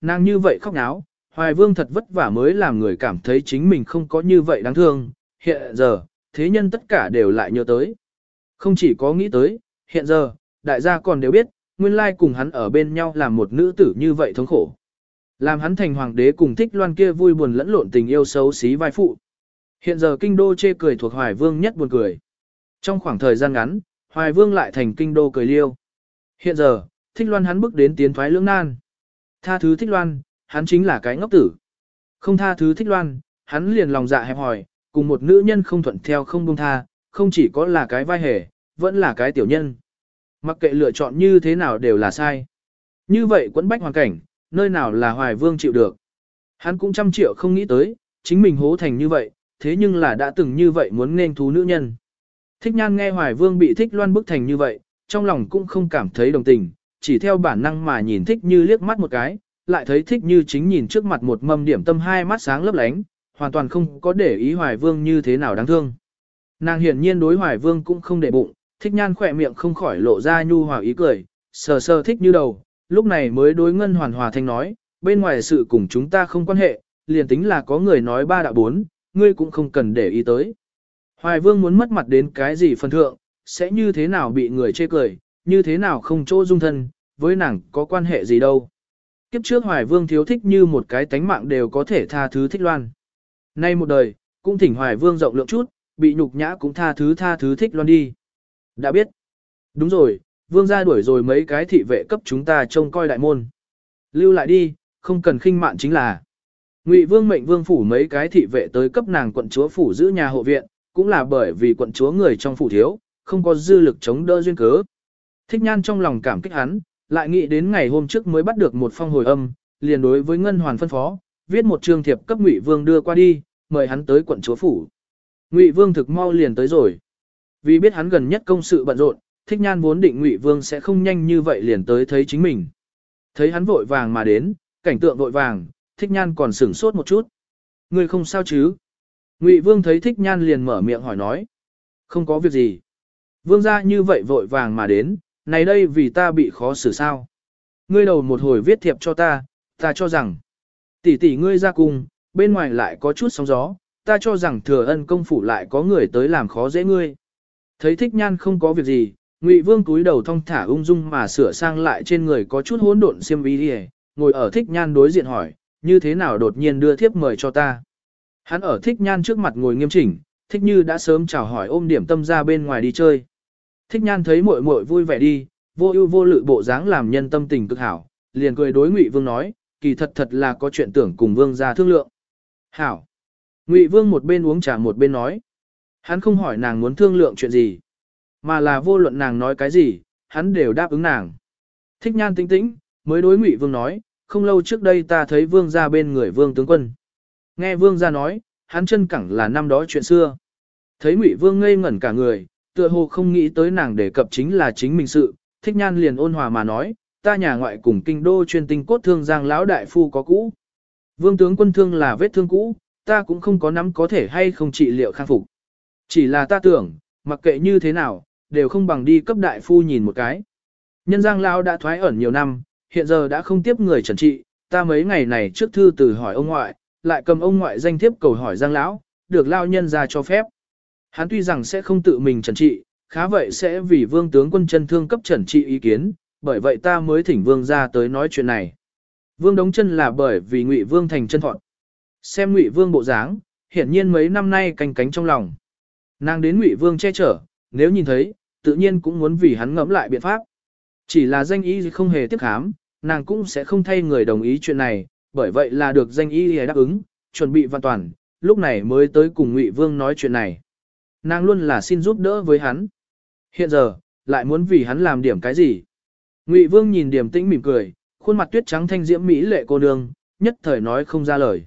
nàng như vậy khóc náo, Hoài Vương thật vất vả mới làm người cảm thấy chính mình không có như vậy đáng thương, hiện giờ, thế nhân tất cả đều lại nhớ tới. Không chỉ có nghĩ tới, hiện giờ, đại gia còn đều biết, nguyên lai cùng hắn ở bên nhau làm một nữ tử như vậy thống khổ. Làm hắn thành hoàng đế cùng thích loan kia vui buồn lẫn lộn tình yêu xấu xí vai phụ. Hiện giờ kinh đô chê cười thuộc Hoài Vương nhất buồn cười. Trong khoảng thời gian ngắn, Hoài Vương lại thành kinh đô cười liêu. Hiện giờ, thích loan hắn bước đến tiến thoái lưỡng nan. Tha thứ thích loan, hắn chính là cái ngốc tử. Không tha thứ thích loan, hắn liền lòng dạ hẹp hòi, cùng một nữ nhân không thuận theo không buông tha, không chỉ có là cái vai hề, vẫn là cái tiểu nhân. Mặc kệ lựa chọn như thế nào đều là sai. Như vậy quẫn bách hoàn cảnh, nơi nào là Hoài Vương chịu được. Hắn cũng trăm triệu không nghĩ tới, chính mình hố thành như vậy, thế nhưng là đã từng như vậy muốn nên thú nữ nhân. Thích nhan nghe Hoài Vương bị thích loan bức thành như vậy, trong lòng cũng không cảm thấy đồng tình, chỉ theo bản năng mà nhìn thích như liếc mắt một cái, lại thấy thích như chính nhìn trước mặt một mâm điểm tâm hai mắt sáng lấp lánh, hoàn toàn không có để ý Hoài Vương như thế nào đáng thương. Nàng hiển nhiên đối Hoài Vương cũng không để bụng, thích nhan khỏe miệng không khỏi lộ ra nhu hòa ý cười, sờ sờ thích như đầu, lúc này mới đối ngân hoàn hòa thanh nói, bên ngoài sự cùng chúng ta không quan hệ, liền tính là có người nói ba đạo bốn, ngươi cũng không cần để ý tới. Hoài Vương muốn mất mặt đến cái gì phân thượng, sẽ như thế nào bị người chê cười, như thế nào không chỗ dung thân, với nàng có quan hệ gì đâu. Kiếp trước Hoài Vương thiếu thích như một cái tánh mạng đều có thể tha thứ thích loan. Nay một đời, cũng thỉnh Hoài Vương rộng lượng chút, bị nhục nhã cũng tha thứ tha thứ thích loan đi. Đã biết. Đúng rồi, Vương ra đuổi rồi mấy cái thị vệ cấp chúng ta trông coi đại môn. Lưu lại đi, không cần khinh mạn chính là. Ngụy Vương mệnh Vương phủ mấy cái thị vệ tới cấp nàng quận chúa phủ giữ nhà hộ viện, cũng là bởi vì quận chúa người trong phủ thiếu, không có dư lực chống đỡ duyên cớ. Thích Nhan trong lòng cảm kích hắn, lại nghĩ đến ngày hôm trước mới bắt được một phong hồi âm, liền đối với Ngân Hoàn phân phó, viết một chương thiệp cấp Ngụy Vương đưa qua đi, mời hắn tới quận chúa phủ. Ngụy Vương thực mau liền tới rồi. Vì biết hắn gần nhất công sự bận rộn, Thích Nhan vốn định Ngụy Vương sẽ không nhanh như vậy liền tới thấy chính mình. Thấy hắn vội vàng mà đến, cảnh tượng vội vàng, Thích Nhan còn sửng sốt một chút. Người không sao chứ? Ngụy Vương thấy Thích Nhan liền mở miệng hỏi nói. Không có việc gì. Vương gia như vậy vội vàng mà đến, này đây vì ta bị khó xử sao. Ngươi đầu một hồi viết thiệp cho ta, ta cho rằng, tỷ tỷ ngươi ra cùng, bên ngoài lại có chút sóng gió, ta cho rằng thừa ân công phủ lại có người tới làm khó dễ ngươi. Thấy thích nhan không có việc gì, Ngụy Vương túi đầu thong thả ung dung mà sửa sang lại trên người có chút hỗn độn xiêm y đi ngồi ở thích nhan đối diện hỏi, như thế nào đột nhiên đưa thiếp mời cho ta. Hắn ở thích nhan trước mặt ngồi nghiêm chỉnh, thích như đã sớm chào hỏi ôm điểm tâm ra bên ngoài đi chơi. Thích nhan thấy muội muội vui vẻ đi, vô ưu vô lự bộ dáng làm nhân tâm tình cực hảo, liền cười đối Ngụy Vương nói, kỳ thật thật là có chuyện tưởng cùng Vương ra thương lượng. Hảo. Ngụy Vương một bên uống trà một bên nói. Hắn không hỏi nàng muốn thương lượng chuyện gì, mà là vô luận nàng nói cái gì, hắn đều đáp ứng nàng. Thích nhan tĩnh tĩnh, mới đối Ngụy Vương nói, không lâu trước đây ta thấy Vương ra bên người Vương tướng quân. Nghe Vương ra nói, hắn chân cẳng là năm đó chuyện xưa. Thấy Ngụy Vương ngây ngẩn cả người, tựa hồ không nghĩ tới nàng đề cập chính là chính mình sự, thích nhan liền ôn hòa mà nói, ta nhà ngoại cùng kinh đô chuyên tinh cốt thương giang lão đại phu có cũ. Vương tướng quân thương là vết thương cũ, ta cũng không có nắm có thể hay không trị liệu khang phục. Chỉ là ta tưởng, mặc kệ như thế nào, đều không bằng đi cấp đại phu nhìn một cái. Nhân giang lão đã thoái ẩn nhiều năm, hiện giờ đã không tiếp người trần trị, ta mấy ngày này trước thư từ hỏi ông ngoại, lại cầm ông ngoại danh thiếp cầu hỏi giang lão, được lao nhân ra cho phép. Hắn tuy rằng sẽ không tự mình trần trị, khá vậy sẽ vì vương tướng quân chân thương cấp trần trị ý kiến, bởi vậy ta mới thỉnh vương ra tới nói chuyện này. Vương đóng chân là bởi vì ngụy vương thành chân thọn. Xem ngụy vương bộ dáng, hiển nhiên mấy năm nay canh cánh trong lòng. Nàng đến ngụy vương che chở, nếu nhìn thấy, tự nhiên cũng muốn vì hắn ngẫm lại biện pháp. Chỉ là danh ý không hề tiếp khám, nàng cũng sẽ không thay người đồng ý chuyện này, bởi vậy là được danh ý đáp ứng, chuẩn bị văn toàn, lúc này mới tới cùng ngụy vương nói chuyện này. Nàng luôn là xin giúp đỡ với hắn. Hiện giờ, lại muốn vì hắn làm điểm cái gì? Ngụy Vương nhìn điểm Tĩnh mỉm cười, khuôn mặt tuyết trắng thanh diễm mỹ lệ cô nương, nhất thời nói không ra lời.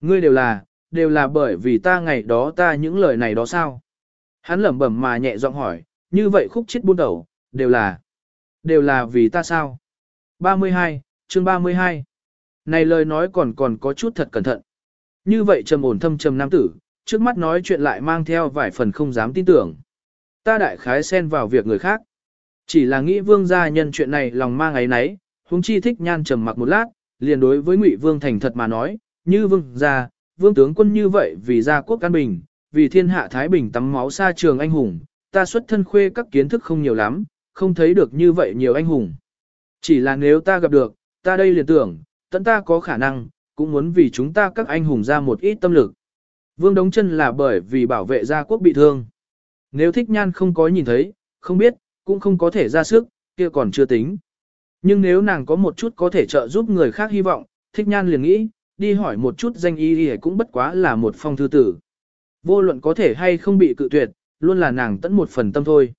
Ngươi đều là, đều là bởi vì ta ngày đó ta những lời này đó sao? Hắn lẩm bẩm mà nhẹ giọng hỏi, như vậy khúc chết buôn đầu, đều là, đều là vì ta sao? 32, chương 32. Này lời nói còn còn có chút thật cẩn thận. Như vậy trầm ổn thâm trầm nam tử, trước mắt nói chuyện lại mang theo vài phần không dám tin tưởng. Ta đại khái xen vào việc người khác. Chỉ là nghĩ vương gia nhân chuyện này lòng mang ấy nấy, huống chi thích nhan trầm mặc một lát, liền đối với Ngụy Vương thành thật mà nói, như vương gia, vương tướng quân như vậy vì gia quốc an bình, vì thiên hạ thái bình tắm máu xa trường anh hùng, ta xuất thân khuê các kiến thức không nhiều lắm, không thấy được như vậy nhiều anh hùng. Chỉ là nếu ta gặp được, ta đây liền tưởng, tận ta có khả năng, cũng muốn vì chúng ta các anh hùng ra một ít tâm lực. Vương Đống Chân là bởi vì bảo vệ gia quốc bị thương. Nếu thích nhan không có nhìn thấy, không biết, cũng không có thể ra sức, kia còn chưa tính. Nhưng nếu nàng có một chút có thể trợ giúp người khác hy vọng, thích nhan liền nghĩ, đi hỏi một chút danh y thì cũng bất quá là một phong thư tử. Vô luận có thể hay không bị cự tuyệt, luôn là nàng tận một phần tâm thôi.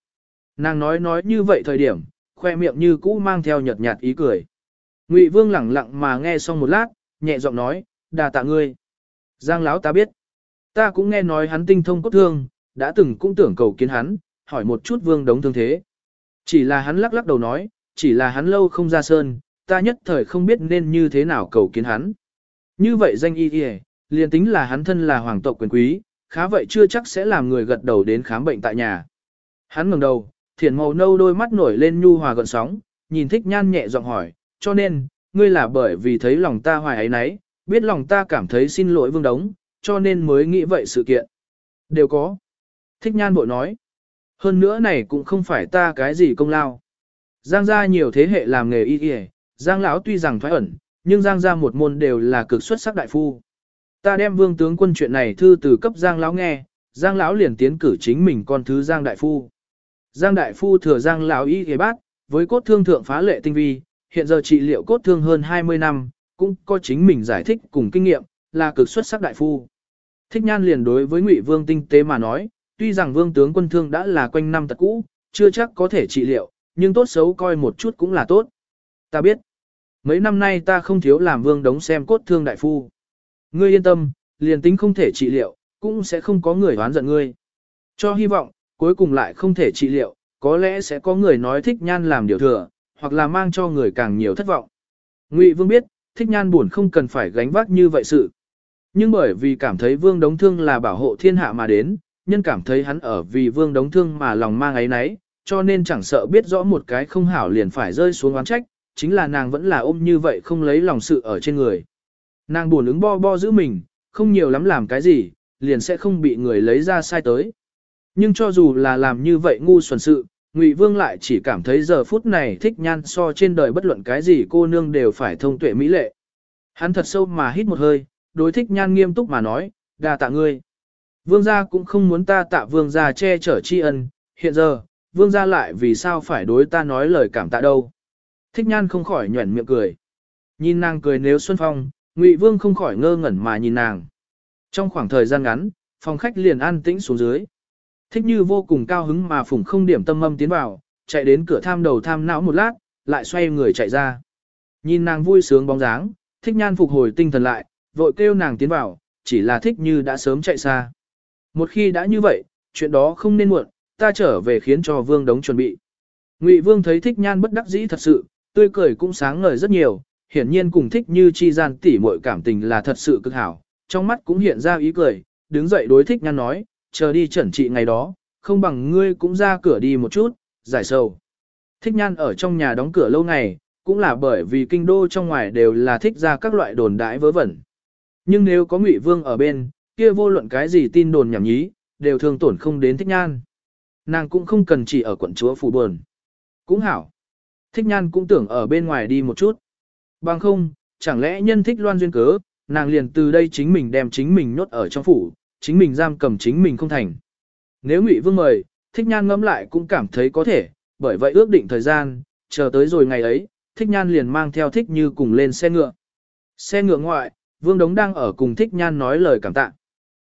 Nàng nói nói như vậy thời điểm, khoe miệng như cũ mang theo nhợt nhạt ý cười. Ngụy Vương lẳng lặng mà nghe xong một lát, nhẹ giọng nói, đà tạ ngươi. Giang lão ta biết. Ta cũng nghe nói hắn tinh thông cốt thương, đã từng cũng tưởng cầu kiến hắn, hỏi một chút Vương đống thương thế. Chỉ là hắn lắc lắc đầu nói, chỉ là hắn lâu không ra sơn, ta nhất thời không biết nên như thế nào cầu kiến hắn. Như vậy danh y kìa, liền tính là hắn thân là hoàng tộc quyền quý, khá vậy chưa chắc sẽ làm người gật đầu đến khám bệnh tại nhà. Hắn ngẩng đầu, thiền màu nâu đôi mắt nổi lên nhu hòa gợn sóng, nhìn thích nhan nhẹ giọng hỏi, cho nên, ngươi là bởi vì thấy lòng ta hoài ấy nấy, biết lòng ta cảm thấy xin lỗi vương đống, cho nên mới nghĩ vậy sự kiện. Đều có. Thích nhan bội nói. Hơn nữa này cũng không phải ta cái gì công lao. Giang gia nhiều thế hệ làm nghề y y, Giang lão tuy rằng thoái ẩn, nhưng Giang gia một môn đều là cực xuất sắc đại phu. Ta đem vương tướng quân chuyện này thư từ cấp Giang lão nghe, Giang lão liền tiến cử chính mình con thứ Giang đại phu. Giang đại phu thừa Giang lão y y bát, với cốt thương thượng phá lệ tinh vi, hiện giờ trị liệu cốt thương hơn 20 năm, cũng có chính mình giải thích cùng kinh nghiệm, là cực xuất sắc đại phu. Thích nhan liền đối với Ngụy Vương tinh tế mà nói, tuy rằng Vương tướng quân thương đã là quanh năm tật cũ, chưa chắc có thể trị liệu, nhưng tốt xấu coi một chút cũng là tốt. Ta biết, mấy năm nay ta không thiếu làm Vương đống xem cốt thương đại phu. Ngươi yên tâm, liền tính không thể trị liệu, cũng sẽ không có người oán giận ngươi. Cho hy vọng, cuối cùng lại không thể trị liệu, có lẽ sẽ có người nói thích nhan làm điều thừa, hoặc là mang cho người càng nhiều thất vọng. Ngụy Vương biết, thích nhan buồn không cần phải gánh vác như vậy sự. Nhưng bởi vì cảm thấy Vương Đống Thương là bảo hộ thiên hạ mà đến, nhân cảm thấy hắn ở vì Vương Đống Thương mà lòng mang ấy nấy, cho nên chẳng sợ biết rõ một cái không hảo liền phải rơi xuống oán trách, chính là nàng vẫn là ôm như vậy không lấy lòng sự ở trên người. Nàng buồn ứng bo bo giữ mình, không nhiều lắm làm cái gì, liền sẽ không bị người lấy ra sai tới. Nhưng cho dù là làm như vậy ngu xuẩn sự, Ngụy Vương lại chỉ cảm thấy giờ phút này thích nhan so trên đời bất luận cái gì cô nương đều phải thông tuệ mỹ lệ. Hắn thật sâu mà hít một hơi, đối thích nhan nghiêm túc mà nói, đa tạ ngươi. Vương gia cũng không muốn ta tạ vương gia che chở tri ân, hiện giờ, vương gia lại vì sao phải đối ta nói lời cảm tạ đâu. Thích nhan không khỏi nhuẩn miệng cười. Nhìn nàng cười nếu xuân phong, Ngụy Vương không khỏi ngơ ngẩn mà nhìn nàng. Trong khoảng thời gian ngắn, phòng khách liền an tĩnh xuống dưới. Thích như vô cùng cao hứng mà phủng không điểm tâm âm tiến vào, chạy đến cửa tham đầu tham não một lát, lại xoay người chạy ra. Nhìn nàng vui sướng bóng dáng, thích nhan phục hồi tinh thần lại, vội kêu nàng tiến vào, chỉ là thích như đã sớm chạy xa. Một khi đã như vậy, chuyện đó không nên muộn, ta trở về khiến cho vương đống chuẩn bị. Ngụy vương thấy thích nhan bất đắc dĩ thật sự, tươi cười cũng sáng ngời rất nhiều, hiển nhiên cùng thích như chi gian tỉ muội cảm tình là thật sự cực hảo, trong mắt cũng hiện ra ý cười, đứng dậy đối thích nhan nói, chờ đi chuẩn trị ngày đó, không bằng ngươi cũng ra cửa đi một chút, giải sầu. Thích nhan ở trong nhà đóng cửa lâu ngày, cũng là bởi vì kinh đô trong ngoài đều là thích ra các loại đồn đãi vớ vẩn. Nhưng nếu có Ngụy Vương ở bên, kia vô luận cái gì tin đồn nhảm nhí, đều thường tổn không đến thích nhan. Nàng cũng không cần chỉ ở quận chúa phủ buồn. Cũng hảo. Thích nhan cũng tưởng ở bên ngoài đi một chút. Bằng không, chẳng lẽ nhân thích loan duyên cớ, nàng liền từ đây chính mình đem chính mình nhốt ở trong phủ, chính mình giam cầm chính mình không thành. Nếu Ngụy Vương mời, Thích Nhan ngẫm lại cũng cảm thấy có thể, bởi vậy ước định thời gian, chờ tới rồi ngày ấy, Thích Nhan liền mang theo Thích Như cùng lên xe ngựa. Xe ngựa ngoại, Vương Đống đang ở cùng Thích Nhan nói lời cảm tạ.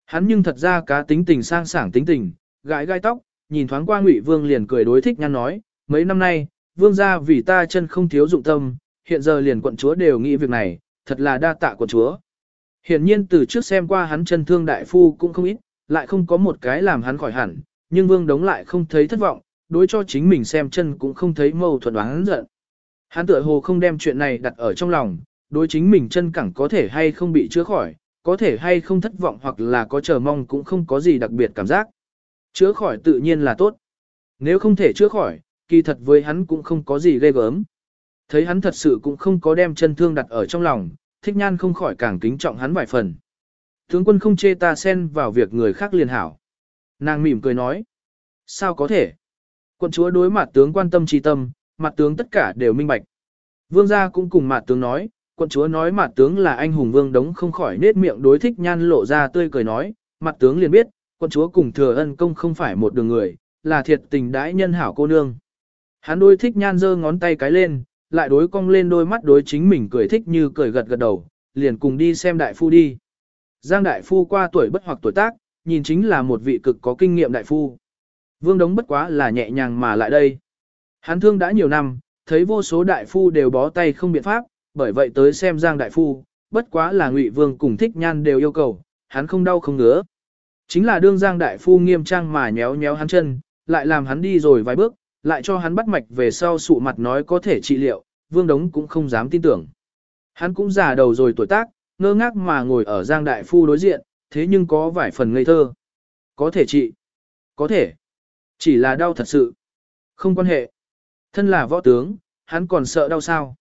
Hắn nhưng thật ra cá tính tình sang sảng tính tình, gãi gai tóc, nhìn thoáng qua Ngụy Vương liền cười đối Thích Nhan nói, mấy năm nay, Vương gia vì ta chân không thiếu dụng tâm, hiện giờ liền quận chúa đều nghĩ việc này, thật là đa tạ quận chúa. Hiển nhiên từ trước xem qua hắn chân thương đại phu cũng không ít, lại không có một cái làm hắn khỏi hẳn, nhưng Vương Đống lại không thấy thất vọng, đối cho chính mình xem chân cũng không thấy mâu thuẫn đoán giận. Hắn tựa hồ không đem chuyện này đặt ở trong lòng, đối chính mình chân cẳng có thể hay không bị chữa khỏi, có thể hay không thất vọng hoặc là có chờ mong cũng không có gì đặc biệt cảm giác. Chữa khỏi tự nhiên là tốt. Nếu không thể chữa khỏi, kỳ thật với hắn cũng không có gì ghê gớm. Thấy hắn thật sự cũng không có đem chân thương đặt ở trong lòng, thích nhan không khỏi càng kính trọng hắn vài phần. Tướng quân không chê ta xen vào việc người khác liền hảo. Nàng mỉm cười nói. Sao có thể? Quân chúa đối mặt tướng quan tâm trì tâm, mặt tướng tất cả đều minh bạch. Vương gia cũng cùng mặt tướng nói, Quận chúa nói mặt tướng là anh hùng vương đống không khỏi nết miệng đối thích nhan lộ ra tươi cười nói, mặt tướng liền biết, quận chúa cùng thừa ân công không phải một đường người, là thiệt tình đãi nhân hảo cô nương. Hắn đôi thích nhan giơ ngón tay cái lên, lại đối cong lên đôi mắt đối chính mình cười thích như cười gật gật đầu, liền cùng đi xem đại phu đi. Giang đại phu qua tuổi bất hoặc tuổi tác, nhìn chính là một vị cực có kinh nghiệm đại phu. Vương Đống bất quá là nhẹ nhàng mà lại đây. Hắn thương đã nhiều năm, thấy vô số đại phu đều bó tay không biện pháp, bởi vậy tới xem Giang đại phu, bất quá là Ngụy Vương cùng Thích Nhan đều yêu cầu, hắn không đau không ngứa. Chính là đương Giang đại phu nghiêm trang mà nhéo nhéo hắn chân, lại làm hắn đi rồi vài bước, lại cho hắn bắt mạch về sau sụ mặt nói có thể trị liệu, Vương Đống cũng không dám tin tưởng. Hắn cũng già đầu rồi tuổi tác, ngơ ngác mà ngồi ở Giang đại phu đối diện, thế nhưng có vài phần ngây thơ. Có thể trị. Có thể. Chỉ là đau thật sự. Không quan hệ. Thân là võ tướng, hắn còn sợ đau sao.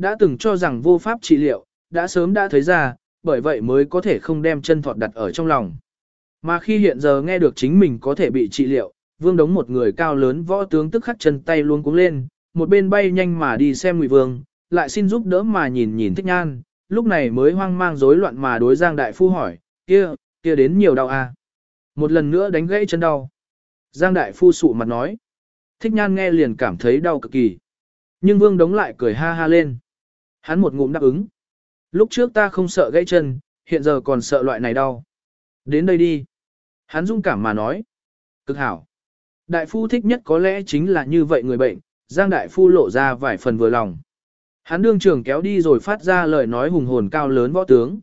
Đã từng cho rằng vô pháp trị liệu, đã sớm đã thấy ra, bởi vậy mới có thể không đem chân thọt đặt ở trong lòng. Mà khi hiện giờ nghe được chính mình có thể bị trị liệu, vương đống một người cao lớn võ tướng tức khắc chân tay luôn cuống lên, một bên bay nhanh mà đi xem ngụy vương, lại xin giúp đỡ mà nhìn nhìn thích nhan, lúc này mới hoang mang rối loạn mà đối giang đại phu hỏi, kia, kia đến nhiều đau à. Một lần nữa đánh gãy chân đau. Giang đại phu sụ mặt nói. Thích nhan nghe liền cảm thấy đau cực kỳ. Nhưng vương đống lại cười ha ha lên. Hắn một ngụm đáp ứng. Lúc trước ta không sợ gãy chân, hiện giờ còn sợ loại này đau. Đến đây đi. Hắn dung cảm mà nói. Cực hảo. Đại phu thích nhất có lẽ chính là như vậy người bệnh, Giang đại phu lộ ra vài phần vừa lòng. Hắn đương trường kéo đi rồi phát ra lời nói hùng hồn cao lớn võ tướng.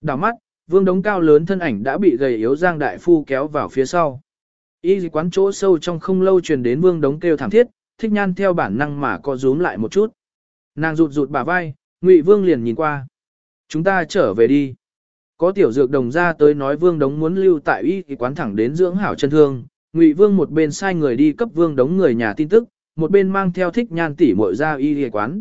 Đảo mắt, vương đống cao lớn thân ảnh đã bị gầy yếu Giang đại phu kéo vào phía sau. Y quán chỗ sâu trong không lâu truyền đến vương đống kêu thảm thiết, thích nhan theo bản năng mà co rúm lại một chút. Nàng rụt rụt bả vai, ngụy vương liền nhìn qua. Chúng ta trở về đi. Có tiểu dược đồng ra tới nói vương đống muốn lưu tại y quán thẳng đến dưỡng hảo chân thương. Ngụy vương một bên sai người đi cấp vương đống người nhà tin tức, một bên mang theo thích nhan tỉ muội ra y quán.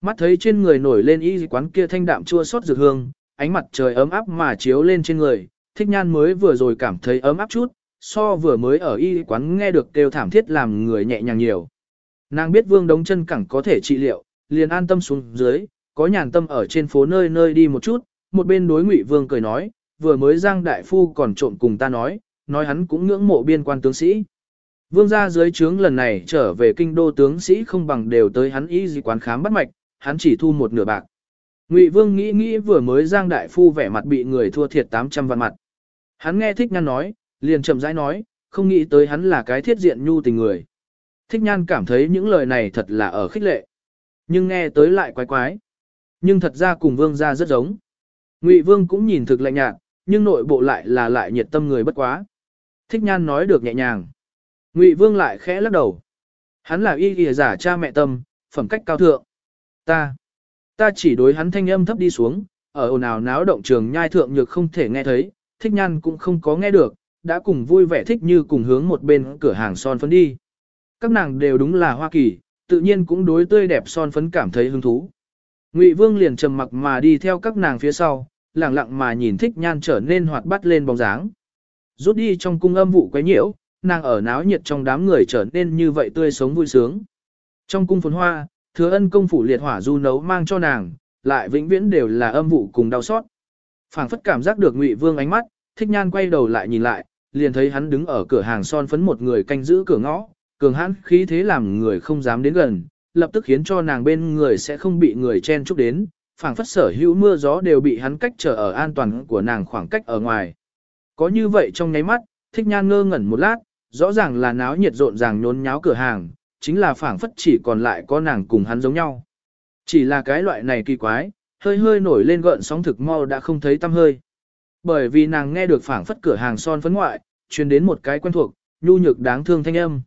Mắt thấy trên người nổi lên y quán kia thanh đạm chua xót dược hương, ánh mặt trời ấm áp mà chiếu lên trên người, thích nhan mới vừa rồi cảm thấy ấm áp chút, so vừa mới ở y quán nghe được kêu thảm thiết làm người nhẹ nhàng nhiều. Nàng biết vương đống chân cẳng có thể trị liệu, liền an tâm xuống dưới, có nhàn tâm ở trên phố nơi nơi đi một chút, một bên đối ngụy vương cười nói, vừa mới giang đại phu còn trộn cùng ta nói, nói hắn cũng ngưỡng mộ biên quan tướng sĩ. Vương gia dưới trướng lần này trở về kinh đô tướng sĩ không bằng đều tới hắn y gì quán khám bắt mạch, hắn chỉ thu một nửa bạc. Ngụy Vương nghĩ nghĩ vừa mới Giang đại phu vẻ mặt bị người thua thiệt 800 vạn mặt. Hắn nghe Thích Nhan nói, liền chậm rãi nói, không nghĩ tới hắn là cái thiết diện nhu tình người. Thích Nhan cảm thấy những lời này thật là ở khích lệ. Nhưng nghe tới lại quái quái. Nhưng thật ra cùng Vương gia rất giống. Ngụy Vương cũng nhìn thực lạnh nhạt, nhưng nội bộ lại là lại nhiệt tâm người bất quá. Thích Nhan nói được nhẹ nhàng. Ngụy Vương lại khẽ lắc đầu. Hắn là y ghi giả cha mẹ tâm, phẩm cách cao thượng. Ta, ta chỉ đối hắn thanh âm thấp đi xuống, ở ồn ào náo động trường nhai thượng nhược không thể nghe thấy, thích nhan cũng không có nghe được, đã cùng vui vẻ thích như cùng hướng một bên cửa hàng son phấn đi. Các nàng đều đúng là Hoa Kỳ, tự nhiên cũng đối tươi đẹp son phấn cảm thấy hứng thú. Ngụy Vương liền trầm mặc mà đi theo các nàng phía sau, lặng lặng mà nhìn thích nhan trở nên hoạt bát lên bóng dáng. Rút đi trong cung âm vụ quấy nhiễu, nàng ở náo nhiệt trong đám người trở nên như vậy tươi sống vui sướng. Trong cung phồn hoa, thừa ân công phủ liệt hỏa du nấu mang cho nàng, lại vĩnh viễn đều là âm vụ cùng đau xót. phảng phất cảm giác được Ngụy Vương ánh mắt, Thích Nhan quay đầu lại nhìn lại, liền thấy hắn đứng ở cửa hàng son phấn một người canh giữ cửa ngõ, cường hãn khí thế làm người không dám đến gần, lập tức khiến cho nàng bên người sẽ không bị người chen chúc đến, phảng phất sở hữu mưa gió đều bị hắn cách trở ở an toàn của nàng khoảng cách ở ngoài. Có như vậy trong nháy mắt, Thích Nhan ngơ ngẩn một lát, rõ ràng là náo nhiệt rộn ràng nhốn nháo cửa hàng, chính là phảng phất chỉ còn lại có nàng cùng hắn giống nhau. Chỉ là cái loại này kỳ quái, hơi hơi nổi lên gợn sóng thực mau đã không thấy tâm hơi. Bởi vì nàng nghe được phảng phất cửa hàng son phấn ngoại, truyền đến một cái quen thuộc, nhu nhược đáng thương thanh âm.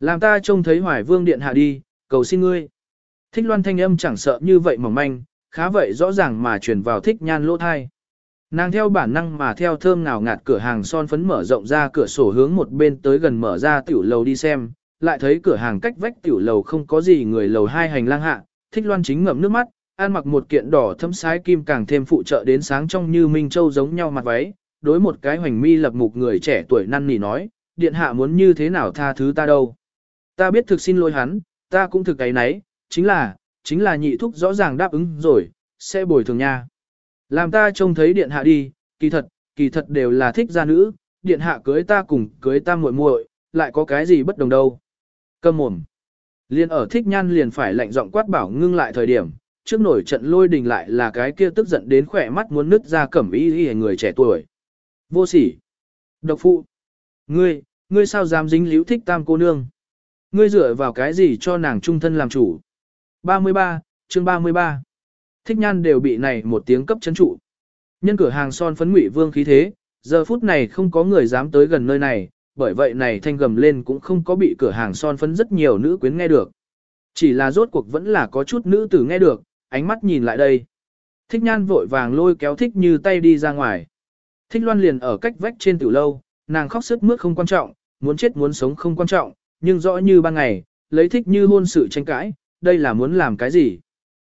Làm ta trông thấy hoài vương điện hạ đi, cầu xin ngươi. Thích loan thanh âm chẳng sợ như vậy mỏng manh, khá vậy rõ ràng mà truyền vào thích nhan lỗ thai. Nàng theo bản năng mà theo thơm ngào ngạt cửa hàng son phấn mở rộng ra cửa sổ hướng một bên tới gần mở ra tiểu lầu đi xem, lại thấy cửa hàng cách vách tiểu lầu không có gì người lầu hai hành lang hạ, thích loan chính ngậm nước mắt, ăn mặc một kiện đỏ thấm sái kim càng thêm phụ trợ đến sáng trong như minh châu giống nhau mặt váy, đối một cái hoành mi lập mục người trẻ tuổi năn nỉ nói, điện hạ muốn như thế nào tha thứ ta đâu. Ta biết thực xin lỗi hắn, ta cũng thực cái nấy, chính là, chính là nhị thúc rõ ràng đáp ứng rồi, sẽ bồi thường nha. Làm ta trông thấy điện hạ đi, kỳ thật, kỳ thật đều là thích gia nữ, điện hạ cưới ta cùng cưới ta muội muội, lại có cái gì bất đồng đâu. Cầm mồm. Liên ở thích nhan liền phải lạnh giọng quát bảo ngưng lại thời điểm, trước nổi trận lôi đình lại là cái kia tức giận đến khỏe mắt muốn nứt ra cẩm ý y người trẻ tuổi. Vô sỉ. Độc phụ. Ngươi, ngươi sao dám dính líu thích tam cô nương? Ngươi dựa vào cái gì cho nàng trung thân làm chủ? 33, chương 33. Thích nhan đều bị này một tiếng cấp chấn trụ. Nhân cửa hàng son phấn ngụy vương khí thế, giờ phút này không có người dám tới gần nơi này, bởi vậy này thanh gầm lên cũng không có bị cửa hàng son phấn rất nhiều nữ quyến nghe được. Chỉ là rốt cuộc vẫn là có chút nữ tử nghe được, ánh mắt nhìn lại đây. Thích nhan vội vàng lôi kéo thích như tay đi ra ngoài. Thích loan liền ở cách vách trên tiểu lâu, nàng khóc sức mướt không quan trọng, muốn chết muốn sống không quan trọng, nhưng rõ như ban ngày, lấy thích như hôn sự tranh cãi, đây là muốn làm cái gì.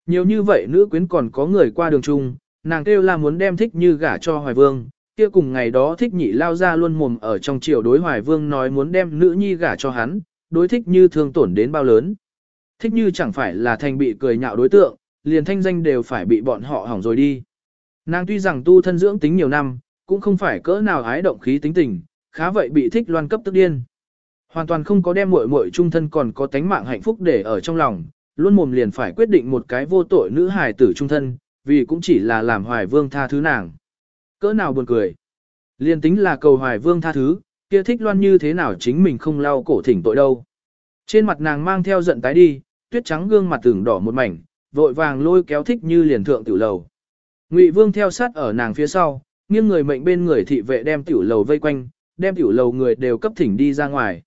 Nhiều như vậy nữ quyến còn có người qua đường chung, nàng kêu là muốn đem thích như gả cho Hoài Vương, kia cùng ngày đó thích nhị lao ra luôn mồm ở trong triều đối Hoài Vương nói muốn đem nữ nhi gả cho hắn, đối thích như thương tổn đến bao lớn. Thích như chẳng phải là thành bị cười nhạo đối tượng, liền thanh danh đều phải bị bọn họ hỏng rồi đi. Nàng tuy rằng tu thân dưỡng tính nhiều năm, cũng không phải cỡ nào ái động khí tính tình, khá vậy bị thích loan cấp tức điên. Hoàn toàn không có đem muội muội trung thân còn có tánh mạng hạnh phúc để ở trong lòng, luôn mồm liền phải quyết định một cái vô tội nữ hài tử trung thân, vì cũng chỉ là làm hoài vương tha thứ nàng. Cỡ nào buồn cười. Liên tính là cầu hoài vương tha thứ, kia thích loan như thế nào chính mình không lau cổ thỉnh tội đâu. Trên mặt nàng mang theo giận tái đi, tuyết trắng gương mặt tưởng đỏ một mảnh, vội vàng lôi kéo thích như liền thượng tiểu lầu. Ngụy vương theo sát ở nàng phía sau, nghiêng người mệnh bên người thị vệ đem tiểu lầu vây quanh, đem tiểu lầu người đều cấp thỉnh đi ra ngoài.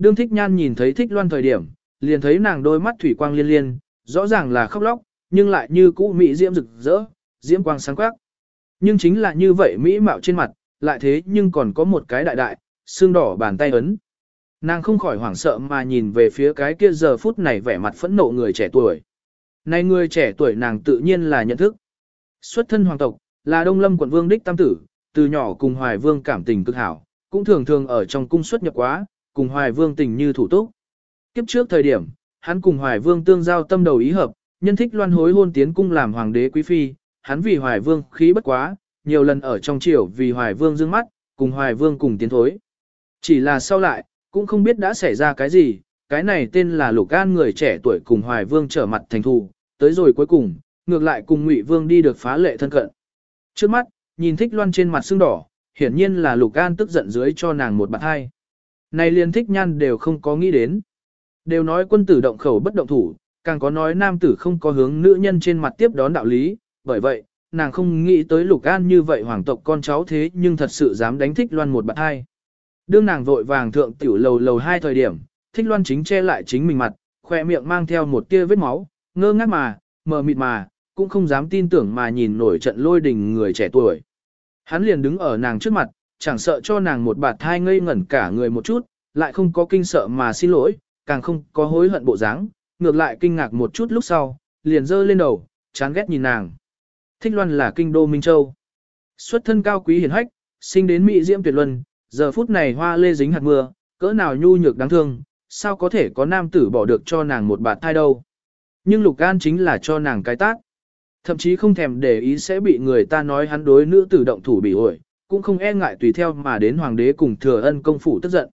Đương thích nhan nhìn thấy thích loan thời điểm, liền thấy nàng đôi mắt thủy quang liên liên, rõ ràng là khóc lóc, nhưng lại như cũ mỹ diễm rực rỡ, diễm quang sáng quắc. Nhưng chính là như vậy mỹ mạo trên mặt, lại thế nhưng còn có một cái đại đại, xương đỏ bàn tay ấn. Nàng không khỏi hoảng sợ mà nhìn về phía cái kia giờ phút này vẻ mặt phẫn nộ người trẻ tuổi. Này người trẻ tuổi nàng tự nhiên là nhận thức. Xuất thân hoàng tộc, là Đông Lâm quận vương đích tam tử, từ nhỏ cùng Hoài Vương cảm tình cực hảo, cũng thường thường ở trong cung xuất nhập quá, cùng Hoài Vương tình như thủ túc. Kiếp trước thời điểm, hắn cùng Hoài Vương tương giao tâm đầu ý hợp, nhân thích loan hối hôn tiến cung làm hoàng đế quý phi, hắn vì Hoài Vương khí bất quá, nhiều lần ở trong triều vì Hoài Vương dương mắt, cùng Hoài Vương cùng tiến thối. Chỉ là sau lại, cũng không biết đã xảy ra cái gì, cái này tên là Lục An người trẻ tuổi cùng Hoài Vương trở mặt thành thù, tới rồi cuối cùng, ngược lại cùng Ngụy Vương đi được phá lệ thân cận. Trước mắt, nhìn thích loan trên mặt sưng đỏ, hiển nhiên là Lục An tức giận dưới cho nàng một bạt hai. Này liền thích nhan đều không có nghĩ đến. Đều nói quân tử động khẩu bất động thủ, càng có nói nam tử không có hướng nữ nhân trên mặt tiếp đón đạo lý, bởi vậy, nàng không nghĩ tới Lục An như vậy hoàng tộc con cháu thế nhưng thật sự dám đánh thích loan một bạn hai. Đương nàng vội vàng thượng tiểu lầu lầu hai thời điểm, thích loan chính che lại chính mình mặt, khoe miệng mang theo một tia vết máu, ngơ ngác mà, mờ mịt mà, cũng không dám tin tưởng mà nhìn nổi trận lôi đình người trẻ tuổi. Hắn liền đứng ở nàng trước mặt, chẳng sợ cho nàng một bạt thai ngây ngẩn cả người một chút, lại không có kinh sợ mà xin lỗi, càng không có hối hận bộ dáng, ngược lại kinh ngạc một chút lúc sau, liền dơ lên đầu, chán ghét nhìn nàng. Thích Loan là kinh đô Minh Châu. Xuất thân cao quý hiển hách, sinh đến mỹ diễm tuyệt luân, giờ phút này hoa lê dính hạt mưa, cỡ nào nhu nhược đáng thương, sao có thể có nam tử bỏ được cho nàng một bạt thai đâu. Nhưng Lục An chính là cho nàng cái tác. Thậm chí không thèm để ý sẽ bị người ta nói hắn đối nữ tử động thủ bị ổi, cũng không e ngại tùy theo mà đến hoàng đế cùng thừa ân công phủ tức giận.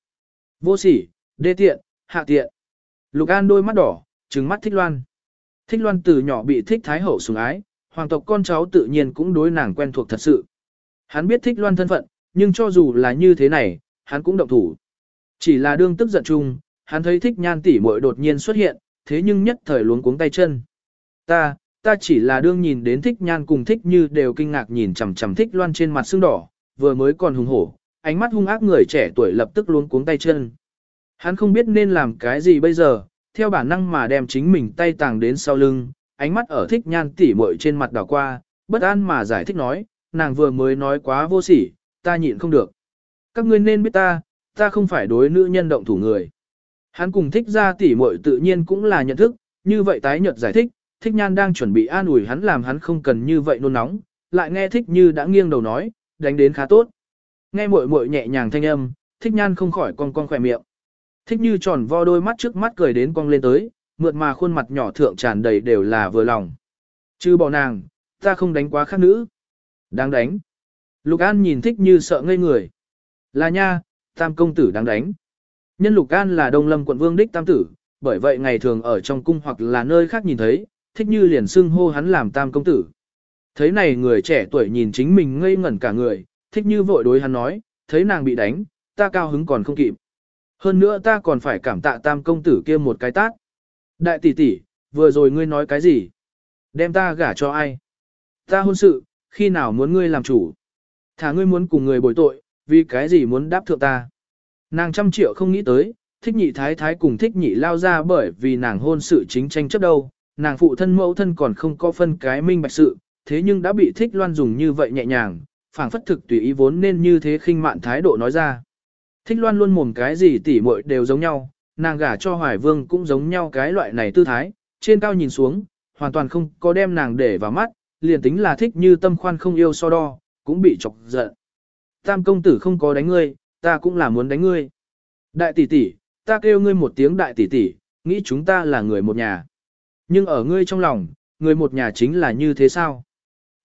Vô sỉ, đê tiện, hạ tiện. Lục An đôi mắt đỏ, trừng mắt thích loan. Thích loan từ nhỏ bị thích thái hậu sủng ái, hoàng tộc con cháu tự nhiên cũng đối nàng quen thuộc thật sự. Hắn biết thích loan thân phận, nhưng cho dù là như thế này, hắn cũng động thủ. Chỉ là đương tức giận chung, hắn thấy thích nhan tỷ muội đột nhiên xuất hiện, thế nhưng nhất thời luống cuống tay chân. Ta, ta chỉ là đương nhìn đến thích nhan cùng thích như đều kinh ngạc nhìn chằm chằm thích loan trên mặt xương đỏ, vừa mới còn hùng hổ, ánh mắt hung ác người trẻ tuổi lập tức luống cuống tay chân. Hắn không biết nên làm cái gì bây giờ, theo bản năng mà đem chính mình tay tàng đến sau lưng, ánh mắt ở thích nhan tỉ muội trên mặt đảo qua, bất an mà giải thích nói, nàng vừa mới nói quá vô sỉ, ta nhịn không được. Các ngươi nên biết ta, ta không phải đối nữ nhân động thủ người. Hắn cùng thích ra tỉ muội tự nhiên cũng là nhận thức, như vậy tái nhật giải thích, thích nhan đang chuẩn bị an ủi hắn làm hắn không cần như vậy nôn nóng, lại nghe thích như đã nghiêng đầu nói, đánh đến khá tốt. Nghe muội muội nhẹ nhàng thanh âm, thích nhan không khỏi cong cong khỏe miệng. Thích như tròn vo đôi mắt trước mắt cười đến cong lên tới, mượt mà khuôn mặt nhỏ thượng tràn đầy đều là vừa lòng. Chứ bỏ nàng, ta không đánh quá khác nữ. Đáng đánh. Lục An nhìn thích như sợ ngây người. Là nha, tam công tử đáng đánh. Nhân Lục An là đông lâm quận vương đích tam tử, bởi vậy ngày thường ở trong cung hoặc là nơi khác nhìn thấy, thích như liền xưng hô hắn làm tam công tử. Thấy này người trẻ tuổi nhìn chính mình ngây ngẩn cả người, thích như vội đối hắn nói, thấy nàng bị đánh, ta cao hứng còn không kịp. Hơn nữa ta còn phải cảm tạ tam công tử kia một cái tát. Đại tỷ tỷ, vừa rồi ngươi nói cái gì? Đem ta gả cho ai? Ta hôn sự, khi nào muốn ngươi làm chủ? Thả ngươi muốn cùng người bồi tội, vì cái gì muốn đáp thượng ta? Nàng trăm triệu không nghĩ tới, thích nhị thái thái cùng thích nhị lao ra bởi vì nàng hôn sự chính tranh chấp đâu, nàng phụ thân mẫu thân còn không có phân cái minh bạch sự, thế nhưng đã bị thích loan dùng như vậy nhẹ nhàng, phảng phất thực tùy ý vốn nên như thế khinh mạn thái độ nói ra. Thích loan luôn mồm cái gì tỉ muội đều giống nhau, nàng gả cho hoài vương cũng giống nhau cái loại này tư thái, trên cao nhìn xuống, hoàn toàn không có đem nàng để vào mắt, liền tính là thích như tâm khoan không yêu so đo, cũng bị chọc giận. Tam công tử không có đánh ngươi, ta cũng là muốn đánh ngươi. Đại tỷ tỷ, ta kêu ngươi một tiếng đại tỷ tỷ, nghĩ chúng ta là người một nhà. Nhưng ở ngươi trong lòng, người một nhà chính là như thế sao?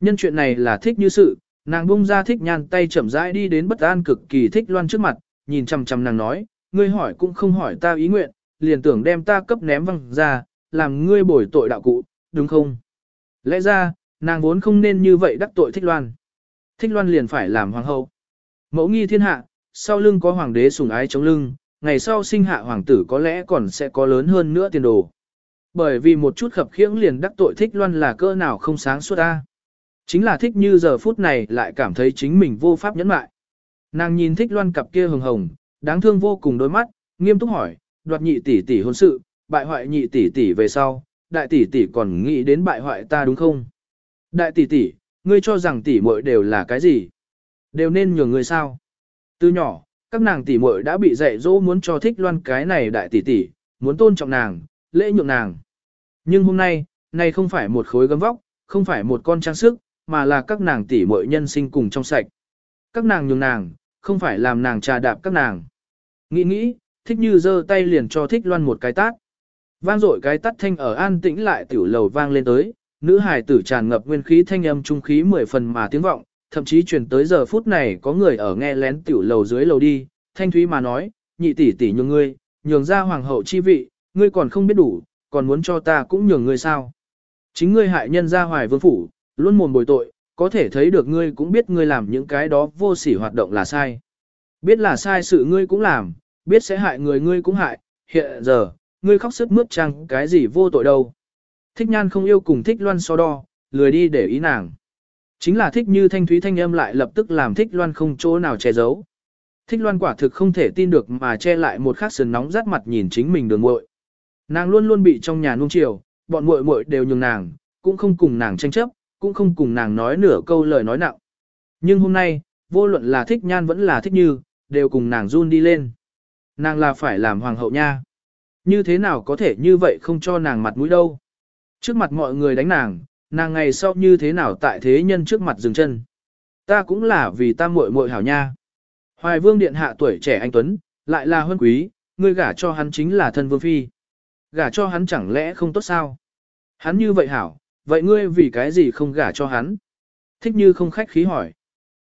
Nhân chuyện này là thích như sự, nàng bung ra thích nhan tay chậm rãi đi đến bất an cực kỳ thích loan trước mặt, nhìn chằm chằm nàng nói, ngươi hỏi cũng không hỏi ta ý nguyện, liền tưởng đem ta cấp ném văng ra, làm ngươi bồi tội đạo cụ, đúng không? Lẽ ra, nàng vốn không nên như vậy đắc tội thích loan. Thích loan liền phải làm hoàng hậu. Mẫu nghi thiên hạ, sau lưng có hoàng đế sùng ái chống lưng, ngày sau sinh hạ hoàng tử có lẽ còn sẽ có lớn hơn nữa tiền đồ. Bởi vì một chút khập khiễng liền đắc tội thích loan là cơ nào không sáng suốt ta. Chính là thích như giờ phút này lại cảm thấy chính mình vô pháp nhẫn mại. Nàng nhìn thích loan cặp kia hồng hồng, đáng thương vô cùng đôi mắt, nghiêm túc hỏi, đoạt nhị tỷ tỷ hôn sự, bại hoại nhị tỷ tỷ về sau, đại tỷ tỷ còn nghĩ đến bại hoại ta đúng không? Đại tỷ tỷ, ngươi cho rằng tỷ muội đều là cái gì? Đều nên nhường ngươi sao? Từ nhỏ, các nàng tỷ muội đã bị dạy dỗ muốn cho thích loan cái này đại tỷ tỷ, muốn tôn trọng nàng, lễ nhượng nàng. Nhưng hôm nay, này không phải một khối gấm vóc, không phải một con trang sức, mà là các nàng tỷ muội nhân sinh cùng trong sạch. Các nàng nhường nàng, không phải làm nàng trà đạp các nàng. Nghĩ nghĩ, thích như giơ tay liền cho thích loan một cái tát. Vang dội cái tát thanh ở an tĩnh lại tiểu lầu vang lên tới, nữ hài tử tràn ngập nguyên khí thanh âm trung khí mười phần mà tiếng vọng, thậm chí truyền tới giờ phút này có người ở nghe lén tiểu lầu dưới lầu đi, thanh thúy mà nói, nhị tỷ tỷ nhường ngươi, nhường ra hoàng hậu chi vị, ngươi còn không biết đủ, còn muốn cho ta cũng nhường ngươi sao. Chính ngươi hại nhân ra hoài vương phủ, luôn mồm bồi tội, có thể thấy được ngươi cũng biết ngươi làm những cái đó vô sỉ hoạt động là sai. Biết là sai sự ngươi cũng làm, biết sẽ hại người ngươi cũng hại, hiện giờ, ngươi khóc sức mướt chăng cái gì vô tội đâu. Thích nhan không yêu cùng thích loan so đo, lười đi để ý nàng. Chính là thích như thanh thúy thanh âm lại lập tức làm thích loan không chỗ nào che giấu. Thích loan quả thực không thể tin được mà che lại một khắc sườn nóng rát mặt nhìn chính mình đường muội. Nàng luôn luôn bị trong nhà nuông chiều, bọn muội muội đều nhường nàng, cũng không cùng nàng tranh chấp, cũng không cùng nàng nói nửa câu lời nói nặng. Nhưng hôm nay, vô luận là thích nhan vẫn là thích như, đều cùng nàng run đi lên. Nàng là phải làm hoàng hậu nha. Như thế nào có thể như vậy không cho nàng mặt mũi đâu. Trước mặt mọi người đánh nàng, nàng ngày sau như thế nào tại thế nhân trước mặt dừng chân. Ta cũng là vì ta muội muội hảo nha. Hoài vương điện hạ tuổi trẻ anh Tuấn, lại là huân quý, ngươi gả cho hắn chính là thân vương phi. Gả cho hắn chẳng lẽ không tốt sao? Hắn như vậy hảo, vậy ngươi vì cái gì không gả cho hắn? Thích như không khách khí hỏi.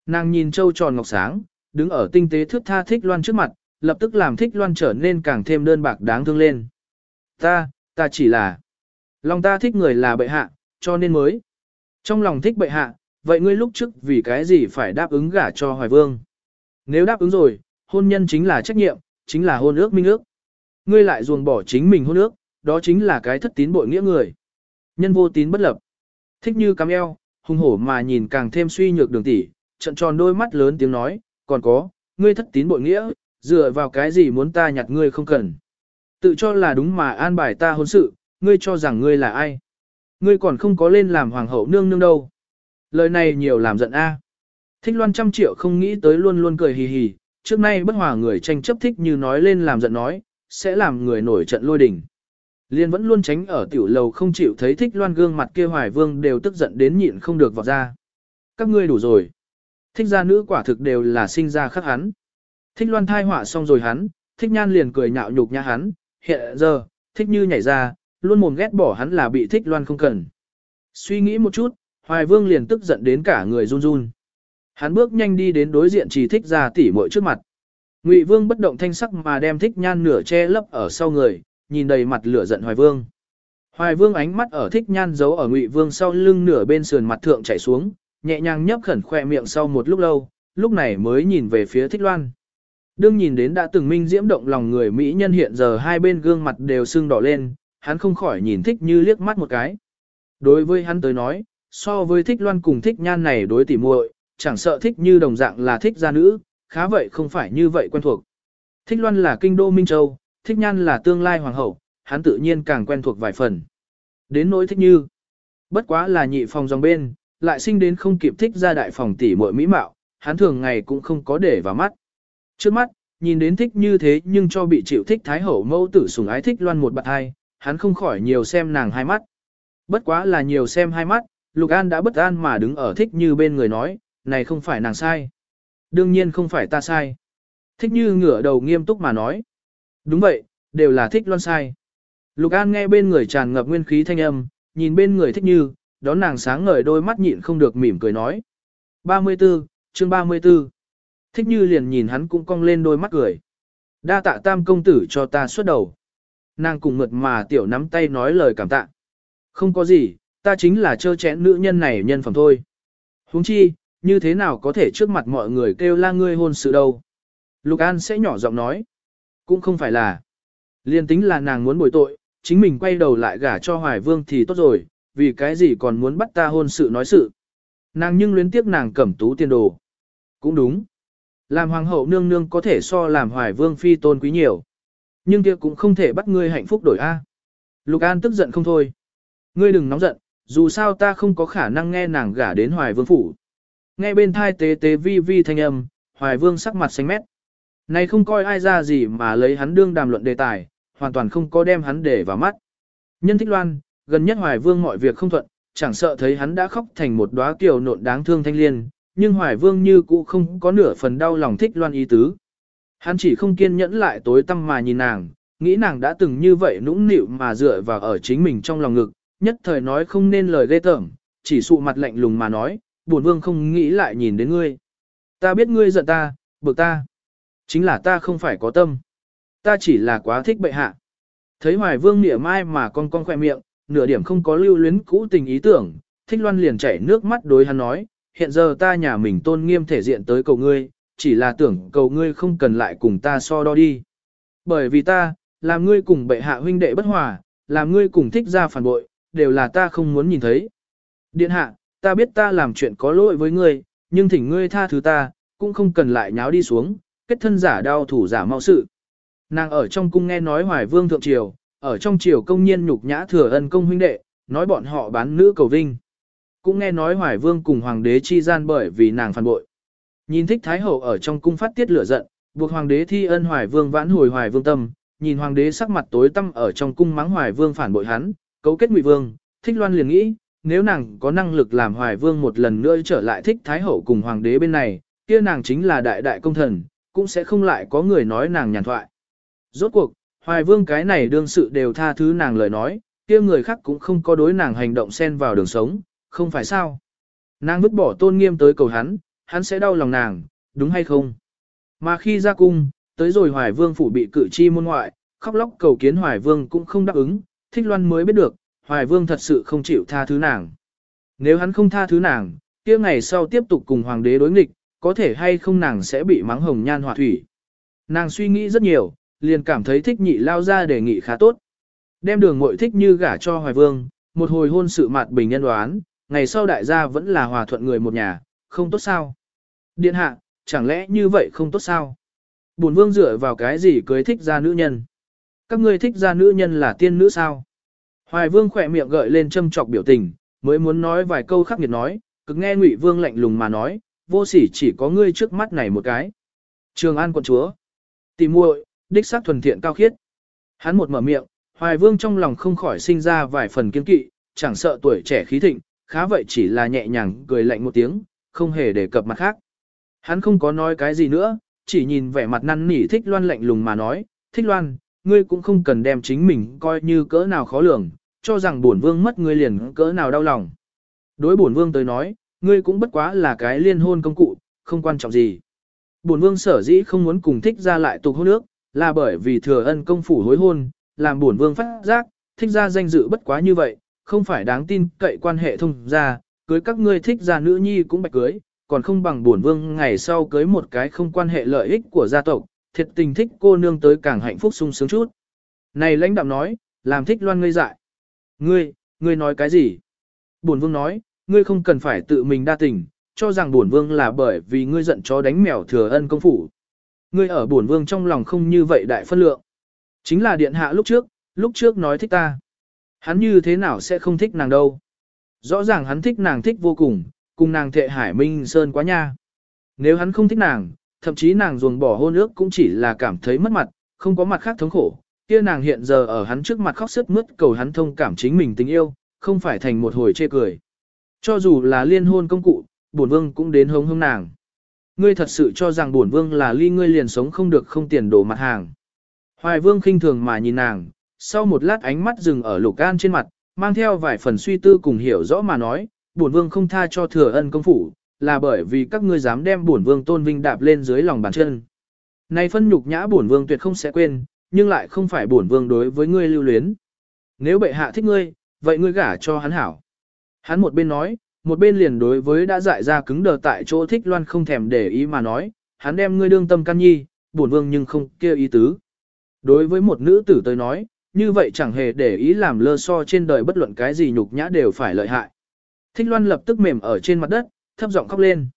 Nàng nhìn trâu tròn ngọc sáng, đứng ở tinh tế thước tha thích loan trước mặt, lập tức làm thích loan trở nên càng thêm đơn bạc đáng thương lên. Ta, ta chỉ là, lòng ta thích người là bệ hạ, cho nên mới. Trong lòng thích bệ hạ, vậy ngươi lúc trước vì cái gì phải đáp ứng gả cho Hoài Vương? Nếu đáp ứng rồi, hôn nhân chính là trách nhiệm, chính là hôn ước minh ước. Ngươi lại ruồng bỏ chính mình hôn ước, đó chính là cái thất tín bội nghĩa người. Nhân vô tín bất lập. Thích như cắm eo, hung hổ mà nhìn càng thêm suy nhược đường tỷ, trận tròn đôi mắt lớn tiếng nói, còn có, ngươi thất tín bội nghĩa, dựa vào cái gì muốn ta nhặt ngươi không cần. Tự cho là đúng mà an bài ta hôn sự, ngươi cho rằng ngươi là ai. Ngươi còn không có lên làm hoàng hậu nương nương đâu. Lời này nhiều làm giận a. Thích loan trăm triệu không nghĩ tới luôn luôn cười hì hì, trước nay bất hòa người tranh chấp thích như nói lên làm giận nói, sẽ làm người nổi trận lôi đình. Liên vẫn luôn tránh ở tiểu lầu không chịu thấy thích loan gương mặt kia hoài vương đều tức giận đến nhịn không được vọt ra. Các ngươi đủ rồi. Thích gia nữ quả thực đều là sinh ra khắc hắn. Thích loan thai họa xong rồi hắn, thích nhan liền cười nhạo nhục nhã hắn, hiện giờ, thích như nhảy ra, luôn mồm ghét bỏ hắn là bị thích loan không cần. Suy nghĩ một chút, hoài vương liền tức giận đến cả người run run. Hắn bước nhanh đi đến đối diện chỉ thích gia tỉ muội trước mặt. Ngụy Vương bất động thanh sắc mà đem thích nhan nửa che lấp ở sau người, nhìn đầy mặt lửa giận Hoài Vương. Hoài Vương ánh mắt ở thích nhan giấu ở Ngụy Vương sau lưng nửa bên sườn mặt thượng chảy xuống, nhẹ nhàng nhấp khẩn khoe miệng sau một lúc lâu, lúc này mới nhìn về phía thích loan. Đương nhìn đến đã từng minh diễm động lòng người Mỹ nhân hiện giờ hai bên gương mặt đều sưng đỏ lên, hắn không khỏi nhìn thích như liếc mắt một cái. Đối với hắn tới nói, so với thích loan cùng thích nhan này đối tỉ muội, chẳng sợ thích như đồng dạng là thích gia nữ, khá vậy không phải như vậy quen thuộc. Thích loan là kinh đô Minh Châu, thích nhan là tương lai hoàng hậu, hắn tự nhiên càng quen thuộc vài phần. Đến nỗi thích như, bất quá là nhị phòng dòng bên, lại sinh đến không kịp thích ra đại phòng tỷ muội mỹ mạo, hắn thường ngày cũng không có để vào mắt. Trước mắt, nhìn đến thích như thế nhưng cho bị chịu thích thái hậu mẫu tử sủng ái thích loan một bạn hai, hắn không khỏi nhiều xem nàng hai mắt. Bất quá là nhiều xem hai mắt, Lục An đã bất an mà đứng ở thích như bên người nói, này không phải nàng sai. Đương nhiên không phải ta sai. Thích như ngửa đầu nghiêm túc mà nói. Đúng vậy, đều là thích loan sai. Lục An nghe bên người tràn ngập nguyên khí thanh âm, nhìn bên người thích như, đón nàng sáng ngời đôi mắt nhịn không được mỉm cười nói. 34, chương 34. Thích như liền nhìn hắn cũng cong lên đôi mắt cười. Đa tạ tam công tử cho ta xuất đầu. Nàng cùng mượt mà tiểu nắm tay nói lời cảm tạ. Không có gì, ta chính là trơ chẽn nữ nhân này nhân phẩm thôi. huống chi, như thế nào có thể trước mặt mọi người kêu la ngươi hôn sự đâu. Lục An sẽ nhỏ giọng nói. Cũng không phải là. Liên tính là nàng muốn bồi tội, chính mình quay đầu lại gả cho Hoài Vương thì tốt rồi, vì cái gì còn muốn bắt ta hôn sự nói sự. Nàng nhưng luyến tiếc nàng cẩm tú tiên đồ. Cũng đúng. Làm hoàng hậu nương nương có thể so làm Hoài Vương phi tôn quý nhiều. Nhưng kia cũng không thể bắt ngươi hạnh phúc đổi A. Lục An tức giận không thôi. Ngươi đừng nóng giận, dù sao ta không có khả năng nghe nàng gả đến Hoài Vương phủ. Nghe bên thai tế tế vi vi thanh âm, Hoài Vương sắc mặt xanh mét. Này không coi ai ra gì mà lấy hắn đương đàm luận đề tài, hoàn toàn không có đem hắn để vào mắt. Nhân thích loan, gần nhất Hoài Vương mọi việc không thuận, chẳng sợ thấy hắn đã khóc thành một đóa kiều nộn đáng thương thanh liên, nhưng Hoài Vương như cũ không có nửa phần đau lòng thích loan ý tứ. Hắn chỉ không kiên nhẫn lại tối tâm mà nhìn nàng, nghĩ nàng đã từng như vậy nũng nịu mà dựa vào ở chính mình trong lòng ngực, nhất thời nói không nên lời ghê tởm, chỉ sụ mặt lạnh lùng mà nói, buồn vương không nghĩ lại nhìn đến ngươi. Ta biết ngươi giận ta, bực ta. Chính là ta không phải có tâm. Ta chỉ là quá thích bệ hạ. Thấy hoài vương mỉa mai mà con con khoe miệng, nửa điểm không có lưu luyến cũ tình ý tưởng, thích loan liền chảy nước mắt đối hắn nói, hiện giờ ta nhà mình tôn nghiêm thể diện tới cầu ngươi, chỉ là tưởng cầu ngươi không cần lại cùng ta so đo đi. Bởi vì ta, làm ngươi cùng bệ hạ huynh đệ bất hòa, làm ngươi cùng thích ra phản bội, đều là ta không muốn nhìn thấy. Điện hạ, ta biết ta làm chuyện có lỗi với ngươi, nhưng thỉnh ngươi tha thứ ta, cũng không cần lại nháo đi xuống, kết thân giả đau thủ giả mau sự. Nàng ở trong cung nghe nói hoài vương thượng triều, ở trong triều công nhiên nhục nhã thừa ân công huynh đệ, nói bọn họ bán nữ cầu vinh. Cũng nghe nói hoài vương cùng hoàng đế chi gian bởi vì nàng phản bội. Nhìn thích thái hậu ở trong cung phát tiết lửa giận, buộc hoàng đế thi ân hoài vương vãn hồi hoài vương tâm, nhìn hoàng đế sắc mặt tối tăm ở trong cung mắng hoài vương phản bội hắn, cấu kết ngụy vương, thích loan liền nghĩ, nếu nàng có năng lực làm hoài vương một lần nữa trở lại thích thái hậu cùng hoàng đế bên này, kia nàng chính là đại đại công thần, cũng sẽ không lại có người nói nàng nhàn thoại. Rốt cuộc, hoài vương cái này đương sự đều tha thứ nàng lời nói, kia người khác cũng không có đối nàng hành động xen vào đường sống, không phải sao. Nàng vứt bỏ tôn nghiêm tới cầu hắn, hắn sẽ đau lòng nàng, đúng hay không? Mà khi ra cung, tới rồi hoài vương phủ bị cử chi môn ngoại, khóc lóc cầu kiến hoài vương cũng không đáp ứng, thích loan mới biết được, hoài vương thật sự không chịu tha thứ nàng. Nếu hắn không tha thứ nàng, kia ngày sau tiếp tục cùng hoàng đế đối nghịch, có thể hay không nàng sẽ bị mắng hồng nhan họa thủy. Nàng suy nghĩ rất nhiều, liền cảm thấy thích nhị lao ra đề nghị khá tốt. Đem đường muội thích như gả cho Hoài Vương, một hồi hôn sự mạt bình nhân đoán, ngày sau đại gia vẫn là hòa thuận người một nhà, không tốt sao. Điện hạ, chẳng lẽ như vậy không tốt sao? Bổn vương dựa vào cái gì cưới thích ra nữ nhân? Các ngươi thích ra nữ nhân là tiên nữ sao? Hoài vương khỏe miệng gợi lên châm trọc biểu tình, mới muốn nói vài câu khắc nghiệt nói, cực nghe ngụy vương lạnh lùng mà nói, vô sỉ chỉ có ngươi trước mắt này một cái. Trường An quận chúa. tỷ muội, đích xác thuần thiện cao khiết. Hắn một mở miệng, Hoài Vương trong lòng không khỏi sinh ra vài phần kiên kỵ, chẳng sợ tuổi trẻ khí thịnh, khá vậy chỉ là nhẹ nhàng cười lạnh một tiếng, không hề đề cập mặt khác. Hắn không có nói cái gì nữa, chỉ nhìn vẻ mặt năn nỉ thích loan lạnh lùng mà nói, thích loan, ngươi cũng không cần đem chính mình coi như cỡ nào khó lường, cho rằng bổn vương mất ngươi liền cỡ nào đau lòng. Đối bổn vương tới nói, ngươi cũng bất quá là cái liên hôn công cụ, không quan trọng gì. Bổn vương sở dĩ không muốn cùng thích ra lại tục hôn nước, là bởi vì thừa ân công phủ hối hôn, làm bổn vương phát giác, thích ra danh dự bất quá như vậy, không phải đáng tin cậy quan hệ thông ra, cưới các ngươi thích ra nữ nhi cũng bạch cưới, còn không bằng bổn vương ngày sau cưới một cái không quan hệ lợi ích của gia tộc, thiệt tình thích cô nương tới càng hạnh phúc sung sướng chút. Này lãnh đạo nói, làm thích loan ngây dại. Ngươi, ngươi nói cái gì? Bổn vương nói, ngươi không cần phải tự mình đa tình, cho rằng bổn vương là bởi vì ngươi giận chó đánh mèo thừa ân công phủ. Ngươi ở bổn vương trong lòng không như vậy đại phân lượng. Chính là điện hạ lúc trước, lúc trước nói thích ta. Hắn như thế nào sẽ không thích nàng đâu. Rõ ràng hắn thích nàng thích vô cùng, cùng nàng thệ hải minh sơn quá nha. Nếu hắn không thích nàng, thậm chí nàng ruồng bỏ hôn ước cũng chỉ là cảm thấy mất mặt, không có mặt khác thống khổ. Kia nàng hiện giờ ở hắn trước mặt khóc sức mướt cầu hắn thông cảm chính mình tình yêu, không phải thành một hồi chê cười. Cho dù là liên hôn công cụ, bổn vương cũng đến hống hống nàng. Ngươi thật sự cho rằng bổn vương là ly ngươi liền sống không được không tiền đổ mặt hàng. Hoài vương khinh thường mà nhìn nàng, sau một lát ánh mắt dừng ở lục an trên mặt, mang theo vài phần suy tư cùng hiểu rõ mà nói, bổn vương không tha cho thừa ân công phủ, là bởi vì các ngươi dám đem bổn vương tôn vinh đạp lên dưới lòng bàn chân. Này phân nhục nhã bổn vương tuyệt không sẽ quên, nhưng lại không phải bổn vương đối với ngươi lưu luyến. Nếu bệ hạ thích ngươi, vậy ngươi gả cho hắn hảo. Hắn một bên nói, một bên liền đối với đã dại ra cứng đờ tại chỗ thích loan không thèm để ý mà nói, hắn đem ngươi đương tâm can nhi, bổn vương nhưng không kêu ý tứ. Đối với một nữ tử tới nói, như vậy chẳng hề để ý làm lơ so trên đời bất luận cái gì nhục nhã đều phải lợi hại. Thích loan lập tức mềm ở trên mặt đất, thấp giọng khóc lên.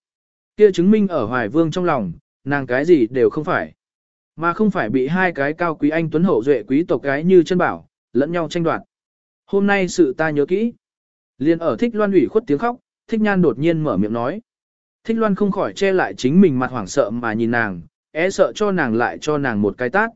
Kia chứng minh ở hoài vương trong lòng, nàng cái gì đều không phải. Mà không phải bị hai cái cao quý anh tuấn hậu duệ quý tộc cái như chân bảo, lẫn nhau tranh đoạt. Hôm nay sự ta nhớ kỹ. Liên ở thích loan ủy khuất tiếng khóc, thích nhan đột nhiên mở miệng nói. Thích loan không khỏi che lại chính mình mặt hoảng sợ mà nhìn nàng, é sợ cho nàng lại cho nàng một cái tát.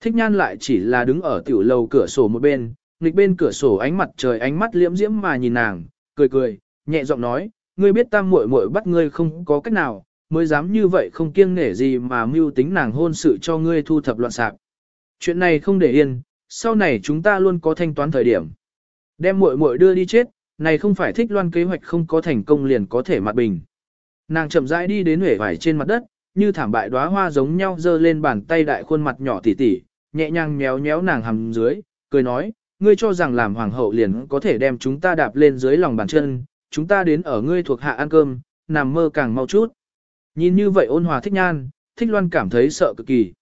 Thích nhan lại chỉ là đứng ở tiểu lầu cửa sổ một bên, nghịch bên cửa sổ ánh mặt trời ánh mắt liễm diễm mà nhìn nàng, cười cười, nhẹ giọng nói, ngươi biết tam muội muội bắt ngươi không có cách nào, mới dám như vậy không kiêng nể gì mà mưu tính nàng hôn sự cho ngươi thu thập loạn sạc. Chuyện này không để yên, sau này chúng ta luôn có thanh toán thời điểm. Đem muội muội đưa đi chết, này không phải thích loan kế hoạch không có thành công liền có thể mặt bình. Nàng chậm rãi đi đến huệ vải trên mặt đất, như thảm bại đóa hoa giống nhau giơ lên bàn tay đại khuôn mặt nhỏ tỉ tỉ, nhẹ nhàng méo méo nàng hầm dưới, cười nói, ngươi cho rằng làm hoàng hậu liền có thể đem chúng ta đạp lên dưới lòng bàn chân, chúng ta đến ở ngươi thuộc hạ ăn cơm, nằm mơ càng mau chút. Nhìn như vậy ôn hòa thích nhan, thích loan cảm thấy sợ cực kỳ.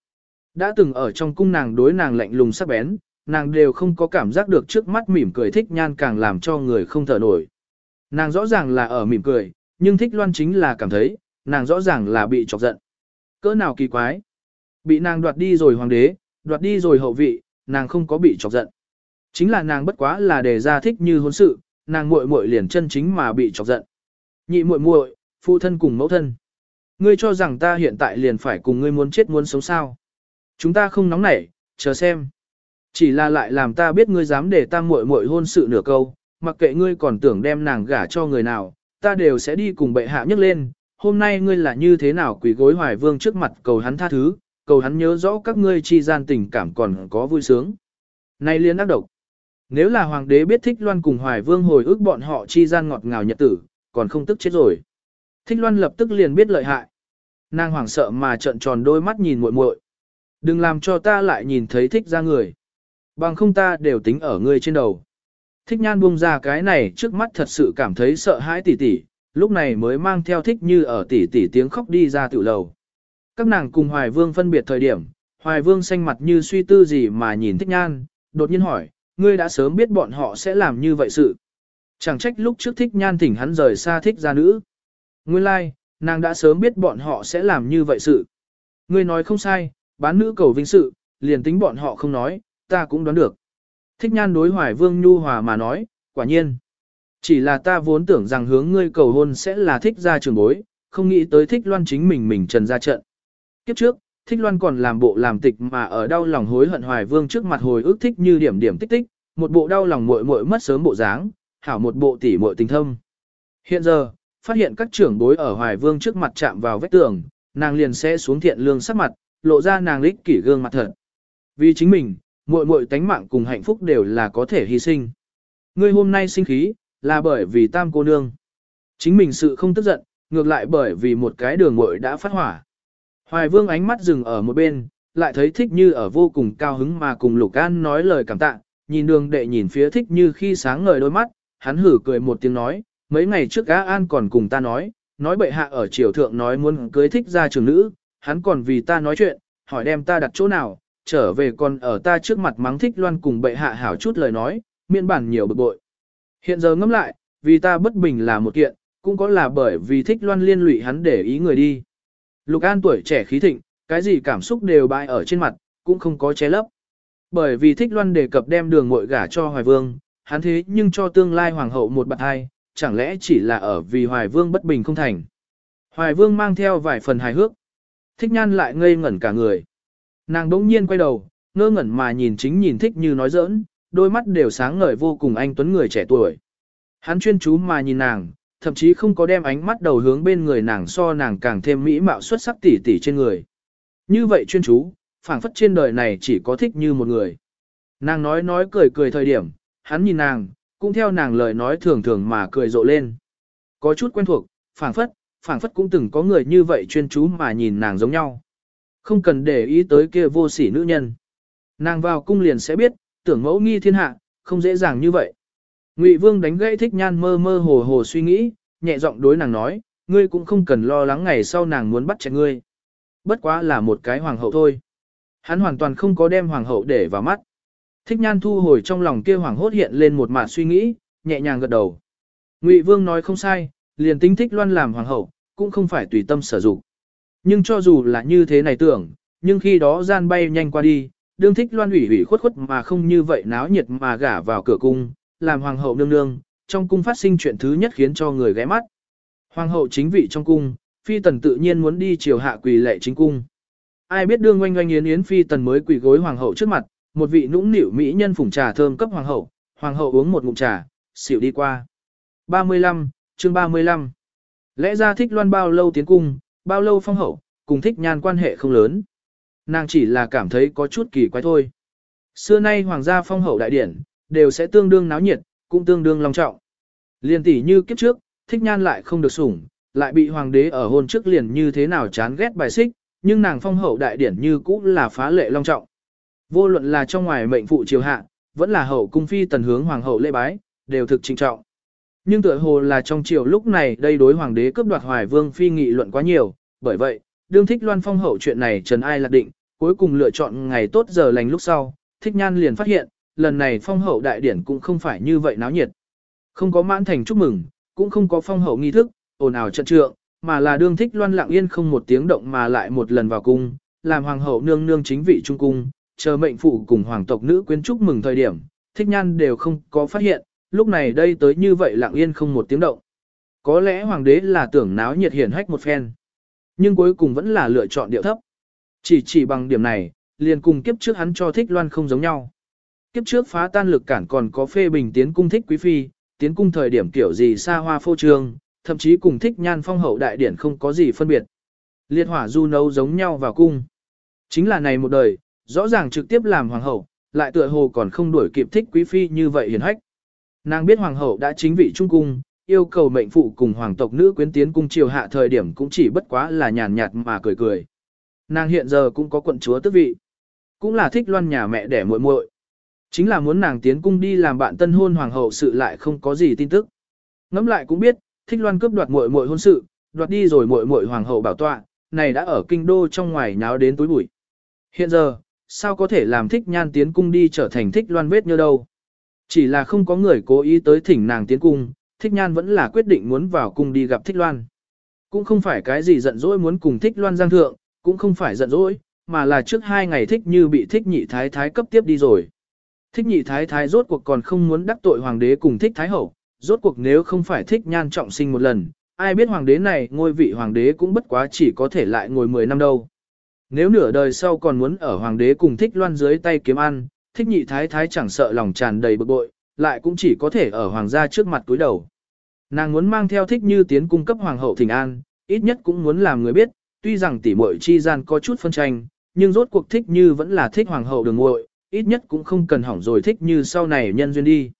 Đã từng ở trong cung nàng đối nàng lạnh lùng sắc bén, nàng đều không có cảm giác được trước mắt mỉm cười thích nhan càng làm cho người không thở nổi. Nàng rõ ràng là ở mỉm cười, nhưng thích loan chính là cảm thấy, nàng rõ ràng là bị chọc giận. Cỡ nào kỳ quái. Bị nàng đoạt đi rồi hoàng đế, đoạt đi rồi hậu vị, nàng không có bị chọc giận. Chính là nàng bất quá là đề ra thích như hôn sự, nàng muội muội liền chân chính mà bị chọc giận. Nhị muội muội, phụ thân cùng mẫu thân. Ngươi cho rằng ta hiện tại liền phải cùng ngươi muốn chết muốn sống sao? Chúng ta không nóng nảy, chờ xem. Chỉ là lại làm ta biết ngươi dám để ta muội muội hôn sự nửa câu, mặc kệ ngươi còn tưởng đem nàng gả cho người nào, ta đều sẽ đi cùng bệ hạ nhấc lên. Hôm nay ngươi là như thế nào quỳ gối hoài vương trước mặt cầu hắn tha thứ, cầu hắn nhớ rõ các ngươi chi gian tình cảm còn có vui sướng. Này liên ác độc. Nếu là hoàng đế biết thích loan cùng hoài vương hồi ức bọn họ chi gian ngọt ngào nhật tử, còn không tức chết rồi. Thích loan lập tức liền biết lợi hại. Nàng hoảng sợ mà trợn tròn đôi mắt nhìn muội muội. Đừng làm cho ta lại nhìn thấy thích ra người. Bằng không ta đều tính ở ngươi trên đầu. Thích nhan buông ra cái này trước mắt thật sự cảm thấy sợ hãi tỷ tỷ. lúc này mới mang theo thích như ở tỷ tỷ tiếng khóc đi ra tiểu lầu. Các nàng cùng Hoài Vương phân biệt thời điểm, Hoài Vương xanh mặt như suy tư gì mà nhìn thích nhan, đột nhiên hỏi, ngươi đã sớm biết bọn họ sẽ làm như vậy sự. Chẳng trách lúc trước thích nhan thỉnh hắn rời xa thích gia nữ. Nguyên lai, like, nàng đã sớm biết bọn họ sẽ làm như vậy sự. Ngươi nói không sai, bán nữ cầu vinh sự, liền tính bọn họ không nói, ta cũng đoán được. Thích nhan đối hoài vương nhu hòa mà nói, quả nhiên. Chỉ là ta vốn tưởng rằng hướng ngươi cầu hôn sẽ là thích gia trường bối, không nghĩ tới thích loan chính mình mình trần ra trận. Kiếp trước, thích loan còn làm bộ làm tịch mà ở đau lòng hối hận hoài vương trước mặt hồi ức thích như điểm điểm tích tích, một bộ đau lòng muội muội mất sớm bộ dáng, hảo một bộ tỉ muội tình thâm. Hiện giờ, phát hiện các trưởng bối ở hoài vương trước mặt chạm vào vết tường, nàng liền sẽ xuống thiện lương sắc mặt, lộ ra nàng lích kỷ gương mặt thật. Vì chính mình, muội muội tánh mạng cùng hạnh phúc đều là có thể hy sinh. Ngươi hôm nay sinh khí, là bởi vì tam cô nương. Chính mình sự không tức giận, ngược lại bởi vì một cái đường muội đã phát hỏa. Hoài vương ánh mắt dừng ở một bên, lại thấy thích như ở vô cùng cao hứng mà cùng Lục An nói lời cảm tạ, nhìn đường đệ nhìn phía thích như khi sáng ngời đôi mắt, hắn hử cười một tiếng nói, mấy ngày trước Á An còn cùng ta nói, nói bệ hạ ở triều thượng nói muốn cưới thích ra trường nữ, hắn còn vì ta nói chuyện, hỏi đem ta đặt chỗ nào, trở về còn ở ta trước mặt mắng thích loan cùng bệ hạ hảo chút lời nói, miễn bản nhiều bực bội. Hiện giờ ngẫm lại, vì ta bất bình là một kiện, cũng có là bởi vì thích loan liên lụy hắn để ý người đi. Lục An tuổi trẻ khí thịnh, cái gì cảm xúc đều bại ở trên mặt, cũng không có che lấp. Bởi vì thích loan đề cập đem đường muội gả cho Hoài Vương, hắn thế nhưng cho tương lai hoàng hậu một bạn hai, chẳng lẽ chỉ là ở vì Hoài Vương bất bình không thành. Hoài Vương mang theo vài phần hài hước. Thích nhan lại ngây ngẩn cả người. Nàng đỗng nhiên quay đầu, ngơ ngẩn mà nhìn chính nhìn thích như nói giỡn, đôi mắt đều sáng ngời vô cùng anh tuấn người trẻ tuổi. Hắn chuyên chú mà nhìn nàng, thậm chí không có đem ánh mắt đầu hướng bên người nàng so nàng càng thêm mỹ mạo xuất sắc tỉ tỉ trên người. Như vậy chuyên chú, phảng phất trên đời này chỉ có thích như một người. Nàng nói nói cười cười thời điểm, hắn nhìn nàng, cũng theo nàng lời nói thường thường mà cười rộ lên. Có chút quen thuộc, phảng phất, phảng phất cũng từng có người như vậy chuyên chú mà nhìn nàng giống nhau. Không cần để ý tới kia vô sỉ nữ nhân. Nàng vào cung liền sẽ biết, tưởng mẫu nghi thiên hạ, không dễ dàng như vậy. Ngụy Vương đánh gãy thích nhan mơ mơ hồ hồ suy nghĩ, nhẹ giọng đối nàng nói, ngươi cũng không cần lo lắng ngày sau nàng muốn bắt chạy ngươi. Bất quá là một cái hoàng hậu thôi. Hắn hoàn toàn không có đem hoàng hậu để vào mắt. Thích nhan thu hồi trong lòng kia hoàng hốt hiện lên một mạt suy nghĩ, nhẹ nhàng gật đầu. Ngụy Vương nói không sai, liền tính thích loan làm hoàng hậu, cũng không phải tùy tâm sở dụng. Nhưng cho dù là như thế này tưởng, nhưng khi đó gian bay nhanh qua đi, đương thích loan ủy ủy khuất khuất mà không như vậy náo nhiệt mà gả vào cửa cung, làm hoàng hậu nương nương, trong cung phát sinh chuyện thứ nhất khiến cho người ghé mắt. Hoàng hậu chính vị trong cung, phi tần tự nhiên muốn đi chiều hạ quỳ lệ chính cung. Ai biết đương oanh oanh yến yến phi tần mới quỳ gối hoàng hậu trước mặt, một vị nũng nịu mỹ nhân phủng trà thơm cấp hoàng hậu, hoàng hậu uống một ngụm trà, xỉu đi qua. 35, chương 35. Lẽ ra thích loan bao lâu tiến cung, bao lâu phong hậu, cùng thích nhan quan hệ không lớn. Nàng chỉ là cảm thấy có chút kỳ quái thôi. Xưa nay hoàng gia phong hậu đại điển, đều sẽ tương đương náo nhiệt, cũng tương đương long trọng. Liên tỷ như kiếp trước, thích nhan lại không được sủng, lại bị hoàng đế ở hôn trước liền như thế nào chán ghét bài xích, nhưng nàng phong hậu đại điển như cũ là phá lệ long trọng. Vô luận là trong ngoài mệnh phụ triều hạ, vẫn là hậu cung phi tần hướng hoàng hậu lễ bái, đều thực trịnh trọng. Nhưng tựa hồ là trong triều lúc này đây đối hoàng đế cướp đoạt hoài vương phi nghị luận quá nhiều, bởi vậy, đương thích loan phong hậu chuyện này trần ai lạc định, cuối cùng lựa chọn ngày tốt giờ lành lúc sau, thích nhan liền phát hiện, lần này phong hậu đại điển cũng không phải như vậy náo nhiệt. Không có mãn thành chúc mừng, cũng không có phong hậu nghi thức, ồn ào trận trượng, mà là đương thích loan lặng yên không một tiếng động mà lại một lần vào cung, làm hoàng hậu nương nương chính vị trung cung, chờ mệnh phụ cùng hoàng tộc nữ quyến chúc mừng thời điểm, thích nhan đều không có phát hiện, lúc này đây tới như vậy lặng yên không một tiếng động. Có lẽ hoàng đế là tưởng náo nhiệt hiển hách một phen, nhưng cuối cùng vẫn là lựa chọn điệu thấp. Chỉ chỉ bằng điểm này, liền cùng kiếp trước hắn cho thích loan không giống nhau. Kiếp trước phá tan lực cản còn có phê bình tiến cung thích quý phi, tiến cung thời điểm kiểu gì xa hoa phô trương, thậm chí cùng thích nhan phong hậu đại điển không có gì phân biệt. Liệt hỏa du nấu giống nhau vào cung. Chính là này một đời, rõ ràng trực tiếp làm hoàng hậu, lại tựa hồ còn không đuổi kịp thích quý phi như vậy hiền hách. Nàng biết hoàng hậu đã chính vị trung cung, yêu cầu mệnh phụ cùng hoàng tộc nữ quyến tiến cung triều hạ thời điểm cũng chỉ bất quá là nhàn nhạt mà cười cười. Nàng hiện giờ cũng có quận chúa tước vị, cũng là thích loan nhà mẹ đẻ muội muội. Chính là muốn nàng tiến cung đi làm bạn tân hôn hoàng hậu sự lại không có gì tin tức. Ngẫm lại cũng biết, thích loan cướp đoạt muội muội hôn sự, đoạt đi rồi muội muội hoàng hậu bảo tọa, này đã ở kinh đô trong ngoài nháo đến tối bụi. Hiện giờ, sao có thể làm thích nhan tiến cung đi trở thành thích loan vết như đâu. Chỉ là không có người cố ý tới thỉnh nàng tiến cung, thích nhan vẫn là quyết định muốn vào cung đi gặp thích loan. Cũng không phải cái gì giận dỗi muốn cùng thích loan giang thượng, cũng không phải giận dỗi, mà là trước hai ngày thích như bị thích nhị thái thái cấp tiếp đi rồi. Thích nhị thái thái rốt cuộc còn không muốn đắc tội hoàng đế cùng thích thái hậu, rốt cuộc nếu không phải thích nhan trọng sinh một lần, ai biết hoàng đế này ngôi vị hoàng đế cũng bất quá chỉ có thể lại ngồi 10 năm đâu. Nếu nửa đời sau còn muốn ở hoàng đế cùng thích loan dưới tay kiếm ăn, thích nhị thái thái chẳng sợ lòng tràn đầy bực bội, lại cũng chỉ có thể ở hoàng gia trước mặt túi đầu. Nàng muốn mang theo thích như tiến cung cấp hoàng hậu thỉnh an, ít nhất cũng muốn làm người biết, tuy rằng tỷ muội chi gian có chút phân tranh, nhưng rốt cuộc thích như vẫn là thích hoàng hậu đường muội, ít nhất cũng không cần hỏng rồi thích như sau này nhân duyên đi.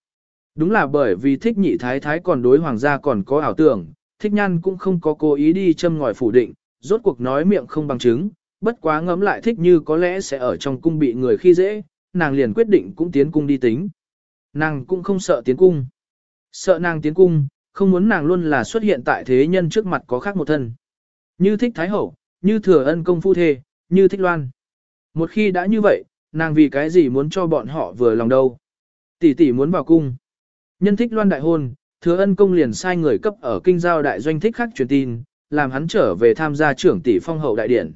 Đúng là bởi vì thích nhị thái thái còn đối hoàng gia còn có ảo tưởng, thích nhan cũng không có cố ý đi châm ngòi phủ định, rốt cuộc nói miệng không bằng chứng, bất quá ngẫm lại thích như có lẽ sẽ ở trong cung bị người khi dễ, nàng liền quyết định cũng tiến cung đi tính. Nàng cũng không sợ tiến cung. Sợ nàng tiến cung, không muốn nàng luôn là xuất hiện tại thế nhân trước mặt có khác một thân. Như thích thái hậu, như thừa ân công phu thê, như thích loan. Một khi đã như vậy, nàng vì cái gì muốn cho bọn họ vừa lòng đâu. Tỷ tỷ muốn vào cung. Nhân thích loan đại hôn, thừa ân công liền sai người cấp ở kinh giao đại doanh thích khắc truyền tin, làm hắn trở về tham gia trưởng tỷ phong hậu đại điển.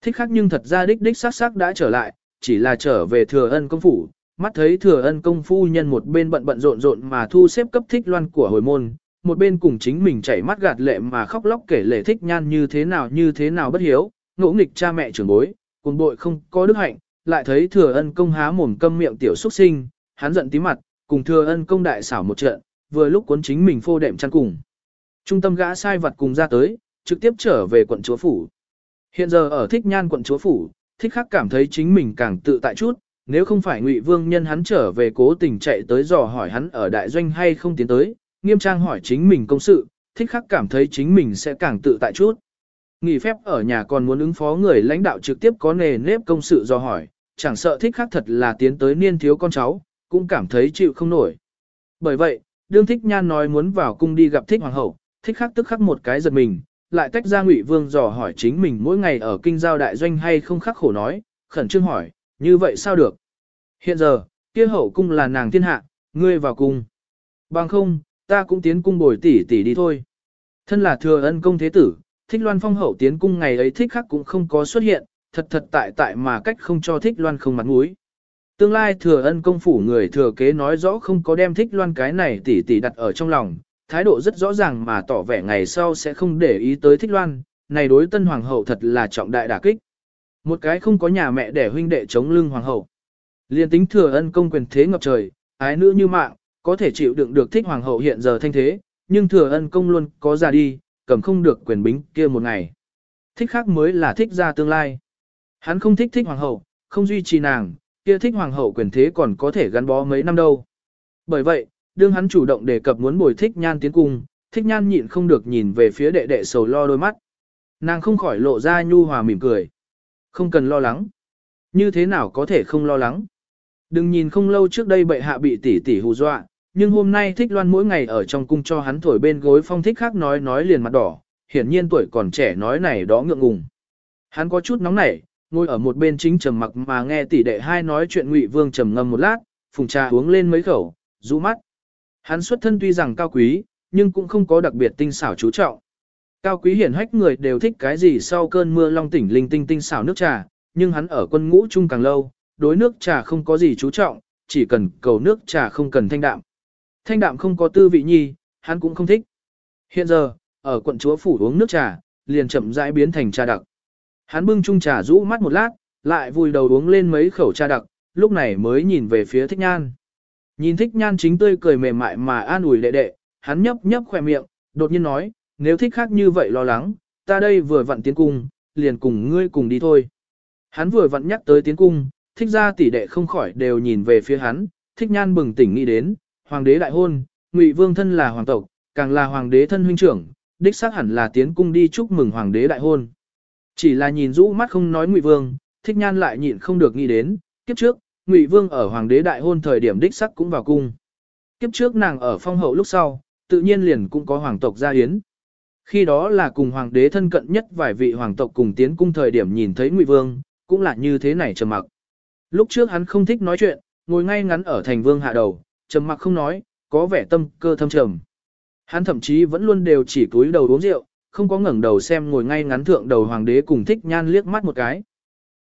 Thích khắc nhưng thật ra đích đích sắc sắc đã trở lại, chỉ là trở về thừa ân công phủ, mắt thấy thừa ân công phu nhân một bên bận bận rộn rộn mà thu xếp cấp thích loan của hồi môn, một bên cùng chính mình chảy mắt gạt lệ mà khóc lóc kể lệ thích nhan như thế nào như thế nào bất hiếu, ngỗ nghịch cha mẹ trưởng bối, cùng bội không có đức hạnh, lại thấy thừa ân công há mồm câm miệng tiểu xuất sinh, hắn giận tí mặt, cùng thừa ân công đại xảo một trận, vừa lúc cuốn chính mình phô đệm chăn cùng. Trung tâm gã sai vật cùng ra tới, trực tiếp trở về quận chúa phủ. Hiện giờ ở thích nhan quận chúa phủ, thích khắc cảm thấy chính mình càng tự tại chút, nếu không phải ngụy vương nhân hắn trở về cố tình chạy tới dò hỏi hắn ở đại doanh hay không tiến tới, nghiêm trang hỏi chính mình công sự, thích khắc cảm thấy chính mình sẽ càng tự tại chút. Nghỉ phép ở nhà còn muốn ứng phó người lãnh đạo trực tiếp có nề nếp công sự dò hỏi, chẳng sợ thích khắc thật là tiến tới niên thiếu con cháu, cũng cảm thấy chịu không nổi. Bởi vậy, đương thích nhan nói muốn vào cung đi gặp thích hoàng hậu, thích khắc tức khắc một cái giật mình, lại tách ra ngụy vương dò hỏi chính mình mỗi ngày ở kinh giao đại doanh hay không khắc khổ nói, khẩn trương hỏi, như vậy sao được? Hiện giờ, kia hậu cung là nàng thiên hạ, ngươi vào cung. Bằng không, ta cũng tiến cung bồi tỷ tỷ đi thôi. Thân là thừa ân công thế tử, thích loan phong hậu tiến cung ngày ấy thích khắc cũng không có xuất hiện, thật thật tại tại mà cách không cho thích loan không mặt mũi. Tương lai thừa ân công phủ người thừa kế nói rõ không có đem thích loan cái này tỷ tỷ đặt ở trong lòng, thái độ rất rõ ràng mà tỏ vẻ ngày sau sẽ không để ý tới thích loan, này đối tân hoàng hậu thật là trọng đại đả kích. Một cái không có nhà mẹ để huynh đệ chống lưng hoàng hậu. Liên tính thừa ân công quyền thế ngập trời, ái nữ như mạng, có thể chịu đựng được thích hoàng hậu hiện giờ thanh thế, nhưng thừa ân công luôn có ra đi, cầm không được quyền bính kia một ngày. Thích khác mới là thích ra tương lai. Hắn không thích thích hoàng hậu, không duy trì nàng, kia thích hoàng hậu quyền thế còn có thể gắn bó mấy năm đâu. Bởi vậy, đương hắn chủ động đề cập muốn bồi thích nhan tiến cung, thích nhan nhịn không được nhìn về phía đệ đệ sầu lo đôi mắt. Nàng không khỏi lộ ra nhu hòa mỉm cười. Không cần lo lắng. Như thế nào có thể không lo lắng. Đừng nhìn không lâu trước đây bệ hạ bị tỷ tỷ hù dọa, nhưng hôm nay thích loan mỗi ngày ở trong cung cho hắn thổi bên gối phong thích khác nói nói liền mặt đỏ, hiển nhiên tuổi còn trẻ nói này đó ngượng ngùng. Hắn có chút nóng nảy, ngồi ở một bên chính trầm mặc mà nghe tỷ đệ hai nói chuyện ngụy vương trầm ngâm một lát, phùng trà uống lên mấy khẩu, rũ mắt. Hắn xuất thân tuy rằng cao quý, nhưng cũng không có đặc biệt tinh xảo chú trọng. Cao quý hiển hách người đều thích cái gì sau cơn mưa long tỉnh linh tinh tinh xảo nước trà, nhưng hắn ở quân ngũ chung càng lâu, đối nước trà không có gì chú trọng, chỉ cần cầu nước trà không cần thanh đạm. Thanh đạm không có tư vị nhi, hắn cũng không thích. Hiện giờ, ở quận chúa phủ uống nước trà, liền chậm rãi biến thành trà đặc. Hắn bưng chung trà rũ mắt một lát, lại vùi đầu uống lên mấy khẩu trà đặc, lúc này mới nhìn về phía thích nhan. Nhìn thích nhan chính tươi cười mềm mại mà an ủi đệ đệ, hắn nhấp nhấp khỏe miệng, đột nhiên nói, nếu thích khác như vậy lo lắng, ta đây vừa vặn tiến cung, liền cùng ngươi cùng đi thôi. Hắn vừa vặn nhắc tới tiến cung, thích ra tỷ đệ không khỏi đều nhìn về phía hắn, thích nhan bừng tỉnh nghĩ đến, hoàng đế đại hôn, ngụy vương thân là hoàng tộc, càng là hoàng đế thân huynh trưởng, đích xác hẳn là tiến cung đi chúc mừng hoàng đế đại hôn. Chỉ là nhìn rũ mắt không nói ngụy vương, thích nhan lại nhịn không được nghĩ đến, kiếp trước, ngụy vương ở hoàng đế đại hôn thời điểm đích sắc cũng vào cung. Kiếp trước nàng ở phong hậu lúc sau, tự nhiên liền cũng có hoàng tộc gia hiến. Khi đó là cùng hoàng đế thân cận nhất vài vị hoàng tộc cùng tiến cung thời điểm nhìn thấy ngụy vương, cũng là như thế này trầm mặc. Lúc trước hắn không thích nói chuyện, ngồi ngay ngắn ở thành vương hạ đầu, trầm mặc không nói, có vẻ tâm cơ thâm trầm. Hắn thậm chí vẫn luôn đều chỉ cúi đầu uống rượu, không có ngẩng đầu xem ngồi ngay ngắn thượng đầu hoàng đế cùng thích nhan liếc mắt một cái.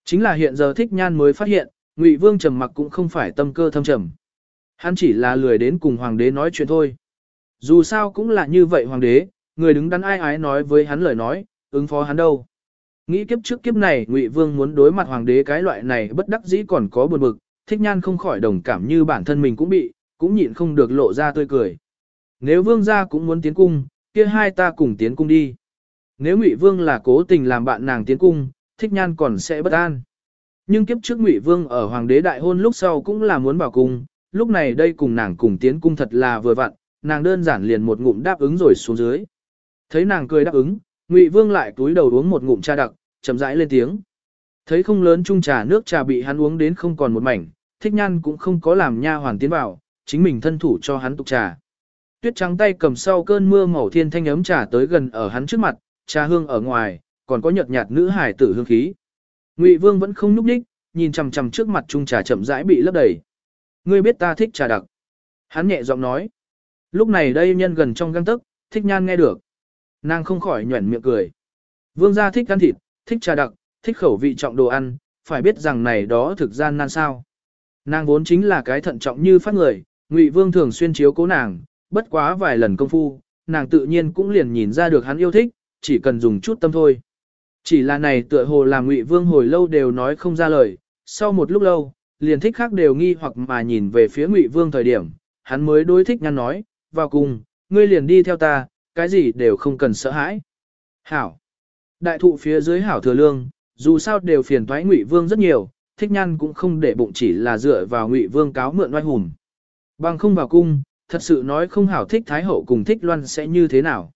Chính là hiện giờ thích nhan mới phát hiện, Ngụy Vương trầm mặc cũng không phải tâm cơ thâm trầm. Hắn chỉ là lười đến cùng hoàng đế nói chuyện thôi. Dù sao cũng là như vậy hoàng đế, người đứng đắn ai ái nói với hắn lời nói, ứng phó hắn đâu. Nghĩ kiếp trước kiếp này Ngụy Vương muốn đối mặt hoàng đế cái loại này bất đắc dĩ còn có buồn bực, thích nhan không khỏi đồng cảm như bản thân mình cũng bị, cũng nhịn không được lộ ra tươi cười. Nếu vương gia cũng muốn tiến cung, kia hai ta cùng tiến cung đi. Nếu Ngụy Vương là cố tình làm bạn nàng tiến cung, thích nhan còn sẽ bất an. Nhưng kiếp trước Ngụy Vương ở hoàng đế đại hôn lúc sau cũng là muốn vào cung, lúc này đây cùng nàng cùng tiến cung thật là vừa vặn, nàng đơn giản liền một ngụm đáp ứng rồi xuống dưới. Thấy nàng cười đáp ứng, Ngụy Vương lại túi đầu uống một ngụm trà đặc, chậm rãi lên tiếng. Thấy không lớn chung trà nước trà bị hắn uống đến không còn một mảnh, thích nhan cũng không có làm nha hoàn tiến vào, chính mình thân thủ cho hắn tục trà. Tuyết trắng tay cầm sau cơn mưa màu thiên thanh ấm trà tới gần ở hắn trước mặt, trà hương ở ngoài, còn có nhợt nhạt nữ hải tử hương khí. Ngụy Vương vẫn không nhúc nhích, nhìn chằm chằm trước mặt chung trà chậm rãi bị lấp đầy. Ngươi biết ta thích trà đặc. Hắn nhẹ giọng nói. Lúc này đây nhân gần trong găng tức, thích nhan nghe được. Nàng không khỏi nhuẩn miệng cười. Vương gia thích ăn thịt, thích trà đặc, thích khẩu vị trọng đồ ăn, phải biết rằng này đó thực gian nan sao. Nàng vốn chính là cái thận trọng như phát người, Ngụy Vương thường xuyên chiếu cố nàng, bất quá vài lần công phu, nàng tự nhiên cũng liền nhìn ra được hắn yêu thích, chỉ cần dùng chút tâm thôi. Chỉ là này tựa hồ làm Ngụy Vương hồi lâu đều nói không ra lời, sau một lúc lâu, liền thích khác đều nghi hoặc mà nhìn về phía Ngụy Vương thời điểm, hắn mới đối thích nhăn nói, vào cùng, ngươi liền đi theo ta, cái gì đều không cần sợ hãi. Hảo. Đại thụ phía dưới hảo thừa lương, dù sao đều phiền toái Ngụy Vương rất nhiều, thích nhăn cũng không để bụng chỉ là dựa vào Ngụy Vương cáo mượn oai hùng. Bằng không vào cung, thật sự nói không hảo thích Thái Hậu cùng thích Loan sẽ như thế nào.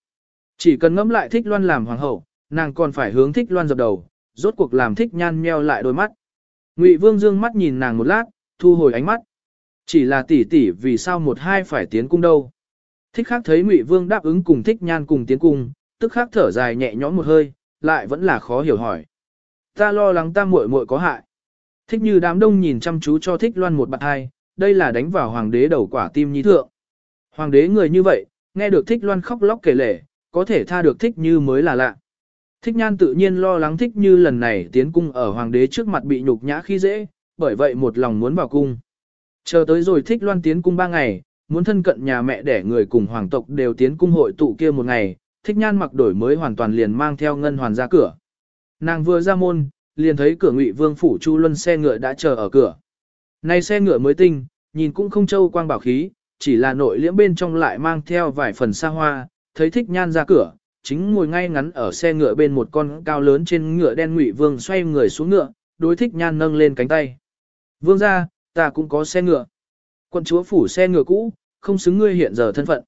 Chỉ cần ngẫm lại thích Loan làm hoàng hậu, nàng còn phải hướng thích Loan dập đầu, rốt cuộc làm thích nhan meo lại đôi mắt. Ngụy Vương dương mắt nhìn nàng một lát, thu hồi ánh mắt. Chỉ là tỷ tỷ vì sao một hai phải tiến cung đâu. Thích khác thấy Ngụy Vương đáp ứng cùng thích nhan cùng tiến cung, tức khác thở dài nhẹ nhõm một hơi, lại vẫn là khó hiểu hỏi. Ta lo lắng ta muội muội có hại. Thích như đám đông nhìn chăm chú cho thích loan một bạn hai, đây là đánh vào hoàng đế đầu quả tim nhí thượng. Hoàng đế người như vậy, nghe được thích loan khóc lóc kể lể, có thể tha được thích như mới là lạ. Thích nhan tự nhiên lo lắng thích như lần này tiến cung ở hoàng đế trước mặt bị nhục nhã khi dễ, bởi vậy một lòng muốn vào cung. Chờ tới rồi thích loan tiến cung ba ngày, muốn thân cận nhà mẹ để người cùng hoàng tộc đều tiến cung hội tụ kia một ngày, thích nhan mặc đổi mới hoàn toàn liền mang theo ngân hoàn ra cửa. Nàng vừa ra môn, liền thấy cửa ngụy vương phủ chu luân xe ngựa đã chờ ở cửa. Này xe ngựa mới tinh, nhìn cũng không châu quang bảo khí, chỉ là nội liễm bên trong lại mang theo vài phần xa hoa, thấy thích nhan ra cửa, chính ngồi ngay ngắn ở xe ngựa bên một con cao lớn trên ngựa đen ngụy vương xoay người xuống ngựa, đối thích nhan nâng lên cánh tay. Vương ra, ta cũng có xe ngựa. Quận chúa phủ xe ngựa cũ, không xứng ngươi hiện giờ thân phận.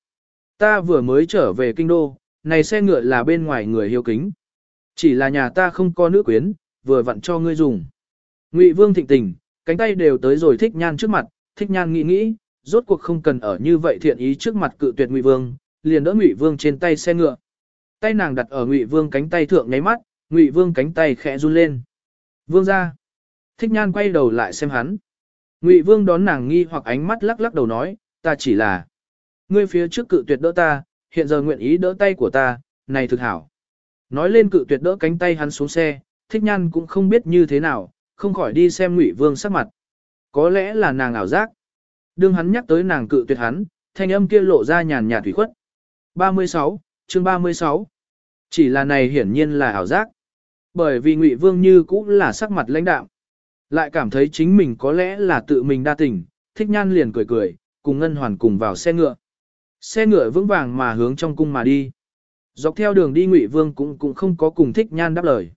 Ta vừa mới trở về kinh đô, này xe ngựa là bên ngoài người hiếu kính. Chỉ là nhà ta không có nữ quyến, vừa vặn cho ngươi dùng. Ngụy vương thịnh tình, cánh tay đều tới rồi thích nhan trước mặt, thích nhan nghĩ nghĩ, rốt cuộc không cần ở như vậy thiện ý trước mặt cự tuyệt Ngụy vương, liền đỡ Ngụy vương trên tay xe ngựa. Tay nàng đặt ở Ngụy vương cánh tay thượng nháy mắt, Ngụy vương cánh tay khẽ run lên. Vương ra. Thích nhan quay đầu lại xem hắn. Ngụy vương đón nàng nghi hoặc ánh mắt lắc lắc đầu nói, ta chỉ là. Ngươi phía trước cự tuyệt đỡ ta, hiện giờ nguyện ý đỡ tay của ta, này thực hảo. Nói lên cự tuyệt đỡ cánh tay hắn xuống xe, thích nhan cũng không biết như thế nào, không khỏi đi xem Ngụy Vương sắc mặt. Có lẽ là nàng ảo giác. Đương hắn nhắc tới nàng cự tuyệt hắn, thanh âm kia lộ ra nhàn nhạt thủy khuất. 36, chương 36. Chỉ là này hiển nhiên là ảo giác. Bởi vì Ngụy Vương như cũng là sắc mặt lãnh đạm. Lại cảm thấy chính mình có lẽ là tự mình đa tình, thích nhan liền cười cười, cùng Ngân Hoàn cùng vào xe ngựa. Xe ngựa vững vàng mà hướng trong cung mà đi. Dọc theo đường đi Ngụy Vương cũng cũng không có cùng thích nhan đáp lời.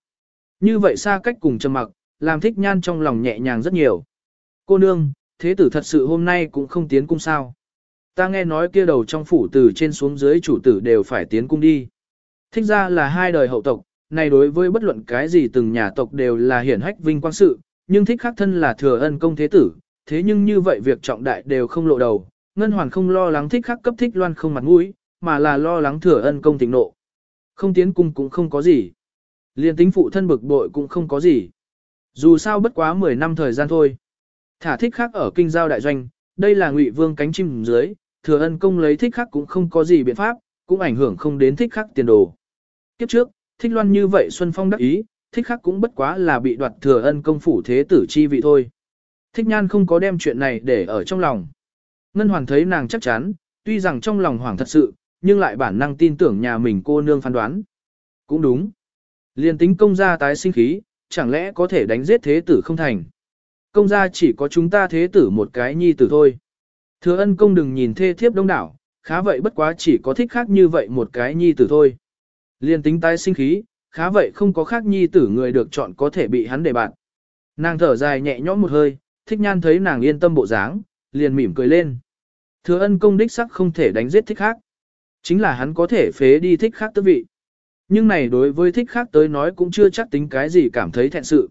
Như vậy xa cách cùng trầm mặc, làm thích nhan trong lòng nhẹ nhàng rất nhiều. Cô nương, thế tử thật sự hôm nay cũng không tiến cung sao. Ta nghe nói kia đầu trong phủ từ trên xuống dưới chủ tử đều phải tiến cung đi. Thích ra là hai đời hậu tộc, này đối với bất luận cái gì từng nhà tộc đều là hiển hách vinh quang sự, nhưng thích khác thân là thừa ân công thế tử, thế nhưng như vậy việc trọng đại đều không lộ đầu, Ngân Hoàn không lo lắng thích khắc cấp thích loan không mặt mũi, mà là lo lắng thừa ân công thịnh nộ. Không tiến cung cũng không có gì. Liên tính phụ thân bực bội cũng không có gì. Dù sao bất quá 10 năm thời gian thôi. Thả thích khắc ở kinh giao đại doanh, đây là ngụy vương cánh chim dưới, thừa ân công lấy thích khắc cũng không có gì biện pháp, cũng ảnh hưởng không đến thích khắc tiền đồ. Kiếp trước, thích loan như vậy Xuân Phong đắc ý, thích khắc cũng bất quá là bị đoạt thừa ân công phủ thế tử chi vị thôi. Thích nhan không có đem chuyện này để ở trong lòng. Ngân Hoàn thấy nàng chắc chắn, tuy rằng trong lòng hoảng thật sự, nhưng lại bản năng tin tưởng nhà mình cô nương phán đoán. Cũng đúng. Liền tính công gia tái sinh khí, chẳng lẽ có thể đánh giết thế tử không thành. Công gia chỉ có chúng ta thế tử một cái nhi tử thôi. Thừa ân công đừng nhìn thê thiếp đông đảo, khá vậy bất quá chỉ có thích khác như vậy một cái nhi tử thôi. Liên tính tái sinh khí, khá vậy không có khác nhi tử người được chọn có thể bị hắn để bạn. Nàng thở dài nhẹ nhõm một hơi, thích nhan thấy nàng yên tâm bộ dáng, liền mỉm cười lên. Thừa ân công đích sắc không thể đánh giết thích khác. Chính là hắn có thể phế đi thích khác tước vị. Nhưng này đối với thích khác tới nói cũng chưa chắc tính cái gì cảm thấy thẹn sự.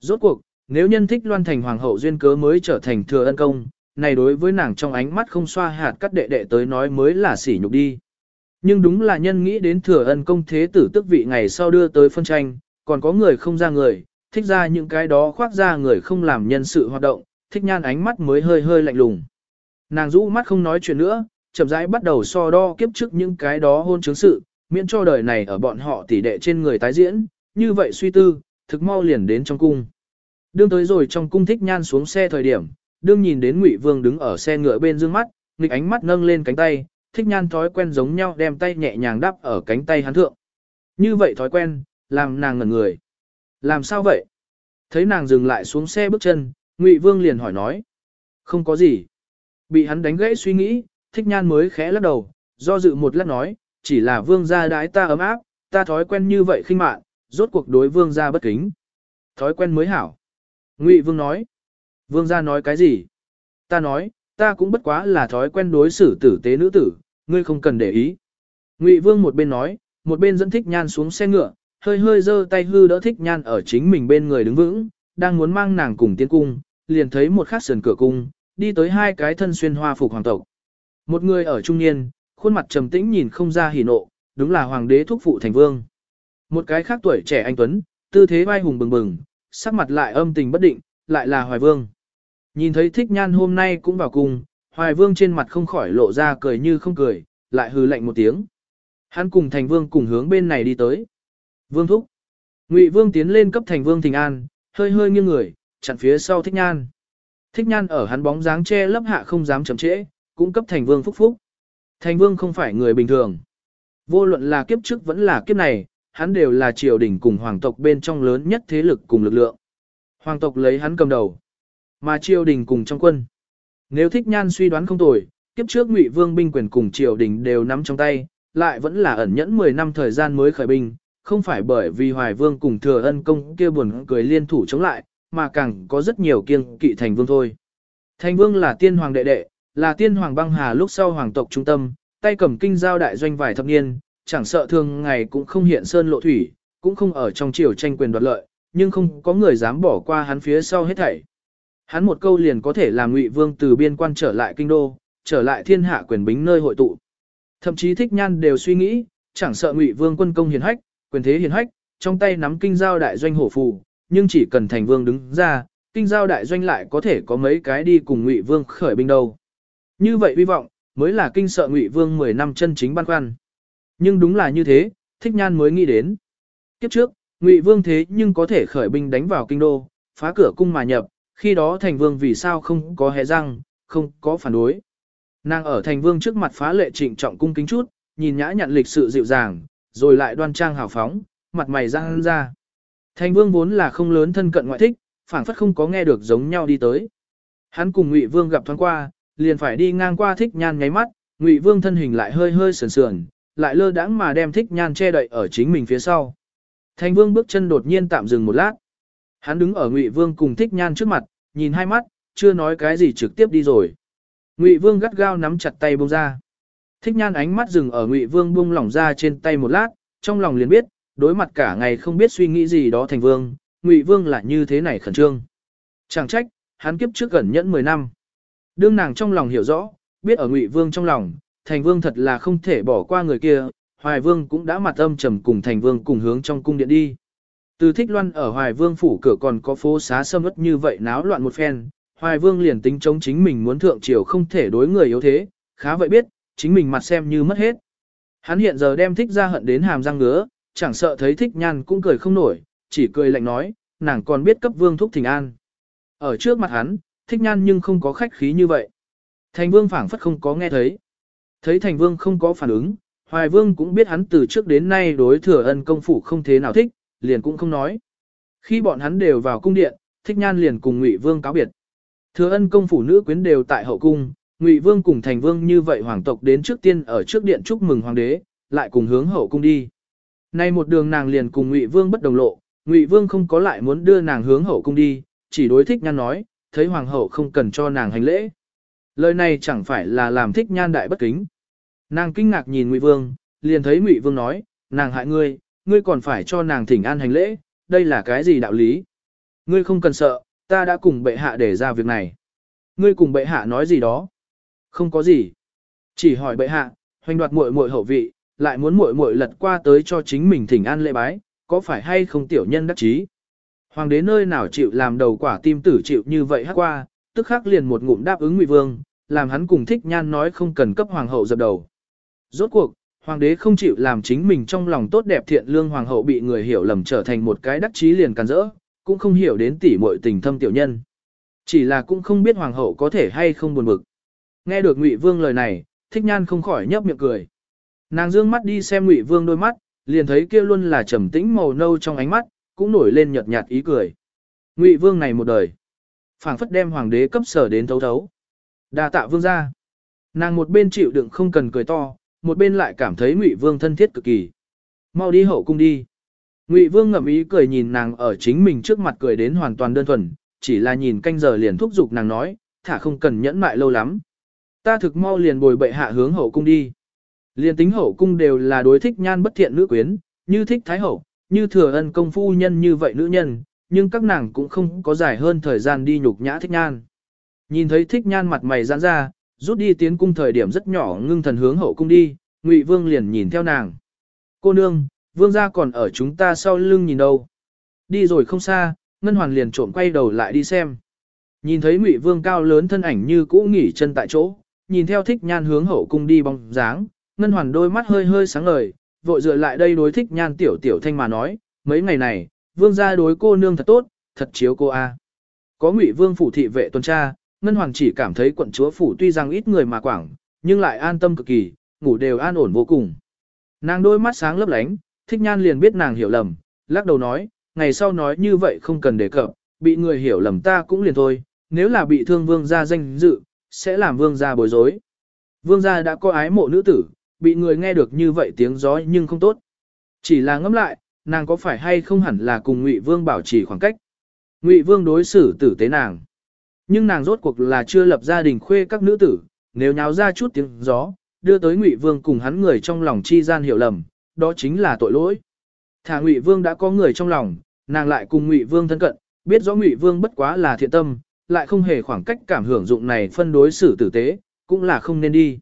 Rốt cuộc, nếu nhân thích loan thành hoàng hậu duyên cớ mới trở thành thừa ân công, này đối với nàng trong ánh mắt không xoa hạt cắt đệ đệ tới nói mới là sỉ nhục đi. Nhưng đúng là nhân nghĩ đến thừa ân công thế tử tức vị ngày sau đưa tới phân tranh, còn có người không ra người, thích ra những cái đó khoác ra người không làm nhân sự hoạt động, thích nhan ánh mắt mới hơi hơi lạnh lùng. Nàng rũ mắt không nói chuyện nữa, chậm rãi bắt đầu so đo kiếp trước những cái đó hôn chứng sự, miễn cho đời này ở bọn họ tỉ đệ trên người tái diễn, như vậy suy tư, thực mau liền đến trong cung. Đương tới rồi trong cung thích nhan xuống xe thời điểm, đương nhìn đến Ngụy Vương đứng ở xe ngựa bên dương mắt, nghịch ánh mắt nâng lên cánh tay, thích nhan thói quen giống nhau đem tay nhẹ nhàng đắp ở cánh tay hắn thượng. Như vậy thói quen, làm nàng ngẩn người. Làm sao vậy? Thấy nàng dừng lại xuống xe bước chân, Ngụy Vương liền hỏi nói. Không có gì. Bị hắn đánh gãy suy nghĩ, thích nhan mới khẽ lắc đầu, do dự một lát nói, chỉ là vương gia đái ta ấm áp, ta thói quen như vậy khinh mạn, rốt cuộc đối vương gia bất kính. Thói quen mới hảo. Ngụy Vương nói. Vương gia nói cái gì? Ta nói, ta cũng bất quá là thói quen đối xử tử tế nữ tử, ngươi không cần để ý. Ngụy Vương một bên nói, một bên dẫn thích nhan xuống xe ngựa, hơi hơi giơ tay hư đỡ thích nhan ở chính mình bên người đứng vững, đang muốn mang nàng cùng tiến cung, liền thấy một khắc sườn cửa cung, đi tới hai cái thân xuyên hoa phục hoàng tộc. Một người ở trung niên, khuôn mặt trầm tĩnh nhìn không ra hỉ nộ, đúng là hoàng đế thúc phụ thành vương. Một cái khác tuổi trẻ anh tuấn, tư thế vai hùng bừng bừng, sắc mặt lại âm tình bất định, lại là hoài vương. Nhìn thấy thích nhan hôm nay cũng vào cùng, hoài vương trên mặt không khỏi lộ ra cười như không cười, lại hừ lạnh một tiếng. Hắn cùng thành vương cùng hướng bên này đi tới. Vương thúc. Ngụy vương tiến lên cấp thành vương thình an, hơi hơi nghiêng người, chặn phía sau thích nhan. Thích nhan ở hắn bóng dáng che lấp hạ không dám chậm trễ, cũng cấp thành vương phúc phúc. Thành vương không phải người bình thường. Vô luận là kiếp trước vẫn là kiếp này, hắn đều là triều đình cùng hoàng tộc bên trong lớn nhất thế lực cùng lực lượng. Hoàng tộc lấy hắn cầm đầu, mà triều đình cùng trong quân. Nếu thích nhan suy đoán không tồi, kiếp trước ngụy vương binh quyền cùng triều đình đều nắm trong tay, lại vẫn là ẩn nhẫn 10 năm thời gian mới khởi binh, không phải bởi vì hoài vương cùng thừa ân công kia buồn cười liên thủ chống lại, mà càng có rất nhiều kiêng kỵ thành vương thôi. Thành vương là tiên hoàng đệ đệ, là tiên hoàng băng hà lúc sau hoàng tộc trung tâm, tay cầm kinh giao đại doanh vài thập niên, chẳng sợ thường ngày cũng không hiện sơn lộ thủy, cũng không ở trong triều tranh quyền đoạt lợi, nhưng không có người dám bỏ qua hắn phía sau hết thảy. Hắn một câu liền có thể làm Ngụy Vương từ biên quan trở lại kinh đô, trở lại thiên hạ quyền bính nơi hội tụ. Thậm chí thích nhan đều suy nghĩ, chẳng sợ Ngụy Vương quân công hiền hách, quyền thế hiền hách, trong tay nắm kinh giao đại doanh hổ phù, nhưng chỉ cần thành vương đứng ra, kinh giao đại doanh lại có thể có mấy cái đi cùng Ngụy Vương khởi binh đâu. Như vậy hy vọng, mới là kinh sợ Ngụy Vương 10 năm chân chính ban khoăn. Nhưng đúng là như thế, Thích Nhan mới nghĩ đến. Kiếp trước, Ngụy Vương thế nhưng có thể khởi binh đánh vào kinh đô, phá cửa cung mà nhập, khi đó thành vương vì sao không có hé răng, không có phản đối. Nàng ở thành vương trước mặt phá lệ trịnh trọng cung kính chút, nhìn nhã nhặn lịch sự dịu dàng, rồi lại đoan trang hào phóng, mặt mày răng ra. Thành vương vốn là không lớn thân cận ngoại thích, phảng phất không có nghe được giống nhau đi tới. Hắn cùng Ngụy Vương gặp thoáng qua, liền phải đi ngang qua thích nhan nháy mắt, Ngụy Vương thân hình lại hơi hơi sườn sườn, lại lơ đãng mà đem thích nhan che đậy ở chính mình phía sau. Thành Vương bước chân đột nhiên tạm dừng một lát. Hắn đứng ở Ngụy Vương cùng thích nhan trước mặt, nhìn hai mắt, chưa nói cái gì trực tiếp đi rồi. Ngụy Vương gắt gao nắm chặt tay buông ra. Thích nhan ánh mắt dừng ở Ngụy Vương buông lỏng ra trên tay một lát, trong lòng liền biết, đối mặt cả ngày không biết suy nghĩ gì đó thành Vương, Ngụy Vương là như thế này khẩn trương. Chẳng trách, hắn kiếp trước gần nhẫn 10 năm. Đương nàng trong lòng hiểu rõ, biết ở Ngụy Vương trong lòng, Thành Vương thật là không thể bỏ qua người kia, Hoài Vương cũng đã mặt âm trầm cùng Thành Vương cùng hướng trong cung điện đi. Từ Thích Loan ở Hoài Vương phủ cửa còn có phố xá sâm ất như vậy náo loạn một phen, Hoài Vương liền tính chống chính mình muốn thượng triều không thể đối người yếu thế, khá vậy biết, chính mình mặt xem như mất hết. Hắn hiện giờ đem thích ra hận đến hàm răng ngứa, chẳng sợ thấy thích nhan cũng cười không nổi, chỉ cười lạnh nói, nàng còn biết cấp vương thúc thỉnh an. Ở trước mặt hắn, thích nhan nhưng không có khách khí như vậy. Thành vương phảng phất không có nghe thấy. Thấy thành vương không có phản ứng, hoài vương cũng biết hắn từ trước đến nay đối thừa ân công phủ không thế nào thích, liền cũng không nói. Khi bọn hắn đều vào cung điện, Thích Nhan liền cùng Ngụy Vương cáo biệt. Thừa ân công phủ nữ quyến đều tại hậu cung, Ngụy Vương cùng Thành Vương như vậy hoàng tộc đến trước tiên ở trước điện chúc mừng hoàng đế, lại cùng hướng hậu cung đi. Nay một đường nàng liền cùng Ngụy Vương bất đồng lộ, Ngụy Vương không có lại muốn đưa nàng hướng hậu cung đi, chỉ đối thích nhan nói, thấy hoàng hậu không cần cho nàng hành lễ. Lời này chẳng phải là làm thích nhan đại bất kính. Nàng kinh ngạc nhìn Ngụy Vương, liền thấy Ngụy Vương nói, nàng hại ngươi, ngươi còn phải cho nàng thỉnh an hành lễ, đây là cái gì đạo lý? Ngươi không cần sợ, ta đã cùng bệ hạ để ra việc này. Ngươi cùng bệ hạ nói gì đó? Không có gì. Chỉ hỏi bệ hạ, hoành đoạt muội muội hậu vị, lại muốn muội muội lật qua tới cho chính mình thỉnh an lễ bái, có phải hay không tiểu nhân đắc chí? Hoàng đế nơi nào chịu làm đầu quả tim tử chịu như vậy hát qua, tức khắc liền một ngụm đáp ứng Ngụy Vương, làm hắn cùng thích nhan nói không cần cấp hoàng hậu dập đầu. Rốt cuộc, hoàng đế không chịu làm chính mình trong lòng tốt đẹp thiện lương hoàng hậu bị người hiểu lầm trở thành một cái đắc chí liền càn rỡ, cũng không hiểu đến tỉ muội tình thâm tiểu nhân. Chỉ là cũng không biết hoàng hậu có thể hay không buồn bực. Nghe được Ngụy Vương lời này, thích nhan không khỏi nhấp miệng cười. Nàng dương mắt đi xem Ngụy Vương đôi mắt, liền thấy kia luôn là trầm tĩnh màu nâu trong ánh mắt, cũng nổi lên nhợt nhạt ý cười. Ngụy Vương này một đời, phảng phất đem hoàng đế cấp sở đến thấu thấu. Đa tạ vương gia. Nàng một bên chịu đựng không cần cười to, một bên lại cảm thấy Ngụy Vương thân thiết cực kỳ. Mau đi hậu cung đi. Ngụy Vương ngậm ý cười nhìn nàng ở chính mình trước mặt cười đến hoàn toàn đơn thuần, chỉ là nhìn canh giờ liền thúc giục nàng nói, thả không cần nhẫn mại lâu lắm. Ta thực mau liền bồi bệ hạ hướng hậu cung đi. Liên tính hậu cung đều là đối thích nhan bất thiện nữ quyến, như thích thái hậu, như thừa ân công phu nhân như vậy nữ nhân, nhưng các nàng cũng không có dài hơn thời gian đi nhục nhã thích nhan. Nhìn thấy thích nhan mặt mày giãn ra, rút đi tiến cung thời điểm rất nhỏ ngưng thần hướng hậu cung đi, Ngụy Vương liền nhìn theo nàng. Cô nương, Vương gia còn ở chúng ta sau lưng nhìn đâu. Đi rồi không xa, Ngân Hoàn liền trộm quay đầu lại đi xem. Nhìn thấy Ngụy Vương cao lớn thân ảnh như cũ nghỉ chân tại chỗ, nhìn theo thích nhan hướng hậu cung đi bóng dáng, Ngân Hoàn đôi mắt hơi hơi sáng ngời, vội dựa lại đây đối thích nhan tiểu tiểu thanh mà nói, mấy ngày này, vương gia đối cô nương thật tốt, thật chiếu cô a. Có ngụy vương phủ thị vệ tuần tra, Ngân Hoàng chỉ cảm thấy quận chúa phủ tuy rằng ít người mà quảng, nhưng lại an tâm cực kỳ, ngủ đều an ổn vô cùng. Nàng đôi mắt sáng lấp lánh, thích nhan liền biết nàng hiểu lầm, lắc đầu nói, ngày sau nói như vậy không cần đề cập, bị người hiểu lầm ta cũng liền thôi, nếu là bị thương vương gia danh dự, sẽ làm vương gia bối rối. Vương gia đã có ái mộ nữ tử, bị người nghe được như vậy tiếng gió nhưng không tốt. Chỉ là ngẫm lại, nàng có phải hay không hẳn là cùng Ngụy Vương bảo trì khoảng cách. Ngụy Vương đối xử tử tế nàng. Nhưng nàng rốt cuộc là chưa lập gia đình khuê các nữ tử, nếu nháo ra chút tiếng gió, đưa tới Ngụy Vương cùng hắn người trong lòng chi gian hiểu lầm, đó chính là tội lỗi. Thả Ngụy Vương đã có người trong lòng, nàng lại cùng Ngụy Vương thân cận, biết rõ Ngụy Vương bất quá là thiện tâm, lại không hề khoảng cách cảm hưởng dụng này phân đối xử tử tế, cũng là không nên đi.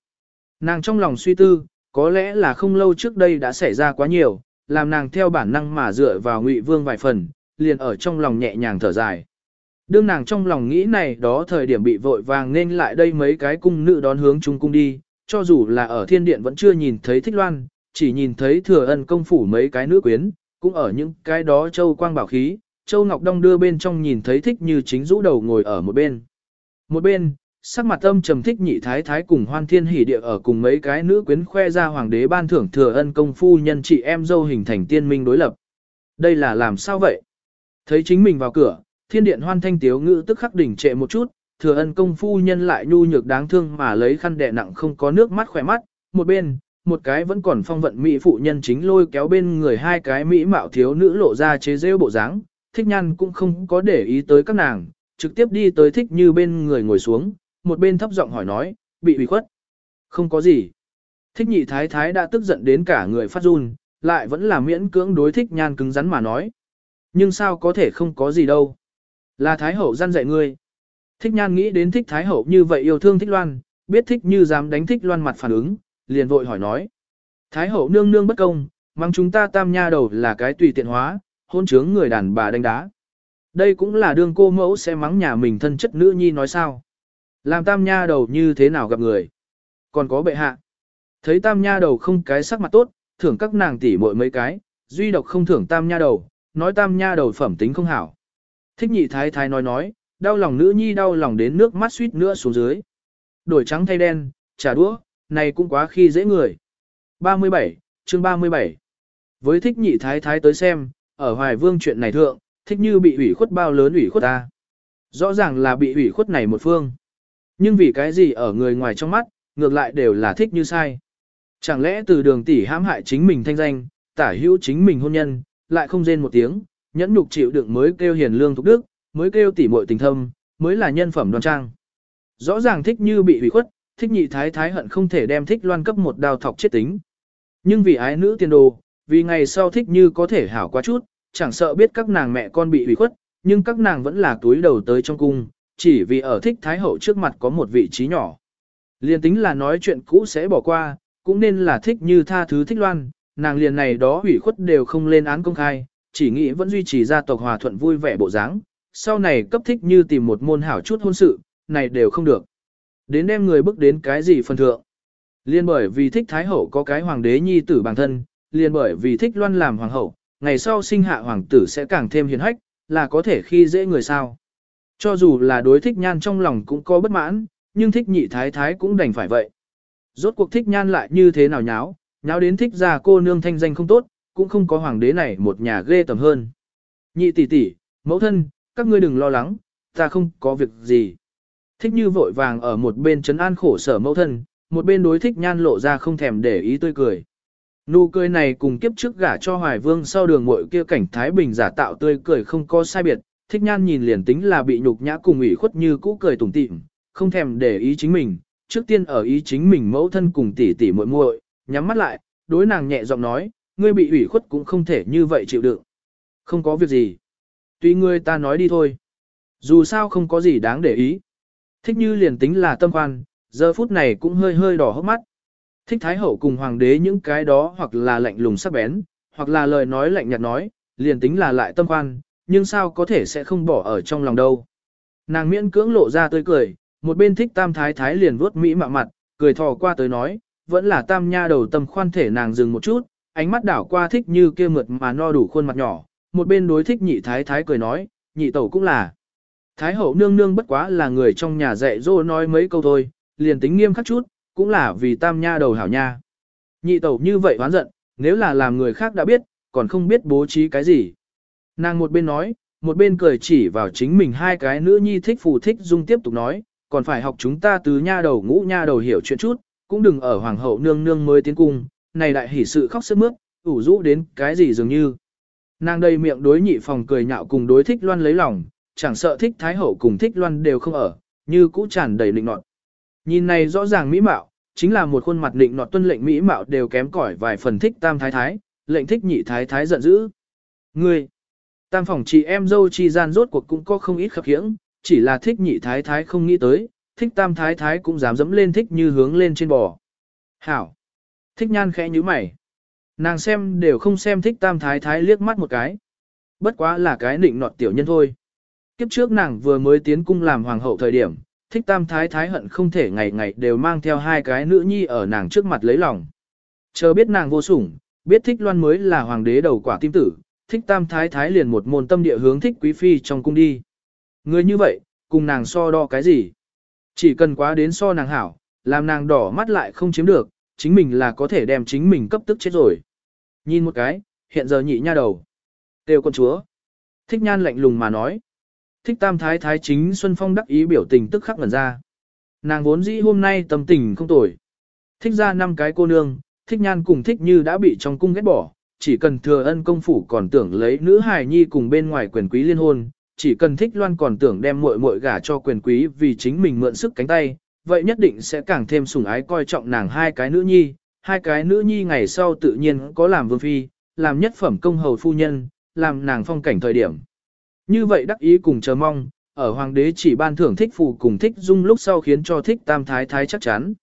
Nàng trong lòng suy tư, có lẽ là không lâu trước đây đã xảy ra quá nhiều, làm nàng theo bản năng mà dựa vào ngụy vương vài phần, liền ở trong lòng nhẹ nhàng thở dài. Đương nàng trong lòng nghĩ này đó thời điểm bị vội vàng nên lại đây mấy cái cung nữ đón hướng trung cung đi, cho dù là ở thiên điện vẫn chưa nhìn thấy thích loan, chỉ nhìn thấy thừa ân công phủ mấy cái nữ quyến, cũng ở những cái đó châu quang bảo khí, châu ngọc đông đưa bên trong nhìn thấy thích như chính rũ đầu ngồi ở một bên. Một bên, sắc mặt âm trầm thích nhị thái thái cùng hoan thiên hỉ địa ở cùng mấy cái nữ quyến khoe ra hoàng đế ban thưởng thừa ân công phu nhân chị em dâu hình thành tiên minh đối lập. Đây là làm sao vậy? Thấy chính mình vào cửa, thiên điện hoan thanh tiếu ngữ tức khắc đỉnh trệ một chút, thừa ân công phu nhân lại nhu nhược đáng thương mà lấy khăn đè nặng không có nước mắt khỏe mắt, một bên, một cái vẫn còn phong vận mỹ phụ nhân chính lôi kéo bên người hai cái mỹ mạo thiếu nữ lộ ra chế rêu bộ dáng, thích nhăn cũng không có để ý tới các nàng, trực tiếp đi tới thích như bên người ngồi xuống, một bên thấp giọng hỏi nói, bị ủy khuất. Không có gì. Thích nhị thái thái đã tức giận đến cả người phát run, lại vẫn là miễn cưỡng đối thích nhan cứng rắn mà nói. Nhưng sao có thể không có gì đâu. Là thái hậu gian dạy ngươi. Thích nhan nghĩ đến thích thái hậu như vậy yêu thương thích loan, biết thích như dám đánh thích loan mặt phản ứng, liền vội hỏi nói. Thái hậu nương nương bất công, mang chúng ta tam nha đầu là cái tùy tiện hóa, hôn trướng người đàn bà đánh đá. Đây cũng là đương cô mẫu sẽ mắng nhà mình thân chất nữ nhi nói sao. Làm tam nha đầu như thế nào gặp người. Còn có bệ hạ. Thấy tam nha đầu không cái sắc mặt tốt, thưởng các nàng tỷ muội mấy cái, duy độc không thưởng tam nha đầu, nói tam nha đầu phẩm tính không hảo. Thích nhị thái thái nói nói, đau lòng nữ nhi đau lòng đến nước mắt suýt nữa xuống dưới. Đổi trắng thay đen, trả đũa, này cũng quá khi dễ người. 37, chương 37. Với thích nhị thái thái tới xem, ở hoài vương chuyện này thượng, thích như bị ủy khuất bao lớn ủy khuất ta. Rõ ràng là bị ủy khuất này một phương. Nhưng vì cái gì ở người ngoài trong mắt, ngược lại đều là thích như sai. Chẳng lẽ từ đường tỷ hãm hại chính mình thanh danh, tả hữu chính mình hôn nhân, lại không rên một tiếng, nhẫn nhục chịu đựng mới kêu hiền lương thục đức, mới kêu tỷ muội tình thâm, mới là nhân phẩm đoan trang. Rõ ràng thích như bị hủy khuất, thích nhị thái thái hận không thể đem thích loan cấp một đào thọc chết tính. Nhưng vì ái nữ tiền đồ, vì ngày sau thích như có thể hảo quá chút, chẳng sợ biết các nàng mẹ con bị hủy khuất, nhưng các nàng vẫn là túi đầu tới trong cung, chỉ vì ở thích thái hậu trước mặt có một vị trí nhỏ. Liên tính là nói chuyện cũ sẽ bỏ qua, cũng nên là thích như tha thứ thích loan, nàng liền này đó hủy khuất đều không lên án công khai, chỉ nghĩ vẫn duy trì gia tộc hòa thuận vui vẻ bộ dáng, sau này cấp thích như tìm một môn hảo chút hôn sự, này đều không được. Đến đem người bước đến cái gì phần thượng. Liên bởi vì thích Thái Hậu có cái hoàng đế nhi tử bản thân, liên bởi vì thích loan làm hoàng hậu, ngày sau sinh hạ hoàng tử sẽ càng thêm hiền hách, là có thể khi dễ người sao. Cho dù là đối thích nhan trong lòng cũng có bất mãn, nhưng thích nhị thái thái cũng đành phải vậy. Rốt cuộc thích nhan lại như thế nào nháo, nháo đến thích ra cô nương thanh danh không tốt, cũng không có hoàng đế này một nhà ghê tầm hơn. Nhị tỷ tỷ, mẫu thân, các ngươi đừng lo lắng, ta không có việc gì. Thích như vội vàng ở một bên trấn an khổ sở mẫu thân, một bên đối thích nhan lộ ra không thèm để ý tươi cười. Nụ cười này cùng kiếp trước gả cho Hoài Vương sau đường muội kia cảnh Thái Bình giả tạo tươi cười không có sai biệt, thích nhan nhìn liền tính là bị nhục nhã cùng ủy khuất như cũ cười tủm tỉm, không thèm để ý chính mình, trước tiên ở ý chính mình mẫu thân cùng tỷ tỷ muội muội, nhắm mắt lại, đối nàng nhẹ giọng nói, ngươi bị ủy khuất cũng không thể như vậy chịu đựng. Không có việc gì. Tuy ngươi ta nói đi thôi. Dù sao không có gì đáng để ý. Thích như liền tính là tâm quan, giờ phút này cũng hơi hơi đỏ hốc mắt. Thích Thái Hậu cùng Hoàng đế những cái đó hoặc là lạnh lùng sắc bén, hoặc là lời nói lạnh nhạt nói, liền tính là lại tâm quan, nhưng sao có thể sẽ không bỏ ở trong lòng đâu. Nàng miễn cưỡng lộ ra tươi cười, một bên thích tam thái thái liền vuốt mỹ mạ mặt, cười thò qua tới nói, vẫn là tam nha đầu tâm khoan thể nàng dừng một chút, ánh mắt đảo qua thích như kia mượt mà no đủ khuôn mặt nhỏ, một bên đối thích nhị thái thái cười nói, nhị tẩu cũng là. Thái hậu nương nương bất quá là người trong nhà dạy dỗ nói mấy câu thôi, liền tính nghiêm khắc chút, cũng là vì tam nha đầu hảo nha. Nhị tẩu như vậy hoán giận, nếu là làm người khác đã biết, còn không biết bố trí cái gì. Nàng một bên nói, một bên cười chỉ vào chính mình hai cái nữ nhi thích phù thích dung tiếp tục nói, còn phải học chúng ta từ nha đầu ngũ nha đầu hiểu chuyện chút, cũng đừng ở hoàng hậu nương nương mới tiến cung, này đại hỉ sự khóc sức mướt, ủ rũ đến cái gì dường như. Nàng đây miệng đối nhị phòng cười nhạo cùng đối thích loan lấy lòng, chẳng sợ thích thái hậu cùng thích loan đều không ở, như cũ tràn đầy lịnh nọt. Nhìn này rõ ràng mỹ mạo, chính là một khuôn mặt lịnh nọt tuân lệnh mỹ mạo đều kém cỏi vài phần thích tam thái thái, lệnh thích nhị thái thái giận dữ. Ngươi, tam phòng chị em dâu chi gian rốt cuộc cũng có không ít khập khiễng, chỉ là thích nhị thái thái không nghĩ tới, thích tam thái thái cũng dám dẫm lên thích như hướng lên trên bò. Hảo, thích nhan khẽ như mày. Nàng xem đều không xem thích tam thái thái liếc mắt một cái. Bất quá là cái nịnh nọt tiểu nhân thôi. Kiếp trước nàng vừa mới tiến cung làm hoàng hậu thời điểm, thích tam thái thái hận không thể ngày ngày đều mang theo hai cái nữ nhi ở nàng trước mặt lấy lòng. Chờ biết nàng vô sủng, biết thích loan mới là hoàng đế đầu quả tim tử, thích tam thái thái liền một môn tâm địa hướng thích quý phi trong cung đi. Người như vậy, cùng nàng so đo cái gì? Chỉ cần quá đến so nàng hảo, làm nàng đỏ mắt lại không chiếm được, chính mình là có thể đem chính mình cấp tức chết rồi. Nhìn một cái, hiện giờ nhị nha đầu. Têu con chúa. Thích nhan lạnh lùng mà nói. Thích tam thái thái chính Xuân Phong đắc ý biểu tình tức khắc ngần ra. Nàng vốn dĩ hôm nay tâm tình không tồi. Thích ra năm cái cô nương, thích nhan cùng thích như đã bị trong cung ghét bỏ, chỉ cần thừa ân công phủ còn tưởng lấy nữ hài nhi cùng bên ngoài quyền quý liên hôn, chỉ cần thích loan còn tưởng đem muội muội gả cho quyền quý vì chính mình mượn sức cánh tay, vậy nhất định sẽ càng thêm sủng ái coi trọng nàng hai cái nữ nhi, hai cái nữ nhi ngày sau tự nhiên có làm vương phi, làm nhất phẩm công hầu phu nhân, làm nàng phong cảnh thời điểm. Như vậy đắc ý cùng chờ mong, ở hoàng đế chỉ ban thưởng thích phù cùng thích dung lúc sau khiến cho thích tam thái thái chắc chắn.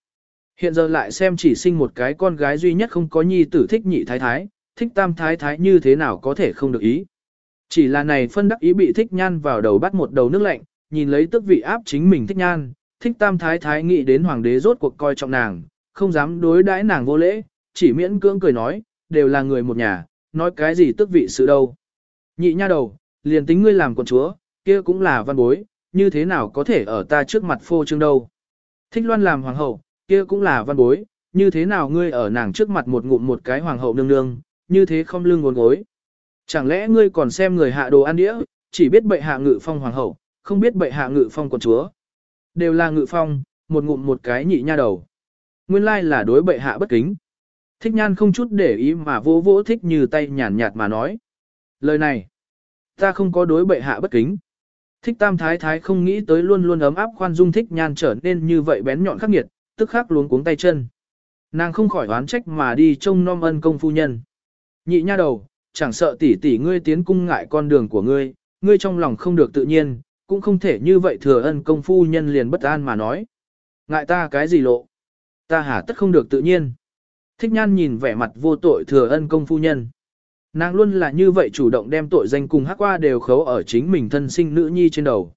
Hiện giờ lại xem chỉ sinh một cái con gái duy nhất không có nhi tử thích nhị thái thái, thích tam thái thái như thế nào có thể không được ý. Chỉ là này phân đắc ý bị thích nhan vào đầu bắt một đầu nước lạnh, nhìn lấy tức vị áp chính mình thích nhan, thích tam thái thái nghĩ đến hoàng đế rốt cuộc coi trọng nàng, không dám đối đãi nàng vô lễ, chỉ miễn cưỡng cười nói, đều là người một nhà, nói cái gì tức vị sự đâu. Nhị nha đầu, liền tính ngươi làm quận chúa, kia cũng là văn bối, như thế nào có thể ở ta trước mặt phô trương đâu. Thích loan làm hoàng hậu, kia cũng là văn bối, như thế nào ngươi ở nàng trước mặt một ngụm một cái hoàng hậu nương nương, như thế không lưng ngốn gối. Chẳng lẽ ngươi còn xem người hạ đồ ăn đĩa, chỉ biết bệ hạ ngự phong hoàng hậu, không biết bệ hạ ngự phong quận chúa. Đều là ngự phong, một ngụm một cái nhị nha đầu. Nguyên lai là đối bệ hạ bất kính. Thích nhan không chút để ý mà vô vỗ thích như tay nhàn nhạt mà nói. Lời này, ta không có đối bệ hạ bất kính. Thích tam thái thái không nghĩ tới luôn luôn ấm áp khoan dung thích nhan trở nên như vậy bén nhọn khắc nghiệt, tức khắc luống cuống tay chân. Nàng không khỏi oán trách mà đi trông nom ân công phu nhân. Nhị nha đầu, chẳng sợ tỷ tỷ ngươi tiến cung ngại con đường của ngươi, ngươi trong lòng không được tự nhiên, cũng không thể như vậy thừa ân công phu nhân liền bất an mà nói. Ngại ta cái gì lộ? Ta hả tất không được tự nhiên. Thích nhan nhìn vẻ mặt vô tội thừa ân công phu nhân. Nàng luôn là như vậy chủ động đem tội danh cùng hắc qua đều khấu ở chính mình thân sinh nữ nhi trên đầu.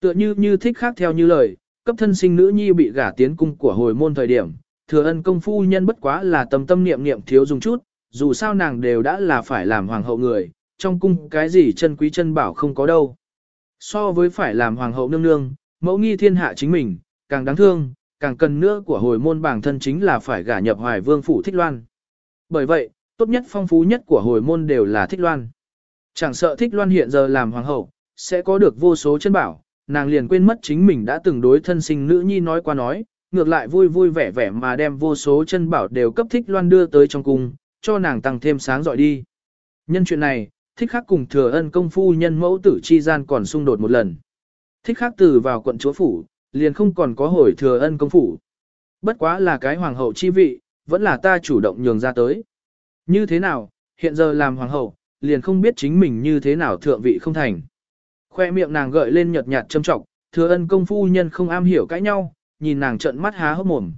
Tựa như như thích khác theo như lời, cấp thân sinh nữ nhi bị gả tiến cung của hồi môn thời điểm, thừa ân công phu nhân bất quá là tâm tâm niệm niệm thiếu dùng chút, dù sao nàng đều đã là phải làm hoàng hậu người, trong cung cái gì chân quý chân bảo không có đâu. So với phải làm hoàng hậu nương nương, mẫu nghi thiên hạ chính mình, càng đáng thương, càng cần nữa của hồi môn bản thân chính là phải gả nhập hoài vương phủ thích loan. Bởi vậy, tốt nhất phong phú nhất của hồi môn đều là thích loan. Chẳng sợ thích loan hiện giờ làm hoàng hậu, sẽ có được vô số chân bảo, nàng liền quên mất chính mình đã từng đối thân sinh nữ nhi nói qua nói, ngược lại vui vui vẻ vẻ mà đem vô số chân bảo đều cấp thích loan đưa tới trong cung, cho nàng tăng thêm sáng dọi đi. Nhân chuyện này, thích khắc cùng thừa ân công phu nhân mẫu tử chi gian còn xung đột một lần. Thích khắc từ vào quận chúa phủ, liền không còn có hồi thừa ân công phủ. Bất quá là cái hoàng hậu chi vị, vẫn là ta chủ động nhường ra tới. Như thế nào, hiện giờ làm hoàng hậu, liền không biết chính mình như thế nào thượng vị không thành. Khoe miệng nàng gợi lên nhợt nhạt châm trọng, thừa ân công phu nhân không am hiểu cãi nhau, nhìn nàng trợn mắt há hốc mồm.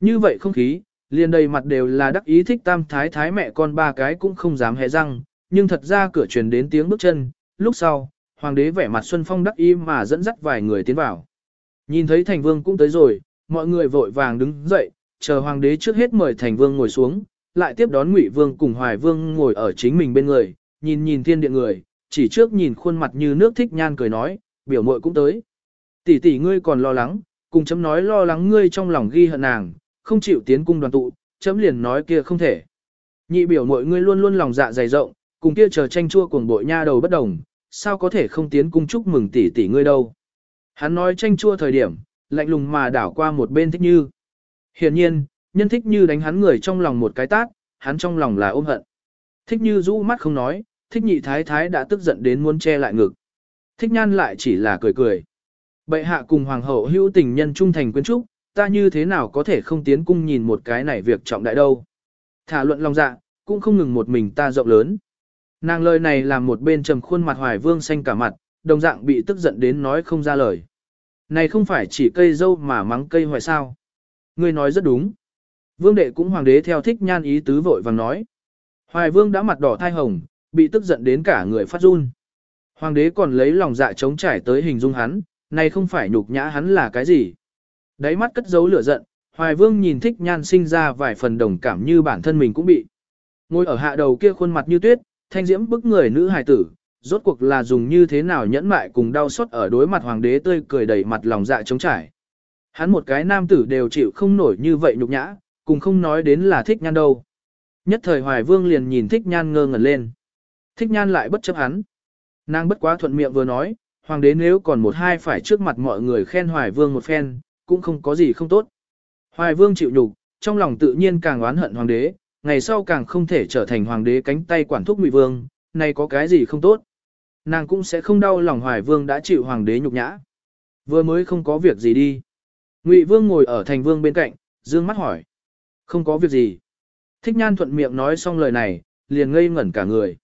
Như vậy không khí, liền đầy mặt đều là đắc ý thích tam thái thái mẹ con ba cái cũng không dám hé răng, nhưng thật ra cửa truyền đến tiếng bước chân, lúc sau, hoàng đế vẻ mặt xuân phong đắc ý mà dẫn dắt vài người tiến vào. Nhìn thấy thành vương cũng tới rồi, mọi người vội vàng đứng dậy, chờ hoàng đế trước hết mời thành vương ngồi xuống, lại tiếp đón ngụy vương cùng hoài vương ngồi ở chính mình bên người, nhìn nhìn thiên điện người, chỉ trước nhìn khuôn mặt như nước thích nhan cười nói, biểu muội cũng tới. Tỷ tỷ ngươi còn lo lắng, cùng chấm nói lo lắng ngươi trong lòng ghi hận nàng, không chịu tiến cung đoàn tụ, chấm liền nói kia không thể. Nhị biểu muội ngươi luôn luôn lòng dạ dày rộng, cùng kia chờ tranh chua cuồng bội nha đầu bất đồng, sao có thể không tiến cung chúc mừng tỷ tỷ ngươi đâu. Hắn nói tranh chua thời điểm, lạnh lùng mà đảo qua một bên thích như. Hiển nhiên, nhân thích như đánh hắn người trong lòng một cái tát, hắn trong lòng là ôm hận. Thích như rũ mắt không nói, thích nhị thái thái đã tức giận đến muốn che lại ngực. Thích nhan lại chỉ là cười cười. Bệ hạ cùng hoàng hậu hữu tình nhân trung thành quyến trúc, ta như thế nào có thể không tiến cung nhìn một cái này việc trọng đại đâu. Thả luận lòng dạ, cũng không ngừng một mình ta rộng lớn. Nàng lời này làm một bên trầm khuôn mặt hoài vương xanh cả mặt, đồng dạng bị tức giận đến nói không ra lời. Này không phải chỉ cây dâu mà mắng cây hoài sao. Ngươi nói rất đúng. Vương đệ cũng hoàng đế theo thích nhan ý tứ vội vàng nói. Hoài vương đã mặt đỏ thai hồng, bị tức giận đến cả người phát run. Hoàng đế còn lấy lòng dạ chống trải tới hình dung hắn, này không phải nhục nhã hắn là cái gì. Đáy mắt cất giấu lửa giận, Hoài Vương nhìn thích nhan sinh ra vài phần đồng cảm như bản thân mình cũng bị. Ngồi ở hạ đầu kia khuôn mặt như tuyết, thanh diễm bức người nữ hài tử, rốt cuộc là dùng như thế nào nhẫn mại cùng đau xót ở đối mặt hoàng đế tươi cười đầy mặt lòng dạ chống trải. Hắn một cái nam tử đều chịu không nổi như vậy nhục nhã, cùng không nói đến là thích nhan đâu. Nhất thời Hoài Vương liền nhìn thích nhan ngơ ngẩn lên. Thích nhan lại bất chấp hắn. Nàng bất quá thuận miệng vừa nói, hoàng đế nếu còn một hai phải trước mặt mọi người khen Hoài Vương một phen, cũng không có gì không tốt. Hoài Vương chịu nhục, trong lòng tự nhiên càng oán hận hoàng đế, ngày sau càng không thể trở thành hoàng đế cánh tay quản thúc Ngụy Vương, này có cái gì không tốt. Nàng cũng sẽ không đau lòng Hoài Vương đã chịu hoàng đế nhục nhã. Vừa mới không có việc gì đi. Ngụy Vương ngồi ở thành vương bên cạnh, dương mắt hỏi. Không có việc gì. Thích Nhan thuận miệng nói xong lời này, liền ngây ngẩn cả người.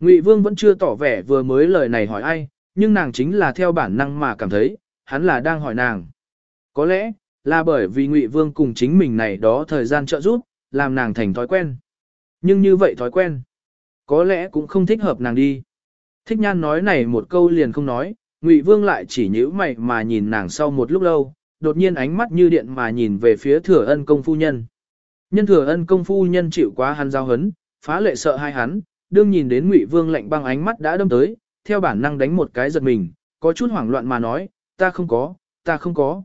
Ngụy Vương vẫn chưa tỏ vẻ vừa mới lời này hỏi ai, nhưng nàng chính là theo bản năng mà cảm thấy, hắn là đang hỏi nàng. Có lẽ, là bởi vì Ngụy Vương cùng chính mình này đó thời gian trợ giúp, làm nàng thành thói quen. Nhưng như vậy thói quen, có lẽ cũng không thích hợp nàng đi. Thích nhan nói này một câu liền không nói, Ngụy Vương lại chỉ nhíu mày mà nhìn nàng sau một lúc lâu, đột nhiên ánh mắt như điện mà nhìn về phía thừa ân công phu nhân. Nhân thừa ân công phu nhân chịu quá hắn giao hấn, phá lệ sợ hai hắn, đương nhìn đến Ngụy Vương lạnh băng ánh mắt đã đâm tới, theo bản năng đánh một cái giật mình, có chút hoảng loạn mà nói, ta không có, ta không có.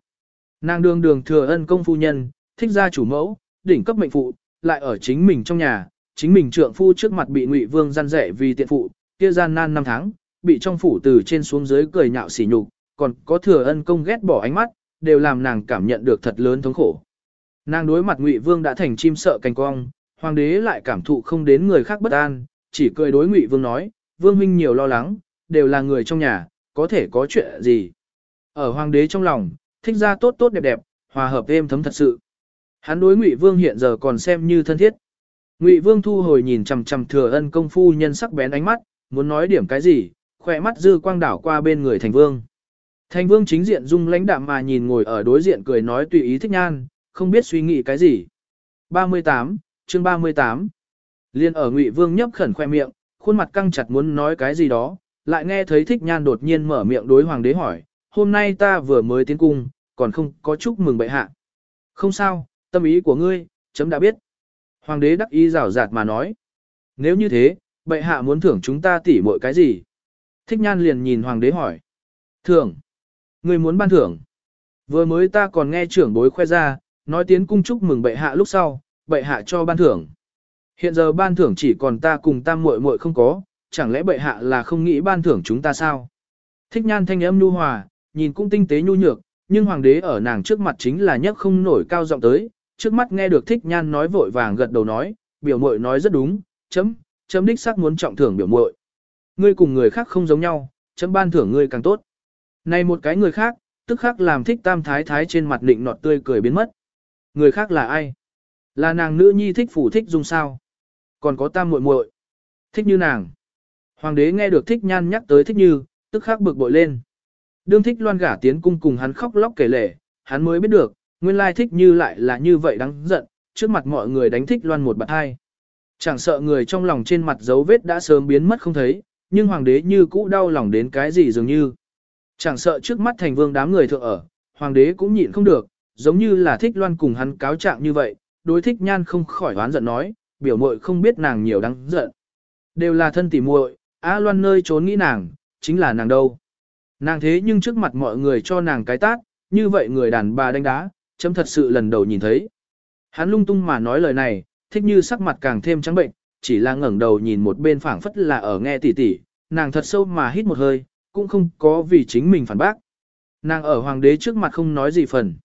Nàng đường đường thừa ân công phu nhân, thích gia chủ mẫu, đỉnh cấp mệnh phụ, lại ở chính mình trong nhà, chính mình trượng phu trước mặt bị Ngụy Vương gian rẻ vì tiện phụ, kia gian nan năm tháng, bị trong phủ từ trên xuống dưới cười nhạo sỉ nhục, còn có thừa ân công ghét bỏ ánh mắt, đều làm nàng cảm nhận được thật lớn thống khổ. Nàng đối mặt Ngụy Vương đã thành chim sợ cành cong, hoàng đế lại cảm thụ không đến người khác bất an, chỉ cười đối Ngụy Vương nói, Vương huynh nhiều lo lắng, đều là người trong nhà, có thể có chuyện gì. Ở hoàng đế trong lòng, thích ra tốt tốt đẹp đẹp, hòa hợp êm thấm thật sự. Hắn đối Ngụy Vương hiện giờ còn xem như thân thiết. Ngụy Vương thu hồi nhìn chằm chằm thừa ân công phu nhân sắc bén ánh mắt, muốn nói điểm cái gì, khỏe mắt dư quang đảo qua bên người thành vương. Thành vương chính diện dung lãnh đạm mà nhìn ngồi ở đối diện cười nói tùy ý thích nhan, không biết suy nghĩ cái gì. 38, chương 38. Liên ở Ngụy Vương nhấp khẩn khoe miệng, khuôn mặt căng chặt muốn nói cái gì đó, lại nghe thấy thích nhan đột nhiên mở miệng đối hoàng đế hỏi, hôm nay ta vừa mới tiến cung, còn không có chúc mừng bệ hạ. Không sao, tâm ý của ngươi, chấm đã biết. Hoàng đế đắc ý rào rạt mà nói. Nếu như thế, bệ hạ muốn thưởng chúng ta tỉ mọi cái gì? Thích nhan liền nhìn hoàng đế hỏi. Thưởng. Ngươi muốn ban thưởng. Vừa mới ta còn nghe trưởng bối khoe ra, nói tiến cung chúc mừng bệ hạ lúc sau, bệ hạ cho ban thưởng. Hiện giờ ban thưởng chỉ còn ta cùng tam muội muội không có, chẳng lẽ bệ hạ là không nghĩ ban thưởng chúng ta sao? Thích nhan thanh âm nhu hòa, nhìn cũng tinh tế nhu nhược, nhưng hoàng đế ở nàng trước mặt chính là nhất không nổi cao giọng tới, trước mắt nghe được thích nhan nói vội vàng gật đầu nói, biểu muội nói rất đúng, chấm, chấm đích xác muốn trọng thưởng biểu muội. Ngươi cùng người khác không giống nhau, chấm ban thưởng ngươi càng tốt. Này một cái người khác, tức khắc làm thích tam thái thái trên mặt định nọt tươi cười biến mất. Người khác là ai? Là nàng nữ nhi thích phủ thích dung sao? Còn có tam muội muội, thích như nàng. Hoàng đế nghe được thích nhan nhắc tới thích như, tức khắc bực bội lên. Đương thích loan gả tiến cung cùng hắn khóc lóc kể lể, hắn mới biết được, nguyên lai thích như lại là như vậy đáng giận, trước mặt mọi người đánh thích loan một bạn hai. Chẳng sợ người trong lòng trên mặt dấu vết đã sớm biến mất không thấy, nhưng hoàng đế như cũ đau lòng đến cái gì dường như. Chẳng sợ trước mắt thành vương đám người thượng ở, hoàng đế cũng nhịn không được, giống như là thích loan cùng hắn cáo trạng như vậy, đối thích nhan không khỏi oán giận nói, biểu muội không biết nàng nhiều đáng giận. Đều là thân tỉ muội, á loan nơi trốn nghĩ nàng, chính là nàng đâu. Nàng thế nhưng trước mặt mọi người cho nàng cái tát, như vậy người đàn bà đánh đá, chấm thật sự lần đầu nhìn thấy. Hắn lung tung mà nói lời này, thích như sắc mặt càng thêm trắng bệnh, chỉ là ngẩng đầu nhìn một bên phảng phất là ở nghe tỉ tỉ, nàng thật sâu mà hít một hơi, cũng không có vì chính mình phản bác. Nàng ở hoàng đế trước mặt không nói gì phần.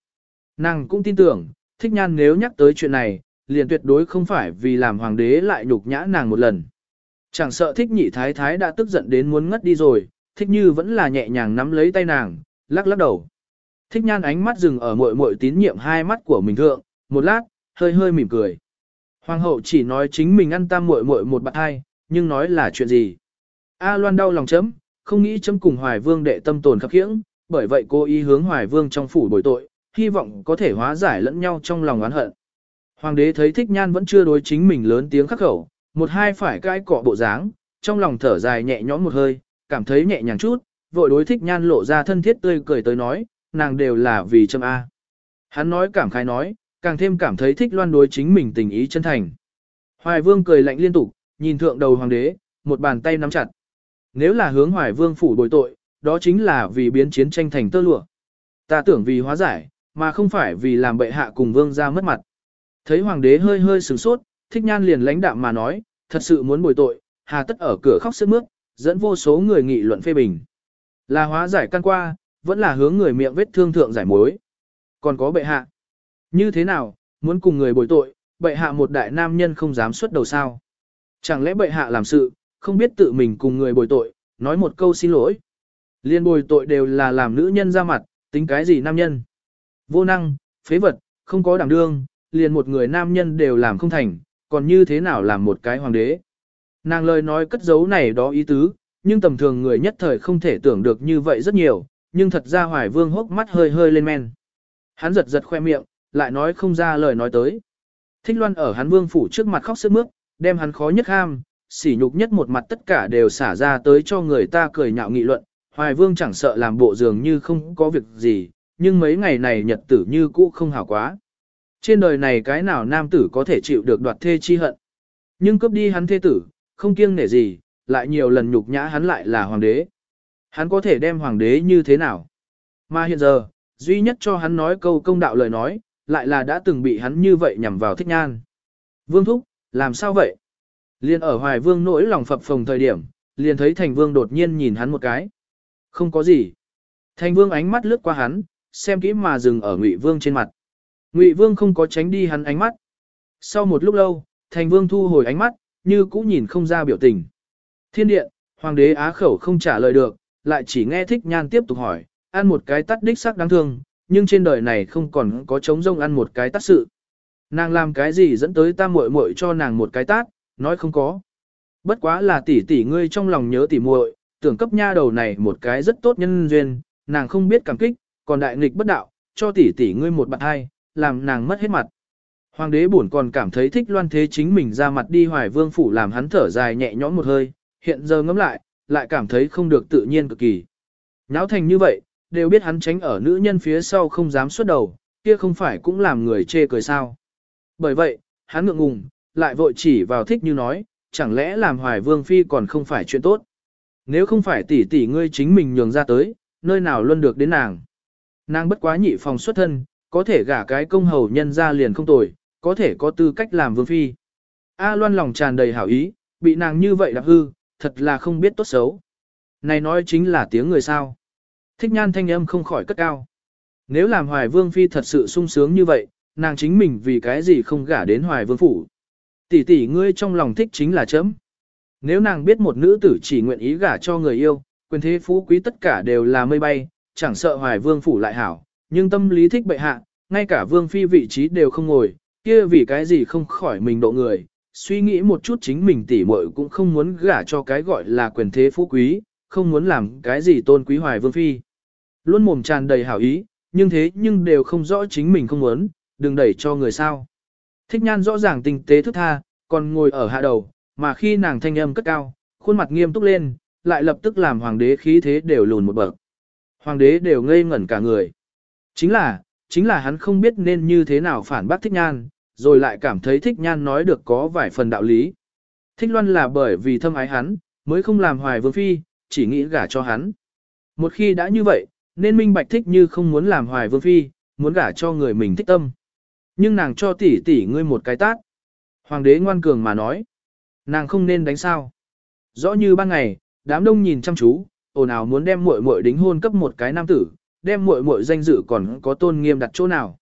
Nàng cũng tin tưởng, thích nhan nếu nhắc tới chuyện này, liền tuyệt đối không phải vì làm hoàng đế lại nhục nhã nàng một lần. Chẳng sợ thích nhị thái thái đã tức giận đến muốn ngất đi rồi, thích như vẫn là nhẹ nhàng nắm lấy tay nàng, lắc lắc đầu. Thích nhan ánh mắt dừng ở mội mội tín nhiệm hai mắt của mình thượng, một lát, hơi hơi mỉm cười. Hoàng hậu chỉ nói chính mình ăn tam muội muội một bạc hai, nhưng nói là chuyện gì. A loan đau lòng chấm, không nghĩ chấm cùng hoài vương đệ tâm tồn khắc khiễng, bởi vậy cô ý hướng hoài vương trong phủ bồi tội, hy vọng có thể hóa giải lẫn nhau trong lòng oán hận. Hoàng đế thấy thích nhan vẫn chưa đối chính mình lớn tiếng khắc khẩu, một hai phải cãi cọ bộ dáng, trong lòng thở dài nhẹ nhõm một hơi, cảm thấy nhẹ nhàng chút, vội đối thích nhan lộ ra thân thiết tươi cười tới nói, nàng đều là vì châm A. Hắn nói cảm khái nói, càng thêm cảm thấy thích loan đối chính mình tình ý chân thành. Hoài vương cười lạnh liên tục, nhìn thượng đầu hoàng đế, một bàn tay nắm chặt. Nếu là hướng hoài vương phủ bồi tội, đó chính là vì biến chiến tranh thành tơ lụa. Ta tưởng vì hóa giải, mà không phải vì làm bệ hạ cùng vương ra mất mặt. Thấy hoàng đế hơi hơi sửng sốt, thích nhan liền lãnh đạm mà nói, thật sự muốn bồi tội, hà tất ở cửa khóc sức mướt, dẫn vô số người nghị luận phê bình. Là hóa giải căn qua, vẫn là hướng người miệng vết thương thượng giải mối. Còn có bệ hạ. Như thế nào, muốn cùng người bồi tội, bệ hạ một đại nam nhân không dám xuất đầu sao. Chẳng lẽ bệ hạ làm sự, không biết tự mình cùng người bồi tội, nói một câu xin lỗi. Liên bồi tội đều là làm nữ nhân ra mặt, tính cái gì nam nhân. Vô năng, phế vật, không có đảm đương, liền một người nam nhân đều làm không thành, còn như thế nào làm một cái hoàng đế. Nàng lời nói cất giấu này đó ý tứ, nhưng tầm thường người nhất thời không thể tưởng được như vậy rất nhiều, nhưng thật ra hoài vương hốc mắt hơi hơi lên men. Hắn giật giật khoe miệng, lại nói không ra lời nói tới. Thích loan ở hắn vương phủ trước mặt khóc sức mướt, đem hắn khó nhất ham, sỉ nhục nhất một mặt tất cả đều xả ra tới cho người ta cười nhạo nghị luận. Hoài vương chẳng sợ làm bộ dường như không có việc gì, nhưng mấy ngày này nhật tử như cũ không hảo quá. Trên đời này cái nào nam tử có thể chịu được đoạt thê chi hận. Nhưng cướp đi hắn thê tử, không kiêng nể gì, lại nhiều lần nhục nhã hắn lại là hoàng đế. Hắn có thể đem hoàng đế như thế nào? Mà hiện giờ, duy nhất cho hắn nói câu công đạo lời nói, lại là đã từng bị hắn như vậy nhằm vào thích nhan. Vương Thúc, làm sao vậy? Liên ở Hoài Vương nỗi lòng phập phồng thời điểm, liền thấy Thành Vương đột nhiên nhìn hắn một cái. Không có gì. Thành Vương ánh mắt lướt qua hắn, xem kỹ mà dừng ở Ngụy Vương trên mặt. Ngụy Vương không có tránh đi hắn ánh mắt. Sau một lúc lâu, Thành Vương thu hồi ánh mắt, như cũ nhìn không ra biểu tình. Thiên điện, Hoàng đế á khẩu không trả lời được, lại chỉ nghe thích nhan tiếp tục hỏi, ăn một cái tắt đích sắc đáng thương, nhưng trên đời này không còn có trống rông ăn một cái tắt sự. Nàng làm cái gì dẫn tới ta muội muội cho nàng một cái tát, nói không có. Bất quá là tỷ tỷ ngươi trong lòng nhớ tỷ muội, tưởng cấp nha đầu này một cái rất tốt nhân duyên, nàng không biết cảm kích, còn đại nghịch bất đạo, cho tỷ tỷ ngươi một bạn hai, làm nàng mất hết mặt. Hoàng đế buồn còn cảm thấy thích loan thế chính mình ra mặt đi hoài vương phủ làm hắn thở dài nhẹ nhõm một hơi, hiện giờ ngẫm lại, lại cảm thấy không được tự nhiên cực kỳ. Náo thành như vậy, đều biết hắn tránh ở nữ nhân phía sau không dám xuất đầu, kia không phải cũng làm người chê cười sao. Bởi vậy, hắn ngượng ngùng, lại vội chỉ vào thích như nói, chẳng lẽ làm hoài vương phi còn không phải chuyện tốt. Nếu không phải tỷ tỷ ngươi chính mình nhường ra tới, nơi nào luôn được đến nàng. Nàng bất quá nhị phòng xuất thân, có thể gả cái công hầu nhân ra liền không tồi, có thể có tư cách làm vương phi. A loan lòng tràn đầy hảo ý, bị nàng như vậy đạp hư, thật là không biết tốt xấu. Này nói chính là tiếng người sao. Thích nhan thanh âm không khỏi cất cao. Nếu làm hoài vương phi thật sự sung sướng như vậy, nàng chính mình vì cái gì không gả đến hoài vương phủ. Tỷ tỷ ngươi trong lòng thích chính là chấm. Nếu nàng biết một nữ tử chỉ nguyện ý gả cho người yêu, quyền thế phú quý tất cả đều là mây bay, chẳng sợ hoài vương phủ lại hảo, nhưng tâm lý thích bệ hạ, ngay cả vương phi vị trí đều không ngồi, kia vì cái gì không khỏi mình độ người, suy nghĩ một chút chính mình tỉ muội cũng không muốn gả cho cái gọi là quyền thế phú quý, không muốn làm cái gì tôn quý hoài vương phi. Luôn mồm tràn đầy hảo ý, nhưng thế nhưng đều không rõ chính mình không muốn, đừng đẩy cho người sao. Thích nhan rõ ràng tinh tế thức tha, còn ngồi ở hạ đầu, mà khi nàng thanh âm cất cao, khuôn mặt nghiêm túc lên, lại lập tức làm hoàng đế khí thế đều lùn một bậc. Hoàng đế đều ngây ngẩn cả người. Chính là, chính là hắn không biết nên như thế nào phản bác thích nhan, rồi lại cảm thấy thích nhan nói được có vài phần đạo lý. Thích loan là bởi vì thâm ái hắn, mới không làm hoài vương phi, chỉ nghĩ gả cho hắn. Một khi đã như vậy, nên minh bạch thích như không muốn làm hoài vương phi, muốn gả cho người mình thích tâm. Nhưng nàng cho tỷ tỷ ngươi một cái tát. Hoàng đế ngoan cường mà nói. Nàng không nên đánh sao. Rõ như ban ngày, đám đông nhìn chăm chú, ồn ào muốn đem muội muội đính hôn cấp một cái nam tử, đem muội muội danh dự còn có tôn nghiêm đặt chỗ nào.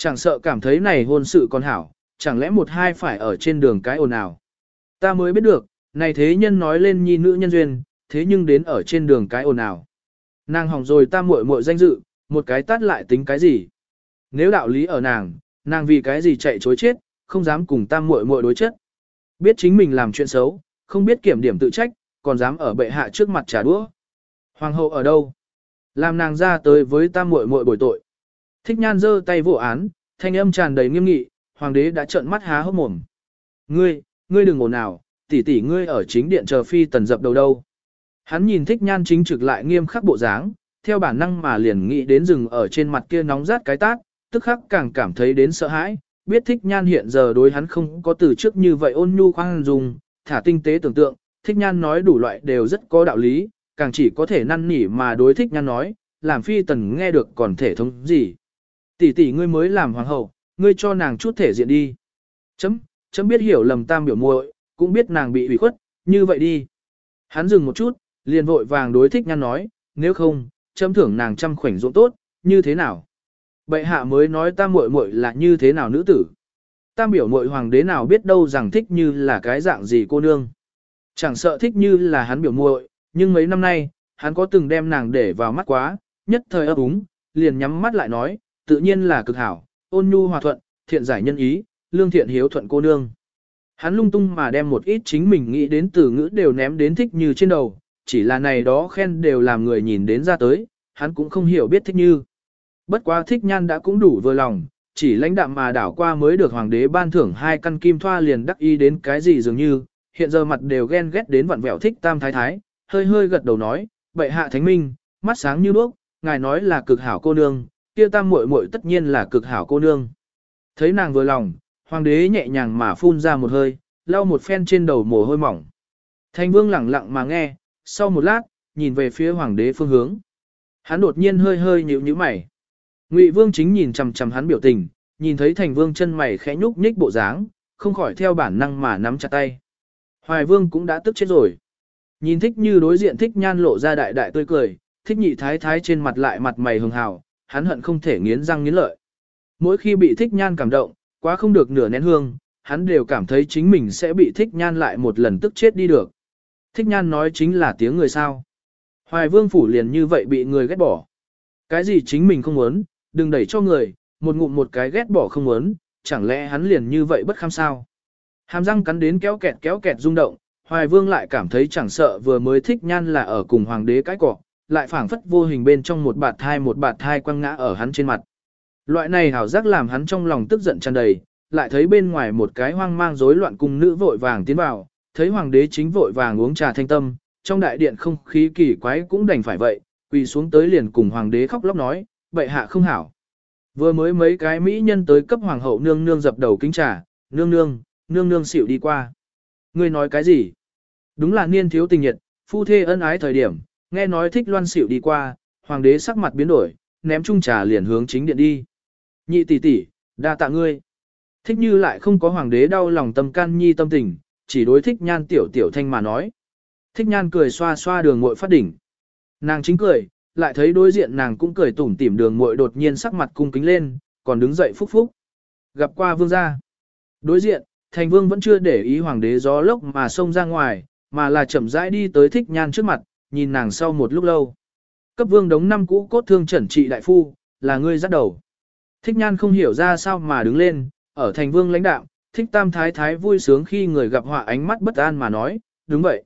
Chẳng sợ cảm thấy này hôn sự còn hảo, chẳng lẽ một hai phải ở trên đường cái ồn ào. Ta mới biết được, này thế nhân nói lên nhi nữ nhân duyên, thế nhưng đến ở trên đường cái ồn ào. Nàng hỏng rồi ta muội muội danh dự, một cái tát lại tính cái gì? Nếu đạo lý ở nàng, nàng vì cái gì chạy chối chết, không dám cùng ta muội muội đối chất. Biết chính mình làm chuyện xấu, không biết kiểm điểm tự trách, còn dám ở bệ hạ trước mặt trả đũa. Hoàng hậu ở đâu? Làm nàng ra tới với ta muội muội bồi tội. Thích nhan giơ tay vụ án, thanh âm tràn đầy nghiêm nghị, hoàng đế đã trợn mắt há hốc mồm. Ngươi, ngươi đừng ồn nào, tỷ tỷ ngươi ở chính điện chờ phi tần dập đầu đâu. Hắn nhìn thích nhan chính trực lại nghiêm khắc bộ dáng, theo bản năng mà liền nghĩ đến rừng ở trên mặt kia nóng rát cái tác, tức khắc càng cảm thấy đến sợ hãi, biết thích nhan hiện giờ đối hắn không có từ trước như vậy ôn nhu khoan dung, thả tinh tế tưởng tượng, thích nhan nói đủ loại đều rất có đạo lý, càng chỉ có thể năn nỉ mà đối thích nhan nói, làm phi tần nghe được còn thể thống gì. Tỷ tỷ ngươi mới làm hoàng hậu, ngươi cho nàng chút thể diện đi. Chấm, chấm biết hiểu lầm tam biểu muội, cũng biết nàng bị ủy khuất, như vậy đi. Hắn dừng một chút, liền vội vàng đối thích nhăn nói, nếu không, chấm thưởng nàng trăm khoảnh ruộng tốt, như thế nào? Bệ hạ mới nói tam muội muội là như thế nào nữ tử. Tam biểu muội hoàng đế nào biết đâu rằng thích như là cái dạng gì cô nương. Chẳng sợ thích như là hắn biểu muội, nhưng mấy năm nay, hắn có từng đem nàng để vào mắt quá, nhất thời ấp úng, liền nhắm mắt lại nói, tự nhiên là cực hảo, ôn nhu hòa thuận, thiện giải nhân ý, lương thiện hiếu thuận cô nương. Hắn lung tung mà đem một ít chính mình nghĩ đến từ ngữ đều ném đến thích như trên đầu, chỉ là này đó khen đều làm người nhìn đến ra tới, hắn cũng không hiểu biết thích như. Bất quá thích nhan đã cũng đủ vừa lòng, chỉ lãnh đạm mà đảo qua mới được hoàng đế ban thưởng hai căn kim thoa liền đắc ý đến cái gì dường như, hiện giờ mặt đều ghen ghét đến vặn vẹo thích tam thái thái, hơi hơi gật đầu nói, bệ hạ thánh minh, mắt sáng như đuốc, ngài nói là cực hảo cô nương, kia tam muội muội tất nhiên là cực hảo cô nương. Thấy nàng vừa lòng, hoàng đế nhẹ nhàng mà phun ra một hơi, lau một phen trên đầu mồ hôi mỏng. Thanh vương lẳng lặng mà nghe, sau một lát, nhìn về phía hoàng đế phương hướng. Hắn đột nhiên hơi hơi nhíu nhíu mày. Ngụy vương chính nhìn chằm chằm hắn biểu tình, nhìn thấy thành vương chân mày khẽ nhúc nhích bộ dáng, không khỏi theo bản năng mà nắm chặt tay. Hoài Vương cũng đã tức chết rồi. Nhìn thích như đối diện thích nhan lộ ra đại đại tươi cười, thích nhị thái thái trên mặt lại mặt mày hường hào, hắn hận không thể nghiến răng nghiến lợi. Mỗi khi bị thích nhan cảm động, quá không được nửa nén hương, hắn đều cảm thấy chính mình sẽ bị thích nhan lại một lần tức chết đi được. Thích nhan nói chính là tiếng người sao. Hoài vương phủ liền như vậy bị người ghét bỏ. Cái gì chính mình không muốn, đừng đẩy cho người, một ngụm một cái ghét bỏ không muốn, chẳng lẽ hắn liền như vậy bất kham sao. Hàm răng cắn đến kéo kẹt kéo kẹt rung động, Hoài Vương lại cảm thấy chẳng sợ vừa mới thích nhan là ở cùng hoàng đế cái cỏ lại phảng phất vô hình bên trong một bạt thai một bạt thai quăng ngã ở hắn trên mặt. Loại này hảo giác làm hắn trong lòng tức giận tràn đầy, lại thấy bên ngoài một cái hoang mang rối loạn cung nữ vội vàng tiến vào, thấy hoàng đế chính vội vàng uống trà thanh tâm, trong đại điện không khí kỳ quái cũng đành phải vậy, quỳ xuống tới liền cùng hoàng đế khóc lóc nói, bệ hạ không hảo. Vừa mới mấy cái mỹ nhân tới cấp hoàng hậu nương nương dập đầu kính trà, nương nương, nương nương xỉu đi qua. Ngươi nói cái gì? Đúng là niên thiếu tình nhiệt, phu thê ân ái thời điểm, nghe nói thích loan xỉu đi qua, hoàng đế sắc mặt biến đổi, ném chung trà liền hướng chính điện đi. Nhị tỷ tỷ, đa tạ ngươi. Thích như lại không có hoàng đế đau lòng tâm can nhi tâm tình, chỉ đối thích nhan tiểu tiểu thanh mà nói. Thích nhan cười xoa xoa đường muội phát đỉnh. Nàng chính cười, lại thấy đối diện nàng cũng cười tủm tỉm đường muội đột nhiên sắc mặt cung kính lên, còn đứng dậy phúc phúc. Gặp qua vương gia. Đối diện, thành vương vẫn chưa để ý hoàng đế gió lốc mà xông ra ngoài, mà là chậm rãi đi tới thích nhan trước mặt, nhìn nàng sau một lúc lâu. Cấp vương đống năm cũ cốt thương trần trị đại phu, là ngươi dắt đầu. Thích nhan không hiểu ra sao mà đứng lên, ở thành vương lãnh đạo, thích tam thái thái vui sướng khi người gặp họa ánh mắt bất an mà nói, đúng vậy.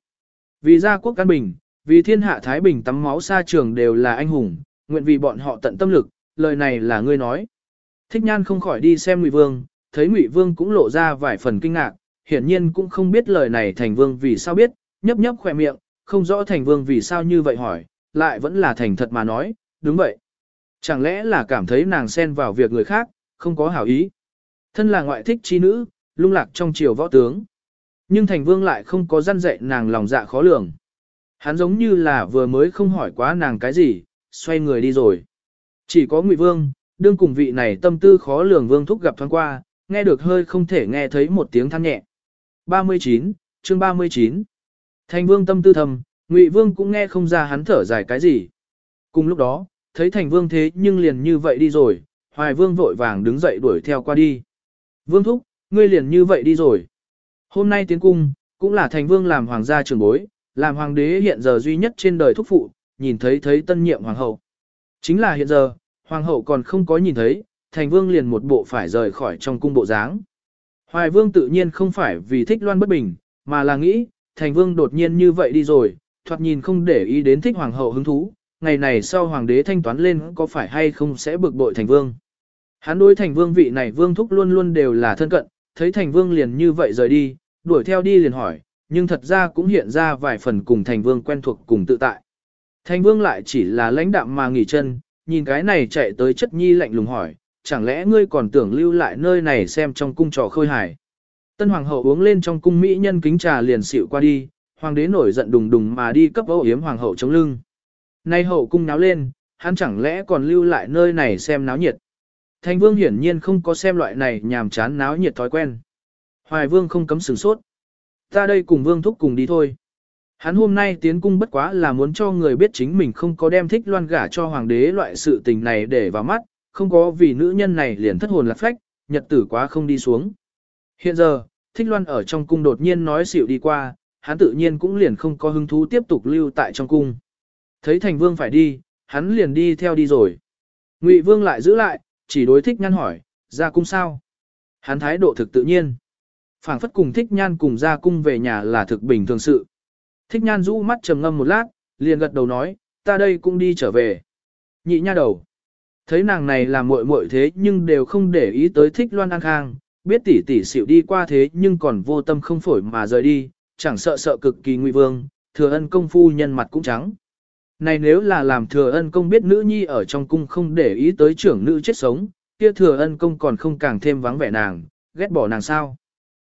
Vì gia quốc căn bình, vì thiên hạ thái bình tắm máu xa trường đều là anh hùng, nguyện vì bọn họ tận tâm lực, lời này là ngươi nói. Thích nhan không khỏi đi xem ngụy vương, thấy ngụy vương cũng lộ ra vài phần kinh ngạc, hiển nhiên cũng không biết lời này thành vương vì sao biết, nhấp nhấp khỏe miệng, không rõ thành vương vì sao như vậy hỏi, lại vẫn là thành thật mà nói, đúng vậy. Chẳng lẽ là cảm thấy nàng xen vào việc người khác, không có hảo ý. Thân là ngoại thích chi nữ, lung lạc trong triều võ tướng. Nhưng thành vương lại không có răn dạy nàng lòng dạ khó lường. Hắn giống như là vừa mới không hỏi quá nàng cái gì, xoay người đi rồi. Chỉ có ngụy vương, đương cùng vị này tâm tư khó lường vương thúc gặp thoáng qua, nghe được hơi không thể nghe thấy một tiếng than nhẹ. 39, chương 39. Thành vương tâm tư thầm, ngụy vương cũng nghe không ra hắn thở dài cái gì. Cùng lúc đó, thấy thành vương thế nhưng liền như vậy đi rồi, hoài vương vội vàng đứng dậy đuổi theo qua đi. Vương thúc, ngươi liền như vậy đi rồi. Hôm nay tiến cung, cũng là thành vương làm hoàng gia trưởng bối, làm hoàng đế hiện giờ duy nhất trên đời thúc phụ, nhìn thấy thấy tân nhiệm hoàng hậu. Chính là hiện giờ, hoàng hậu còn không có nhìn thấy, thành vương liền một bộ phải rời khỏi trong cung bộ dáng. Hoài vương tự nhiên không phải vì thích loan bất bình, mà là nghĩ, thành vương đột nhiên như vậy đi rồi, thoạt nhìn không để ý đến thích hoàng hậu hứng thú, ngày này sau hoàng đế thanh toán lên có phải hay không sẽ bực bội thành vương. Hắn đối thành vương vị này vương thúc luôn luôn đều là thân cận, thấy thành vương liền như vậy rời đi, đuổi theo đi liền hỏi, nhưng thật ra cũng hiện ra vài phần cùng thành vương quen thuộc cùng tự tại. Thành vương lại chỉ là lãnh đạm mà nghỉ chân, nhìn cái này chạy tới chất nhi lạnh lùng hỏi, chẳng lẽ ngươi còn tưởng lưu lại nơi này xem trong cung trò khơi hải. Tân hoàng hậu uống lên trong cung mỹ nhân kính trà liền xịu qua đi, hoàng đế nổi giận đùng đùng mà đi cấp âu yếm hoàng hậu chống lưng. Nay hậu cung náo lên, hắn chẳng lẽ còn lưu lại nơi này xem náo nhiệt. Thành vương hiển nhiên không có xem loại này nhàm chán náo nhiệt thói quen. Hoài vương không cấm sửng sốt. Ta đây cùng vương thúc cùng đi thôi. Hắn hôm nay tiến cung bất quá là muốn cho người biết chính mình không có đem thích loan gả cho hoàng đế loại sự tình này để vào mắt, không có vì nữ nhân này liền thất hồn lạc phách, nhật tử quá không đi xuống. Hiện giờ, thích loan ở trong cung đột nhiên nói xỉu đi qua, hắn tự nhiên cũng liền không có hứng thú tiếp tục lưu tại trong cung. Thấy thành vương phải đi, hắn liền đi theo đi rồi. Ngụy vương lại giữ lại, chỉ đối thích nhan hỏi, ra cung sao? Hắn thái độ thực tự nhiên. phảng phất cùng thích nhan cùng ra cung về nhà là thực bình thường sự. Thích nhan rũ mắt trầm ngâm một lát, liền gật đầu nói, ta đây cũng đi trở về. Nhị nha đầu. Thấy nàng này là muội muội thế nhưng đều không để ý tới thích loan an khang, biết tỷ tỷ xỉu đi qua thế nhưng còn vô tâm không phổi mà rời đi, chẳng sợ sợ cực kỳ nguy vương, thừa ân công phu nhân mặt cũng trắng. Này nếu là làm thừa ân công biết nữ nhi ở trong cung không để ý tới trưởng nữ chết sống, kia thừa ân công còn không càng thêm vắng vẻ nàng, ghét bỏ nàng sao.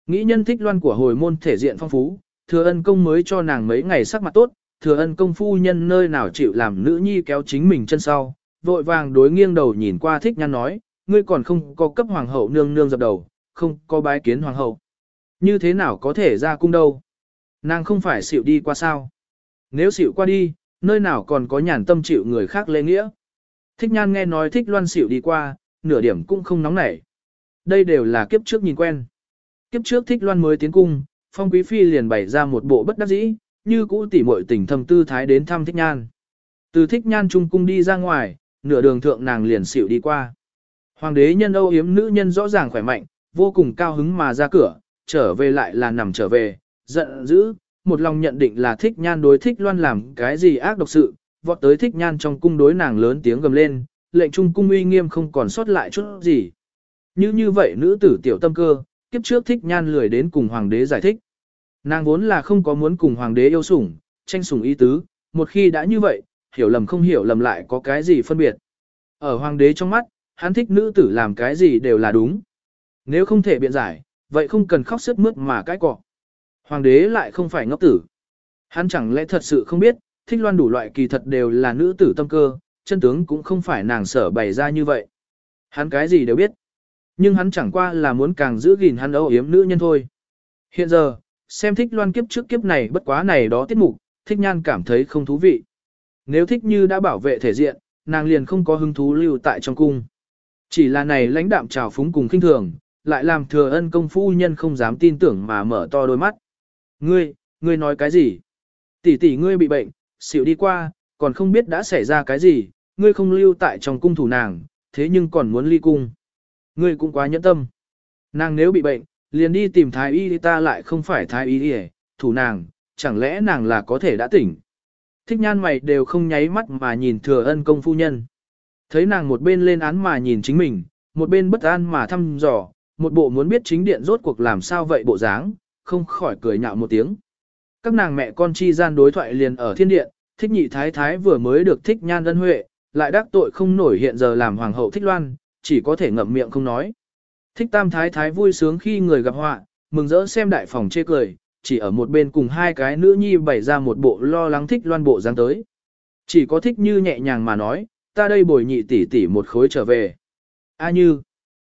Nghĩ nhân thích loan của hồi môn thể diện phong phú, thừa ân công mới cho nàng mấy ngày sắc mặt tốt, thừa ân công phu nhân nơi nào chịu làm nữ nhi kéo chính mình chân sau, vội vàng đối nghiêng đầu nhìn qua thích nhan nói, ngươi còn không có cấp hoàng hậu nương nương dập đầu, không có bái kiến hoàng hậu. Như thế nào có thể ra cung đâu? Nàng không phải xịu đi qua sao. Nếu xịu qua đi, nơi nào còn có nhàn tâm chịu người khác lễ nghĩa. Thích nhan nghe nói thích loan xịu đi qua, nửa điểm cũng không nóng nảy. Đây đều là kiếp trước nhìn quen. Kiếp trước thích loan mới tiến cung, phong quý phi liền bày ra một bộ bất đắc dĩ, như cũ tỉ muội tình thâm tư thái đến thăm thích nhan. Từ thích nhan trung cung đi ra ngoài, nửa đường thượng nàng liền xỉu đi qua. Hoàng đế nhân âu yếm nữ nhân rõ ràng khỏe mạnh, vô cùng cao hứng mà ra cửa, trở về lại là nằm trở về, giận dữ, một lòng nhận định là thích nhan đối thích loan làm cái gì ác độc sự, vọt tới thích nhan trong cung đối nàng lớn tiếng gầm lên, lệnh trung cung uy nghiêm không còn sót lại chút gì. Như như vậy nữ tử tiểu tâm cơ, kiếp trước thích nhan lười đến cùng hoàng đế giải thích. Nàng vốn là không có muốn cùng hoàng đế yêu sủng, tranh sủng ý tứ, một khi đã như vậy, hiểu lầm không hiểu lầm lại có cái gì phân biệt. Ở hoàng đế trong mắt, hắn thích nữ tử làm cái gì đều là đúng. Nếu không thể biện giải, vậy không cần khóc sức mướt mà cái cọ. Hoàng đế lại không phải ngốc tử. Hắn chẳng lẽ thật sự không biết, thích loan đủ loại kỳ thật đều là nữ tử tâm cơ, chân tướng cũng không phải nàng sở bày ra như vậy. Hắn cái gì đều biết. Nhưng hắn chẳng qua là muốn càng giữ gìn hắn âu yếm nữ nhân thôi. Hiện giờ, xem thích loan kiếp trước kiếp này bất quá này đó tiết mục, thích nhan cảm thấy không thú vị. Nếu thích như đã bảo vệ thể diện, nàng liền không có hứng thú lưu tại trong cung. Chỉ là này lãnh đạm trào phúng cùng khinh thường, lại làm thừa ân công phu nhân không dám tin tưởng mà mở to đôi mắt. Ngươi, ngươi nói cái gì? Tỷ tỷ ngươi bị bệnh, xỉu đi qua, còn không biết đã xảy ra cái gì, ngươi không lưu tại trong cung thủ nàng, thế nhưng còn muốn ly cung. Ngươi cũng quá nhẫn tâm. Nàng nếu bị bệnh, liền đi tìm thái y ta lại không phải thái y đi thủ nàng, chẳng lẽ nàng là có thể đã tỉnh. Thích nhan mày đều không nháy mắt mà nhìn thừa ân công phu nhân. Thấy nàng một bên lên án mà nhìn chính mình, một bên bất an mà thăm dò, một bộ muốn biết chính điện rốt cuộc làm sao vậy bộ dáng, không khỏi cười nhạo một tiếng. Các nàng mẹ con chi gian đối thoại liền ở thiên điện, thích nhị thái thái vừa mới được thích nhan ân huệ, lại đắc tội không nổi hiện giờ làm hoàng hậu thích loan, chỉ có thể ngậm miệng không nói. Thích tam thái thái vui sướng khi người gặp họa, mừng rỡ xem đại phòng chê cười, chỉ ở một bên cùng hai cái nữ nhi bày ra một bộ lo lắng thích loan bộ dáng tới. Chỉ có thích như nhẹ nhàng mà nói, ta đây bồi nhị tỷ tỷ một khối trở về. A như,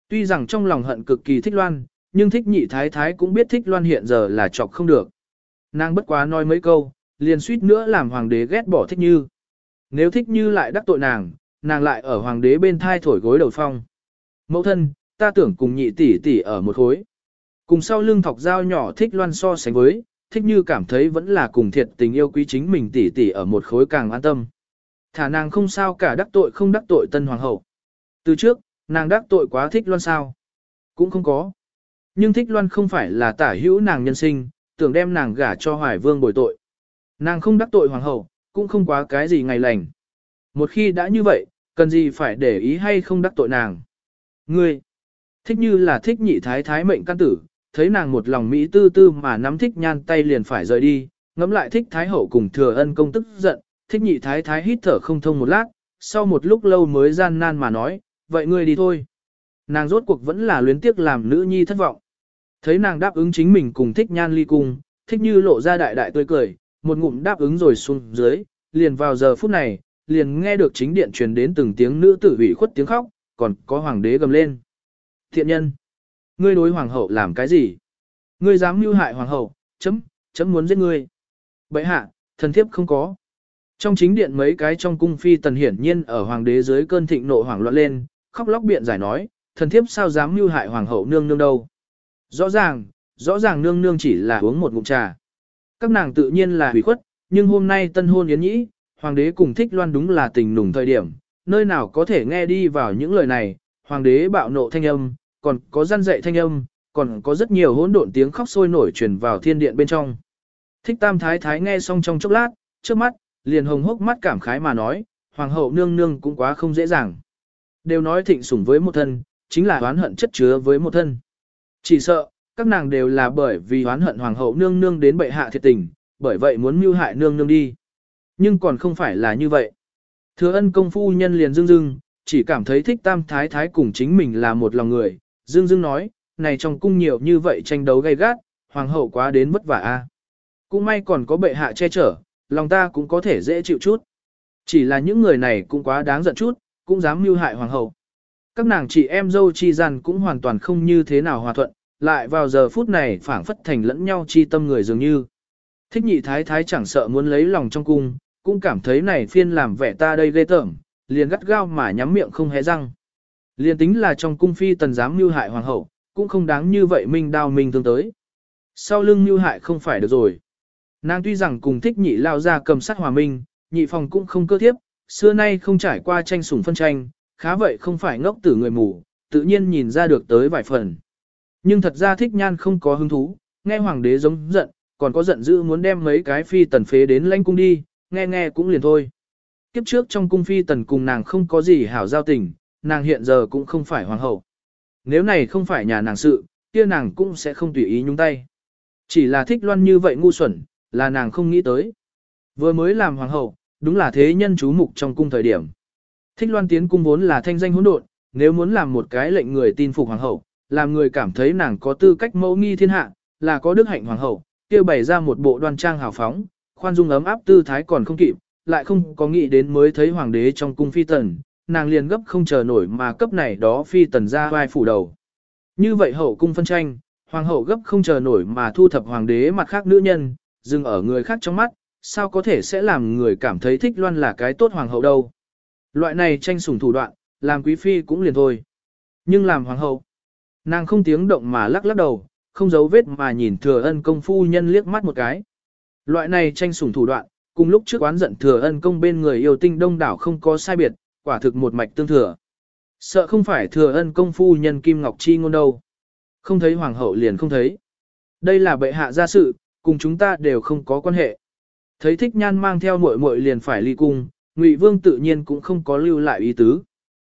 tuy rằng trong lòng hận cực kỳ thích loan, nhưng thích nhị thái thái cũng biết thích loan hiện giờ là chọc không được. Nàng bất quá nói mấy câu, liền suýt nữa làm hoàng đế ghét bỏ thích như. Nếu thích như lại đắc tội nàng, nàng lại ở hoàng đế bên thai thổi gối đầu phong. Mẫu thân, ta tưởng cùng nhị tỷ tỷ ở một khối. Cùng sau lưng thọc dao nhỏ thích loan so sánh với, thích như cảm thấy vẫn là cùng thiệt tình yêu quý chính mình tỷ tỷ ở một khối càng an tâm. Thả nàng không sao cả đắc tội không đắc tội tân hoàng hậu. Từ trước, nàng đắc tội quá thích loan sao. Cũng không có. Nhưng thích loan không phải là tả hữu nàng nhân sinh, tưởng đem nàng gả cho hoài vương bồi tội. Nàng không đắc tội hoàng hậu, cũng không quá cái gì ngày lành. Một khi đã như vậy, cần gì phải để ý hay không đắc tội nàng. Ngươi, thích như là thích nhị thái thái mệnh căn tử, thấy nàng một lòng Mỹ tư tư mà nắm thích nhan tay liền phải rời đi, ngắm lại thích thái hậu cùng thừa ân công tức giận, thích nhị thái thái hít thở không thông một lát, sau một lúc lâu mới gian nan mà nói, vậy ngươi đi thôi. Nàng rốt cuộc vẫn là luyến tiếc làm nữ nhi thất vọng. Thấy nàng đáp ứng chính mình cùng thích nhan ly cung, thích như lộ ra đại đại tươi cười, một ngụm đáp ứng rồi xuống dưới, liền vào giờ phút này, liền nghe được chính điện truyền đến từng tiếng nữ tử ủy khuất tiếng khóc, còn có hoàng đế gầm lên. Thiện nhân, ngươi đối hoàng hậu làm cái gì? Ngươi dám mưu hại hoàng hậu, chấm, chấm muốn giết ngươi. Bậy hạ, thần thiếp không có. Trong chính điện mấy cái trong cung phi tần hiển nhiên ở hoàng đế dưới cơn thịnh nộ hoảng loạn lên, khóc lóc biện giải nói, thần thiếp sao dám mưu hại hoàng hậu nương nương đâu. Rõ ràng, rõ ràng nương nương chỉ là uống một ngụm trà. Các nàng tự nhiên là hủy khuất, nhưng hôm nay tân hôn yến nhĩ, hoàng đế cùng thích loan đúng là tình nùng thời điểm, nơi nào có thể nghe đi vào những lời này, hoàng đế bạo nộ thanh âm, còn có gian dạy thanh âm, còn có rất nhiều hỗn độn tiếng khóc sôi nổi truyền vào thiên điện bên trong. Thích tam thái thái nghe xong trong chốc lát, trước mắt, liền hồng hốc mắt cảm khái mà nói, hoàng hậu nương nương cũng quá không dễ dàng. Đều nói thịnh sủng với một thân, chính là oán hận chất chứa với một thân. Chỉ sợ, các nàng đều là bởi vì oán hận hoàng hậu nương nương đến bệ hạ thiệt tình, bởi vậy muốn mưu hại nương nương đi. Nhưng còn không phải là như vậy. Thừa ân công phu nhân liền dưng dưng, chỉ cảm thấy thích tam thái thái cùng chính mình là một lòng người. Dương Dương nói, này trong cung nhiều như vậy tranh đấu gay gắt, hoàng hậu quá đến vất vả a. Cũng may còn có bệ hạ che chở, lòng ta cũng có thể dễ chịu chút. Chỉ là những người này cũng quá đáng giận chút, cũng dám mưu hại hoàng hậu. Các nàng chị em dâu chi gian cũng hoàn toàn không như thế nào hòa thuận, lại vào giờ phút này phảng phất thành lẫn nhau chi tâm người dường như. Thích nhị thái thái chẳng sợ muốn lấy lòng trong cung, cũng cảm thấy này phiên làm vẻ ta đây ghê tởm, liền gắt gao mà nhắm miệng không hé răng. Liền tính là trong cung phi tần dám mưu hại hoàng hậu, cũng không đáng như vậy mình đao mình thương tới. Sau lưng mưu hại không phải được rồi. Nàng tuy rằng cùng thích nhị lao ra cầm sát hòa minh, nhị phòng cũng không cơ thiếp, xưa nay không trải qua tranh sủng phân tranh, khá vậy không phải ngốc tử người mù, tự nhiên nhìn ra được tới vài phần. Nhưng thật ra thích nhan không có hứng thú, nghe hoàng đế giống giận, còn có giận dữ muốn đem mấy cái phi tần phế đến lãnh cung đi, nghe nghe cũng liền thôi. Kiếp trước trong cung phi tần cùng nàng không có gì hảo giao tình, nàng hiện giờ cũng không phải hoàng hậu. Nếu này không phải nhà nàng sự, kia nàng cũng sẽ không tùy ý nhúng tay. Chỉ là thích loan như vậy ngu xuẩn, là nàng không nghĩ tới. Vừa mới làm hoàng hậu, đúng là thế nhân chú mục trong cung thời điểm. Thích loan tiến cung vốn là thanh danh hỗn độn, nếu muốn làm một cái lệnh người tin phục hoàng hậu, làm người cảm thấy nàng có tư cách mẫu nghi thiên hạ, là có đức hạnh hoàng hậu, kia bày ra một bộ đoan trang hào phóng, khoan dung ấm áp tư thái còn không kịp, lại không có nghĩ đến mới thấy hoàng đế trong cung phi tần, nàng liền gấp không chờ nổi mà cấp này đó phi tần ra vai phủ đầu. Như vậy hậu cung phân tranh, hoàng hậu gấp không chờ nổi mà thu thập hoàng đế mặt khác nữ nhân, dừng ở người khác trong mắt, sao có thể sẽ làm người cảm thấy thích loan là cái tốt hoàng hậu đâu. Loại này tranh sủng thủ đoạn, làm quý phi cũng liền thôi. Nhưng làm hoàng hậu, nàng không tiếng động mà lắc lắc đầu, không giấu vết mà nhìn thừa ân công phu nhân liếc mắt một cái. Loại này tranh sủng thủ đoạn, cùng lúc trước oán giận thừa ân công bên người yêu tinh đông đảo không có sai biệt, quả thực một mạch tương thừa. Sợ không phải thừa ân công phu nhân Kim Ngọc Chi ngôn đâu. Không thấy hoàng hậu liền không thấy. Đây là bệ hạ gia sự, cùng chúng ta đều không có quan hệ. Thấy thích nhan mang theo muội muội liền phải ly cung, Ngụy Vương tự nhiên cũng không có lưu lại ý tứ.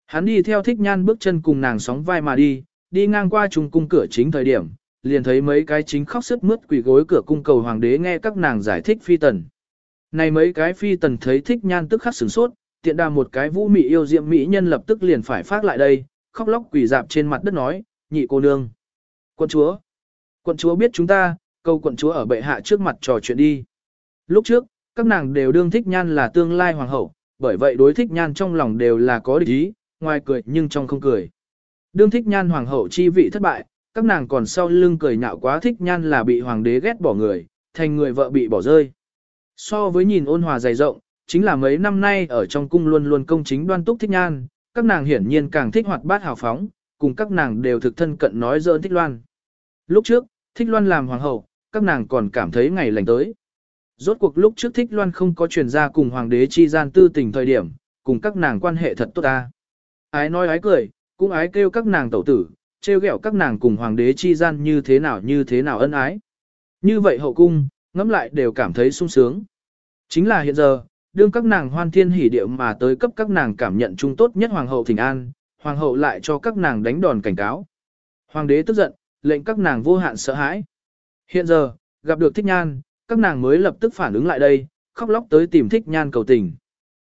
Hắn đi theo thích nhan bước chân cùng nàng sóng vai mà đi, đi ngang qua trung cung cửa chính thời điểm, liền thấy mấy cái chính khóc sức mướt quỷ gối cửa cung cầu hoàng đế nghe các nàng giải thích phi tần. Này mấy cái phi tần thấy thích nhan tức khắc sửng sốt, tiện đà một cái vũ mị yêu diệm mỹ nhân lập tức liền phải phát lại đây, khóc lóc quỷ dạp trên mặt đất nói, nhị cô nương. Quận chúa. Quận chúa biết chúng ta, câu quận chúa ở bệ hạ trước mặt trò chuyện đi. Lúc trước, các nàng đều đương thích nhan là tương lai hoàng hậu, bởi vậy đối thích nhan trong lòng đều là có địch ý, ngoài cười nhưng trong không cười. Đương thích nhan hoàng hậu chi vị thất bại, các nàng còn sau lưng cười nhạo quá thích nhan là bị hoàng đế ghét bỏ người, thành người vợ bị bỏ rơi. So với nhìn ôn hòa dày rộng, chính là mấy năm nay ở trong cung luôn luôn công chính đoan túc thích nhan, các nàng hiển nhiên càng thích hoạt bát hào phóng, cùng các nàng đều thực thân cận nói dỡn thích loan. Lúc trước, thích loan làm hoàng hậu, các nàng còn cảm thấy ngày lành tới. Rốt cuộc lúc trước thích loan không có truyền ra cùng hoàng đế chi gian tư tình thời điểm, cùng các nàng quan hệ thật tốt ta. Ái nói ái cười, cũng ái kêu các nàng tẩu tử, trêu ghẹo các nàng cùng hoàng đế chi gian như thế nào như thế nào ân ái. Như vậy hậu cung, ngẫm lại đều cảm thấy sung sướng. Chính là hiện giờ, đương các nàng hoan thiên hỉ điệu mà tới cấp các nàng cảm nhận chung tốt nhất hoàng hậu thỉnh an, hoàng hậu lại cho các nàng đánh đòn cảnh cáo. Hoàng đế tức giận, lệnh các nàng vô hạn sợ hãi. Hiện giờ, gặp được thích nhan, các nàng mới lập tức phản ứng lại đây, khóc lóc tới tìm thích nhan cầu tình.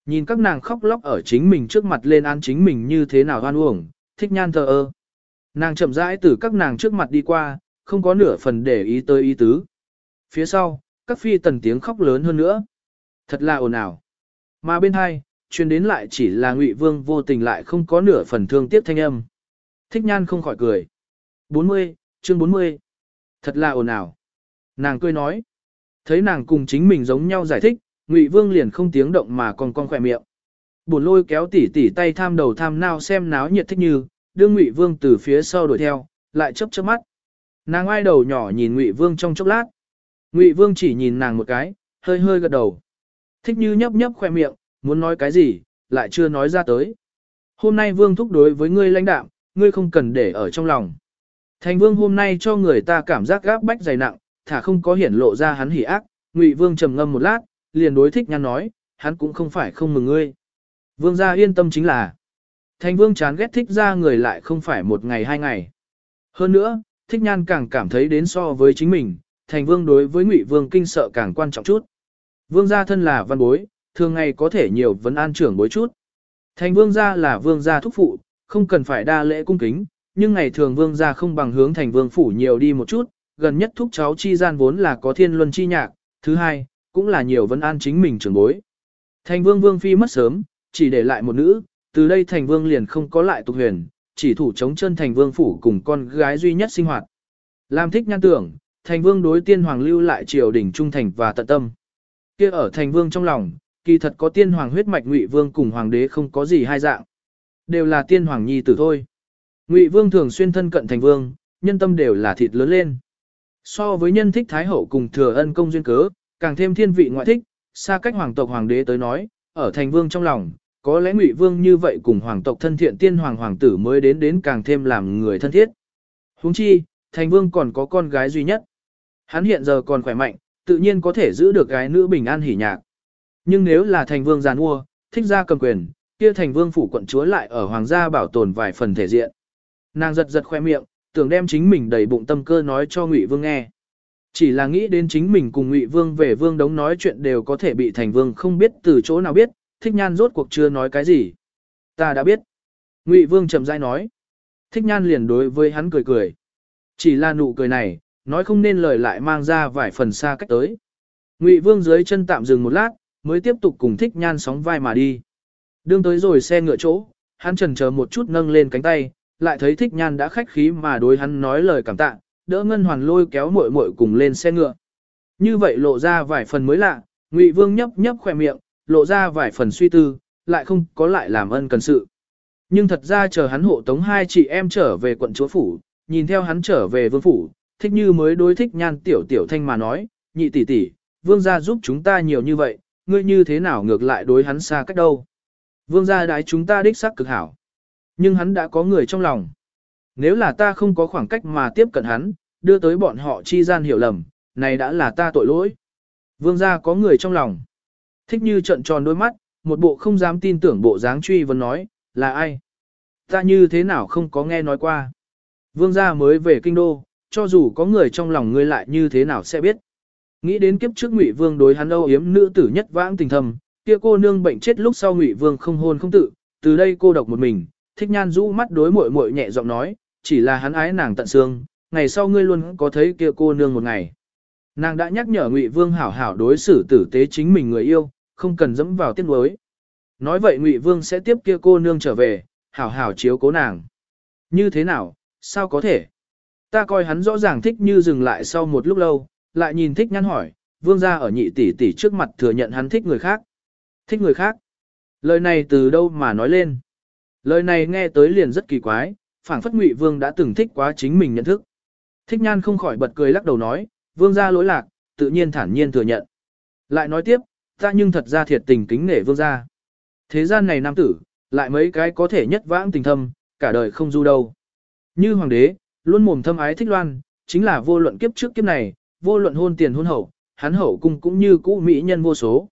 Nhìn các nàng khóc lóc ở chính mình trước mặt lên án chính mình như thế nào hoan uổng, thích nhan thờ ơ. Nàng chậm rãi từ các nàng trước mặt đi qua, không có nửa phần để ý tới ý tứ. Phía sau, các phi tần tiếng khóc lớn hơn nữa. Thật là ồn ào. Mà bên hai, truyền đến lại chỉ là Ngụy Vương vô tình lại không có nửa phần thương tiếc thanh âm. Thích nhan không khỏi cười. 40, chương 40. Thật là ồn ào. Nàng cười nói. Thấy nàng cùng chính mình giống nhau giải thích, Ngụy Vương liền không tiếng động mà còn con khỏe miệng. Buồn lôi kéo tỉ tỉ tay tham đầu tham nao xem náo nhiệt thích như, đưa Ngụy Vương từ phía sau đuổi theo, lại chớp chớp mắt. Nàng ai đầu nhỏ nhìn Ngụy Vương trong chốc lát. Ngụy Vương chỉ nhìn nàng một cái, hơi hơi gật đầu. Thích như nhấp nhấp khoe miệng, muốn nói cái gì, lại chưa nói ra tới. Hôm nay Vương thúc đối với ngươi lãnh đạm, ngươi không cần để ở trong lòng. Thành Vương hôm nay cho người ta cảm giác gáp bách dày nặng, thả không có hiển lộ ra hắn hỉ ác. Ngụy Vương trầm ngâm một lát, liền đối thích nhăn nói, hắn cũng không phải không mừng ngươi. Vương gia yên tâm chính là, Thành Vương chán ghét thích ra người lại không phải một ngày hai ngày. Hơn nữa, thích nhan càng cảm thấy đến so với chính mình, Thành Vương đối với Ngụy Vương kinh sợ càng quan trọng chút. Vương gia thân là văn bối, thường ngày có thể nhiều vấn an trưởng bối chút. Thành vương gia là vương gia thúc phụ, không cần phải đa lễ cung kính, nhưng ngày thường vương gia không bằng hướng thành vương phủ nhiều đi một chút, gần nhất thúc cháu chi gian vốn là có thiên luân chi nhạc, thứ hai, cũng là nhiều vấn an chính mình trưởng bối. Thành vương vương phi mất sớm, chỉ để lại một nữ, từ đây thành vương liền không có lại tục huyền, chỉ thủ chống chân thành vương phủ cùng con gái duy nhất sinh hoạt. Làm thích nhan tưởng, thành vương đối tiên hoàng lưu lại triều đình trung thành và tận tâm. Kia ở thành vương trong lòng, kỳ thật có tiên hoàng huyết mạch ngụy vương cùng hoàng đế không có gì hai dạng. Đều là tiên hoàng nhi tử thôi. Ngụy vương thường xuyên thân cận thành vương, nhân tâm đều là thịt lớn lên. So với nhân thích thái hậu cùng thừa ân công duyên cớ, càng thêm thiên vị ngoại thích, xa cách hoàng tộc hoàng đế tới nói, ở thành vương trong lòng, có lẽ ngụy vương như vậy cùng hoàng tộc thân thiện tiên hoàng hoàng tử mới đến đến càng thêm làm người thân thiết. Huống chi, thành vương còn có con gái duy nhất. Hắn hiện giờ còn khỏe mạnh, tự nhiên có thể giữ được gái nữ bình an hỉ nhạc. Nhưng nếu là thành vương giàn mua, thích ra cầm quyền, kia thành vương phủ quận chúa lại ở hoàng gia bảo tồn vài phần thể diện. Nàng giật giật khoe miệng, tưởng đem chính mình đầy bụng tâm cơ nói cho Ngụy Vương nghe. Chỉ là nghĩ đến chính mình cùng Ngụy Vương về Vương đống nói chuyện đều có thể bị thành Vương không biết từ chỗ nào biết, Thích Nhan rốt cuộc chưa nói cái gì. Ta đã biết. Ngụy Vương chậm rãi nói. Thích Nhan liền đối với hắn cười cười. Chỉ là nụ cười này, nói không nên lời lại mang ra vài phần xa cách tới. Ngụy Vương dưới chân tạm dừng một lát, mới tiếp tục cùng Thích Nhan sóng vai mà đi. Đương tới rồi xe ngựa chỗ, hắn chần chờ một chút nâng lên cánh tay, lại thấy thích nhan đã khách khí mà đối hắn nói lời cảm tạ, đỡ ngân hoàn lôi kéo muội muội cùng lên xe ngựa. Như vậy lộ ra vài phần mới lạ, Ngụy Vương nhấp nhấp khỏe miệng, lộ ra vài phần suy tư, lại không có lại làm ân cần sự. Nhưng thật ra chờ hắn hộ tống hai chị em trở về quận chúa phủ, nhìn theo hắn trở về vương phủ, thích như mới đối thích nhan tiểu tiểu thanh mà nói, nhị tỷ tỷ, vương gia giúp chúng ta nhiều như vậy, ngươi như thế nào ngược lại đối hắn xa cách đâu. Vương gia đái chúng ta đích xác cực hảo. Nhưng hắn đã có người trong lòng. Nếu là ta không có khoảng cách mà tiếp cận hắn, đưa tới bọn họ chi gian hiểu lầm, này đã là ta tội lỗi. Vương gia có người trong lòng. Thích như trận tròn đôi mắt, một bộ không dám tin tưởng bộ dáng truy vấn nói, là ai? Ta như thế nào không có nghe nói qua. Vương gia mới về kinh đô, cho dù có người trong lòng ngươi lại như thế nào sẽ biết. Nghĩ đến kiếp trước Ngụy Vương đối hắn âu yếm nữ tử nhất vãng tình thầm, kia cô nương bệnh chết lúc sau Ngụy Vương không hôn không tự, từ đây cô độc một mình, thích nhan rũ mắt đối muội muội nhẹ giọng nói, chỉ là hắn ái nàng tận xương, ngày sau ngươi luôn có thấy kia cô nương một ngày. Nàng đã nhắc nhở Ngụy Vương hảo hảo đối xử tử tế chính mình người yêu, không cần dẫm vào tiết nuối. Nói vậy Ngụy Vương sẽ tiếp kia cô nương trở về, hảo hảo chiếu cố nàng. Như thế nào, sao có thể? Ta coi hắn rõ ràng thích như dừng lại sau một lúc lâu, lại nhìn thích nhăn hỏi, Vương gia ở nhị tỷ tỷ trước mặt thừa nhận hắn thích người khác. Thích người khác. Lời này từ đâu mà nói lên? Lời này nghe tới liền rất kỳ quái, phảng phất Ngụy Vương đã từng thích quá chính mình nhận thức. Thích Nhan không khỏi bật cười lắc đầu nói, Vương gia lỗi lạc, tự nhiên thản nhiên thừa nhận. Lại nói tiếp, ta nhưng thật ra thiệt tình kính nể Vương gia. Thế gian này nam tử, lại mấy cái có thể nhất vãng tình thâm, cả đời không du đâu. Như hoàng đế, luôn mồm thâm ái thích loan, chính là vô luận kiếp trước kiếp này, vô luận hôn tiền hôn hậu, hắn hậu cung cũng như cũ mỹ nhân vô số.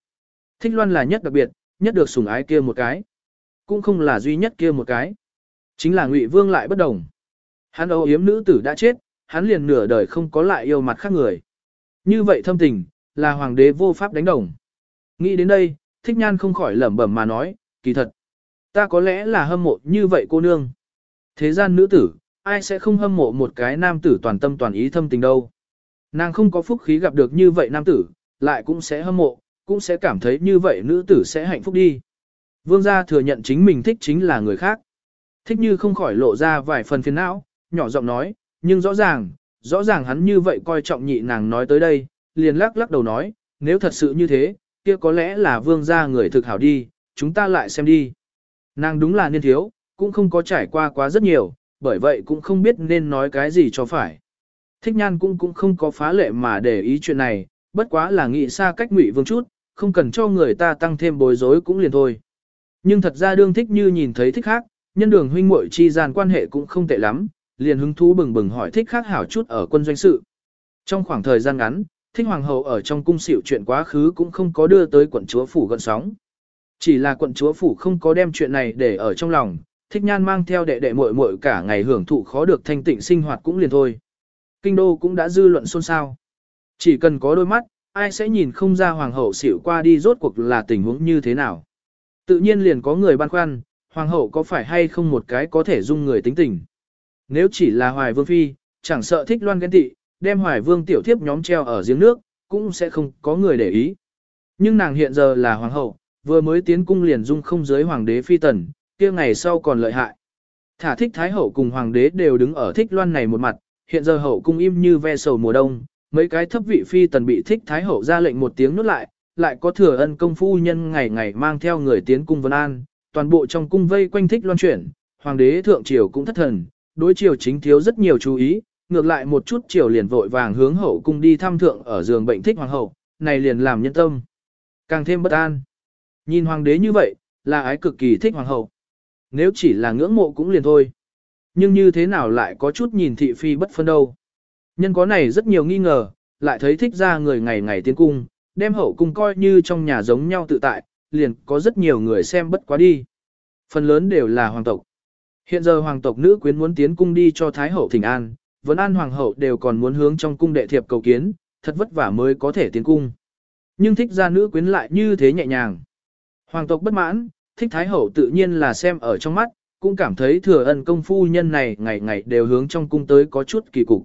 Thích loan là nhất đặc biệt, nhất được sủng ái kia một cái cũng không là duy nhất kia một cái. Chính là Ngụy Vương lại bất đồng. Hắn âu yếm nữ tử đã chết, hắn liền nửa đời không có lại yêu mặt khác người. Như vậy thâm tình, là hoàng đế vô pháp đánh đồng. Nghĩ đến đây, thích nhan không khỏi lẩm bẩm mà nói, kỳ thật. Ta có lẽ là hâm mộ như vậy cô nương. Thế gian nữ tử, ai sẽ không hâm mộ một cái nam tử toàn tâm toàn ý thâm tình đâu. Nàng không có phúc khí gặp được như vậy nam tử, lại cũng sẽ hâm mộ, cũng sẽ cảm thấy như vậy nữ tử sẽ hạnh phúc đi. Vương gia thừa nhận chính mình thích chính là người khác. Thích như không khỏi lộ ra vài phần phiền não, nhỏ giọng nói, nhưng rõ ràng, rõ ràng hắn như vậy coi trọng nhị nàng nói tới đây, liền lắc lắc đầu nói, nếu thật sự như thế, kia có lẽ là vương gia người thực hảo đi, chúng ta lại xem đi. Nàng đúng là niên thiếu, cũng không có trải qua quá rất nhiều, bởi vậy cũng không biết nên nói cái gì cho phải. Thích nhan cũng cũng không có phá lệ mà để ý chuyện này, bất quá là nghĩ xa cách ngụy vương chút, không cần cho người ta tăng thêm bối rối cũng liền thôi. Nhưng thật ra đương thích như nhìn thấy thích khác, nhân đường huynh muội chi gian quan hệ cũng không tệ lắm, liền hứng thú bừng bừng hỏi thích khác hảo chút ở quân doanh sự. Trong khoảng thời gian ngắn, thích hoàng hậu ở trong cung xỉu chuyện quá khứ cũng không có đưa tới quận chúa phủ gần sóng. Chỉ là quận chúa phủ không có đem chuyện này để ở trong lòng, thích nhan mang theo đệ đệ muội muội cả ngày hưởng thụ khó được thanh tịnh sinh hoạt cũng liền thôi. Kinh đô cũng đã dư luận xôn xao. Chỉ cần có đôi mắt, ai sẽ nhìn không ra hoàng hậu xỉu qua đi rốt cuộc là tình huống như thế nào. Tự nhiên liền có người băn khoăn, hoàng hậu có phải hay không một cái có thể dung người tính tình. Nếu chỉ là hoài vương phi, chẳng sợ thích loan ghen tị, đem hoài vương tiểu thiếp nhóm treo ở giếng nước, cũng sẽ không có người để ý. Nhưng nàng hiện giờ là hoàng hậu, vừa mới tiến cung liền dung không giới hoàng đế phi tần, kia ngày sau còn lợi hại. Thả thích thái hậu cùng hoàng đế đều đứng ở thích loan này một mặt, hiện giờ hậu cung im như ve sầu mùa đông, mấy cái thấp vị phi tần bị thích thái hậu ra lệnh một tiếng nuốt lại, lại có thừa ân công phu nhân ngày ngày mang theo người tiến cung vân an, toàn bộ trong cung vây quanh thích loan chuyển, hoàng đế thượng triều cũng thất thần, đối triều chính thiếu rất nhiều chú ý, ngược lại một chút triều liền vội vàng hướng hậu cung đi thăm thượng ở giường bệnh thích hoàng hậu, này liền làm nhân tâm càng thêm bất an. Nhìn hoàng đế như vậy, là ái cực kỳ thích hoàng hậu. Nếu chỉ là ngưỡng mộ cũng liền thôi. Nhưng như thế nào lại có chút nhìn thị phi bất phân đâu. Nhân có này rất nhiều nghi ngờ, lại thấy thích ra người ngày ngày tiến cung, đem hậu cung coi như trong nhà giống nhau tự tại, liền có rất nhiều người xem bất quá đi. Phần lớn đều là hoàng tộc. Hiện giờ hoàng tộc nữ quyến muốn tiến cung đi cho Thái hậu thỉnh an, vẫn an hoàng hậu đều còn muốn hướng trong cung đệ thiệp cầu kiến, thật vất vả mới có thể tiến cung. Nhưng thích ra nữ quyến lại như thế nhẹ nhàng. Hoàng tộc bất mãn, thích Thái hậu tự nhiên là xem ở trong mắt, cũng cảm thấy thừa ân công phu nhân này ngày ngày đều hướng trong cung tới có chút kỳ cục.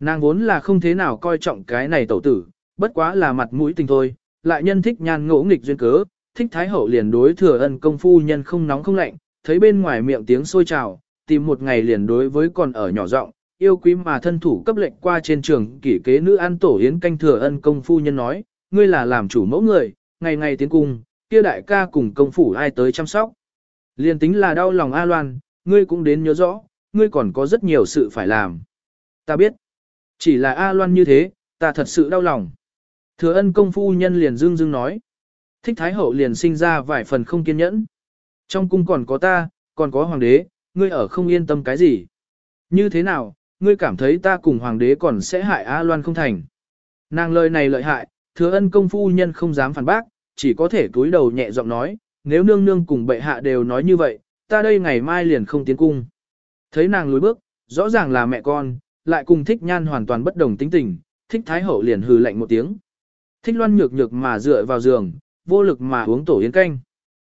Nàng vốn là không thế nào coi trọng cái này tẩu tử, bất quá là mặt mũi tình thôi, lại nhân thích nhan ngỗ nghịch duyên cớ, thích thái hậu liền đối thừa ân công phu nhân không nóng không lạnh, thấy bên ngoài miệng tiếng sôi trào, tìm một ngày liền đối với còn ở nhỏ giọng yêu quý mà thân thủ cấp lệnh qua trên trường kỷ kế nữ an tổ hiến canh thừa ân công phu nhân nói, ngươi là làm chủ mẫu người, ngày ngày tiến cung, kia đại ca cùng công phủ ai tới chăm sóc. liền tính là đau lòng A Loan, ngươi cũng đến nhớ rõ, ngươi còn có rất nhiều sự phải làm. Ta biết, chỉ là A Loan như thế, ta thật sự đau lòng. Thừa ân công phu nhân liền dương dương nói. Thích Thái Hậu liền sinh ra vài phần không kiên nhẫn. Trong cung còn có ta, còn có hoàng đế, ngươi ở không yên tâm cái gì. Như thế nào, ngươi cảm thấy ta cùng hoàng đế còn sẽ hại A Loan không thành. Nàng lời này lợi hại, thừa ân công phu nhân không dám phản bác, chỉ có thể cúi đầu nhẹ giọng nói, nếu nương nương cùng bệ hạ đều nói như vậy, ta đây ngày mai liền không tiến cung. Thấy nàng lùi bước, rõ ràng là mẹ con, lại cùng thích nhan hoàn toàn bất đồng tính tình, thích thái hậu liền hừ lạnh một tiếng. Thích loan nhược nhược mà dựa vào giường, vô lực mà uống tổ yến canh.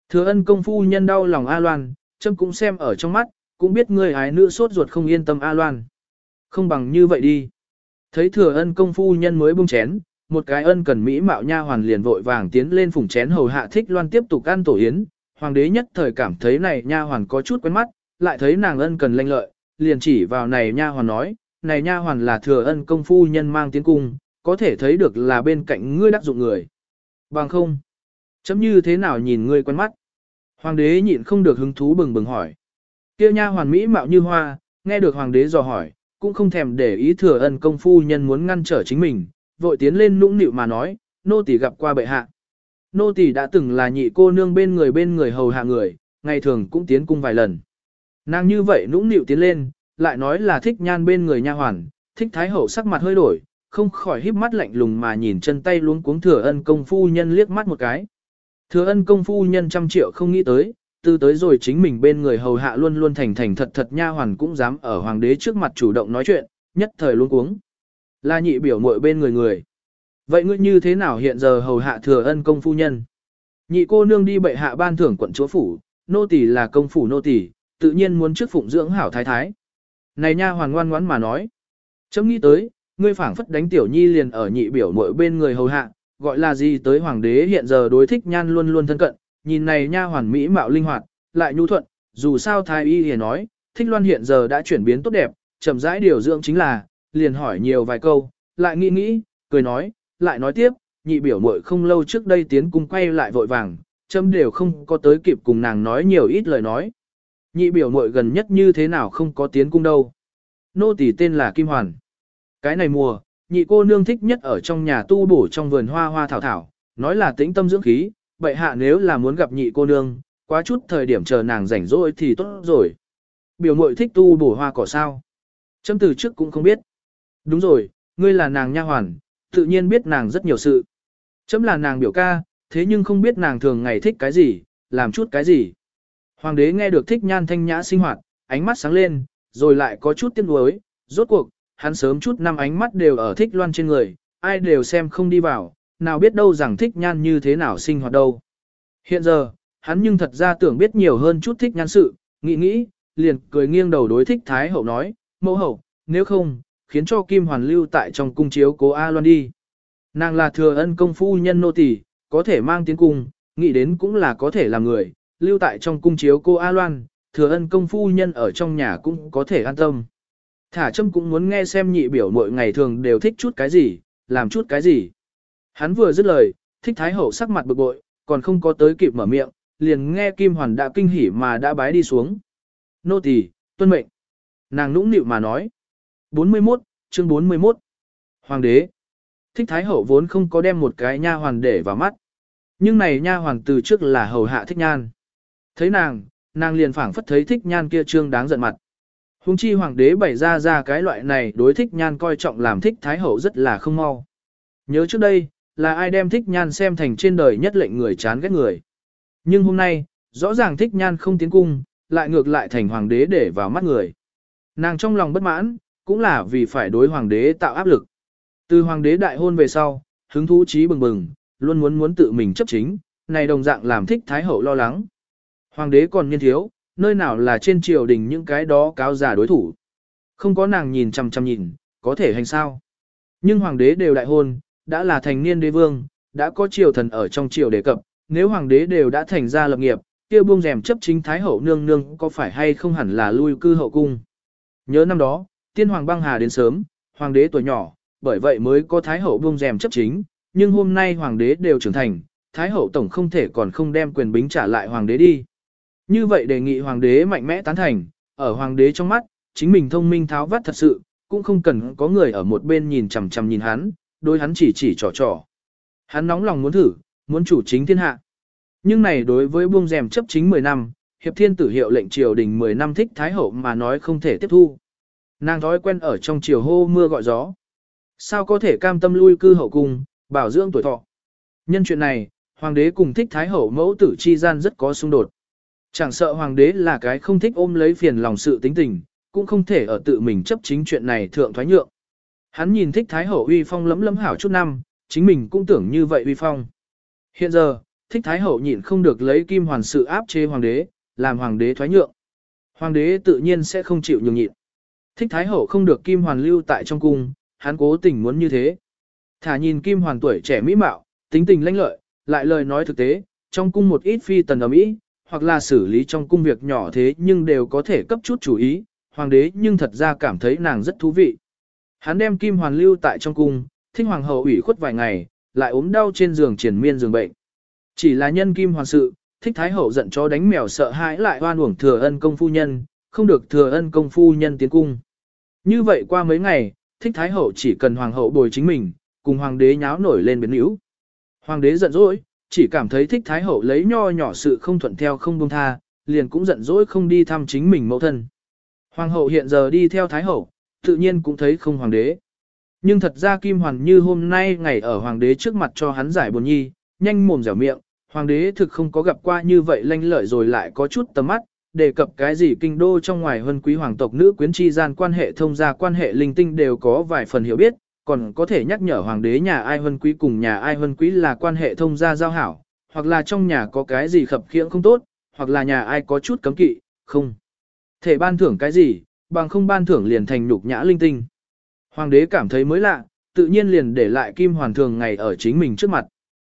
Thừa ân công phu nhân đau lòng A Loan, châm cũng xem ở trong mắt, cũng biết người ái nữ sốt ruột không yên tâm A Loan. Không bằng như vậy đi. Thấy thừa ân công phu nhân mới bung chén, một cái ân cần mỹ mạo nha hoàn liền vội vàng tiến lên phủng chén hầu hạ thích loan tiếp tục ăn tổ yến. Hoàng đế nhất thời cảm thấy này nha hoàn có chút quen mắt, lại thấy nàng ân cần lanh lợi, liền chỉ vào này nha hoàn nói, này nha hoàn là thừa ân công phu nhân mang tiến cung, có thể thấy được là bên cạnh ngươi đắc dụng người. Bằng không, chấm như thế nào nhìn ngươi quen mắt. Hoàng đế nhịn không được hứng thú bừng bừng hỏi. Kia nha hoàn mỹ mạo như hoa, nghe được hoàng đế dò hỏi, cũng không thèm để ý thừa ân công phu nhân muốn ngăn trở chính mình, vội tiến lên nũng nịu mà nói, nô tỳ gặp qua bệ hạ. Nô tỳ đã từng là nhị cô nương bên người bên người hầu hạ người, ngày thường cũng tiến cung vài lần. Nàng như vậy nũng nịu tiến lên, lại nói là thích nhan bên người nha hoàn, thích thái hậu sắc mặt hơi đổi, không khỏi híp mắt lạnh lùng mà nhìn chân tay luống cuống thừa ân công phu nhân liếc mắt một cái. Thừa ân công phu nhân trăm triệu không nghĩ tới, từ tới rồi chính mình bên người hầu hạ luôn luôn thành thành thật thật nha hoàn cũng dám ở hoàng đế trước mặt chủ động nói chuyện, nhất thời luống cuống. Là nhị biểu muội bên người người. Vậy ngươi như thế nào hiện giờ hầu hạ thừa ân công phu nhân? Nhị cô nương đi bệ hạ ban thưởng quận chúa phủ, nô tỳ là công phủ nô tỳ, tự nhiên muốn trước phụng dưỡng hảo thái thái. Này nha hoàn ngoan ngoãn mà nói. Chấm nghĩ tới, ngươi phảng phất đánh tiểu nhi liền ở nhị biểu muội bên người hầu hạ, gọi là gì tới hoàng đế hiện giờ đối thích nhan luôn luôn thân cận, nhìn này nha hoàn mỹ mạo linh hoạt, lại nhu thuận, dù sao thái y liền nói, thích loan hiện giờ đã chuyển biến tốt đẹp, chậm rãi điều dưỡng chính là, liền hỏi nhiều vài câu, lại nghĩ nghĩ, cười nói, lại nói tiếp, nhị biểu muội không lâu trước đây tiến cung quay lại vội vàng, châm đều không có tới kịp cùng nàng nói nhiều ít lời nói. Nhị biểu muội gần nhất như thế nào không có tiến cung đâu. Nô tỳ tên là Kim Hoàn. Cái này mùa, nhị cô nương thích nhất ở trong nhà tu bổ trong vườn hoa hoa thảo thảo, nói là tĩnh tâm dưỡng khí, vậy hạ nếu là muốn gặp nhị cô nương, quá chút thời điểm chờ nàng rảnh rỗi thì tốt rồi. Biểu muội thích tu bổ hoa cỏ sao? Châm từ trước cũng không biết. Đúng rồi, ngươi là nàng nha hoàn, tự nhiên biết nàng rất nhiều sự. Chấm là nàng biểu ca, thế nhưng không biết nàng thường ngày thích cái gì, làm chút cái gì. Hoàng đế nghe được thích nhan thanh nhã sinh hoạt, ánh mắt sáng lên, rồi lại có chút tiếc nuối, rốt cuộc, hắn sớm chút năm ánh mắt đều ở thích loan trên người, ai đều xem không đi vào, nào biết đâu rằng thích nhan như thế nào sinh hoạt đâu. Hiện giờ, hắn nhưng thật ra tưởng biết nhiều hơn chút thích nhan sự, nghĩ nghĩ, liền cười nghiêng đầu đối thích Thái Hậu nói, mẫu hậu, nếu không, khiến cho Kim Hoàn lưu tại trong cung chiếu cố A Loan đi. Nàng là thừa ân công phu nhân nô tỳ, có thể mang tiến cung, nghĩ đến cũng là có thể làm người, lưu tại trong cung chiếu cô A Loan, thừa ân công phu nhân ở trong nhà cũng có thể an tâm. Thả châm cũng muốn nghe xem nhị biểu mỗi ngày thường đều thích chút cái gì, làm chút cái gì. Hắn vừa dứt lời, thích thái hậu sắc mặt bực bội, còn không có tới kịp mở miệng, liền nghe Kim Hoàn đã kinh hỉ mà đã bái đi xuống. Nô tỳ, tuân mệnh. Nàng nũng nịu mà nói. 41, chương 41. Hoàng đế. Thích thái hậu vốn không có đem một cái nha hoàn để vào mắt. Nhưng này nha hoàn từ trước là hầu hạ thích nhan. Thấy nàng, nàng liền phảng phất thấy thích nhan kia trương đáng giận mặt. Hùng chi hoàng đế bày ra ra cái loại này đối thích nhan coi trọng làm thích thái hậu rất là không mau. Nhớ trước đây, là ai đem thích nhan xem thành trên đời nhất lệnh người chán ghét người. Nhưng hôm nay, rõ ràng thích nhan không tiến cung, lại ngược lại thành hoàng đế để vào mắt người. Nàng trong lòng bất mãn, cũng là vì phải đối hoàng đế tạo áp lực. Từ hoàng đế đại hôn về sau, hứng thú trí bừng bừng, luôn muốn muốn tự mình chấp chính, này đồng dạng làm thích thái hậu lo lắng. Hoàng đế còn niên thiếu, nơi nào là trên triều đình những cái đó cáo giả đối thủ. Không có nàng nhìn chằm chằm nhìn, có thể hành sao. Nhưng hoàng đế đều đại hôn, đã là thành niên đế vương, đã có triều thần ở trong triều đề cập, nếu hoàng đế đều đã thành ra lập nghiệp, kia buông rèm chấp chính thái hậu nương nương có phải hay không hẳn là lui cư hậu cung. Nhớ năm đó, tiên hoàng băng hà đến sớm, hoàng đế tuổi nhỏ, bởi vậy mới có thái hậu buông rèm chấp chính, nhưng hôm nay hoàng đế đều trưởng thành, thái hậu tổng không thể còn không đem quyền bính trả lại hoàng đế đi. Như vậy đề nghị hoàng đế mạnh mẽ tán thành, ở hoàng đế trong mắt, chính mình thông minh tháo vắt thật sự, cũng không cần có người ở một bên nhìn chằm chằm nhìn hắn, đối hắn chỉ chỉ trò trò. Hắn nóng lòng muốn thử, muốn chủ chính thiên hạ. Nhưng này đối với buông rèm chấp chính 10 năm, hiệp thiên tử hiệu lệnh triều đình 10 năm thích thái hậu mà nói không thể tiếp thu. Nàng thói quen ở trong triều hô mưa gọi gió. Sao có thể cam tâm lui cư hậu cung, bảo dưỡng tuổi thọ. Nhân chuyện này, hoàng đế cùng thích thái hậu mẫu tử chi gian rất có xung đột. Chẳng sợ hoàng đế là cái không thích ôm lấy phiền lòng sự tính tình, cũng không thể ở tự mình chấp chính chuyện này thượng thoái nhượng. Hắn nhìn thích thái hậu uy phong lấm lấm hảo chút năm, chính mình cũng tưởng như vậy uy phong. Hiện giờ, thích thái hậu nhịn không được lấy kim hoàn sự áp chế hoàng đế, làm hoàng đế thoái nhượng. Hoàng đế tự nhiên sẽ không chịu nhường nhịn. Thích thái hậu không được kim hoàn lưu tại trong cung, hắn cố tình muốn như thế. Thả nhìn kim hoàn tuổi trẻ mỹ mạo, tính tình lanh lợi, lại lời nói thực tế, trong cung một ít phi tần ở Mỹ, hoặc là xử lý trong cung việc nhỏ thế nhưng đều có thể cấp chút chủ ý, hoàng đế nhưng thật ra cảm thấy nàng rất thú vị. Hắn đem kim hoàn lưu tại trong cung, thích hoàng hậu ủy khuất vài ngày, lại ốm đau trên giường triển miên giường bệnh. Chỉ là nhân kim hoàn sự, thích thái hậu giận cho đánh mèo sợ hãi lại hoan uổng thừa ân công phu nhân, không được thừa ân công phu nhân tiến cung. Như vậy qua mấy ngày, thích thái hậu chỉ cần hoàng hậu bồi chính mình, cùng hoàng đế nháo nổi lên biến yếu. Hoàng đế giận dỗi, chỉ cảm thấy thích thái hậu lấy nho nhỏ sự không thuận theo không buông tha, liền cũng giận dỗi không đi thăm chính mình mẫu thân. Hoàng hậu hiện giờ đi theo thái hậu, tự nhiên cũng thấy không hoàng đế. Nhưng thật ra Kim Hoàn như hôm nay ngày ở hoàng đế trước mặt cho hắn giải buồn nhi, nhanh mồm dẻo miệng, hoàng đế thực không có gặp qua như vậy lanh lợi rồi lại có chút tầm mắt, đề cập cái gì kinh đô trong ngoài hơn quý hoàng tộc nữ quyến chi gian quan hệ thông gia quan hệ linh tinh đều có vài phần hiểu biết, còn có thể nhắc nhở hoàng đế nhà ai huân quý cùng nhà ai huân quý là quan hệ thông gia giao hảo, hoặc là trong nhà có cái gì khập khiễng không tốt, hoặc là nhà ai có chút cấm kỵ, không. Thể ban thưởng cái gì, bằng không ban thưởng liền thành nhục nhã linh tinh. Hoàng đế cảm thấy mới lạ, tự nhiên liền để lại kim hoàn thường ngày ở chính mình trước mặt.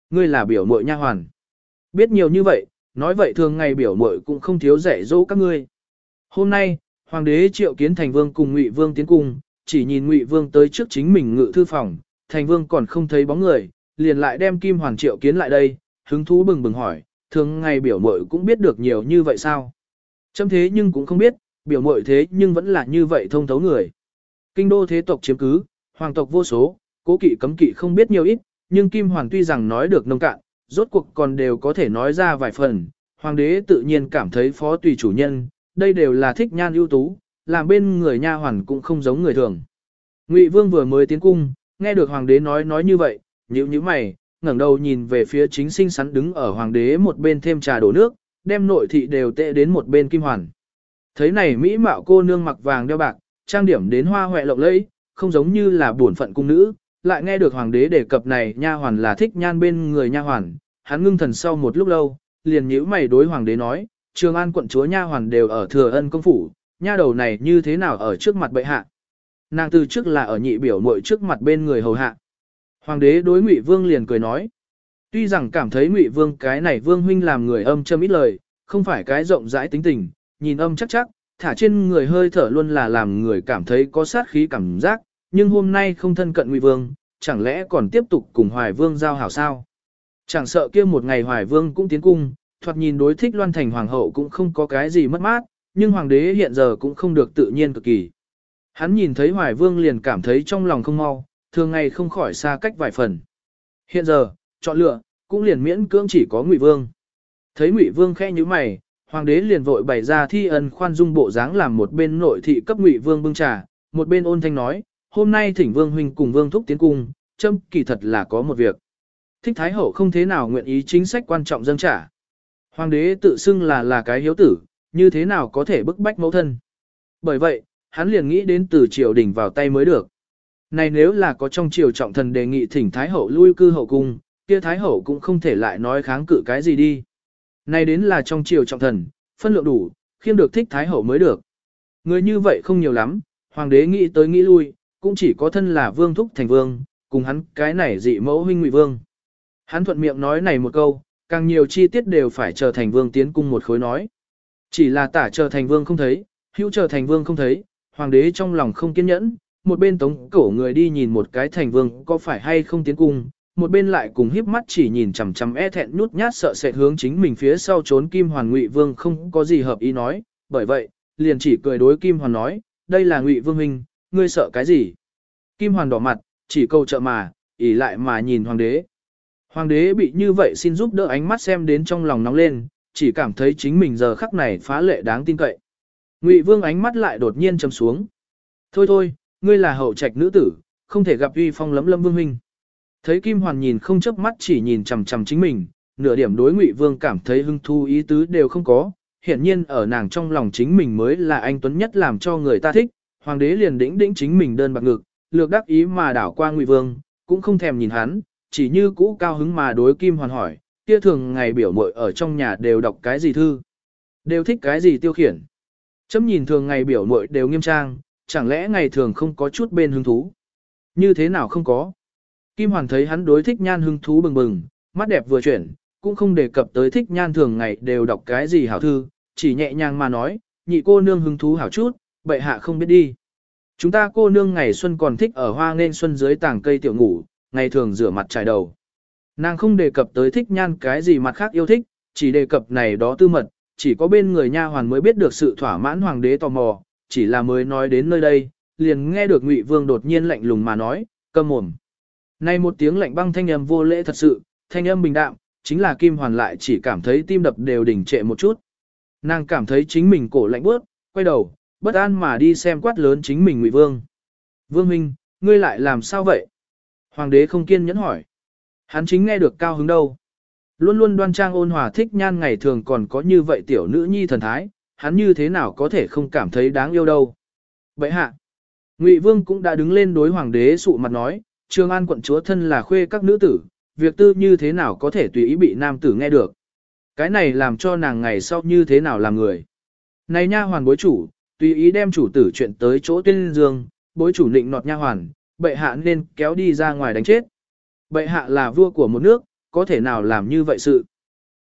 Ngươi là biểu muội nha hoàn. Biết nhiều như vậy, nói vậy thường ngày biểu muội cũng không thiếu dạy dỗ các ngươi. Hôm nay, hoàng đế triệu kiến thành vương cùng ngụy vương tiến cung, chỉ nhìn ngụy vương tới trước chính mình ngự thư phòng, thành vương còn không thấy bóng người, liền lại đem kim hoàng triệu kiến lại đây, hứng thú bừng bừng hỏi, thường ngày biểu muội cũng biết được nhiều như vậy sao? Chấm thế nhưng cũng không biết, biểu muội thế nhưng vẫn là như vậy thông thấu người. Kinh đô thế tộc chiếm cứ, hoàng tộc vô số, cố kỵ cấm kỵ không biết nhiều ít, nhưng Kim Hoàng tuy rằng nói được nông cạn, rốt cuộc còn đều có thể nói ra vài phần. Hoàng đế tự nhiên cảm thấy phó tùy chủ nhân, đây đều là thích nhan ưu tú, làm bên người nha hoàn cũng không giống người thường. Ngụy Vương vừa mới tiến cung, nghe được hoàng đế nói nói như vậy, nhíu nhíu mày, ngẩng đầu nhìn về phía chính sinh sắn đứng ở hoàng đế một bên thêm trà đổ nước, đem nội thị đều tệ đến một bên kim hoàn. Thấy này mỹ mạo cô nương mặc vàng đeo bạc, trang điểm đến hoa hoẹ lộng lẫy, không giống như là bổn phận cung nữ, lại nghe được hoàng đế đề cập này nha hoàn là thích nhan bên người nha hoàn, hắn ngưng thần sau một lúc lâu, liền nhíu mày đối hoàng đế nói, Trường An quận chúa nha hoàn đều ở thừa ân công phủ, nha đầu này như thế nào ở trước mặt bệ hạ? Nàng từ trước là ở nhị biểu muội trước mặt bên người hầu hạ. Hoàng đế đối Ngụy Vương liền cười nói, tuy rằng cảm thấy Ngụy Vương cái này Vương huynh làm người âm châm ít lời, không phải cái rộng rãi tính tình, nhìn âm chắc chắc, thả trên người hơi thở luôn là làm người cảm thấy có sát khí cảm giác, nhưng hôm nay không thân cận Ngụy Vương, chẳng lẽ còn tiếp tục cùng Hoài Vương giao hảo sao? Chẳng sợ kia một ngày Hoài Vương cũng tiến cung, thoạt nhìn đối thích Loan Thành Hoàng hậu cũng không có cái gì mất mát, nhưng Hoàng đế hiện giờ cũng không được tự nhiên cực kỳ. Hắn nhìn thấy Hoài Vương liền cảm thấy trong lòng không mau, thường ngày không khỏi xa cách vài phần. Hiện giờ, chọn lựa, cũng liền miễn cưỡng chỉ có Ngụy Vương. Thấy Ngụy Vương khẽ như mày, Hoàng đế liền vội bày ra thi ân khoan dung bộ dáng làm một bên nội thị cấp Ngụy Vương bưng trà, một bên ôn thanh nói, hôm nay thỉnh Vương huynh cùng Vương thúc tiến cung, châm kỳ thật là có một việc. Thích Thái Hậu không thế nào nguyện ý chính sách quan trọng dâng trả. Hoàng đế tự xưng là là cái hiếu tử, như thế nào có thể bức bách mẫu thân. Bởi vậy, hắn liền nghĩ đến từ triều đình vào tay mới được. Này nếu là có trong triều trọng thần đề nghị thỉnh Thái Hậu lui cư hậu cung, kia Thái Hậu cũng không thể lại nói kháng cự cái gì đi. Này đến là trong triều trọng thần, phân lượng đủ, khiêm được thích Thái Hậu mới được. Người như vậy không nhiều lắm, Hoàng đế nghĩ tới nghĩ lui, cũng chỉ có thân là vương thúc thành vương, cùng hắn cái này dị mẫu huynh ngụy vương. Hắn thuận miệng nói này một câu, càng nhiều chi tiết đều phải chờ thành vương tiến cung một khối nói. Chỉ là tả chờ thành vương không thấy, hữu chờ thành vương không thấy, hoàng đế trong lòng không kiên nhẫn, một bên tống cổ người đi nhìn một cái thành vương có phải hay không tiến cung, một bên lại cùng híp mắt chỉ nhìn chằm chằm e thẹn nhút nhát sợ sệt hướng chính mình phía sau trốn kim hoàn ngụy vương không có gì hợp ý nói, bởi vậy, liền chỉ cười đối kim hoàn nói, đây là ngụy vương huynh, ngươi sợ cái gì? Kim hoàn đỏ mặt, chỉ câu trợ mà, ỉ lại mà nhìn hoàng đế. Hoàng đế bị như vậy xin giúp đỡ ánh mắt xem đến trong lòng nóng lên, chỉ cảm thấy chính mình giờ khắc này phá lệ đáng tin cậy. Ngụy Vương ánh mắt lại đột nhiên trầm xuống. Thôi thôi, ngươi là hậu trạch nữ tử, không thể gặp uy phong lấm lâm vương huynh. Thấy Kim Hoàn nhìn không chớp mắt chỉ nhìn chằm chằm chính mình, nửa điểm đối Ngụy Vương cảm thấy hưng thu ý tứ đều không có, hiển nhiên ở nàng trong lòng chính mình mới là anh tuấn nhất làm cho người ta thích, hoàng đế liền đĩnh đĩnh chính mình đơn bạc ngực, lược đắc ý mà đảo qua Ngụy Vương, cũng không thèm nhìn hắn, chỉ như cũ cao hứng mà đối Kim Hoàn hỏi, kia thường ngày biểu muội ở trong nhà đều đọc cái gì thư, đều thích cái gì tiêu khiển. Chấm nhìn thường ngày biểu muội đều nghiêm trang, chẳng lẽ ngày thường không có chút bên hứng thú? Như thế nào không có? Kim Hoàn thấy hắn đối thích nhan hứng thú bừng bừng, mắt đẹp vừa chuyển, cũng không đề cập tới thích nhan thường ngày đều đọc cái gì hảo thư, chỉ nhẹ nhàng mà nói, nhị cô nương hứng thú hảo chút, bệ hạ không biết đi. Chúng ta cô nương ngày xuân còn thích ở hoa nên xuân dưới tảng cây tiểu ngủ, ngày thường rửa mặt trải đầu. Nàng không đề cập tới thích nhan cái gì mặt khác yêu thích, chỉ đề cập này đó tư mật, chỉ có bên người nha hoàn mới biết được sự thỏa mãn hoàng đế tò mò, chỉ là mới nói đến nơi đây, liền nghe được Ngụy Vương đột nhiên lạnh lùng mà nói, câm mồm. Nay một tiếng lạnh băng thanh âm vô lễ thật sự, thanh âm bình đạm, chính là Kim Hoàn lại chỉ cảm thấy tim đập đều đình trệ một chút. Nàng cảm thấy chính mình cổ lạnh bước, quay đầu, bất an mà đi xem quát lớn chính mình Ngụy Vương. Vương Minh, ngươi lại làm sao vậy? Hoàng đế không kiên nhẫn hỏi. Hắn chính nghe được cao hứng đâu. Luôn luôn đoan trang ôn hòa thích nhan ngày thường còn có như vậy tiểu nữ nhi thần thái, hắn như thế nào có thể không cảm thấy đáng yêu đâu. Vậy hạ, Ngụy Vương cũng đã đứng lên đối hoàng đế sụ mặt nói, Trường An quận chúa thân là khuê các nữ tử, việc tư như thế nào có thể tùy ý bị nam tử nghe được. Cái này làm cho nàng ngày sau như thế nào làm người. Này nha hoàn bối chủ, tùy ý đem chủ tử chuyện tới chỗ tuyên dương, bối chủ định nọt nha hoàn, bệ hạ nên kéo đi ra ngoài đánh chết. Bệ hạ là vua của một nước, có thể nào làm như vậy sự.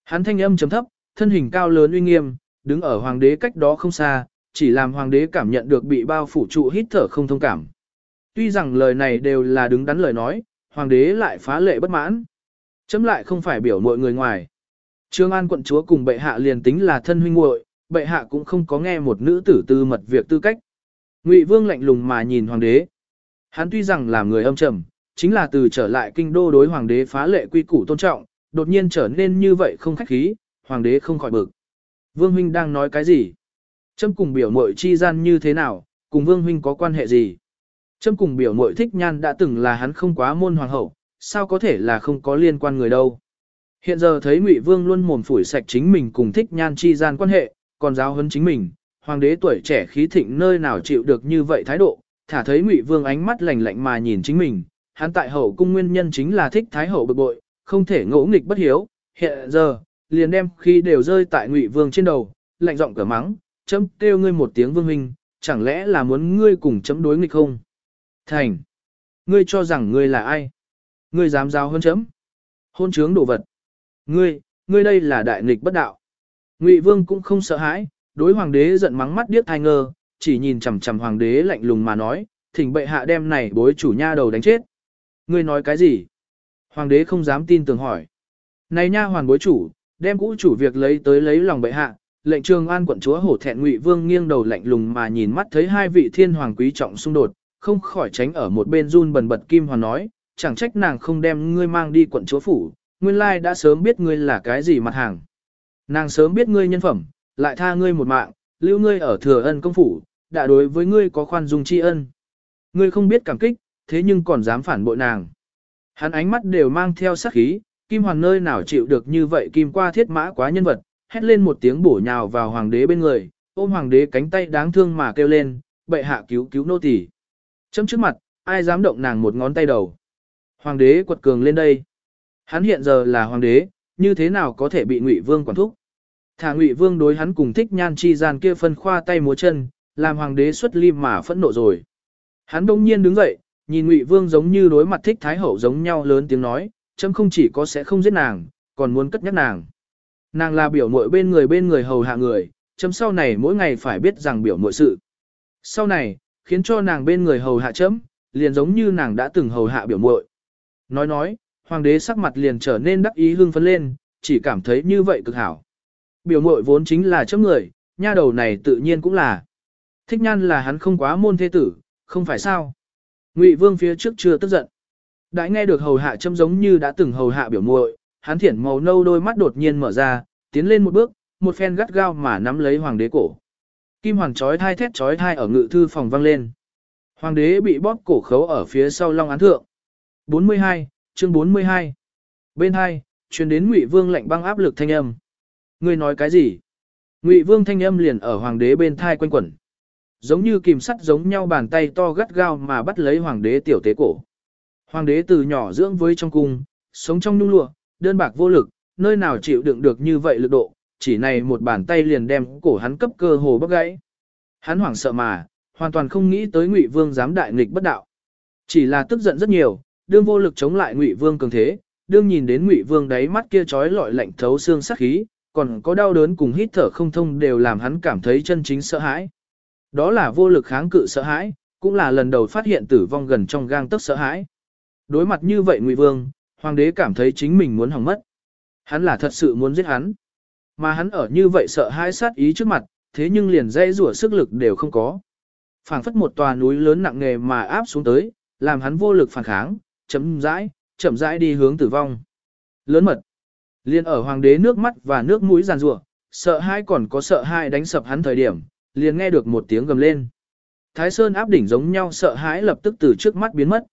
Hắn thanh âm chấm thấp, thân hình cao lớn uy nghiêm, đứng ở hoàng đế cách đó không xa, chỉ làm hoàng đế cảm nhận được bị bao phủ trụ hít thở không thông cảm. Tuy rằng lời này đều là đứng đắn lời nói, hoàng đế lại phá lệ bất mãn. Chấm lại không phải biểu mọi người ngoài. Trương An quận chúa cùng bệ hạ liền tính là thân huynh muội, bệ hạ cũng không có nghe một nữ tử tư mật việc tư cách. Ngụy Vương lạnh lùng mà nhìn hoàng đế. Hắn tuy rằng là người âm trầm, chính là từ trở lại kinh đô đối hoàng đế phá lệ quy củ tôn trọng, đột nhiên trở nên như vậy không khách khí, hoàng đế không khỏi bực. Vương huynh đang nói cái gì? Trâm cùng biểu muội chi gian như thế nào, cùng vương huynh có quan hệ gì? Trâm cùng biểu muội thích nhan đã từng là hắn không quá môn hoàng hậu, sao có thể là không có liên quan người đâu? Hiện giờ thấy Ngụy Vương luôn mồm phủi sạch chính mình cùng thích nhan chi gian quan hệ, còn giáo huấn chính mình, hoàng đế tuổi trẻ khí thịnh nơi nào chịu được như vậy thái độ, thả thấy Ngụy Vương ánh mắt lạnh lạnh mà nhìn chính mình, hắn tại hậu cung nguyên nhân chính là thích thái hậu bực bội, không thể ngỗ nghịch bất hiếu, hiện giờ, liền đem khi đều rơi tại Ngụy Vương trên đầu, lạnh giọng cửa mắng, chấm kêu ngươi một tiếng vương huynh, chẳng lẽ là muốn ngươi cùng chấm đối nghịch không? Thành, ngươi cho rằng ngươi là ai? Ngươi dám giao hơn chấm? Hôn trướng đồ vật. Ngươi, ngươi đây là đại nghịch bất đạo. Ngụy Vương cũng không sợ hãi, đối hoàng đế giận mắng mắt điếc thai ngơ, chỉ nhìn chằm chằm hoàng đế lạnh lùng mà nói, thỉnh bệ hạ đem này bối chủ nha đầu đánh chết. Ngươi nói cái gì? Hoàng đế không dám tin tưởng hỏi. Này nha hoàn bối chủ, đem cũ chủ việc lấy tới lấy lòng bệ hạ, lệnh trường an quận chúa hổ thẹn ngụy vương nghiêng đầu lạnh lùng mà nhìn mắt thấy hai vị thiên hoàng quý trọng xung đột, không khỏi tránh ở một bên run bần bật kim hoàn nói, chẳng trách nàng không đem ngươi mang đi quận chúa phủ, nguyên lai đã sớm biết ngươi là cái gì mặt hàng. Nàng sớm biết ngươi nhân phẩm, lại tha ngươi một mạng, lưu ngươi ở thừa ân công phủ, đã đối với ngươi có khoan dung tri ân. Ngươi không biết cảm kích, thế nhưng còn dám phản bội nàng. Hắn ánh mắt đều mang theo sát khí, kim hoàn nơi nào chịu được như vậy kim qua thiết mã quá nhân vật, hét lên một tiếng bổ nhào vào hoàng đế bên người, ôm hoàng đế cánh tay đáng thương mà kêu lên, bệ hạ cứu cứu nô tỳ. Chấm trước mặt, ai dám động nàng một ngón tay đầu. Hoàng đế quật cường lên đây. Hắn hiện giờ là hoàng đế, như thế nào có thể bị Ngụy Vương quản thúc? Thả Ngụy Vương đối hắn cùng thích nhan chi gian kia phân khoa tay múa chân, làm hoàng đế xuất lim mà phẫn nộ rồi. Hắn đông nhiên đứng dậy, nhìn Ngụy Vương giống như đối mặt thích thái hậu giống nhau lớn tiếng nói, chấm không chỉ có sẽ không giết nàng, còn muốn cất nhắc nàng. Nàng là biểu muội bên người bên người hầu hạ người, chấm sau này mỗi ngày phải biết rằng biểu muội sự. Sau này, khiến cho nàng bên người hầu hạ chấm, liền giống như nàng đã từng hầu hạ biểu muội. Nói nói, hoàng đế sắc mặt liền trở nên đắc ý hưng phấn lên, chỉ cảm thấy như vậy cực hảo. Biểu muội vốn chính là chấm người, nha đầu này tự nhiên cũng là. Thích nhan là hắn không quá môn thế tử, không phải sao. Ngụy vương phía trước chưa tức giận. Đã nghe được hầu hạ châm giống như đã từng hầu hạ biểu muội, hắn thiển màu nâu đôi mắt đột nhiên mở ra, tiến lên một bước, một phen gắt gao mà nắm lấy hoàng đế cổ. Kim hoàng chói thai thét chói thai ở ngự thư phòng vang lên. Hoàng đế bị bóp cổ khấu ở phía sau long án thượng. 42, chương 42. Bên hai, truyền đến Ngụy Vương lệnh băng áp lực thanh âm. Ngươi nói cái gì? Ngụy Vương thanh âm liền ở hoàng đế bên thai quanh quẩn. Giống như kìm sắt giống nhau bàn tay to gắt gao mà bắt lấy hoàng đế tiểu tế cổ. Hoàng đế từ nhỏ dưỡng với trong cung, sống trong nhung lụa, đơn bạc vô lực, nơi nào chịu đựng được như vậy lực độ, chỉ này một bàn tay liền đem cổ hắn cấp cơ hồ bóc gãy. Hắn hoảng sợ mà, hoàn toàn không nghĩ tới Ngụy Vương dám đại nghịch bất đạo. Chỉ là tức giận rất nhiều, đương vô lực chống lại Ngụy Vương cường thế, đương nhìn đến Ngụy Vương đáy mắt kia trói lọi lạnh thấu xương sắc khí, còn có đau đớn cùng hít thở không thông đều làm hắn cảm thấy chân chính sợ hãi. Đó là vô lực kháng cự sợ hãi, cũng là lần đầu phát hiện tử vong gần trong gang tấc sợ hãi. Đối mặt như vậy Ngụy Vương, hoàng đế cảm thấy chính mình muốn hỏng mất. Hắn là thật sự muốn giết hắn. Mà hắn ở như vậy sợ hãi sát ý trước mặt, thế nhưng liền dây rủa sức lực đều không có. phảng phất một tòa núi lớn nặng nề mà áp xuống tới, làm hắn vô lực phản kháng, chậm rãi, chậm rãi đi hướng tử vong. Lớn mật. Liên ở hoàng đế nước mắt và nước mũi giàn rủa, sợ hãi còn có sợ hãi đánh sập hắn thời điểm, liền nghe được một tiếng gầm lên. Thái Sơn áp đỉnh giống nhau sợ hãi lập tức từ trước mắt biến mất.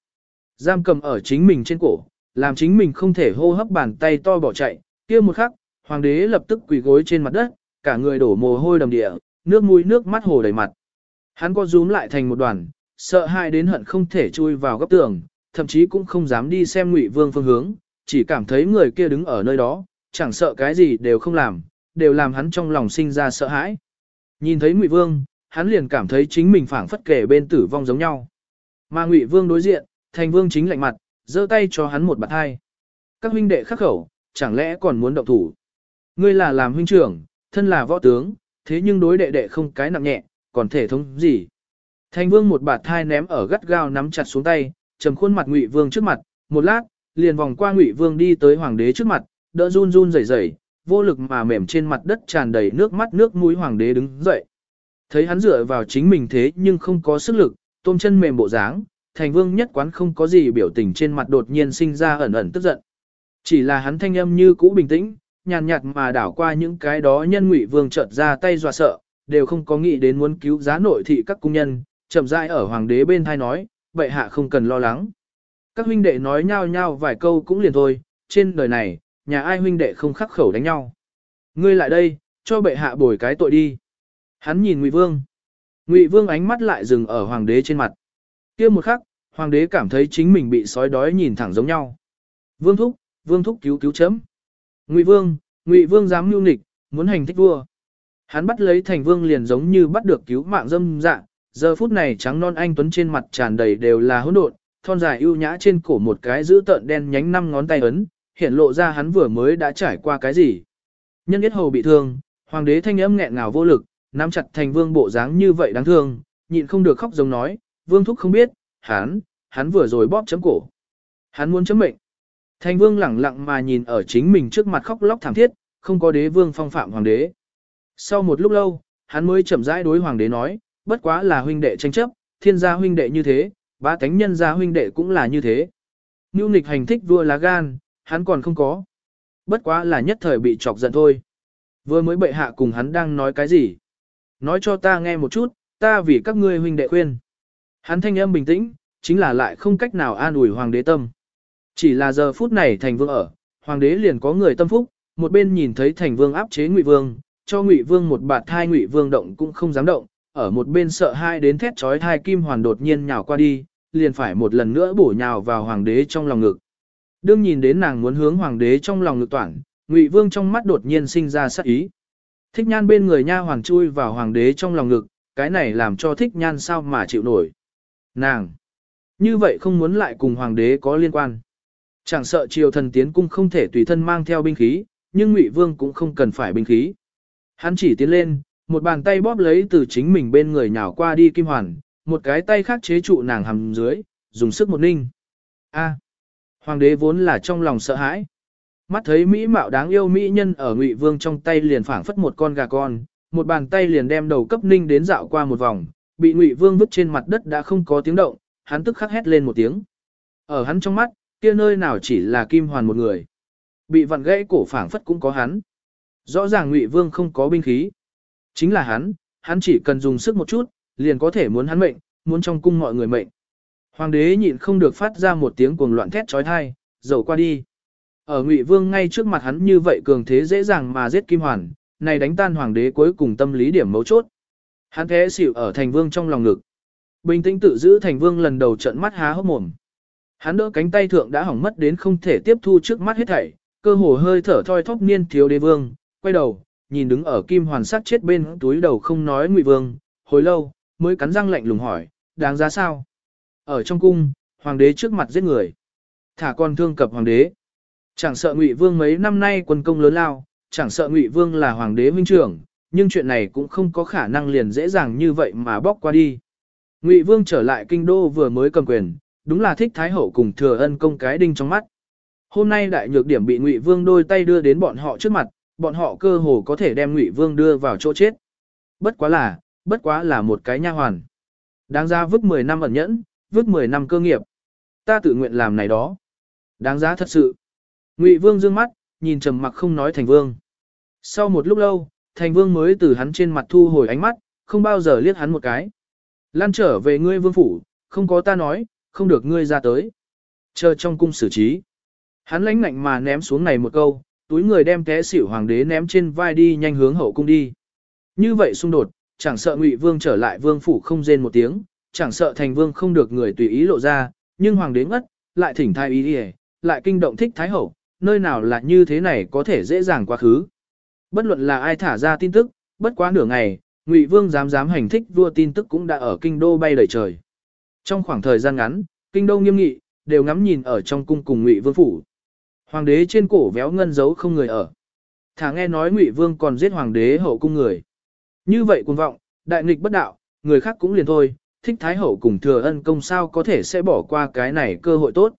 Giam cầm ở chính mình trên cổ, làm chính mình không thể hô hấp bàn tay to bỏ chạy, kia một khắc, hoàng đế lập tức quỳ gối trên mặt đất, cả người đổ mồ hôi đầm địa, nước mũi nước mắt hồ đầy mặt. Hắn co rúm lại thành một đoàn, sợ hãi đến hận không thể chui vào góc tường, thậm chí cũng không dám đi xem Ngụy Vương phương hướng, chỉ cảm thấy người kia đứng ở nơi đó, chẳng sợ cái gì đều không làm, đều làm hắn trong lòng sinh ra sợ hãi. Nhìn thấy Ngụy Vương, hắn liền cảm thấy chính mình phảng phất kể bên tử vong giống nhau. Mà Ngụy Vương đối diện, Thành Vương chính lạnh mặt, giơ tay cho hắn một bạt hai. Các huynh đệ khắc khẩu, chẳng lẽ còn muốn động thủ? Ngươi là làm huynh trưởng, thân là võ tướng, thế nhưng đối đệ đệ không cái nặng nhẹ, còn thể thống gì? Thành Vương một bạt thai ném ở gắt gao nắm chặt xuống tay, trầm khuôn mặt Ngụy Vương trước mặt, một lát, liền vòng qua Ngụy Vương đi tới hoàng đế trước mặt, đỡ run run rẩy rẩy, vô lực mà mềm trên mặt đất tràn đầy nước mắt nước mũi hoàng đế đứng dậy. Thấy hắn dựa vào chính mình thế nhưng không có sức lực, tôm chân mềm bộ dáng, thành vương nhất quán không có gì biểu tình trên mặt đột nhiên sinh ra ẩn ẩn tức giận. Chỉ là hắn thanh âm như cũ bình tĩnh, nhàn nhạt mà đảo qua những cái đó nhân ngụy vương chợt ra tay dọa sợ, đều không có nghĩ đến muốn cứu giá nội thị các cung nhân, chậm rãi ở hoàng đế bên thai nói, vậy hạ không cần lo lắng. Các huynh đệ nói nhau nhau vài câu cũng liền thôi, trên đời này, nhà ai huynh đệ không khắc khẩu đánh nhau. Ngươi lại đây, cho bệ hạ bồi cái tội đi. Hắn nhìn Ngụy Vương. Ngụy Vương ánh mắt lại dừng ở hoàng đế trên mặt. Kia một khắc, hoàng đế cảm thấy chính mình bị sói đói nhìn thẳng giống nhau. Vương thúc, Vương thúc cứu cứu chấm. Ngụy Vương, Ngụy Vương dám mưu nghịch, muốn hành thích vua. Hắn bắt lấy thành vương liền giống như bắt được cứu mạng dâm dạ, giờ phút này trắng non anh tuấn trên mặt tràn đầy đều là hỗn độn, thon dài ưu nhã trên cổ một cái giữ tợn đen nhánh năm ngón tay ấn, hiện lộ ra hắn vừa mới đã trải qua cái gì. Nhân yết hầu bị thương, hoàng đế thanh âm nghẹn ngào vô lực, nắm chặt thành vương bộ dáng như vậy đáng thương, nhịn không được khóc giống nói, vương thúc không biết, hắn, hắn vừa rồi bóp chấm cổ. Hắn muốn chấm mệnh. Thành vương lẳng lặng mà nhìn ở chính mình trước mặt khóc lóc thảm thiết, không có đế vương phong phạm hoàng đế. Sau một lúc lâu, hắn mới chậm rãi đối hoàng đế nói, bất quá là huynh đệ tranh chấp, thiên gia huynh đệ như thế, ba tánh nhân gia huynh đệ cũng là như thế. Nưu nghịch hành thích vua lá gan, hắn còn không có. Bất quá là nhất thời bị chọc giận thôi. Vừa mới bệ hạ cùng hắn đang nói cái gì? Nói cho ta nghe một chút, ta vì các ngươi huynh đệ khuyên. Hắn thanh âm bình tĩnh, chính là lại không cách nào an ủi hoàng đế tâm. Chỉ là giờ phút này thành vương ở, hoàng đế liền có người tâm phúc, một bên nhìn thấy thành vương áp chế ngụy vương, cho ngụy vương một bạt thai ngụy vương động cũng không dám động, ở một bên sợ hai đến thét chói thai kim hoàn đột nhiên nhào qua đi, liền phải một lần nữa bổ nhào vào hoàng đế trong lòng ngực. Đương nhìn đến nàng muốn hướng hoàng đế trong lòng lực toản, ngụy vương trong mắt đột nhiên sinh ra sắc ý. Thích nhan bên người nha hoàng chui vào hoàng đế trong lòng ngực, cái này làm cho thích nhan sao mà chịu nổi. Nàng! Như vậy không muốn lại cùng hoàng đế có liên quan. Chẳng sợ triều thần tiến cung không thể tùy thân mang theo binh khí, nhưng ngụy vương cũng không cần phải binh khí. Hắn chỉ tiến lên, một bàn tay bóp lấy từ chính mình bên người nhào qua đi kim hoàn, một cái tay khác chế trụ nàng hầm dưới, dùng sức một ninh. A. Hoàng đế vốn là trong lòng sợ hãi. Mắt thấy mỹ mạo đáng yêu mỹ nhân ở ngụy vương trong tay liền phảng phất một con gà con, một bàn tay liền đem đầu cấp ninh đến dạo qua một vòng, bị ngụy vương vứt trên mặt đất đã không có tiếng động, hắn tức khắc hét lên một tiếng. Ở hắn trong mắt, kia nơi nào chỉ là kim hoàn một người. Bị vặn gãy cổ phảng phất cũng có hắn. Rõ ràng ngụy vương không có binh khí. Chính là hắn, hắn chỉ cần dùng sức một chút, liền có thể muốn hắn mệnh, muốn trong cung mọi người mệnh. Hoàng đế nhịn không được phát ra một tiếng cuồng loạn thét trói thai, dầu qua đi. Ở Ngụy Vương ngay trước mặt hắn như vậy cường thế dễ dàng mà giết Kim Hoàn, này đánh tan hoàng đế cuối cùng tâm lý điểm mấu chốt. Hắn thế xỉu ở thành vương trong lòng ngực. Bình tĩnh tự giữ thành vương lần đầu trận mắt há hốc mồm. Hắn đỡ cánh tay thượng đã hỏng mất đến không thể tiếp thu trước mắt hết thảy, cơ hồ hơi thở thoi thóp niên thiếu đế vương, quay đầu, nhìn đứng ở kim hoàn sắc chết bên túi đầu không nói ngụy vương, hồi lâu, mới cắn răng lạnh lùng hỏi, đáng giá sao? Ở trong cung, hoàng đế trước mặt giết người. Thả con thương cập hoàng đế. Chẳng sợ ngụy vương mấy năm nay quân công lớn lao, chẳng sợ ngụy vương là hoàng đế minh trưởng, nhưng chuyện này cũng không có khả năng liền dễ dàng như vậy mà bóc qua đi. Ngụy vương trở lại kinh đô vừa mới cầm quyền, đúng là thích thái hậu cùng thừa ân công cái đinh trong mắt. Hôm nay đại nhược điểm bị Ngụy Vương đôi tay đưa đến bọn họ trước mặt, bọn họ cơ hồ có thể đem Ngụy Vương đưa vào chỗ chết. Bất quá là, bất quá là một cái nha hoàn. Đáng ra vứt 10 năm ẩn nhẫn, vứt 10 năm cơ nghiệp. Ta tự nguyện làm này đó. Đáng giá thật sự. Ngụy Vương dương mắt, nhìn trầm mặc không nói Thành Vương. Sau một lúc lâu, Thành Vương mới từ hắn trên mặt thu hồi ánh mắt, không bao giờ liếc hắn một cái. Lan trở về ngươi vương phủ, không có ta nói, không được ngươi ra tới. Chờ trong cung xử trí. Hắn lãnh ngạnh mà ném xuống này một câu, túi người đem té xỉu hoàng đế ném trên vai đi nhanh hướng hậu cung đi. Như vậy xung đột, chẳng sợ ngụy vương trở lại vương phủ không rên một tiếng, chẳng sợ thành vương không được người tùy ý lộ ra, nhưng hoàng đế ngất, lại thỉnh thai ý đi lại kinh động thích thái hậu, nơi nào là như thế này có thể dễ dàng quá khứ. Bất luận là ai thả ra tin tức, bất quá nửa ngày, ngụy vương dám dám hành thích vua tin tức cũng đã ở kinh đô bay đầy trời. Trong khoảng thời gian ngắn, kinh đô nghiêm nghị, đều ngắm nhìn ở trong cung cùng ngụy vương phủ. Hoàng đế trên cổ véo ngân giấu không người ở. Thả nghe nói Ngụy Vương còn giết hoàng đế hậu cung người. Như vậy cuồng vọng, đại nghịch bất đạo, người khác cũng liền thôi, thích thái hậu cùng thừa ân công sao có thể sẽ bỏ qua cái này cơ hội tốt.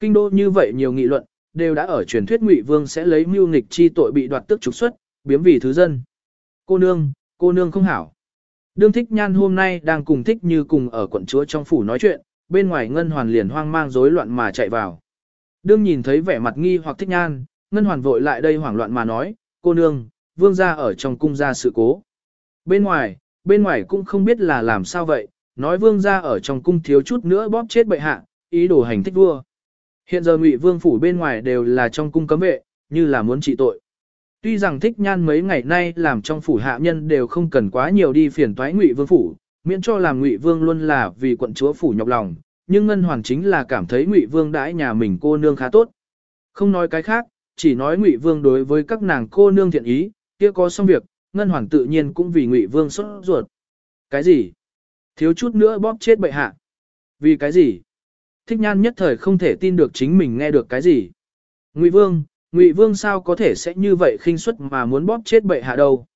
Kinh đô như vậy nhiều nghị luận, đều đã ở truyền thuyết Ngụy Vương sẽ lấy mưu nghịch chi tội bị đoạt tước trục xuất, biếm vì thứ dân. Cô nương, cô nương không hảo. Đương thích nhan hôm nay đang cùng thích như cùng ở quận chúa trong phủ nói chuyện, bên ngoài ngân hoàn liền hoang mang rối loạn mà chạy vào. Đương nhìn thấy vẻ mặt nghi hoặc thích nhan, ngân hoàn vội lại đây hoảng loạn mà nói, cô nương, vương gia ở trong cung ra sự cố. Bên ngoài, bên ngoài cũng không biết là làm sao vậy, nói vương gia ở trong cung thiếu chút nữa bóp chết bệ hạ, ý đồ hành thích vua. Hiện giờ ngụy vương phủ bên ngoài đều là trong cung cấm vệ, như là muốn trị tội. Tuy rằng thích nhan mấy ngày nay làm trong phủ hạ nhân đều không cần quá nhiều đi phiền toái ngụy vương phủ, miễn cho làm ngụy vương luôn là vì quận chúa phủ nhọc lòng, nhưng Ngân Hoàn chính là cảm thấy Ngụy Vương đãi nhà mình cô nương khá tốt. Không nói cái khác, chỉ nói Ngụy Vương đối với các nàng cô nương thiện ý, kia có xong việc, Ngân Hoàn tự nhiên cũng vì Ngụy Vương sốt ruột. Cái gì? Thiếu chút nữa bóp chết bệ hạ. Vì cái gì? Thích Nhan nhất thời không thể tin được chính mình nghe được cái gì. Ngụy Vương, Ngụy Vương sao có thể sẽ như vậy khinh suất mà muốn bóp chết bệ hạ đâu?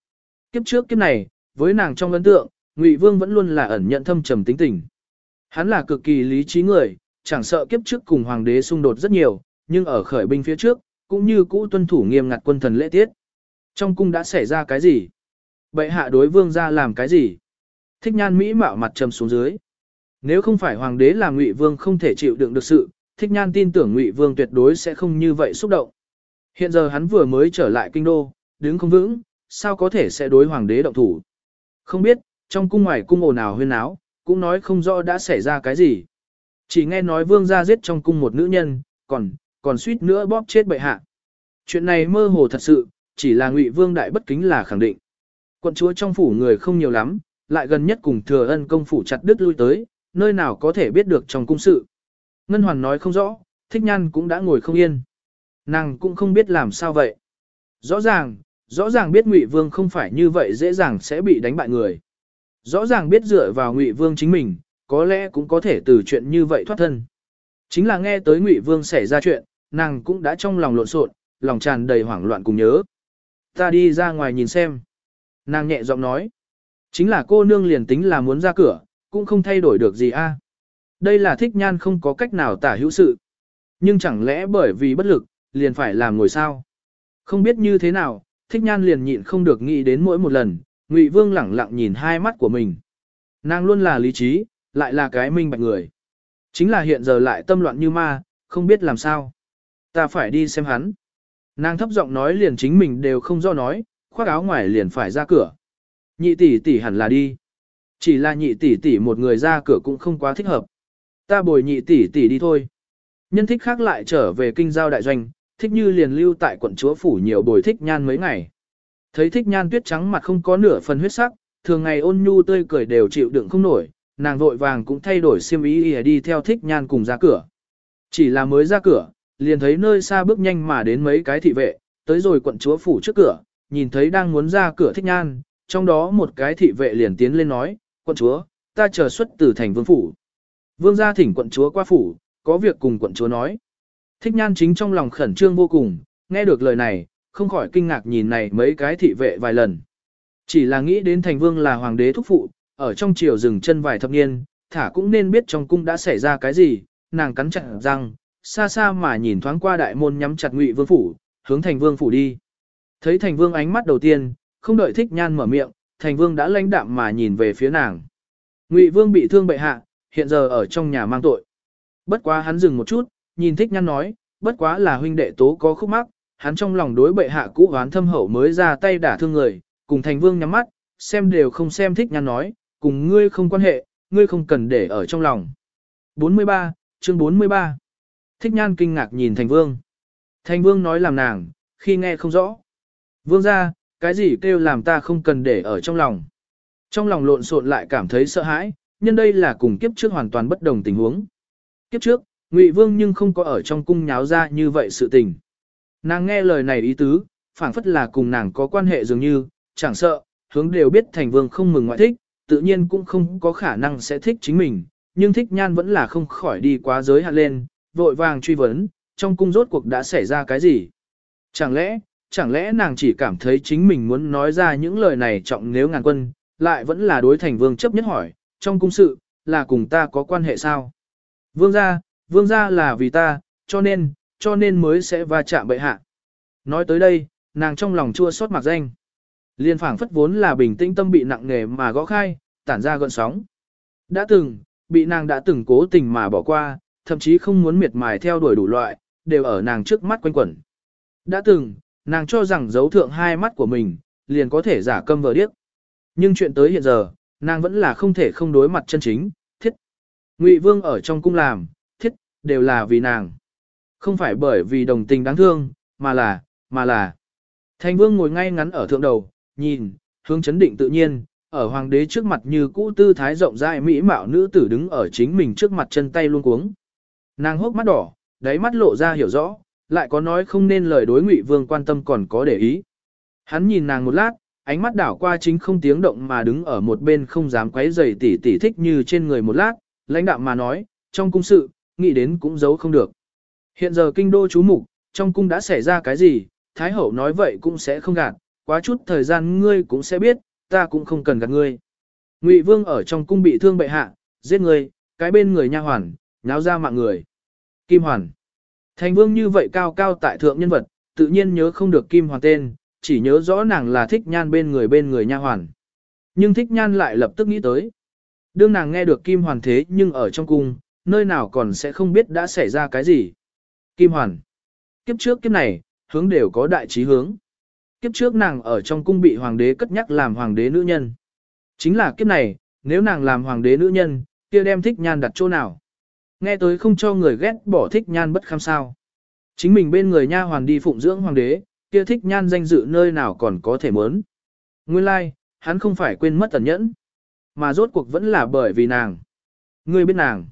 Kiếp trước kiếp này, với nàng trong ấn tượng, Ngụy Vương vẫn luôn là ẩn nhận thâm trầm tính tình. Hắn là cực kỳ lý trí người, chẳng sợ kiếp trước cùng hoàng đế xung đột rất nhiều, nhưng ở khởi binh phía trước, cũng như cũ tuân thủ nghiêm ngặt quân thần lễ tiết. Trong cung đã xảy ra cái gì? Bệ hạ đối vương ra làm cái gì? Thích nhan mỹ mạo mặt trầm xuống dưới. Nếu không phải hoàng đế là ngụy vương không thể chịu đựng được sự, thích nhan tin tưởng ngụy vương tuyệt đối sẽ không như vậy xúc động. Hiện giờ hắn vừa mới trở lại kinh đô, đứng không vững, sao có thể sẽ đối hoàng đế động thủ. Không biết, trong cung ngoài cung ồn ào huyên áo, cũng nói không rõ đã xảy ra cái gì. Chỉ nghe nói vương gia giết trong cung một nữ nhân, còn, còn suýt nữa bóp chết bệ hạ. Chuyện này mơ hồ thật sự, chỉ là ngụy vương đại bất kính là khẳng định. Quận chúa trong phủ người không nhiều lắm, lại gần nhất cùng thừa ân công phủ chặt đứt lui tới, nơi nào có thể biết được trong cung sự. Ngân Hoàn nói không rõ, thích nhan cũng đã ngồi không yên. Nàng cũng không biết làm sao vậy. Rõ ràng, rõ ràng biết Ngụy Vương không phải như vậy dễ dàng sẽ bị đánh bại người. Rõ ràng biết dựa vào Ngụy Vương chính mình, có lẽ cũng có thể từ chuyện như vậy thoát thân. Chính là nghe tới Ngụy Vương xảy ra chuyện, nàng cũng đã trong lòng lộn xộn, lòng tràn đầy hoảng loạn cùng nhớ. Ta đi ra ngoài nhìn xem. Nàng nhẹ giọng nói. Chính là cô nương liền tính là muốn ra cửa, cũng không thay đổi được gì a. Đây là thích nhan không có cách nào tả hữu sự. Nhưng chẳng lẽ bởi vì bất lực, liền phải làm ngồi sao? Không biết như thế nào, thích nhan liền nhịn không được nghĩ đến mỗi một lần, Ngụy Vương lẳng lặng nhìn hai mắt của mình. Nàng luôn là lý trí, lại là cái minh bạch người. Chính là hiện giờ lại tâm loạn như ma, không biết làm sao. Ta phải đi xem hắn. Nàng thấp giọng nói liền chính mình đều không do nói, khoác áo ngoài liền phải ra cửa. Nhị tỷ tỷ hẳn là đi. Chỉ là nhị tỷ tỷ một người ra cửa cũng không quá thích hợp. Ta bồi nhị tỷ tỷ đi thôi. Nhân thích khác lại trở về kinh giao đại doanh, thích như liền lưu tại quận chúa phủ nhiều bồi thích nhan mấy ngày. Thấy thích nhan tuyết trắng mặt không có nửa phần huyết sắc, thường ngày ôn nhu tươi cười đều chịu đựng không nổi, nàng vội vàng cũng thay đổi xiêm ý đi theo thích nhan cùng ra cửa. Chỉ là mới ra cửa, liền thấy nơi xa bước nhanh mà đến mấy cái thị vệ, tới rồi quận chúa phủ trước cửa, nhìn thấy đang muốn ra cửa thích nhan, trong đó một cái thị vệ liền tiến lên nói, quận chúa, ta chờ xuất từ thành vương phủ. Vương gia thỉnh quận chúa qua phủ, có việc cùng quận chúa nói. Thích nhan chính trong lòng khẩn trương vô cùng, nghe được lời này, không khỏi kinh ngạc nhìn này mấy cái thị vệ vài lần. Chỉ là nghĩ đến thành vương là hoàng đế thúc phụ, ở trong triều dừng chân vài thập niên, thả cũng nên biết trong cung đã xảy ra cái gì, nàng cắn chặt răng, xa xa mà nhìn thoáng qua đại môn nhắm chặt ngụy vương phủ, hướng thành vương phủ đi. Thấy thành vương ánh mắt đầu tiên, không đợi thích nhan mở miệng, thành vương đã lãnh đạm mà nhìn về phía nàng. Ngụy vương bị thương bệ hạ, hiện giờ ở trong nhà mang tội. Bất quá hắn dừng một chút, nhìn thích nhan nói, bất quá là huynh đệ tố có khúc mắc, hắn trong lòng đối bệ hạ cũ oán thâm hậu mới ra tay đả thương người, cùng thành vương nhắm mắt, xem đều không xem thích nhan nói, cùng ngươi không quan hệ, ngươi không cần để ở trong lòng. 43, chương 43 Thích nhan kinh ngạc nhìn thành vương. Thành vương nói làm nàng, khi nghe không rõ. Vương ra, cái gì kêu làm ta không cần để ở trong lòng. Trong lòng lộn xộn lại cảm thấy sợ hãi, nhân đây là cùng kiếp trước hoàn toàn bất đồng tình huống. Kiếp trước, Ngụy Vương nhưng không có ở trong cung nháo ra như vậy sự tình. Nàng nghe lời này ý tứ, phảng phất là cùng nàng có quan hệ dường như, chẳng sợ, hướng đều biết thành vương không mừng ngoại thích, tự nhiên cũng không có khả năng sẽ thích chính mình, nhưng thích nhan vẫn là không khỏi đi quá giới hạn lên, vội vàng truy vấn, trong cung rốt cuộc đã xảy ra cái gì. Chẳng lẽ, chẳng lẽ nàng chỉ cảm thấy chính mình muốn nói ra những lời này trọng nếu ngàn quân, lại vẫn là đối thành vương chấp nhất hỏi, trong cung sự, là cùng ta có quan hệ sao? Vương gia, vương gia là vì ta, cho nên, cho nên mới sẽ va chạm bệ hạ. Nói tới đây, nàng trong lòng chua xót mặc danh. Liên phảng phất vốn là bình tĩnh tâm bị nặng nề mà gõ khai, tản ra gợn sóng. Đã từng, bị nàng đã từng cố tình mà bỏ qua, thậm chí không muốn miệt mài theo đuổi đủ loại, đều ở nàng trước mắt quanh quẩn. Đã từng, nàng cho rằng giấu thượng hai mắt của mình, liền có thể giả câm vờ điếc. Nhưng chuyện tới hiện giờ, nàng vẫn là không thể không đối mặt chân chính, thiết. Ngụy Vương ở trong cung làm, thiết, đều là vì nàng. Không phải bởi vì đồng tình đáng thương, mà là, mà là. Thành Vương ngồi ngay ngắn ở thượng đầu, nhìn, hướng chấn định tự nhiên, ở hoàng đế trước mặt như cũ tư thái rộng rãi mỹ mạo nữ tử đứng ở chính mình trước mặt chân tay luôn cuống. Nàng hốc mắt đỏ, đáy mắt lộ ra hiểu rõ, lại có nói không nên lời đối Ngụy Vương quan tâm còn có để ý. Hắn nhìn nàng một lát, ánh mắt đảo qua chính không tiếng động mà đứng ở một bên không dám quấy rầy tỉ tỉ thích như trên người một lát, lãnh đạm mà nói, trong cung sự, nghĩ đến cũng giấu không được. Hiện giờ kinh đô chú mục, trong cung đã xảy ra cái gì, Thái Hậu nói vậy cũng sẽ không gạt, quá chút thời gian ngươi cũng sẽ biết, ta cũng không cần gặp ngươi. Ngụy Vương ở trong cung bị thương bệ hạ, giết người, cái bên người nha hoàn, nháo ra mạng người. Kim Hoàn. Thành Vương như vậy cao cao tại thượng nhân vật, tự nhiên nhớ không được Kim Hoàn tên, chỉ nhớ rõ nàng là thích nhan bên người bên người nha hoàn. Nhưng thích nhan lại lập tức nghĩ tới. Đương nàng nghe được Kim Hoàn thế nhưng ở trong cung, nơi nào còn sẽ không biết đã xảy ra cái gì. Kim Hoàn. Kiếp trước kiếp này, hướng đều có đại trí hướng. Kiếp trước nàng ở trong cung bị hoàng đế cất nhắc làm hoàng đế nữ nhân. Chính là kiếp này, nếu nàng làm hoàng đế nữ nhân, kia đem thích nhan đặt chỗ nào. Nghe tới không cho người ghét bỏ thích nhan bất kham sao. Chính mình bên người nha hoàn đi phụng dưỡng hoàng đế, kia thích nhan danh dự nơi nào còn có thể muốn. Nguyên lai, like, hắn không phải quên mất tẩn nhẫn, mà rốt cuộc vẫn là bởi vì nàng. Ngươi biết nàng.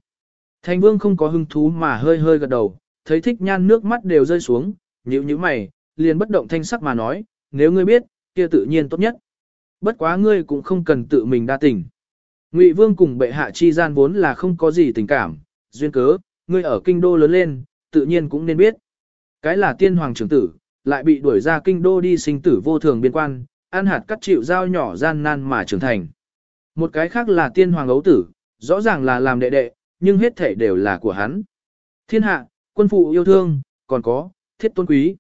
Thành vương không có hứng thú mà hơi hơi gật đầu, thấy thích nhan nước mắt đều rơi xuống, nhíu nhíu mày, liền bất động thanh sắc mà nói, nếu ngươi biết, kia tự nhiên tốt nhất. Bất quá ngươi cũng không cần tự mình đa tình. Ngụy vương cùng bệ hạ chi gian vốn là không có gì tình cảm, duyên cớ, ngươi ở kinh đô lớn lên, tự nhiên cũng nên biết. Cái là tiên hoàng trưởng tử, lại bị đuổi ra kinh đô đi sinh tử vô thường biên quan, ăn hạt cắt chịu dao nhỏ gian nan mà trưởng thành. Một cái khác là tiên hoàng ấu tử, rõ ràng là làm đệ đệ, nhưng hết thể đều là của hắn. Thiên hạ, quân phụ yêu thương, còn có, thiết tôn quý.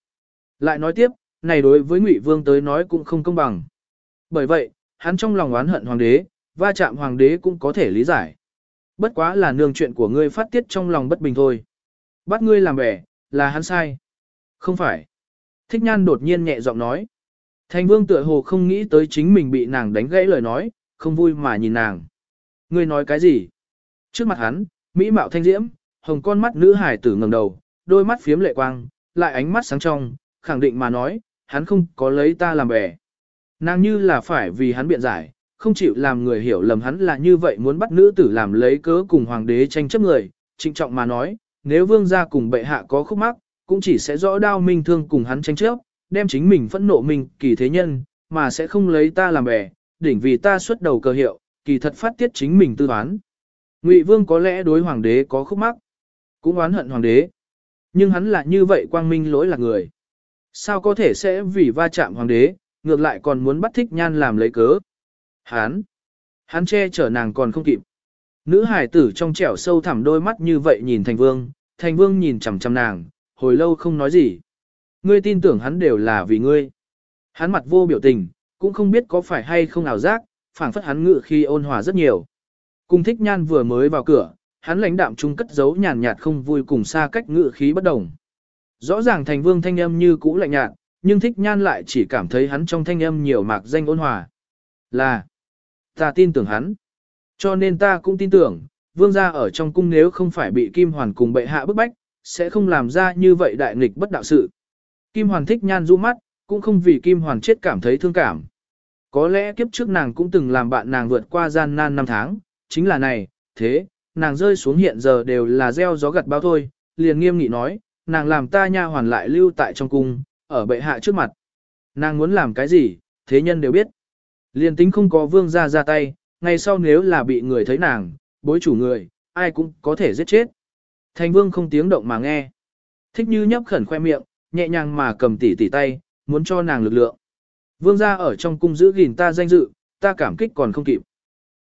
Lại nói tiếp, này đối với Ngụy Vương tới nói cũng không công bằng. Bởi vậy, hắn trong lòng oán hận hoàng đế, va chạm hoàng đế cũng có thể lý giải. Bất quá là nương chuyện của ngươi phát tiết trong lòng bất bình thôi. Bắt ngươi làm bẻ, là hắn sai. Không phải. Thích nhan đột nhiên nhẹ giọng nói. Thành vương tựa hồ không nghĩ tới chính mình bị nàng đánh gãy lời nói, không vui mà nhìn nàng. Ngươi nói cái gì? Trước mặt hắn, mỹ mạo thanh diễm, hồng con mắt nữ hải tử ngẩng đầu, đôi mắt phiếm lệ quang, lại ánh mắt sáng trong, khẳng định mà nói, hắn không có lấy ta làm bè. Nàng như là phải vì hắn biện giải, không chịu làm người hiểu lầm hắn là như vậy muốn bắt nữ tử làm lấy cớ cùng hoàng đế tranh chấp người, trịnh trọng mà nói, nếu vương gia cùng bệ hạ có khúc mắc, cũng chỉ sẽ rõ đao minh thương cùng hắn tranh chấp, đem chính mình phẫn nộ mình kỳ thế nhân, mà sẽ không lấy ta làm bè, đỉnh vì ta xuất đầu cơ hiệu, kỳ thật phát tiết chính mình tư toán. Ngụy vương có lẽ đối hoàng đế có khúc mắc, cũng oán hận hoàng đế. Nhưng hắn là như vậy quang minh lỗi là người. Sao có thể sẽ vì va chạm hoàng đế, ngược lại còn muốn bắt thích nhan làm lấy cớ. Hán, hắn che chở nàng còn không kịp. Nữ hải tử trong trẻo sâu thẳm đôi mắt như vậy nhìn thành vương, thành vương nhìn chằm chằm nàng, hồi lâu không nói gì. Ngươi tin tưởng hắn đều là vì ngươi. Hắn mặt vô biểu tình, cũng không biết có phải hay không ảo giác, phảng phất hắn ngự khi ôn hòa rất nhiều. Cùng thích nhan vừa mới vào cửa, hắn lãnh đạm trung cất giấu nhàn nhạt không vui cùng xa cách ngự khí bất đồng. Rõ ràng thành vương thanh âm như cũ lạnh nhạt, nhưng thích nhan lại chỉ cảm thấy hắn trong thanh âm nhiều mạc danh ôn hòa. Là, ta tin tưởng hắn. Cho nên ta cũng tin tưởng, vương gia ở trong cung nếu không phải bị Kim Hoàn cùng bệ hạ bức bách, sẽ không làm ra như vậy đại nghịch bất đạo sự. Kim Hoàn thích nhan du mắt, cũng không vì Kim Hoàn chết cảm thấy thương cảm. Có lẽ kiếp trước nàng cũng từng làm bạn nàng vượt qua gian nan năm tháng, chính là này, thế, nàng rơi xuống hiện giờ đều là gieo gió gặt bao thôi, liền nghiêm nghị nói, nàng làm ta nha hoàn lại lưu tại trong cung, ở bệ hạ trước mặt. Nàng muốn làm cái gì, thế nhân đều biết liên tính không có vương ra ra tay, ngày sau nếu là bị người thấy nàng, bối chủ người, ai cũng có thể giết chết. Thành vương không tiếng động mà nghe. Thích như nhấp khẩn khoe miệng, nhẹ nhàng mà cầm tỉ tỉ tay, muốn cho nàng lực lượng. Vương gia ở trong cung giữ gìn ta danh dự, ta cảm kích còn không kịp.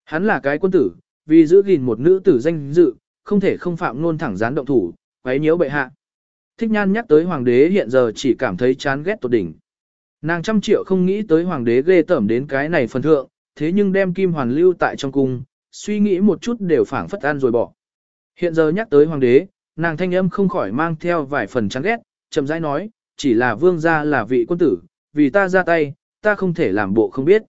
Hắn là cái quân tử, vì giữ gìn một nữ tử danh dự, không thể không phạm ngôn thẳng gián động thủ, quấy nhiễu bệ hạ. Thích nhan nhắc tới hoàng đế hiện giờ chỉ cảm thấy chán ghét tột đỉnh. Nàng trăm triệu không nghĩ tới hoàng đế ghê tởm đến cái này phần thượng, thế nhưng đem kim hoàn lưu tại trong cung, suy nghĩ một chút đều phảng phất ăn rồi bỏ. Hiện giờ nhắc tới hoàng đế, nàng thanh âm không khỏi mang theo vài phần chán ghét, chậm rãi nói, chỉ là vương gia là vị quân tử, vì ta ra tay, ta không thể làm bộ không biết.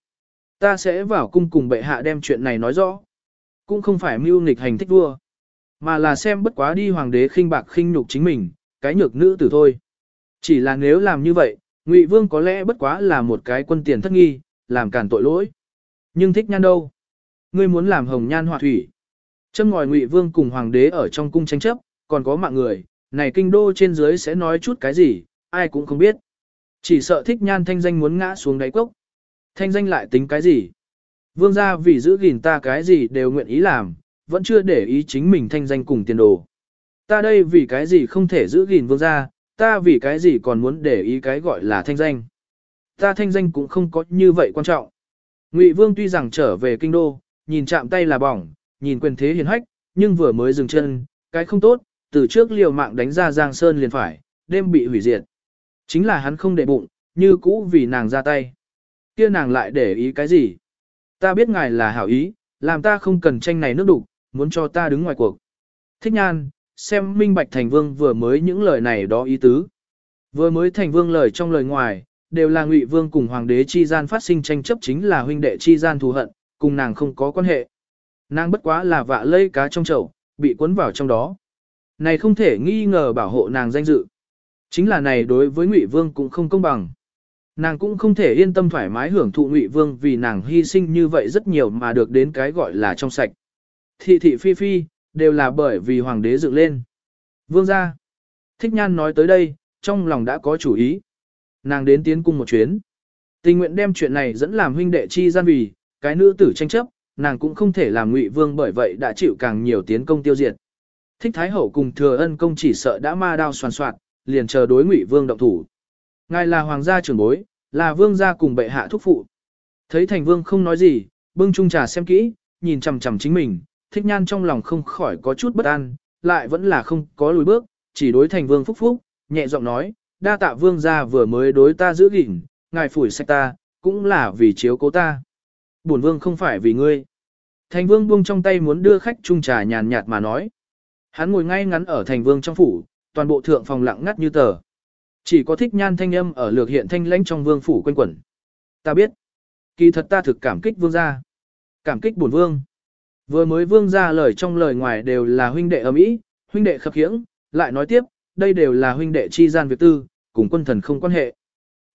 Ta sẽ vào cung cùng bệ hạ đem chuyện này nói rõ. Cũng không phải mưu nghịch hành thích vua, mà là xem bất quá đi hoàng đế khinh bạc khinh nhục chính mình, cái nhược nữ tử thôi. Chỉ là nếu làm như vậy, Ngụy Vương có lẽ bất quá là một cái quân tiền thất nghi, làm cản tội lỗi. Nhưng thích nhan đâu? Ngươi muốn làm hồng nhan họa thủy. Châm ngòi Ngụy Vương cùng hoàng đế ở trong cung tranh chấp, còn có mạng người, này kinh đô trên dưới sẽ nói chút cái gì, ai cũng không biết. Chỉ sợ thích nhan thanh danh muốn ngã xuống đáy cốc. Thanh danh lại tính cái gì? Vương gia vì giữ gìn ta cái gì đều nguyện ý làm, vẫn chưa để ý chính mình thanh danh cùng tiền đồ. Ta đây vì cái gì không thể giữ gìn vương gia, ta vì cái gì còn muốn để ý cái gọi là thanh danh. Ta thanh danh cũng không có như vậy quan trọng. Ngụy Vương tuy rằng trở về kinh đô, nhìn chạm tay là bỏng, nhìn quyền thế hiền hách, nhưng vừa mới dừng chân, cái không tốt, từ trước liều mạng đánh ra Giang Sơn liền phải, đêm bị hủy diệt. Chính là hắn không để bụng, như cũ vì nàng ra tay. kia nàng lại để ý cái gì? Ta biết ngài là hảo ý, làm ta không cần tranh này nước đục, muốn cho ta đứng ngoài cuộc. Thích nhan, xem minh bạch thành vương vừa mới những lời này đó ý tứ. Vừa mới thành vương lời trong lời ngoài, đều là ngụy vương cùng hoàng đế chi gian phát sinh tranh chấp chính là huynh đệ chi gian thù hận, cùng nàng không có quan hệ. Nàng bất quá là vạ lây cá trong chậu, bị cuốn vào trong đó. Này không thể nghi ngờ bảo hộ nàng danh dự. Chính là này đối với ngụy vương cũng không công bằng. Nàng cũng không thể yên tâm thoải mái hưởng thụ ngụy vương vì nàng hy sinh như vậy rất nhiều mà được đến cái gọi là trong sạch. Thị thị phi phi, đều là bởi vì hoàng đế dựng lên. Vương gia. Thích nhan nói tới đây, trong lòng đã có chủ ý. Nàng đến tiến cung một chuyến. Tình nguyện đem chuyện này dẫn làm huynh đệ chi gian vì, cái nữ tử tranh chấp, nàng cũng không thể làm ngụy vương bởi vậy đã chịu càng nhiều tiến công tiêu diệt. Thích Thái Hậu cùng thừa ân công chỉ sợ đã ma đao soàn soạn, liền chờ đối ngụy vương động thủ. Ngài là hoàng gia trưởng bối, là vương gia cùng bệ hạ thúc phụ. Thấy thành vương không nói gì, bưng chung trà xem kỹ, nhìn chằm chằm chính mình, thích nhan trong lòng không khỏi có chút bất an, lại vẫn là không có lùi bước, chỉ đối thành vương phúc phúc, nhẹ giọng nói, đa tạ vương gia vừa mới đối ta giữ gìn, ngài phủi sạch ta, cũng là vì chiếu cố ta. Bổn vương không phải vì ngươi. Thành vương buông trong tay muốn đưa khách chung trà nhàn nhạt mà nói. Hắn ngồi ngay ngắn ở thành vương trong phủ, toàn bộ thượng phòng lặng ngắt như tờ. Chỉ có thích nhan thanh âm ở lược hiện thanh lãnh trong vương phủ quanh quẩn. Ta biết. Kỳ thật ta thực cảm kích vương gia. Cảm kích bổn vương. Vừa mới vương gia lời trong lời ngoài đều là huynh đệ ấm ý, huynh đệ khập khiễng, lại nói tiếp, đây đều là huynh đệ chi gian việc tư, cùng quân thần không quan hệ.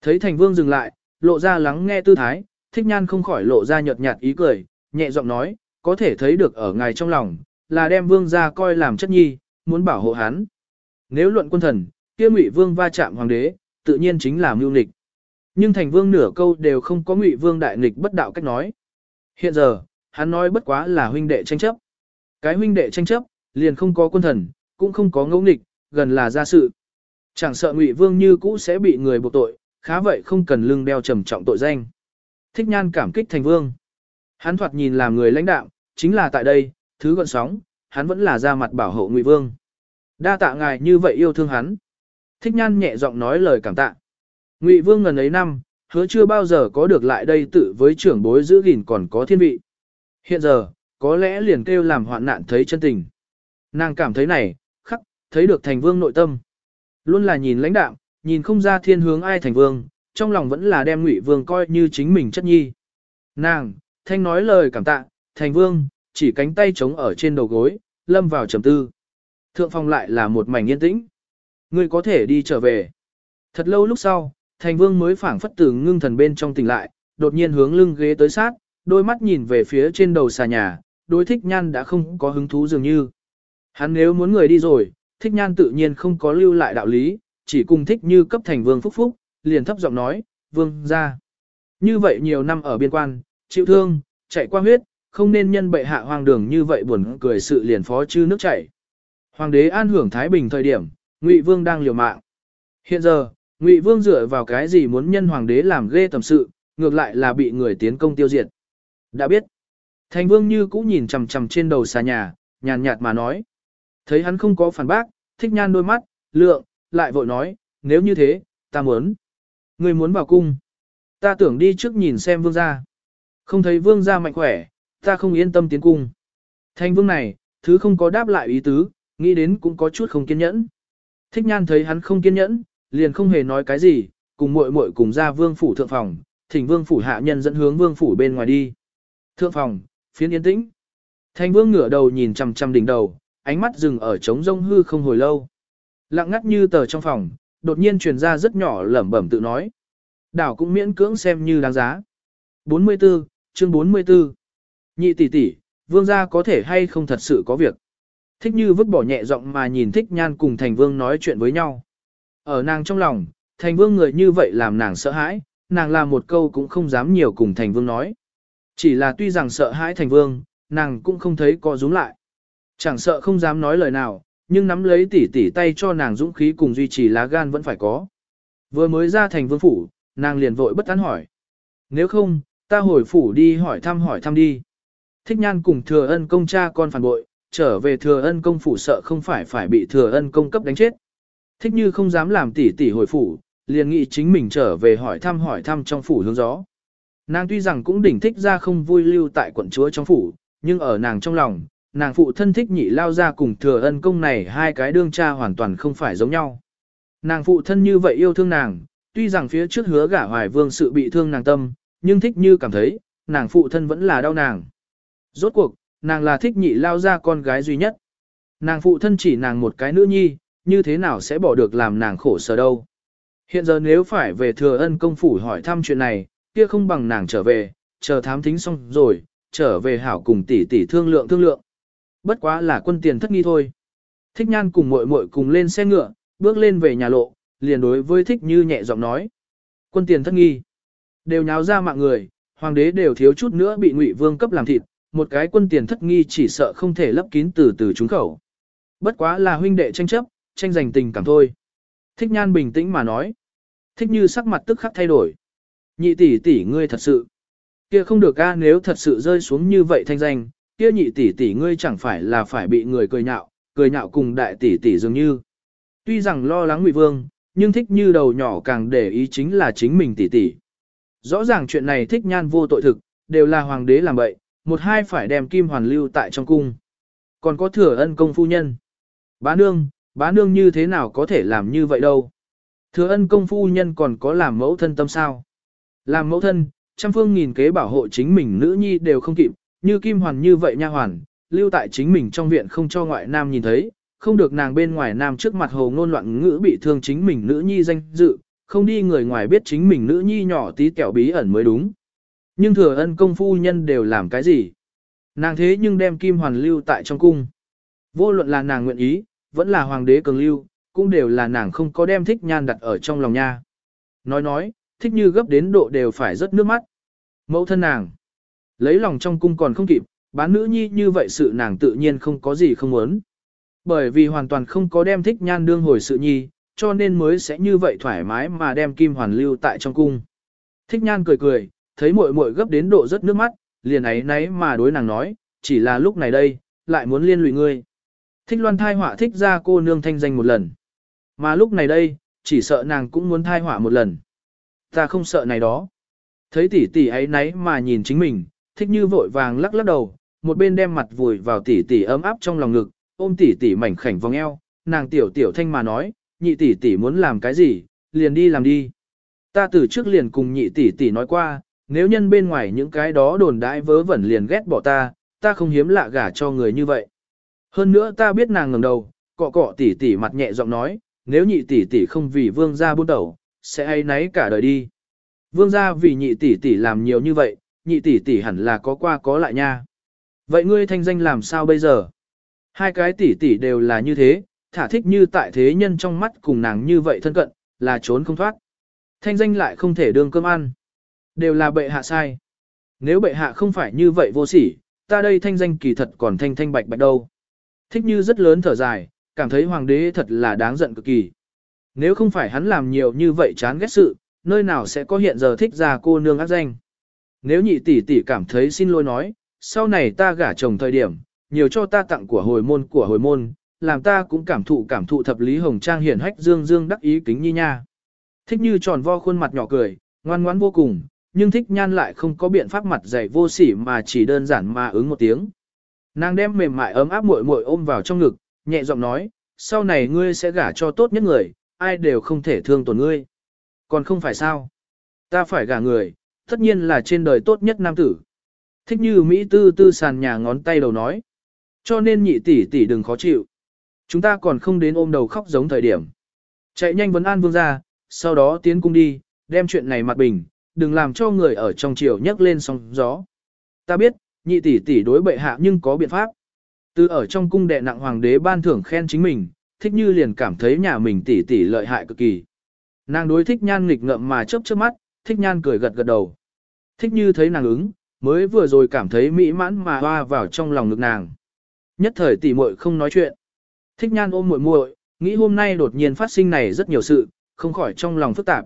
Thấy thành vương dừng lại, lộ ra lắng nghe tư thái, thích nhan không khỏi lộ ra nhợt nhạt ý cười, nhẹ giọng nói, có thể thấy được ở ngài trong lòng, là đem vương gia coi làm chất nhi, muốn bảo hộ hắn. Nếu luận quân thần, kia ngụy vương va chạm hoàng đế, tự nhiên chính là mưu nghịch. Nhưng thành vương nửa câu đều không có ngụy vương đại nghịch bất đạo cách nói. Hiện giờ, hắn nói bất quá là huynh đệ tranh chấp. Cái huynh đệ tranh chấp, liền không có quân thần, cũng không có ngẫu nghịch, gần là gia sự. Chẳng sợ ngụy vương như cũ sẽ bị người buộc tội, khá vậy không cần lưng đeo trầm trọng tội danh. Thích nhan cảm kích thành vương. Hắn thoạt nhìn làm người lãnh đạo, chính là tại đây, thứ gọn sóng, hắn vẫn là ra mặt bảo hộ ngụy vương. Đa tạ ngài như vậy yêu thương hắn. Thích nhan nhẹ giọng nói lời cảm tạ. Ngụy vương ngần ấy năm, hứa chưa bao giờ có được lại đây tự với trưởng bối giữ gìn còn có thiên vị. Hiện giờ, có lẽ liền kêu làm hoạn nạn thấy chân tình. Nàng cảm thấy này, khắc, thấy được thành vương nội tâm. Luôn là nhìn lãnh đạm nhìn không ra thiên hướng ai thành vương, trong lòng vẫn là đem ngụy vương coi như chính mình chất nhi. Nàng, thanh nói lời cảm tạ, thành vương, chỉ cánh tay trống ở trên đầu gối, lâm vào trầm tư. Thượng phòng lại là một mảnh yên tĩnh. Ngươi có thể đi trở về. Thật lâu lúc sau, thành vương mới phảng phất từ ngưng thần bên trong tỉnh lại, đột nhiên hướng lưng ghế tới sát, đôi mắt nhìn về phía trên đầu xà nhà, đối thích nhan đã không có hứng thú dường như. Hắn nếu muốn người đi rồi, thích nhan tự nhiên không có lưu lại đạo lý, chỉ cùng thích như cấp thành vương phúc phúc, liền thấp giọng nói, vương ra. Như vậy nhiều năm ở biên quan, chịu thương, chạy qua huyết, không nên nhân bệ hạ hoàng đường như vậy buồn cười sự liền phó chư nước chảy. Hoàng đế an hưởng Thái Bình thời điểm, Ngụy Vương đang liều mạng. Hiện giờ, Ngụy Vương dựa vào cái gì muốn nhân hoàng đế làm ghê tầm sự, ngược lại là bị người tiến công tiêu diệt. Đã biết. Thành Vương như cũ nhìn chằm chằm trên đầu xà nhà, nhàn nhạt mà nói. Thấy hắn không có phản bác, thích nhan đôi mắt, lượng, lại vội nói, nếu như thế, ta muốn. Người muốn vào cung. Ta tưởng đi trước nhìn xem vương gia. Không thấy vương gia mạnh khỏe, ta không yên tâm tiến cung. thành vương này, thứ không có đáp lại ý tứ, nghĩ đến cũng có chút không kiên nhẫn. Thích nhan thấy hắn không kiên nhẫn, liền không hề nói cái gì, cùng muội muội cùng ra vương phủ thượng phòng, thỉnh vương phủ hạ nhân dẫn hướng vương phủ bên ngoài đi. Thượng phòng, phiến yên tĩnh. Thanh vương ngửa đầu nhìn chằm chằm đỉnh đầu, ánh mắt dừng ở trống rông hư không hồi lâu. Lặng ngắt như tờ trong phòng, đột nhiên truyền ra rất nhỏ lẩm bẩm tự nói. Đảo cũng miễn cưỡng xem như đáng giá. 44, chương 44. Nhị tỷ tỷ, vương gia có thể hay không thật sự có việc. Thích như vứt bỏ nhẹ giọng mà nhìn thích nhan cùng thành vương nói chuyện với nhau. Ở nàng trong lòng, thành vương người như vậy làm nàng sợ hãi, nàng làm một câu cũng không dám nhiều cùng thành vương nói. Chỉ là tuy rằng sợ hãi thành vương, nàng cũng không thấy có rúm lại. Chẳng sợ không dám nói lời nào, nhưng nắm lấy tỉ tỉ tay cho nàng dũng khí cùng duy trì lá gan vẫn phải có. Vừa mới ra thành vương phủ, nàng liền vội bất tán hỏi. Nếu không, Ta hồi phủ đi hỏi thăm hỏi thăm đi. Thích nhan cùng thừa ân công cha con phản bội, trở về thừa ân công phủ sợ không phải phải bị thừa ân công cấp đánh chết. Thích như không dám làm tỷ tỷ hồi phủ, liền nghĩ chính mình trở về hỏi thăm hỏi thăm trong phủ hướng gió. Nàng tuy rằng cũng đỉnh thích ra không vui lưu tại quận chúa trong phủ, nhưng ở nàng trong lòng, nàng phụ thân thích nhị lao ra cùng thừa ân công này hai cái đương cha hoàn toàn không phải giống nhau. Nàng phụ thân như vậy yêu thương nàng, tuy rằng phía trước hứa gả hoài vương sự bị thương nàng tâm, nhưng thích như cảm thấy, nàng phụ thân vẫn là đau nàng. Rốt cuộc, nàng là thích nhị lao ra con gái duy nhất. Nàng phụ thân chỉ nàng một cái nữ nhi, như thế nào sẽ bỏ được làm nàng khổ sở đâu. Hiện giờ nếu phải về thừa ân công phủ hỏi thăm chuyện này, kia không bằng nàng trở về, chờ thám thính xong rồi, trở về hảo cùng tỷ tỷ thương lượng thương lượng. Bất quá là quân tiền thất nghi thôi. Thích nhan cùng muội muội cùng lên xe ngựa, bước lên về nhà lộ, liền đối với thích như nhẹ giọng nói. Quân tiền thất nghi. Đều nháo ra mạng người, hoàng đế đều thiếu chút nữa bị ngụy vương cấp làm thịt, một cái quân tiền thất nghi chỉ sợ không thể lấp kín từ từ trúng khẩu. Bất quá là huynh đệ tranh chấp, tranh giành tình cảm thôi. Thích nhan bình tĩnh mà nói. Thích như sắc mặt tức khắc thay đổi. Nhị tỷ tỷ ngươi thật sự. Kia không được a nếu thật sự rơi xuống như vậy thanh danh, kia nhị tỷ tỷ ngươi chẳng phải là phải bị người cười nhạo, cười nhạo cùng đại tỷ tỷ dường như. Tuy rằng lo lắng Ngụy Vương, nhưng thích như đầu nhỏ càng để ý chính là chính mình tỷ tỷ. Rõ ràng chuyện này thích nhan vô tội thực, đều là hoàng đế làm vậy một hai phải đem kim hoàn lưu tại trong cung. Còn có thừa ân công phu nhân. Bá nương, bá nương như thế nào có thể làm như vậy đâu. Thừa ân công phu nhân còn có làm mẫu thân tâm sao. Làm mẫu thân, trăm phương nghìn kế bảo hộ chính mình nữ nhi đều không kịp, như kim hoàn như vậy nha hoàn, lưu tại chính mình trong viện không cho ngoại nam nhìn thấy, không được nàng bên ngoài nam trước mặt hồ ngôn loạn ngữ bị thương chính mình nữ nhi danh dự, không đi người ngoài biết chính mình nữ nhi nhỏ tí kẹo bí ẩn mới đúng. Nhưng thừa ân công phu nhân đều làm cái gì? Nàng thế nhưng đem kim hoàn lưu tại trong cung. Vô luận là nàng nguyện ý, vẫn là hoàng đế cường lưu, cũng đều là nàng không có đem thích nhan đặt ở trong lòng nha. Nói nói, thích như gấp đến độ đều phải rớt nước mắt. Mẫu thân nàng, lấy lòng trong cung còn không kịp, bán nữ nhi như vậy sự nàng tự nhiên không có gì không muốn. Bởi vì hoàn toàn không có đem thích nhan đương hồi sự nhi, cho nên mới sẽ như vậy thoải mái mà đem kim hoàn lưu tại trong cung. Thích nhan cười cười, thấy muội muội gấp đến độ rất nước mắt, liền ấy nấy mà đối nàng nói, chỉ là lúc này đây, lại muốn liên lụy ngươi. Thích loan thai họa thích ra cô nương thanh danh một lần. Mà lúc này đây, chỉ sợ nàng cũng muốn thai họa một lần. Ta không sợ này đó. Thấy tỷ tỷ ấy nấy mà nhìn chính mình, thích như vội vàng lắc lắc đầu, một bên đem mặt vùi vào tỷ tỷ ấm áp trong lòng ngực, ôm tỷ tỷ mảnh khảnh vòng eo, nàng tiểu tiểu thanh mà nói, nhị tỷ tỷ muốn làm cái gì, liền đi làm đi. Ta từ trước liền cùng nhị tỷ tỷ nói qua, nếu nhân bên ngoài những cái đó đồn đãi vớ vẩn liền ghét bỏ ta, ta không hiếm lạ gả cho người như vậy. Hơn nữa ta biết nàng ngẩng đầu, cọ cọ tỷ tỷ mặt nhẹ giọng nói, nếu nhị tỷ tỷ không vì vương gia buôn đầu, sẽ hay nấy cả đời đi. Vương gia vì nhị tỷ tỷ làm nhiều như vậy, nhị tỷ tỷ hẳn là có qua có lại nha. Vậy ngươi thanh danh làm sao bây giờ? Hai cái tỷ tỷ đều là như thế, thả thích như tại thế nhân trong mắt cùng nàng như vậy thân cận, là trốn không thoát. Thanh danh lại không thể đương cơm ăn. Đều là bệ hạ sai. Nếu bệ hạ không phải như vậy vô sỉ, ta đây thanh danh kỳ thật còn thanh thanh bạch bạch đâu. Thích như rất lớn thở dài, cảm thấy hoàng đế thật là đáng giận cực kỳ. Nếu không phải hắn làm nhiều như vậy chán ghét sự, nơi nào sẽ có hiện giờ thích ra cô nương ác danh. Nếu nhị tỷ tỷ cảm thấy xin lỗi nói, sau này ta gả chồng thời điểm, nhiều cho ta tặng của hồi môn của hồi môn, làm ta cũng cảm thụ cảm thụ thập lý hồng trang hiển hách dương dương đắc ý kính nhi nha. Thích như tròn vo khuôn mặt nhỏ cười, ngoan ngoãn vô cùng, nhưng thích nhan lại không có biện pháp mặt dày vô sỉ mà chỉ đơn giản mà ứng một tiếng. Nàng đem mềm mại ấm áp muội muội ôm vào trong ngực, nhẹ giọng nói, sau này ngươi sẽ gả cho tốt nhất người, ai đều không thể thương tổn ngươi. Còn không phải sao? Ta phải gả người, tất nhiên là trên đời tốt nhất nam tử. Thích như Mỹ tư tư sàn nhà ngón tay đầu nói. Cho nên nhị tỷ tỷ đừng khó chịu. Chúng ta còn không đến ôm đầu khóc giống thời điểm. Chạy nhanh vấn an vương ra, sau đó tiến cung đi, đem chuyện này mặt bình, đừng làm cho người ở trong triều nhấc lên sóng gió. Ta biết, nhị tỷ tỷ đối bệ hạ nhưng có biện pháp. Từ ở trong cung đệ nặng hoàng đế ban thưởng khen chính mình, thích như liền cảm thấy nhà mình tỷ tỷ lợi hại cực kỳ. Nàng đối thích nhan nghịch ngợm mà chớp chớp mắt, thích nhan cười gật gật đầu. Thích như thấy nàng ứng, mới vừa rồi cảm thấy mỹ mãn mà hoa vào trong lòng ngực nàng. Nhất thời tỷ muội không nói chuyện. Thích nhan ôm muội muội, nghĩ hôm nay đột nhiên phát sinh này rất nhiều sự, không khỏi trong lòng phức tạp.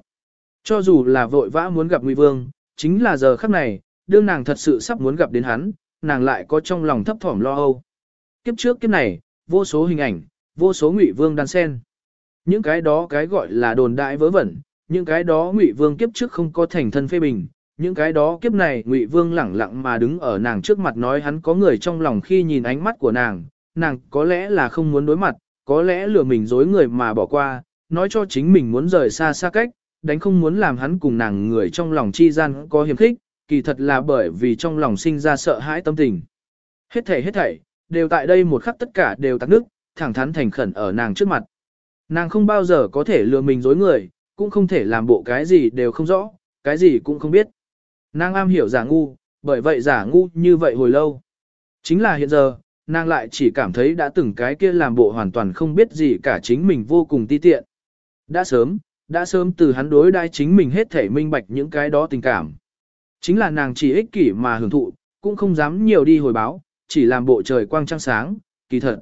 Cho dù là vội vã muốn gặp Ngụy Vương, chính là giờ khắc này, đương nàng thật sự sắp muốn gặp đến hắn, nàng lại có trong lòng thấp thỏm lo âu. Kiếp trước kiếp này, vô số hình ảnh, vô số ngụy vương đan sen. Những cái đó cái gọi là đồn đại vớ vẩn, những cái đó ngụy vương kiếp trước không có thành thân phê bình, những cái đó kiếp này ngụy vương lẳng lặng mà đứng ở nàng trước mặt nói hắn có người trong lòng khi nhìn ánh mắt của nàng, nàng có lẽ là không muốn đối mặt, có lẽ lừa mình dối người mà bỏ qua, nói cho chính mình muốn rời xa xa cách, đánh không muốn làm hắn cùng nàng người trong lòng chi gian có hiểm khích, kỳ thật là bởi vì trong lòng sinh ra sợ hãi tâm tình. Hết thảy hết thảy, đều tại đây một khắc tất cả đều tắc nước, thẳng thắn thành khẩn ở nàng trước mặt. Nàng không bao giờ có thể lừa mình dối người, cũng không thể làm bộ cái gì đều không rõ, cái gì cũng không biết. Nàng am hiểu giả ngu, bởi vậy giả ngu như vậy hồi lâu. Chính là hiện giờ, nàng lại chỉ cảm thấy đã từng cái kia làm bộ hoàn toàn không biết gì cả chính mình vô cùng ti tiện. Đã sớm, đã sớm từ hắn đối đai chính mình hết thể minh bạch những cái đó tình cảm. Chính là nàng chỉ ích kỷ mà hưởng thụ, cũng không dám nhiều đi hồi báo, chỉ làm bộ trời quang trăng sáng, kỳ thật.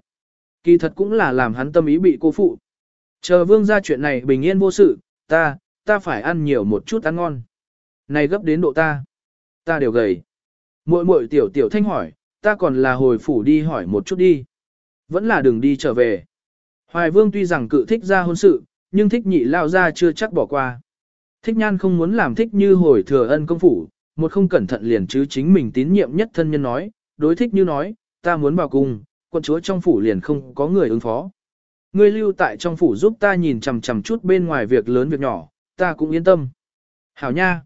Kỳ thật cũng là làm hắn tâm ý bị cô phụ. Chờ vương ra chuyện này bình yên vô sự, ta, ta phải ăn nhiều một chút ăn ngon. Này gấp đến độ ta, ta đều gầy. Muội muội tiểu tiểu thanh hỏi, ta còn là hồi phủ đi hỏi một chút đi. Vẫn là đường đi trở về. Hoài vương tuy rằng cự thích ra hôn sự, nhưng thích nhị lao ra chưa chắc bỏ qua. Thích nhan không muốn làm thích như hồi thừa ân công phủ, một không cẩn thận liền chứ chính mình tín nhiệm nhất thân nhân nói, đối thích như nói, ta muốn vào cùng, quận chúa trong phủ liền không có người ứng phó. Ngươi lưu tại trong phủ giúp ta nhìn chằm chằm chút bên ngoài việc lớn việc nhỏ, ta cũng yên tâm. Hảo nha.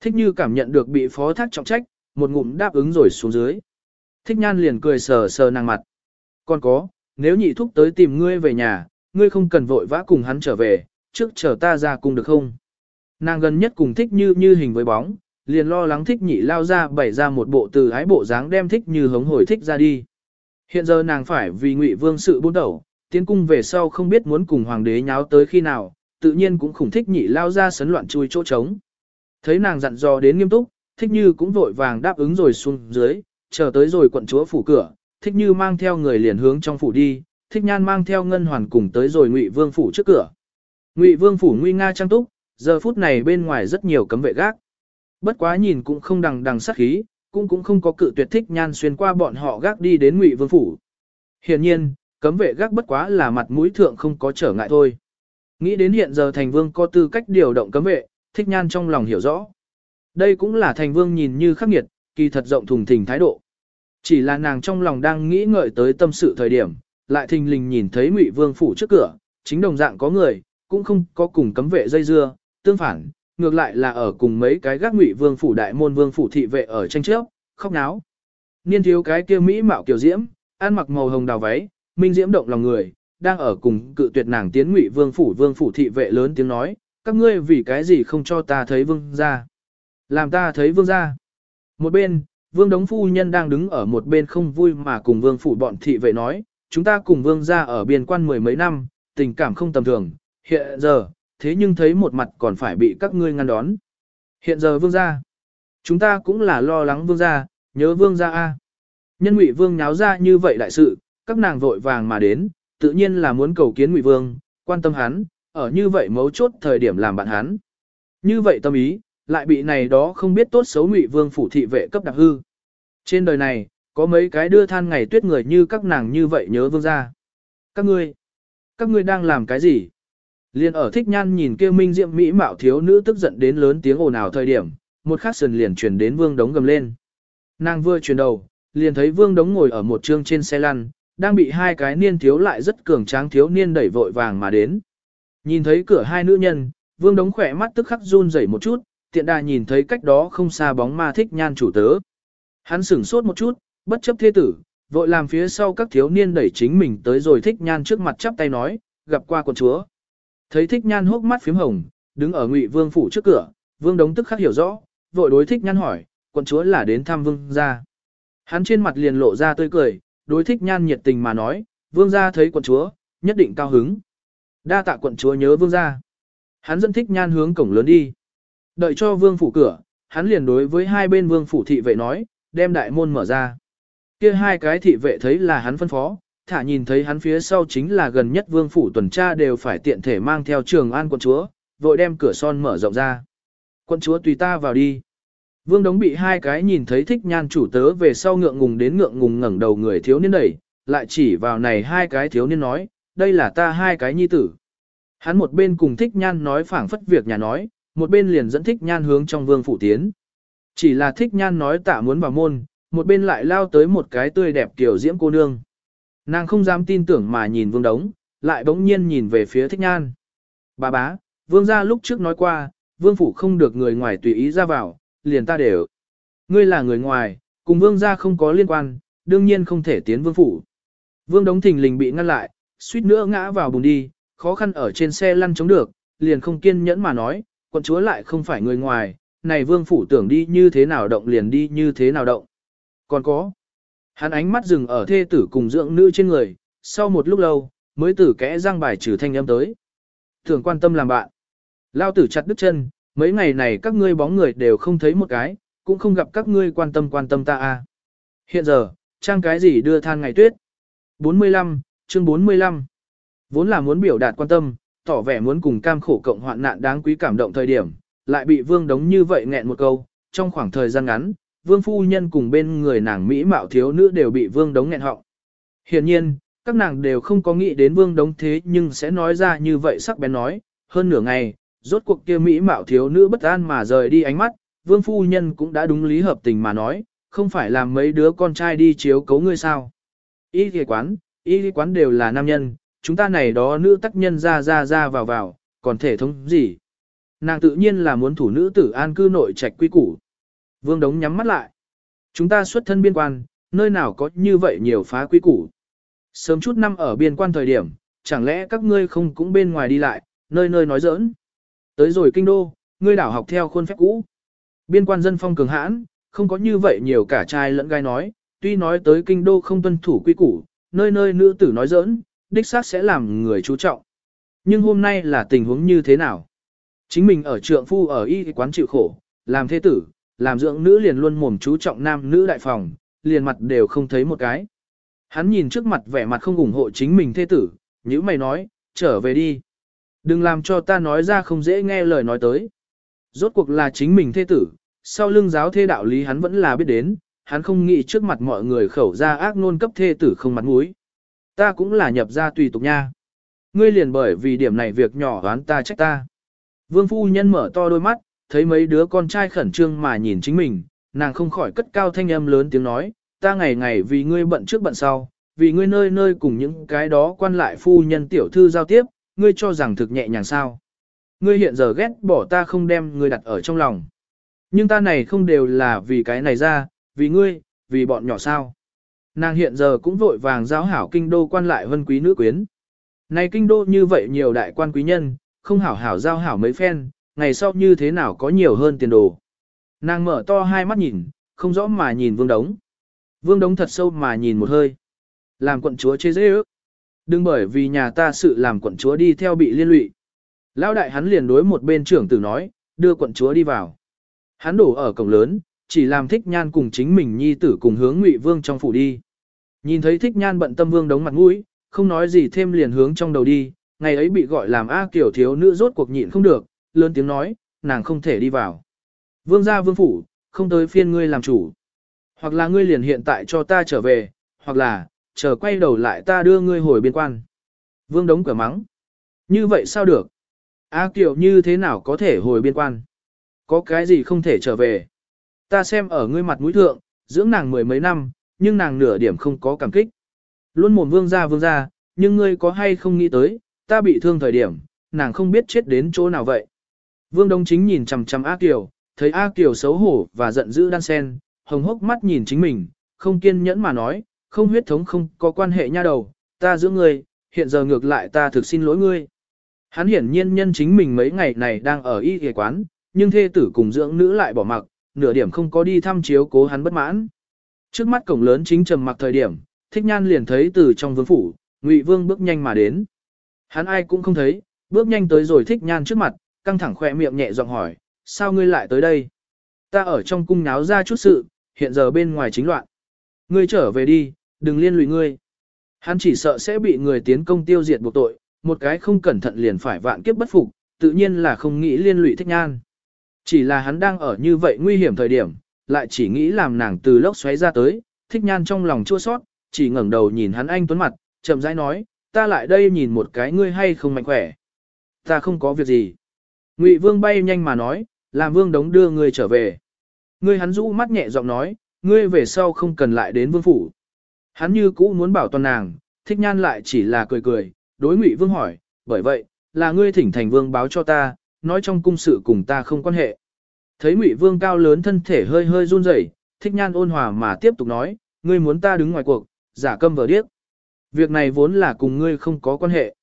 Thích như cảm nhận được bị phó thác trọng trách, một ngụm đáp ứng rồi xuống dưới. Thích nhan liền cười sờ sờ nàng mặt. Còn có, nếu nhị thúc tới tìm ngươi về nhà, ngươi không cần vội vã cùng hắn trở về, trước chờ ta ra cùng được không? Nàng gần nhất cùng thích như như hình với bóng, liền lo lắng thích nhị lao ra bày ra một bộ từ ái bộ dáng đem thích như hống hồi thích ra đi. Hiện giờ nàng phải vì ngụy vương sự buôn đầu, tiến cung về sau không biết muốn cùng hoàng đế nháo tới khi nào, tự nhiên cũng khủng thích nhị lao ra sấn loạn chui chỗ trống. Thấy nàng dặn dò đến nghiêm túc, thích như cũng vội vàng đáp ứng rồi xuống dưới, chờ tới rồi quận chúa phủ cửa, thích như mang theo người liền hướng trong phủ đi, thích nhan mang theo ngân hoàn cùng tới rồi ngụy vương phủ trước cửa. Ngụy vương phủ nguy nga trang túc, giờ phút này bên ngoài rất nhiều cấm vệ gác. Bất quá nhìn cũng không đằng đằng sát khí, cũng cũng không có cự tuyệt thích nhan xuyên qua bọn họ gác đi đến ngụy vương phủ. Hiển nhiên, cấm vệ gác bất quá là mặt mũi thượng không có trở ngại thôi. Nghĩ đến hiện giờ thành vương có tư cách điều động cấm vệ, thích nhan trong lòng hiểu rõ. Đây cũng là thành vương nhìn như khắc nghiệt, kỳ thật rộng thùng thình thái độ. Chỉ là nàng trong lòng đang nghĩ ngợi tới tâm sự thời điểm, lại thình lình nhìn thấy ngụy vương phủ trước cửa, chính đồng dạng có người, cũng không có cùng cấm vệ dây dưa, tương phản, ngược lại là ở cùng mấy cái gác ngụy vương phủ đại môn vương phủ thị vệ ở tranh trước, khóc náo. Niên thiếu cái kia mỹ mạo kiều diễm, ăn mặc màu hồng đào váy, minh diễm động lòng người, đang ở cùng cự tuyệt nàng tiến ngụy vương phủ vương phủ thị vệ lớn tiếng nói, các ngươi vì cái gì không cho ta thấy vương gia? Làm ta thấy vương gia. Một bên, vương đống phu nhân đang đứng ở một bên không vui mà cùng vương phủ bọn thị vệ nói, chúng ta cùng vương gia ở biên quan mười mấy năm, tình cảm không tầm thường, hiện giờ, thế nhưng thấy một mặt còn phải bị các ngươi ngăn đón. Hiện giờ vương gia, chúng ta cũng là lo lắng vương gia, nhớ vương gia a. Nhân ngụy vương nháo ra như vậy đại sự, các nàng vội vàng mà đến, tự nhiên là muốn cầu kiến ngụy vương, quan tâm hắn, ở như vậy mấu chốt thời điểm làm bạn hắn. Như vậy tâm ý, lại bị này đó không biết tốt xấu ngụy vương phủ thị vệ cấp đặc hư. Trên đời này, có mấy cái đưa than ngày tuyết người như các nàng như vậy nhớ vương gia. Các ngươi, các ngươi đang làm cái gì? Liên ở thích nhan nhìn kêu minh diệm mỹ mạo thiếu nữ tức giận đến lớn tiếng ồn ào thời điểm, một khắc sườn liền chuyển đến vương đống gầm lên. Nàng vừa chuyển đầu, liền thấy vương đống ngồi ở một trương trên xe lăn, đang bị hai cái niên thiếu lại rất cường tráng thiếu niên đẩy vội vàng mà đến. Nhìn thấy cửa hai nữ nhân, vương đống khỏe mắt tức khắc run rẩy một chút, tiện đà nhìn thấy cách đó không xa bóng ma thích nhan chủ tớ. Hắn sửng sốt một chút, bất chấp thế tử, vội làm phía sau các thiếu niên đẩy chính mình tới rồi thích nhan trước mặt chắp tay nói, gặp qua con chúa. Thấy thích nhan hốc mắt phím hồng, đứng ở ngụy vương phủ trước cửa, vương đống tức khắc hiểu rõ, vội đối thích nhan hỏi, quận chúa là đến thăm vương gia. Hắn trên mặt liền lộ ra tươi cười, đối thích nhan nhiệt tình mà nói, vương gia thấy quận chúa, nhất định cao hứng. Đa tạ quận chúa nhớ vương gia. Hắn dẫn thích nhan hướng cổng lớn đi. Đợi cho vương phủ cửa, hắn liền đối với hai bên vương phủ thị vệ nói, đem đại môn mở ra. Kia hai cái thị vệ thấy là hắn phân phó, thả nhìn thấy hắn phía sau chính là gần nhất vương phủ tuần tra đều phải tiện thể mang theo trường an quận chúa, vội đem cửa son mở rộng ra. Quận chúa tùy ta vào đi. Vương Đống bị hai cái nhìn thấy thích nhan chủ tớ về sau ngượng ngùng đến ngượng ngùng ngẩng đầu người thiếu niên đẩy, lại chỉ vào này hai cái thiếu niên nói, đây là ta hai cái nhi tử. Hắn một bên cùng thích nhan nói phảng phất việc nhà nói, một bên liền dẫn thích nhan hướng trong vương phủ tiến. Chỉ là thích nhan nói tạ muốn vào môn, một bên lại lao tới một cái tươi đẹp kiểu diễm cô nương. Nàng không dám tin tưởng mà nhìn vương đống, lại bỗng nhiên nhìn về phía thích nhan. Bà bá, vương gia lúc trước nói qua, vương phủ không được người ngoài tùy ý ra vào, liền ta đều. Ngươi là người ngoài, cùng vương gia không có liên quan, đương nhiên không thể tiến vương phủ. Vương đống thình lình bị ngăn lại, suýt nữa ngã vào bùn đi, khó khăn ở trên xe lăn chống được, liền không kiên nhẫn mà nói, quận chúa lại không phải người ngoài, này vương phủ tưởng đi như thế nào động liền đi như thế nào động. Còn có, hắn ánh mắt dừng ở thê tử cùng dưỡng nữ trên người, sau một lúc lâu, mới tử kẽ răng bài trừ thanh âm tới. Thường quan tâm làm bạn. Lao tử chặt đứt chân, mấy ngày này các ngươi bóng người đều không thấy một cái, cũng không gặp các ngươi quan tâm quan tâm ta a. Hiện giờ, trang cái gì đưa than ngày tuyết. 45, chương 45. Vốn là muốn biểu đạt quan tâm, tỏ vẻ muốn cùng cam khổ cộng hoạn nạn đáng quý cảm động thời điểm, lại bị vương đống như vậy nghẹn một câu, trong khoảng thời gian ngắn, vương phu nhân cùng bên người nàng Mỹ mạo thiếu nữ đều bị vương đống nghẹn họng. Hiện nhiên, các nàng đều không có nghĩ đến vương đống thế nhưng sẽ nói ra như vậy sắc bén nói, hơn nửa ngày, rốt cuộc kia Mỹ mạo thiếu nữ bất an mà rời đi ánh mắt, vương phu nhân cũng đã đúng lý hợp tình mà nói, không phải làm mấy đứa con trai đi chiếu cấu ngươi sao. Y thì quán, y quán đều là nam nhân, chúng ta này đó nữ tác nhân ra ra ra vào vào, còn thể thống gì. Nàng tự nhiên là muốn thủ nữ tử an cư nội trạch quy củ. Vương Đống nhắm mắt lại. Chúng ta xuất thân biên quan, nơi nào có như vậy nhiều phá quy củ. Sớm chút năm ở biên quan thời điểm, chẳng lẽ các ngươi không cũng bên ngoài đi lại, nơi nơi nói giỡn. Tới rồi kinh đô, ngươi đảo học theo khuôn phép cũ. Biên quan dân phong cường hãn, không có như vậy nhiều cả trai lẫn gái nói, tuy nói tới kinh đô không tuân thủ quy củ, nơi nơi nữ tử nói giỡn, đích xác sẽ làm người chú trọng. Nhưng hôm nay là tình huống như thế nào? Chính mình ở trượng phu ở y quán chịu khổ, làm thế tử, làm dưỡng nữ liền luôn mồm chú trọng nam nữ đại phòng, liền mặt đều không thấy một cái. Hắn nhìn trước mặt vẻ mặt không ủng hộ chính mình thế tử, như mày nói, trở về đi. Đừng làm cho ta nói ra không dễ nghe lời nói tới. Rốt cuộc là chính mình thế tử, sau lưng giáo thế đạo lý hắn vẫn là biết đến, hắn không nghĩ trước mặt mọi người khẩu ra ác nôn cấp thê tử không mặt mũi. Ta cũng là nhập ra tùy tục nha. Ngươi liền bởi vì điểm này việc nhỏ đoán ta trách ta. Vương phu nhân mở to đôi mắt, thấy mấy đứa con trai khẩn trương mà nhìn chính mình, nàng không khỏi cất cao thanh âm lớn tiếng nói, ta ngày ngày vì ngươi bận trước bận sau, vì ngươi nơi nơi cùng những cái đó quan lại phu nhân tiểu thư giao tiếp, ngươi cho rằng thực nhẹ nhàng sao. Ngươi hiện giờ ghét bỏ ta không đem ngươi đặt ở trong lòng. Nhưng ta này không đều là vì cái này ra, vì ngươi, vì bọn nhỏ sao. Nàng hiện giờ cũng vội vàng giáo hảo kinh đô quan lại vân quý nữ quyến. Này kinh đô như vậy nhiều đại quan quý nhân, không hảo hảo giao hảo mấy phen, ngày sau như thế nào có nhiều hơn tiền đồ. Nàng mở to hai mắt nhìn, không rõ mà nhìn vương đống. Vương đống thật sâu mà nhìn một hơi. Làm quận chúa chê dễ ước. Đừng bởi vì nhà ta sự làm quận chúa đi theo bị liên lụy. Lão đại hắn liền đối một bên trưởng tử nói, đưa quận chúa đi vào. Hắn đổ ở cổng lớn, chỉ làm thích nhan cùng chính mình nhi tử cùng hướng ngụy vương trong phủ đi. Nhìn thấy thích nhan bận tâm vương đống mặt mũi, không nói gì thêm liền hướng trong đầu đi, ngày ấy bị gọi làm A kiểu thiếu nữ rốt cuộc nhịn không được, lớn tiếng nói, nàng không thể đi vào. Vương gia vương phủ, không tới phiên ngươi làm chủ. Hoặc là ngươi liền hiện tại cho ta trở về, hoặc là, chờ quay đầu lại ta đưa ngươi hồi biên quan. Vương đống cửa mắng. Như vậy sao được? A Kiều như thế nào có thể hồi biên quan? Có cái gì không thể trở về? Ta xem ở ngươi mặt mũi thượng, dưỡng nàng mười mấy năm, nhưng nàng nửa điểm không có cảm kích. Luôn mồm vương ra vương ra, nhưng ngươi có hay không nghĩ tới, ta bị thương thời điểm, nàng không biết chết đến chỗ nào vậy. Vương Đông Chính nhìn chằm chằm A Kiều, thấy A Kiều xấu hổ và giận dữ đan sen, hồng hốc mắt nhìn chính mình, không kiên nhẫn mà nói, không huyết thống không có quan hệ nha đầu, ta giữ ngươi, hiện giờ ngược lại ta thực xin lỗi ngươi. Hắn hiển nhiên nhân chính mình mấy ngày này đang ở y ghề quán, nhưng thê tử cùng dưỡng nữ lại bỏ mặc, nửa điểm không có đi thăm chiếu cố hắn bất mãn. Trước mắt cổng lớn chính trầm mặc thời điểm, thích nhan liền thấy từ trong vương phủ, ngụy vương bước nhanh mà đến. Hắn ai cũng không thấy, bước nhanh tới rồi thích nhan trước mặt, căng thẳng khỏe miệng nhẹ giọng hỏi, sao ngươi lại tới đây? Ta ở trong cung náo ra chút sự, hiện giờ bên ngoài chính loạn. Ngươi trở về đi, đừng liên lụy ngươi. Hắn chỉ sợ sẽ bị người tiến công tiêu diệt buộc tội, một cái không cẩn thận liền phải vạn kiếp bất phục, tự nhiên là không nghĩ liên lụy thích nhan. Chỉ là hắn đang ở như vậy nguy hiểm thời điểm, lại chỉ nghĩ làm nàng từ lốc xoáy ra tới, thích nhan trong lòng chua sót, chỉ ngẩng đầu nhìn hắn anh tuấn mặt, chậm rãi nói, ta lại đây nhìn một cái ngươi hay không mạnh khỏe. Ta không có việc gì. Ngụy vương bay nhanh mà nói, làm vương đống đưa ngươi trở về. Ngươi hắn rũ mắt nhẹ giọng nói, ngươi về sau không cần lại đến vương phủ. Hắn như cũ muốn bảo toàn nàng, thích nhan lại chỉ là cười cười, đối ngụy vương hỏi, bởi vậy, là ngươi thỉnh thành vương báo cho ta, nói trong cung sự cùng ta không quan hệ. Thấy ngụy vương cao lớn thân thể hơi hơi run rẩy, thích nhan ôn hòa mà tiếp tục nói, ngươi muốn ta đứng ngoài cuộc, giả câm vờ điếc. Việc này vốn là cùng ngươi không có quan hệ.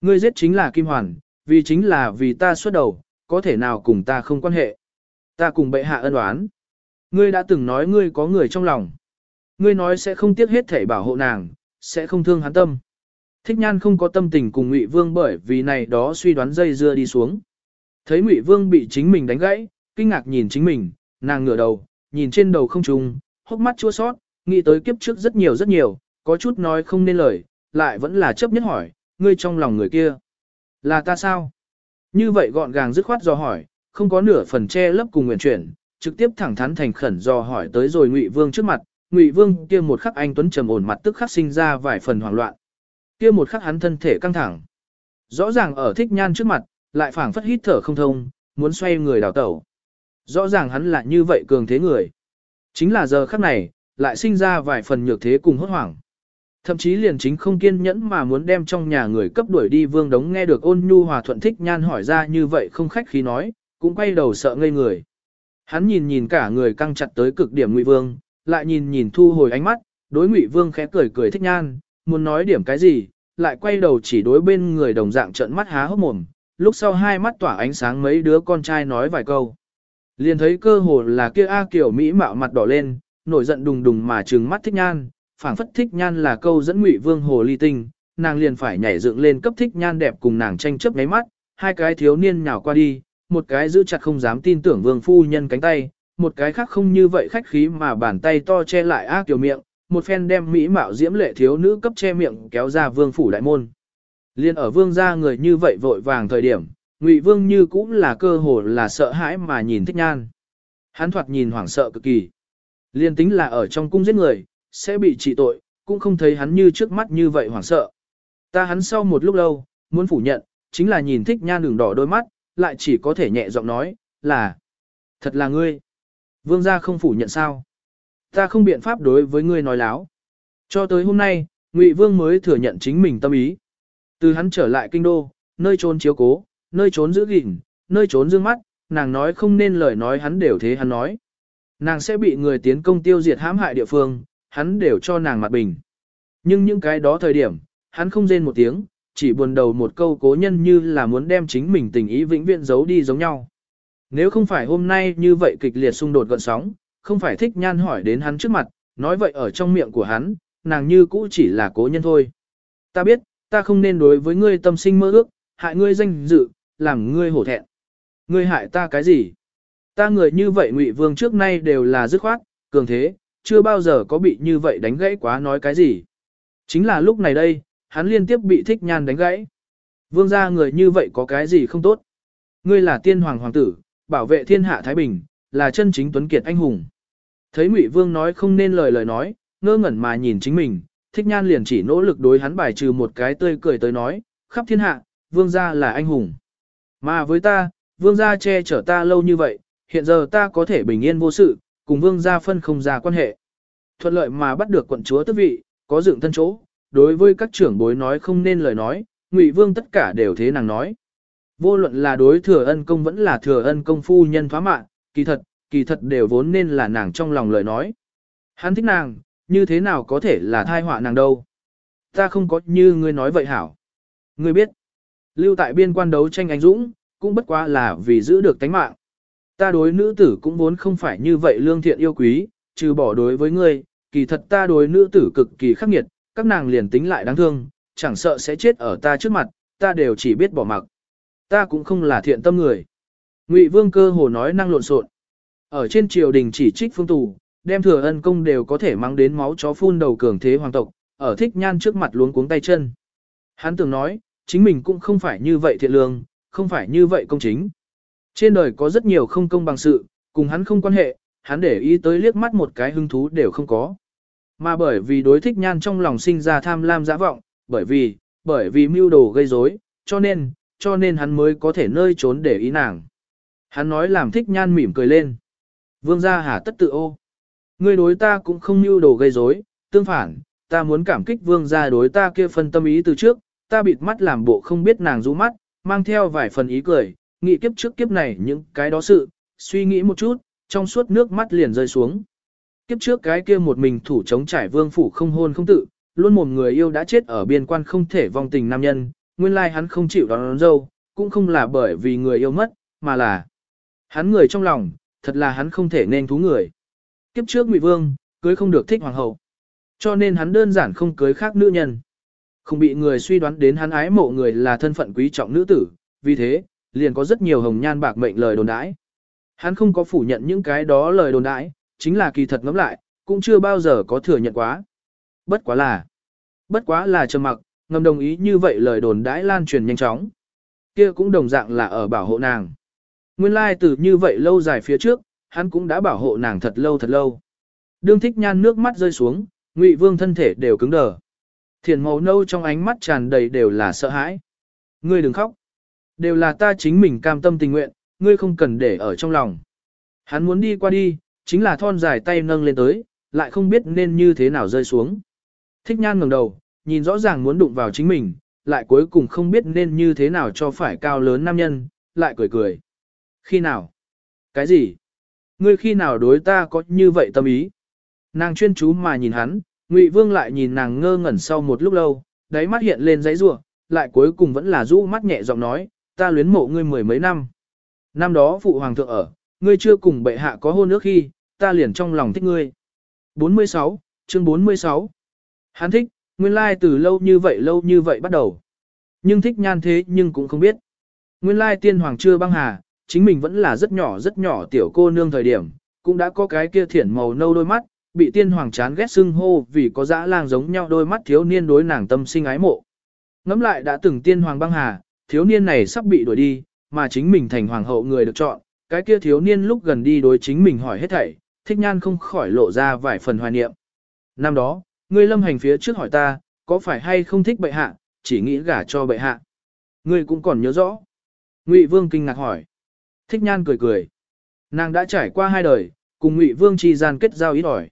Ngươi giết chính là Kim Hoàn, vì chính là vì ta xuất đầu, có thể nào cùng ta không quan hệ. Ta cùng bệ hạ ân oán. Ngươi đã từng nói ngươi có người trong lòng. Ngươi nói sẽ không tiếc hết thể bảo hộ nàng, sẽ không thương hắn tâm. Thích nhan không có tâm tình cùng Ngụy Vương bởi vì này đó suy đoán dây dưa đi xuống. Thấy Ngụy Vương bị chính mình đánh gãy, kinh ngạc nhìn chính mình, nàng ngửa đầu, nhìn trên đầu không trùng, hốc mắt chua sót, nghĩ tới kiếp trước rất nhiều rất nhiều, có chút nói không nên lời, lại vẫn là chấp nhất hỏi, ngươi trong lòng người kia. Là ta sao? Như vậy gọn gàng dứt khoát do hỏi, không có nửa phần che lấp cùng nguyện chuyển, trực tiếp thẳng thắn thành khẩn do hỏi tới rồi Ngụy Vương trước mặt, Ngụy Vương kia một khắc anh tuấn trầm ổn mặt tức khắc sinh ra vài phần hoảng loạn. Kia một khắc hắn thân thể căng thẳng. Rõ ràng ở thích nhan trước mặt, lại phảng phất hít thở không thông, muốn xoay người đào tẩu. Rõ ràng hắn là như vậy cường thế người. Chính là giờ khắc này, lại sinh ra vài phần nhược thế cùng hốt hoảng. Thậm chí liền chính không kiên nhẫn mà muốn đem trong nhà người cấp đuổi đi vương đống nghe được ôn nhu hòa thuận thích nhan hỏi ra như vậy không khách khí nói, cũng quay đầu sợ ngây người. Hắn nhìn nhìn cả người căng chặt tới cực điểm ngụy vương, lại nhìn nhìn thu hồi ánh mắt, đối ngụy vương khẽ cười cười thích nhan, muốn nói điểm cái gì, lại quay đầu chỉ đối bên người đồng dạng trợn mắt há hốc mồm, lúc sau hai mắt tỏa ánh sáng mấy đứa con trai nói vài câu. Liền thấy cơ hồ là kia A Kiều Mỹ mạo mặt đỏ lên, nổi giận đùng đùng mà trừng mắt thích nhan, phảng phất thích nhan là câu dẫn ngụy vương hồ ly tinh, nàng liền phải nhảy dựng lên cấp thích nhan đẹp cùng nàng tranh chấp ngáy mắt, hai cái thiếu niên nhào qua đi, một cái giữ chặt không dám tin tưởng vương phu nhân cánh tay, một cái khác không như vậy khách khí mà bàn tay to che lại ác tiểu miệng, một phen đem mỹ mạo diễm lệ thiếu nữ cấp che miệng kéo ra vương phủ đại môn. Liên ở vương gia người như vậy vội vàng thời điểm, ngụy vương như cũng là cơ hồ là sợ hãi mà nhìn thích nhan. Hắn thoạt nhìn hoảng sợ cực kỳ. Liên tính là ở trong cung giết người, sẽ bị trị tội, cũng không thấy hắn như trước mắt như vậy hoảng sợ. Ta hắn sau một lúc lâu, muốn phủ nhận, chính là nhìn thích nhan đường đỏ đôi mắt, lại chỉ có thể nhẹ giọng nói, là, thật là ngươi. Vương gia không phủ nhận sao. Ta không biện pháp đối với ngươi nói láo. Cho tới hôm nay, Ngụy Vương mới thừa nhận chính mình tâm ý. Từ hắn trở lại kinh đô, nơi trốn chiếu cố, nơi trốn giữ gìn, nơi trốn dương mắt, nàng nói không nên lời nói hắn đều thế hắn nói. Nàng sẽ bị người tiến công tiêu diệt hãm hại địa phương, hắn đều cho nàng mặt bình. Nhưng những cái đó thời điểm, hắn không rên một tiếng, chỉ buồn đầu một câu cố nhân như là muốn đem chính mình tình ý vĩnh viễn giấu đi giống nhau. Nếu không phải hôm nay như vậy kịch liệt xung đột gọn sóng, không phải thích nhan hỏi đến hắn trước mặt, nói vậy ở trong miệng của hắn, nàng như cũ chỉ là cố nhân thôi. Ta biết, ta không nên đối với ngươi tâm sinh mơ ước, hại ngươi danh dự, làm ngươi hổ thẹn. Ngươi hại ta cái gì? Ta người như vậy ngụy vương trước nay đều là dứt khoát, cường thế, chưa bao giờ có bị như vậy đánh gãy quá nói cái gì. Chính là lúc này đây, hắn liên tiếp bị thích nhan đánh gãy. Vương gia người như vậy có cái gì không tốt? Ngươi là tiên hoàng hoàng tử, bảo vệ thiên hạ Thái Bình, là chân chính tuấn kiệt anh hùng. Thấy Ngụy Vương nói không nên lời lời nói, ngơ ngẩn mà nhìn chính mình, thích nhan liền chỉ nỗ lực đối hắn bài trừ một cái tươi cười tới nói, khắp thiên hạ, Vương gia là anh hùng. Mà với ta, Vương gia che chở ta lâu như vậy, hiện giờ ta có thể bình yên vô sự, cùng Vương gia phân không ra quan hệ. Thuận lợi mà bắt được quận chúa tước vị, có dựng thân chỗ, đối với các trưởng bối nói không nên lời nói, Ngụy Vương tất cả đều thế nàng nói. Vô luận là đối thừa ân công vẫn là thừa ân công phu nhân phá mạng, kỳ thật, kỳ thật đều vốn nên là nàng trong lòng lời nói. Hắn thích nàng, như thế nào có thể là thai họa nàng đâu. Ta không có như ngươi nói vậy hảo. Ngươi biết, lưu tại biên quan đấu tranh anh dũng, cũng bất quá là vì giữ được tánh mạng. Ta đối nữ tử cũng vốn không phải như vậy lương thiện yêu quý, trừ bỏ đối với ngươi, kỳ thật ta đối nữ tử cực kỳ khắc nghiệt, các nàng liền tính lại đáng thương, chẳng sợ sẽ chết ở ta trước mặt, ta đều chỉ biết bỏ mặc. Ta cũng không là thiện tâm người. Ngụy Vương cơ hồ nói năng lộn xộn. Ở trên triều đình chỉ trích phương tù, đem thừa ân công đều có thể mang đến máu chó phun đầu cường thế hoàng tộc, ở thích nhan trước mặt luống cuống tay chân. Hắn tưởng nói, chính mình cũng không phải như vậy thiện lương, không phải như vậy công chính. Trên đời có rất nhiều không công bằng sự, cùng hắn không quan hệ, hắn để ý tới liếc mắt một cái hứng thú đều không có. Mà bởi vì đối thích nhan trong lòng sinh ra tham lam dã vọng, bởi vì, bởi vì mưu đồ gây rối, cho nên, cho nên hắn mới có thể nơi trốn để ý nàng. Hắn nói làm thích nhan mỉm cười lên. Vương gia hà tất tự ô. Ngươi đối ta cũng không mưu đồ gây rối, tương phản, ta muốn cảm kích vương gia đối ta kia phân tâm ý từ trước, ta bịt mắt làm bộ không biết nàng rũ mắt, mang theo vài phần ý cười, nghĩ kiếp trước kiếp này những cái đó sự, suy nghĩ một chút, trong suốt nước mắt liền rơi xuống. Kiếp trước cái kia một mình thủ chống trải vương phủ không hôn không tự, luôn một người yêu đã chết ở biên quan không thể vong tình nam nhân, nguyên lai hắn không chịu đón, đón dâu, cũng không là bởi vì người yêu mất, mà là hắn người trong lòng, thật là hắn không thể nên thú người. Kiếp trước Ngụy Vương, cưới không được thích hoàng hậu. Cho nên hắn đơn giản không cưới khác nữ nhân. Không bị người suy đoán đến hắn ái mộ người là thân phận quý trọng nữ tử, vì thế, liền có rất nhiều hồng nhan bạc mệnh lời đồn đãi. Hắn không có phủ nhận những cái đó lời đồn đãi, chính là kỳ thật ngẫm lại, cũng chưa bao giờ có thừa nhận quá. Bất quá là, bất quá là trầm mặc, ngầm đồng ý như vậy lời đồn đãi lan truyền nhanh chóng. Kia cũng đồng dạng là ở bảo hộ nàng. Nguyên lai từ như vậy lâu dài phía trước, hắn cũng đã bảo hộ nàng thật lâu thật lâu. Đương thích nhan nước mắt rơi xuống, Ngụy Vương thân thể đều cứng đờ. Thiền màu nâu trong ánh mắt tràn đầy đều là sợ hãi. Ngươi đừng khóc. Đều là ta chính mình cam tâm tình nguyện, ngươi không cần để ở trong lòng. Hắn muốn đi qua đi, chính là thon dài tay nâng lên tới, lại không biết nên như thế nào rơi xuống. Thích nhan ngẩng đầu, nhìn rõ ràng muốn đụng vào chính mình, lại cuối cùng không biết nên như thế nào cho phải cao lớn nam nhân, lại cười cười. Khi nào? Cái gì? Ngươi khi nào đối ta có như vậy tâm ý? Nàng chuyên chú mà nhìn hắn, Ngụy Vương lại nhìn nàng ngơ ngẩn sau một lúc lâu, đáy mắt hiện lên giấy rủa, lại cuối cùng vẫn là rũ mắt nhẹ giọng nói, ta luyến mộ ngươi mười mấy năm. Năm đó phụ hoàng thượng ở, ngươi chưa cùng bệ hạ có hôn ước khi, ta liền trong lòng thích ngươi. 46, chương 46. Hắn thích, nguyên lai từ lâu như vậy lâu như vậy bắt đầu. Nhưng thích nhan thế nhưng cũng không biết. Nguyên lai tiên hoàng chưa băng hà, chính mình vẫn là rất nhỏ rất nhỏ tiểu cô nương thời điểm, cũng đã có cái kia thiển màu nâu đôi mắt, bị tiên hoàng chán ghét xưng hô vì có dã lang giống nhau đôi mắt thiếu niên đối nàng tâm sinh ái mộ. Ngắm lại đã từng tiên hoàng băng hà, thiếu niên này sắp bị đuổi đi, mà chính mình thành hoàng hậu người được chọn, cái kia thiếu niên lúc gần đi đối chính mình hỏi hết thảy, thích nhan không khỏi lộ ra vài phần hoài niệm. Năm đó, ngươi lâm hành phía trước hỏi ta, có phải hay không thích bệ hạ, chỉ nghĩ gả cho bệ hạ. Ngươi cũng còn nhớ rõ. Ngụy Vương kinh ngạc hỏi. Thích nhan cười cười. Nàng đã trải qua hai đời, cùng Ngụy Vương chi gian kết giao ít ỏi.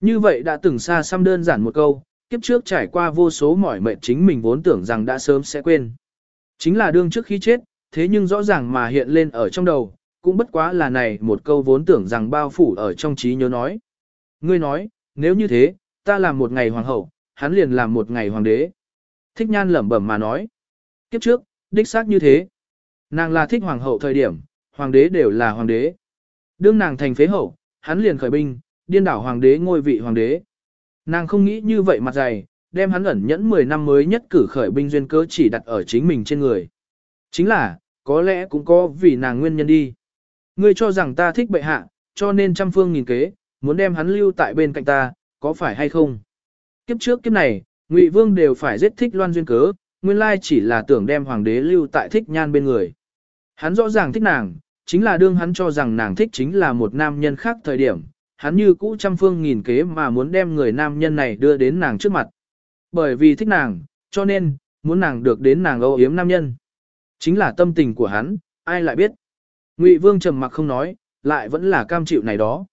Như vậy đã từng xa xăm đơn giản một câu, kiếp trước trải qua vô số mỏi mệt chính mình vốn tưởng rằng đã sớm sẽ quên. Chính là đương trước khi chết, thế nhưng rõ ràng mà hiện lên ở trong đầu, cũng bất quá là này một câu vốn tưởng rằng bao phủ ở trong trí nhớ nói. Ngươi nói, nếu như thế, ta làm một ngày hoàng hậu, hắn liền làm một ngày hoàng đế. Thích nhan lẩm bẩm mà nói. Kiếp trước, đích xác như thế. Nàng là thích hoàng hậu thời điểm, hoàng đế đều là hoàng đế. Đương nàng thành phế hậu, hắn liền khởi binh, điên đảo hoàng đế ngôi vị hoàng đế. Nàng không nghĩ như vậy mặt dày, đem hắn ẩn nhẫn 10 năm mới nhất cử khởi binh duyên cớ chỉ đặt ở chính mình trên người. Chính là, có lẽ cũng có vì nàng nguyên nhân đi. Ngươi cho rằng ta thích bệ hạ, cho nên trăm phương nghìn kế, muốn đem hắn lưu tại bên cạnh ta, có phải hay không? Kiếp trước kiếp này, Ngụy Vương đều phải giết thích loan duyên cớ, nguyên lai chỉ là tưởng đem hoàng đế lưu tại thích nhan bên người. Hắn rõ ràng thích nàng, chính là đương hắn cho rằng nàng thích chính là một nam nhân khác thời điểm, hắn như cũ trăm phương nghìn kế mà muốn đem người nam nhân này đưa đến nàng trước mặt. Bởi vì thích nàng, cho nên, muốn nàng được đến nàng âu yếm nam nhân. Chính là tâm tình của hắn, ai lại biết. Ngụy Vương trầm mặc không nói, lại vẫn là cam chịu này đó.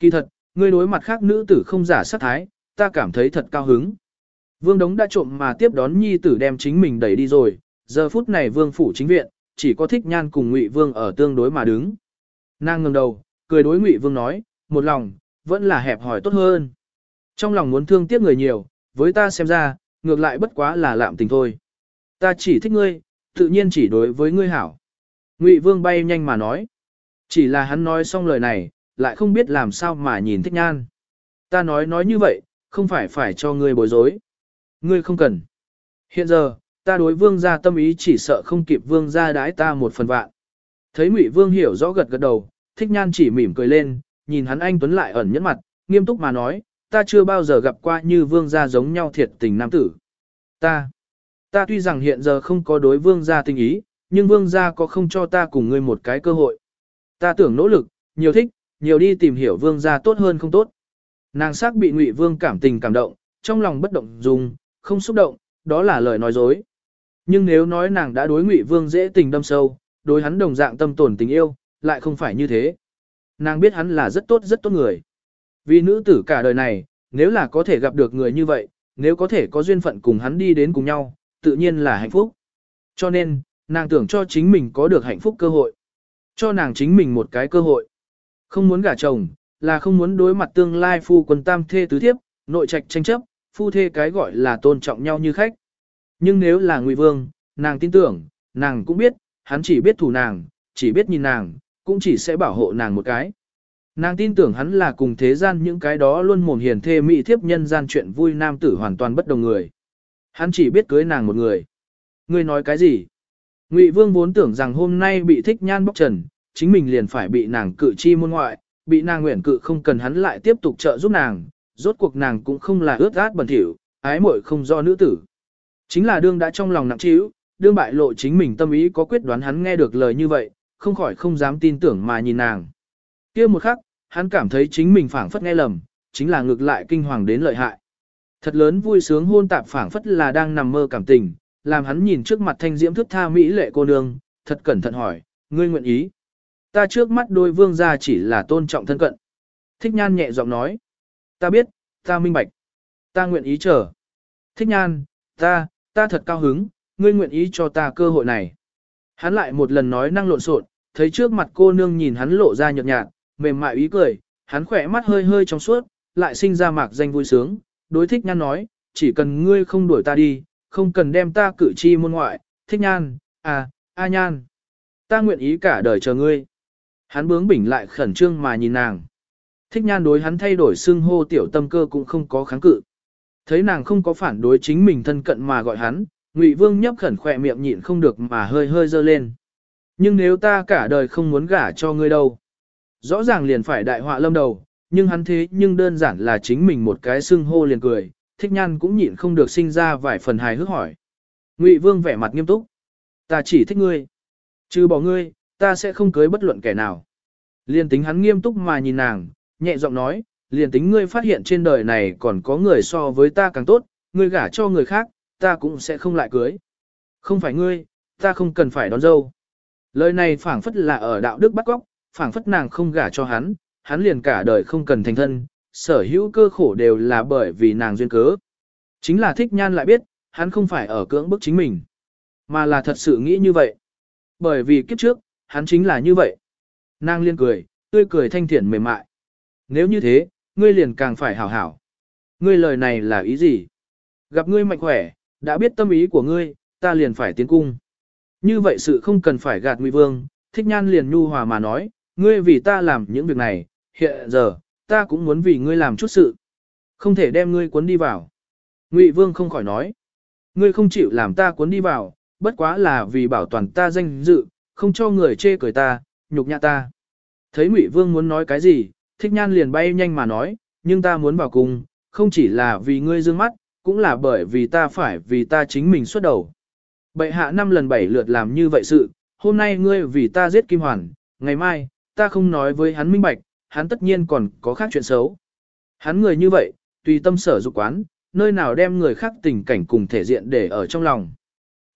Kỳ thật, ngươi đối mặt khác nữ tử không giả sát thái, ta cảm thấy thật cao hứng. Vương Đống đã trộm mà tiếp đón nhi tử đem chính mình đẩy đi rồi, giờ phút này vương phủ chính viện, chỉ có thích nhan cùng Ngụy Vương ở tương đối mà đứng. Nàng ngẩng đầu, cười đối Ngụy Vương nói, một lòng, vẫn là hẹp hỏi tốt hơn. Trong lòng muốn thương tiếc người nhiều, với ta xem ra, ngược lại bất quá là lạm tình thôi. Ta chỉ thích ngươi, tự nhiên chỉ đối với ngươi hảo. Ngụy Vương bay nhanh mà nói. Chỉ là hắn nói xong lời này, lại không biết làm sao mà nhìn thích nhan. Ta nói nói như vậy, không phải phải cho ngươi bối rối. Ngươi không cần. Hiện giờ, ta đối vương gia tâm ý chỉ sợ không kịp vương gia đãi ta một phần vạn. Thấy Ngụy Vương hiểu rõ gật gật đầu, thích nhan chỉ mỉm cười lên, nhìn hắn anh Tuấn lại ẩn nhẫn mặt, nghiêm túc mà nói, ta chưa bao giờ gặp qua như vương gia giống nhau thiệt tình nam tử. Ta, ta tuy rằng hiện giờ không có đối vương gia tình ý, nhưng vương gia có không cho ta cùng ngươi một cái cơ hội. Ta tưởng nỗ lực, nhiều thích, nhiều đi tìm hiểu vương gia tốt hơn không tốt. Nàng sắc bị ngụy vương cảm tình cảm động, trong lòng bất động dùng, không xúc động, đó là lời nói dối. Nhưng nếu nói nàng đã đối ngụy vương dễ tình đâm sâu, đối hắn đồng dạng tâm tổn tình yêu, lại không phải như thế. Nàng biết hắn là rất tốt rất tốt người. Vì nữ tử cả đời này, nếu là có thể gặp được người như vậy, nếu có thể có duyên phận cùng hắn đi đến cùng nhau, tự nhiên là hạnh phúc. Cho nên, nàng tưởng cho chính mình có được hạnh phúc cơ hội. Cho nàng chính mình một cái cơ hội. Không muốn gả chồng, là không muốn đối mặt tương lai phu quân tam thê tứ thiếp, nội trạch tranh chấp, phu thê cái gọi là tôn trọng nhau như khách. Nhưng nếu là Ngụy Vương, nàng tin tưởng, nàng cũng biết, hắn chỉ biết thủ nàng, chỉ biết nhìn nàng, cũng chỉ sẽ bảo hộ nàng một cái. Nàng tin tưởng hắn là cùng thế gian những cái đó luôn mồm hiền thê mỹ thiếp nhân gian chuyện vui nam tử hoàn toàn bất đồng người. Hắn chỉ biết cưới nàng một người. Ngươi nói cái gì? Ngụy Vương vốn tưởng rằng hôm nay bị thích nhan bóc trần, chính mình liền phải bị nàng cự chi môn ngoại, bị nàng nguyện cự không cần hắn lại tiếp tục trợ giúp nàng, rốt cuộc nàng cũng không là ướt át bẩn thỉu, ái muội không do nữ tử. Chính là đương đã trong lòng nặng trĩu, đương bại lộ chính mình tâm ý có quyết đoán hắn nghe được lời như vậy, không khỏi không dám tin tưởng mà nhìn nàng. kia một khắc, hắn cảm thấy chính mình phảng phất nghe lầm, chính là ngược lại kinh hoàng đến lợi hại. Thật lớn vui sướng hôn tạp phảng phất là đang nằm mơ cảm tình, làm hắn nhìn trước mặt thanh diễm thức tha mỹ lệ cô nương, thật cẩn thận hỏi, ngươi nguyện ý. Ta trước mắt đôi vương gia chỉ là tôn trọng thân cận. Thích nhan nhẹ giọng nói. Ta biết, ta minh bạch. Ta nguyện ý chờ. Thích nhan, ta, ta thật cao hứng, ngươi nguyện ý cho ta cơ hội này. Hắn lại một lần nói năng lộn xộn, thấy trước mặt cô nương nhìn hắn lộ ra nhợt nhạt, mềm mại ý cười, hắn khỏe mắt hơi hơi trong suốt, lại sinh ra mạc danh vui sướng, đối thích nhan nói, chỉ cần ngươi không đuổi ta đi, không cần đem ta cử chi môn ngoại, thích nhan, à, a nhan. Ta nguyện ý cả đời chờ ngươi. Hắn bướng bỉnh lại khẩn trương mà nhìn nàng. Thích nhan đối hắn thay đổi xưng hô tiểu tâm cơ cũng không có kháng cự. Thấy nàng không có phản đối chính mình thân cận mà gọi hắn, Ngụy Vương nhấp khẩn khỏe miệng nhịn không được mà hơi hơi dơ lên. Nhưng nếu ta cả đời không muốn gả cho ngươi đâu. Rõ ràng liền phải đại họa lâm đầu, nhưng hắn thế nhưng đơn giản là chính mình một cái xưng hô liền cười, thích nhan cũng nhịn không được sinh ra vài phần hài hước hỏi. Ngụy Vương vẻ mặt nghiêm túc. Ta chỉ thích ngươi. Trừ bỏ ngươi, ta sẽ không cưới bất luận kẻ nào. Liên tính hắn nghiêm túc mà nhìn nàng, nhẹ giọng nói, liền tính ngươi phát hiện trên đời này còn có người so với ta càng tốt, ngươi gả cho người khác, ta cũng sẽ không lại cưới. Không phải ngươi, ta không cần phải đón dâu. Lời này phảng phất là ở đạo đức bắt góc, phảng phất nàng không gả cho hắn, hắn liền cả đời không cần thành thân, sở hữu cơ khổ đều là bởi vì nàng duyên cớ. Chính là thích nhan lại biết, hắn không phải ở cưỡng bức chính mình, mà là thật sự nghĩ như vậy. Bởi vì kiếp trước, hắn chính là như vậy. Nàng liên cười, tươi cười thanh thiện mềm mại. Nếu như thế, ngươi liền càng phải hảo hảo. Ngươi lời này là ý gì? Gặp ngươi mạnh khỏe, đã biết tâm ý của ngươi, ta liền phải tiến cung. Như vậy sự không cần phải gạt nguy Vương, Thích Nhan liền nhu hòa mà nói, ngươi vì ta làm những việc này, hiện giờ, ta cũng muốn vì ngươi làm chút sự. Không thể đem ngươi cuốn đi vào. Ngụy Vương không khỏi nói, ngươi không chịu làm ta cuốn đi vào, bất quá là vì bảo toàn ta danh dự, không cho người chê cười ta, nhục nhã ta. Thấy Ngụy Vương muốn nói cái gì, Thích Nhan liền bay nhanh mà nói, nhưng ta muốn vào cùng, không chỉ là vì ngươi dương mắt, cũng là bởi vì ta phải vì ta chính mình xuất đầu. Bệ hạ năm lần bảy lượt làm như vậy sự, hôm nay ngươi vì ta giết Kim Hoàn, ngày mai, ta không nói với hắn minh bạch, hắn tất nhiên còn có khác chuyện xấu. Hắn người như vậy, tùy tâm sở dục quán, nơi nào đem người khác tình cảnh cùng thể diện để ở trong lòng.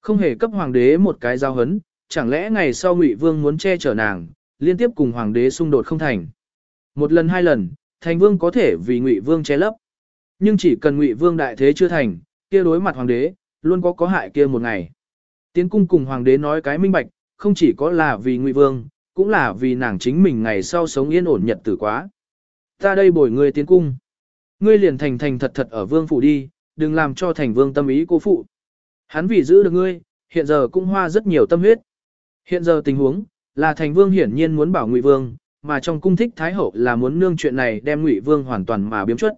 Không hề cấp hoàng đế một cái giao hấn, chẳng lẽ ngày sau Ngụy Vương muốn che chở nàng, liên tiếp cùng hoàng đế xung đột không thành. Một lần hai lần, thành vương có thể vì Ngụy Vương che lấp. Nhưng chỉ cần Ngụy Vương đại thế chưa thành, kia đối mặt hoàng đế, luôn có có hại kia một ngày. Tiến cung cùng hoàng đế nói cái minh bạch, không chỉ có là vì Ngụy Vương, cũng là vì nàng chính mình ngày sau sống yên ổn nhật tử quá. Ta đây bồi ngươi tiến cung. Ngươi liền thành thành thật thật ở vương phủ đi, đừng làm cho thành vương tâm ý cô phụ. Hắn vì giữ được ngươi, hiện giờ cũng hoa rất nhiều tâm huyết. Hiện giờ tình huống, là thành vương hiển nhiên muốn bảo Ngụy Vương, mà trong cung thích Thái Hậu là muốn nương chuyện này đem Ngụy Vương hoàn toàn mà biếm chuất.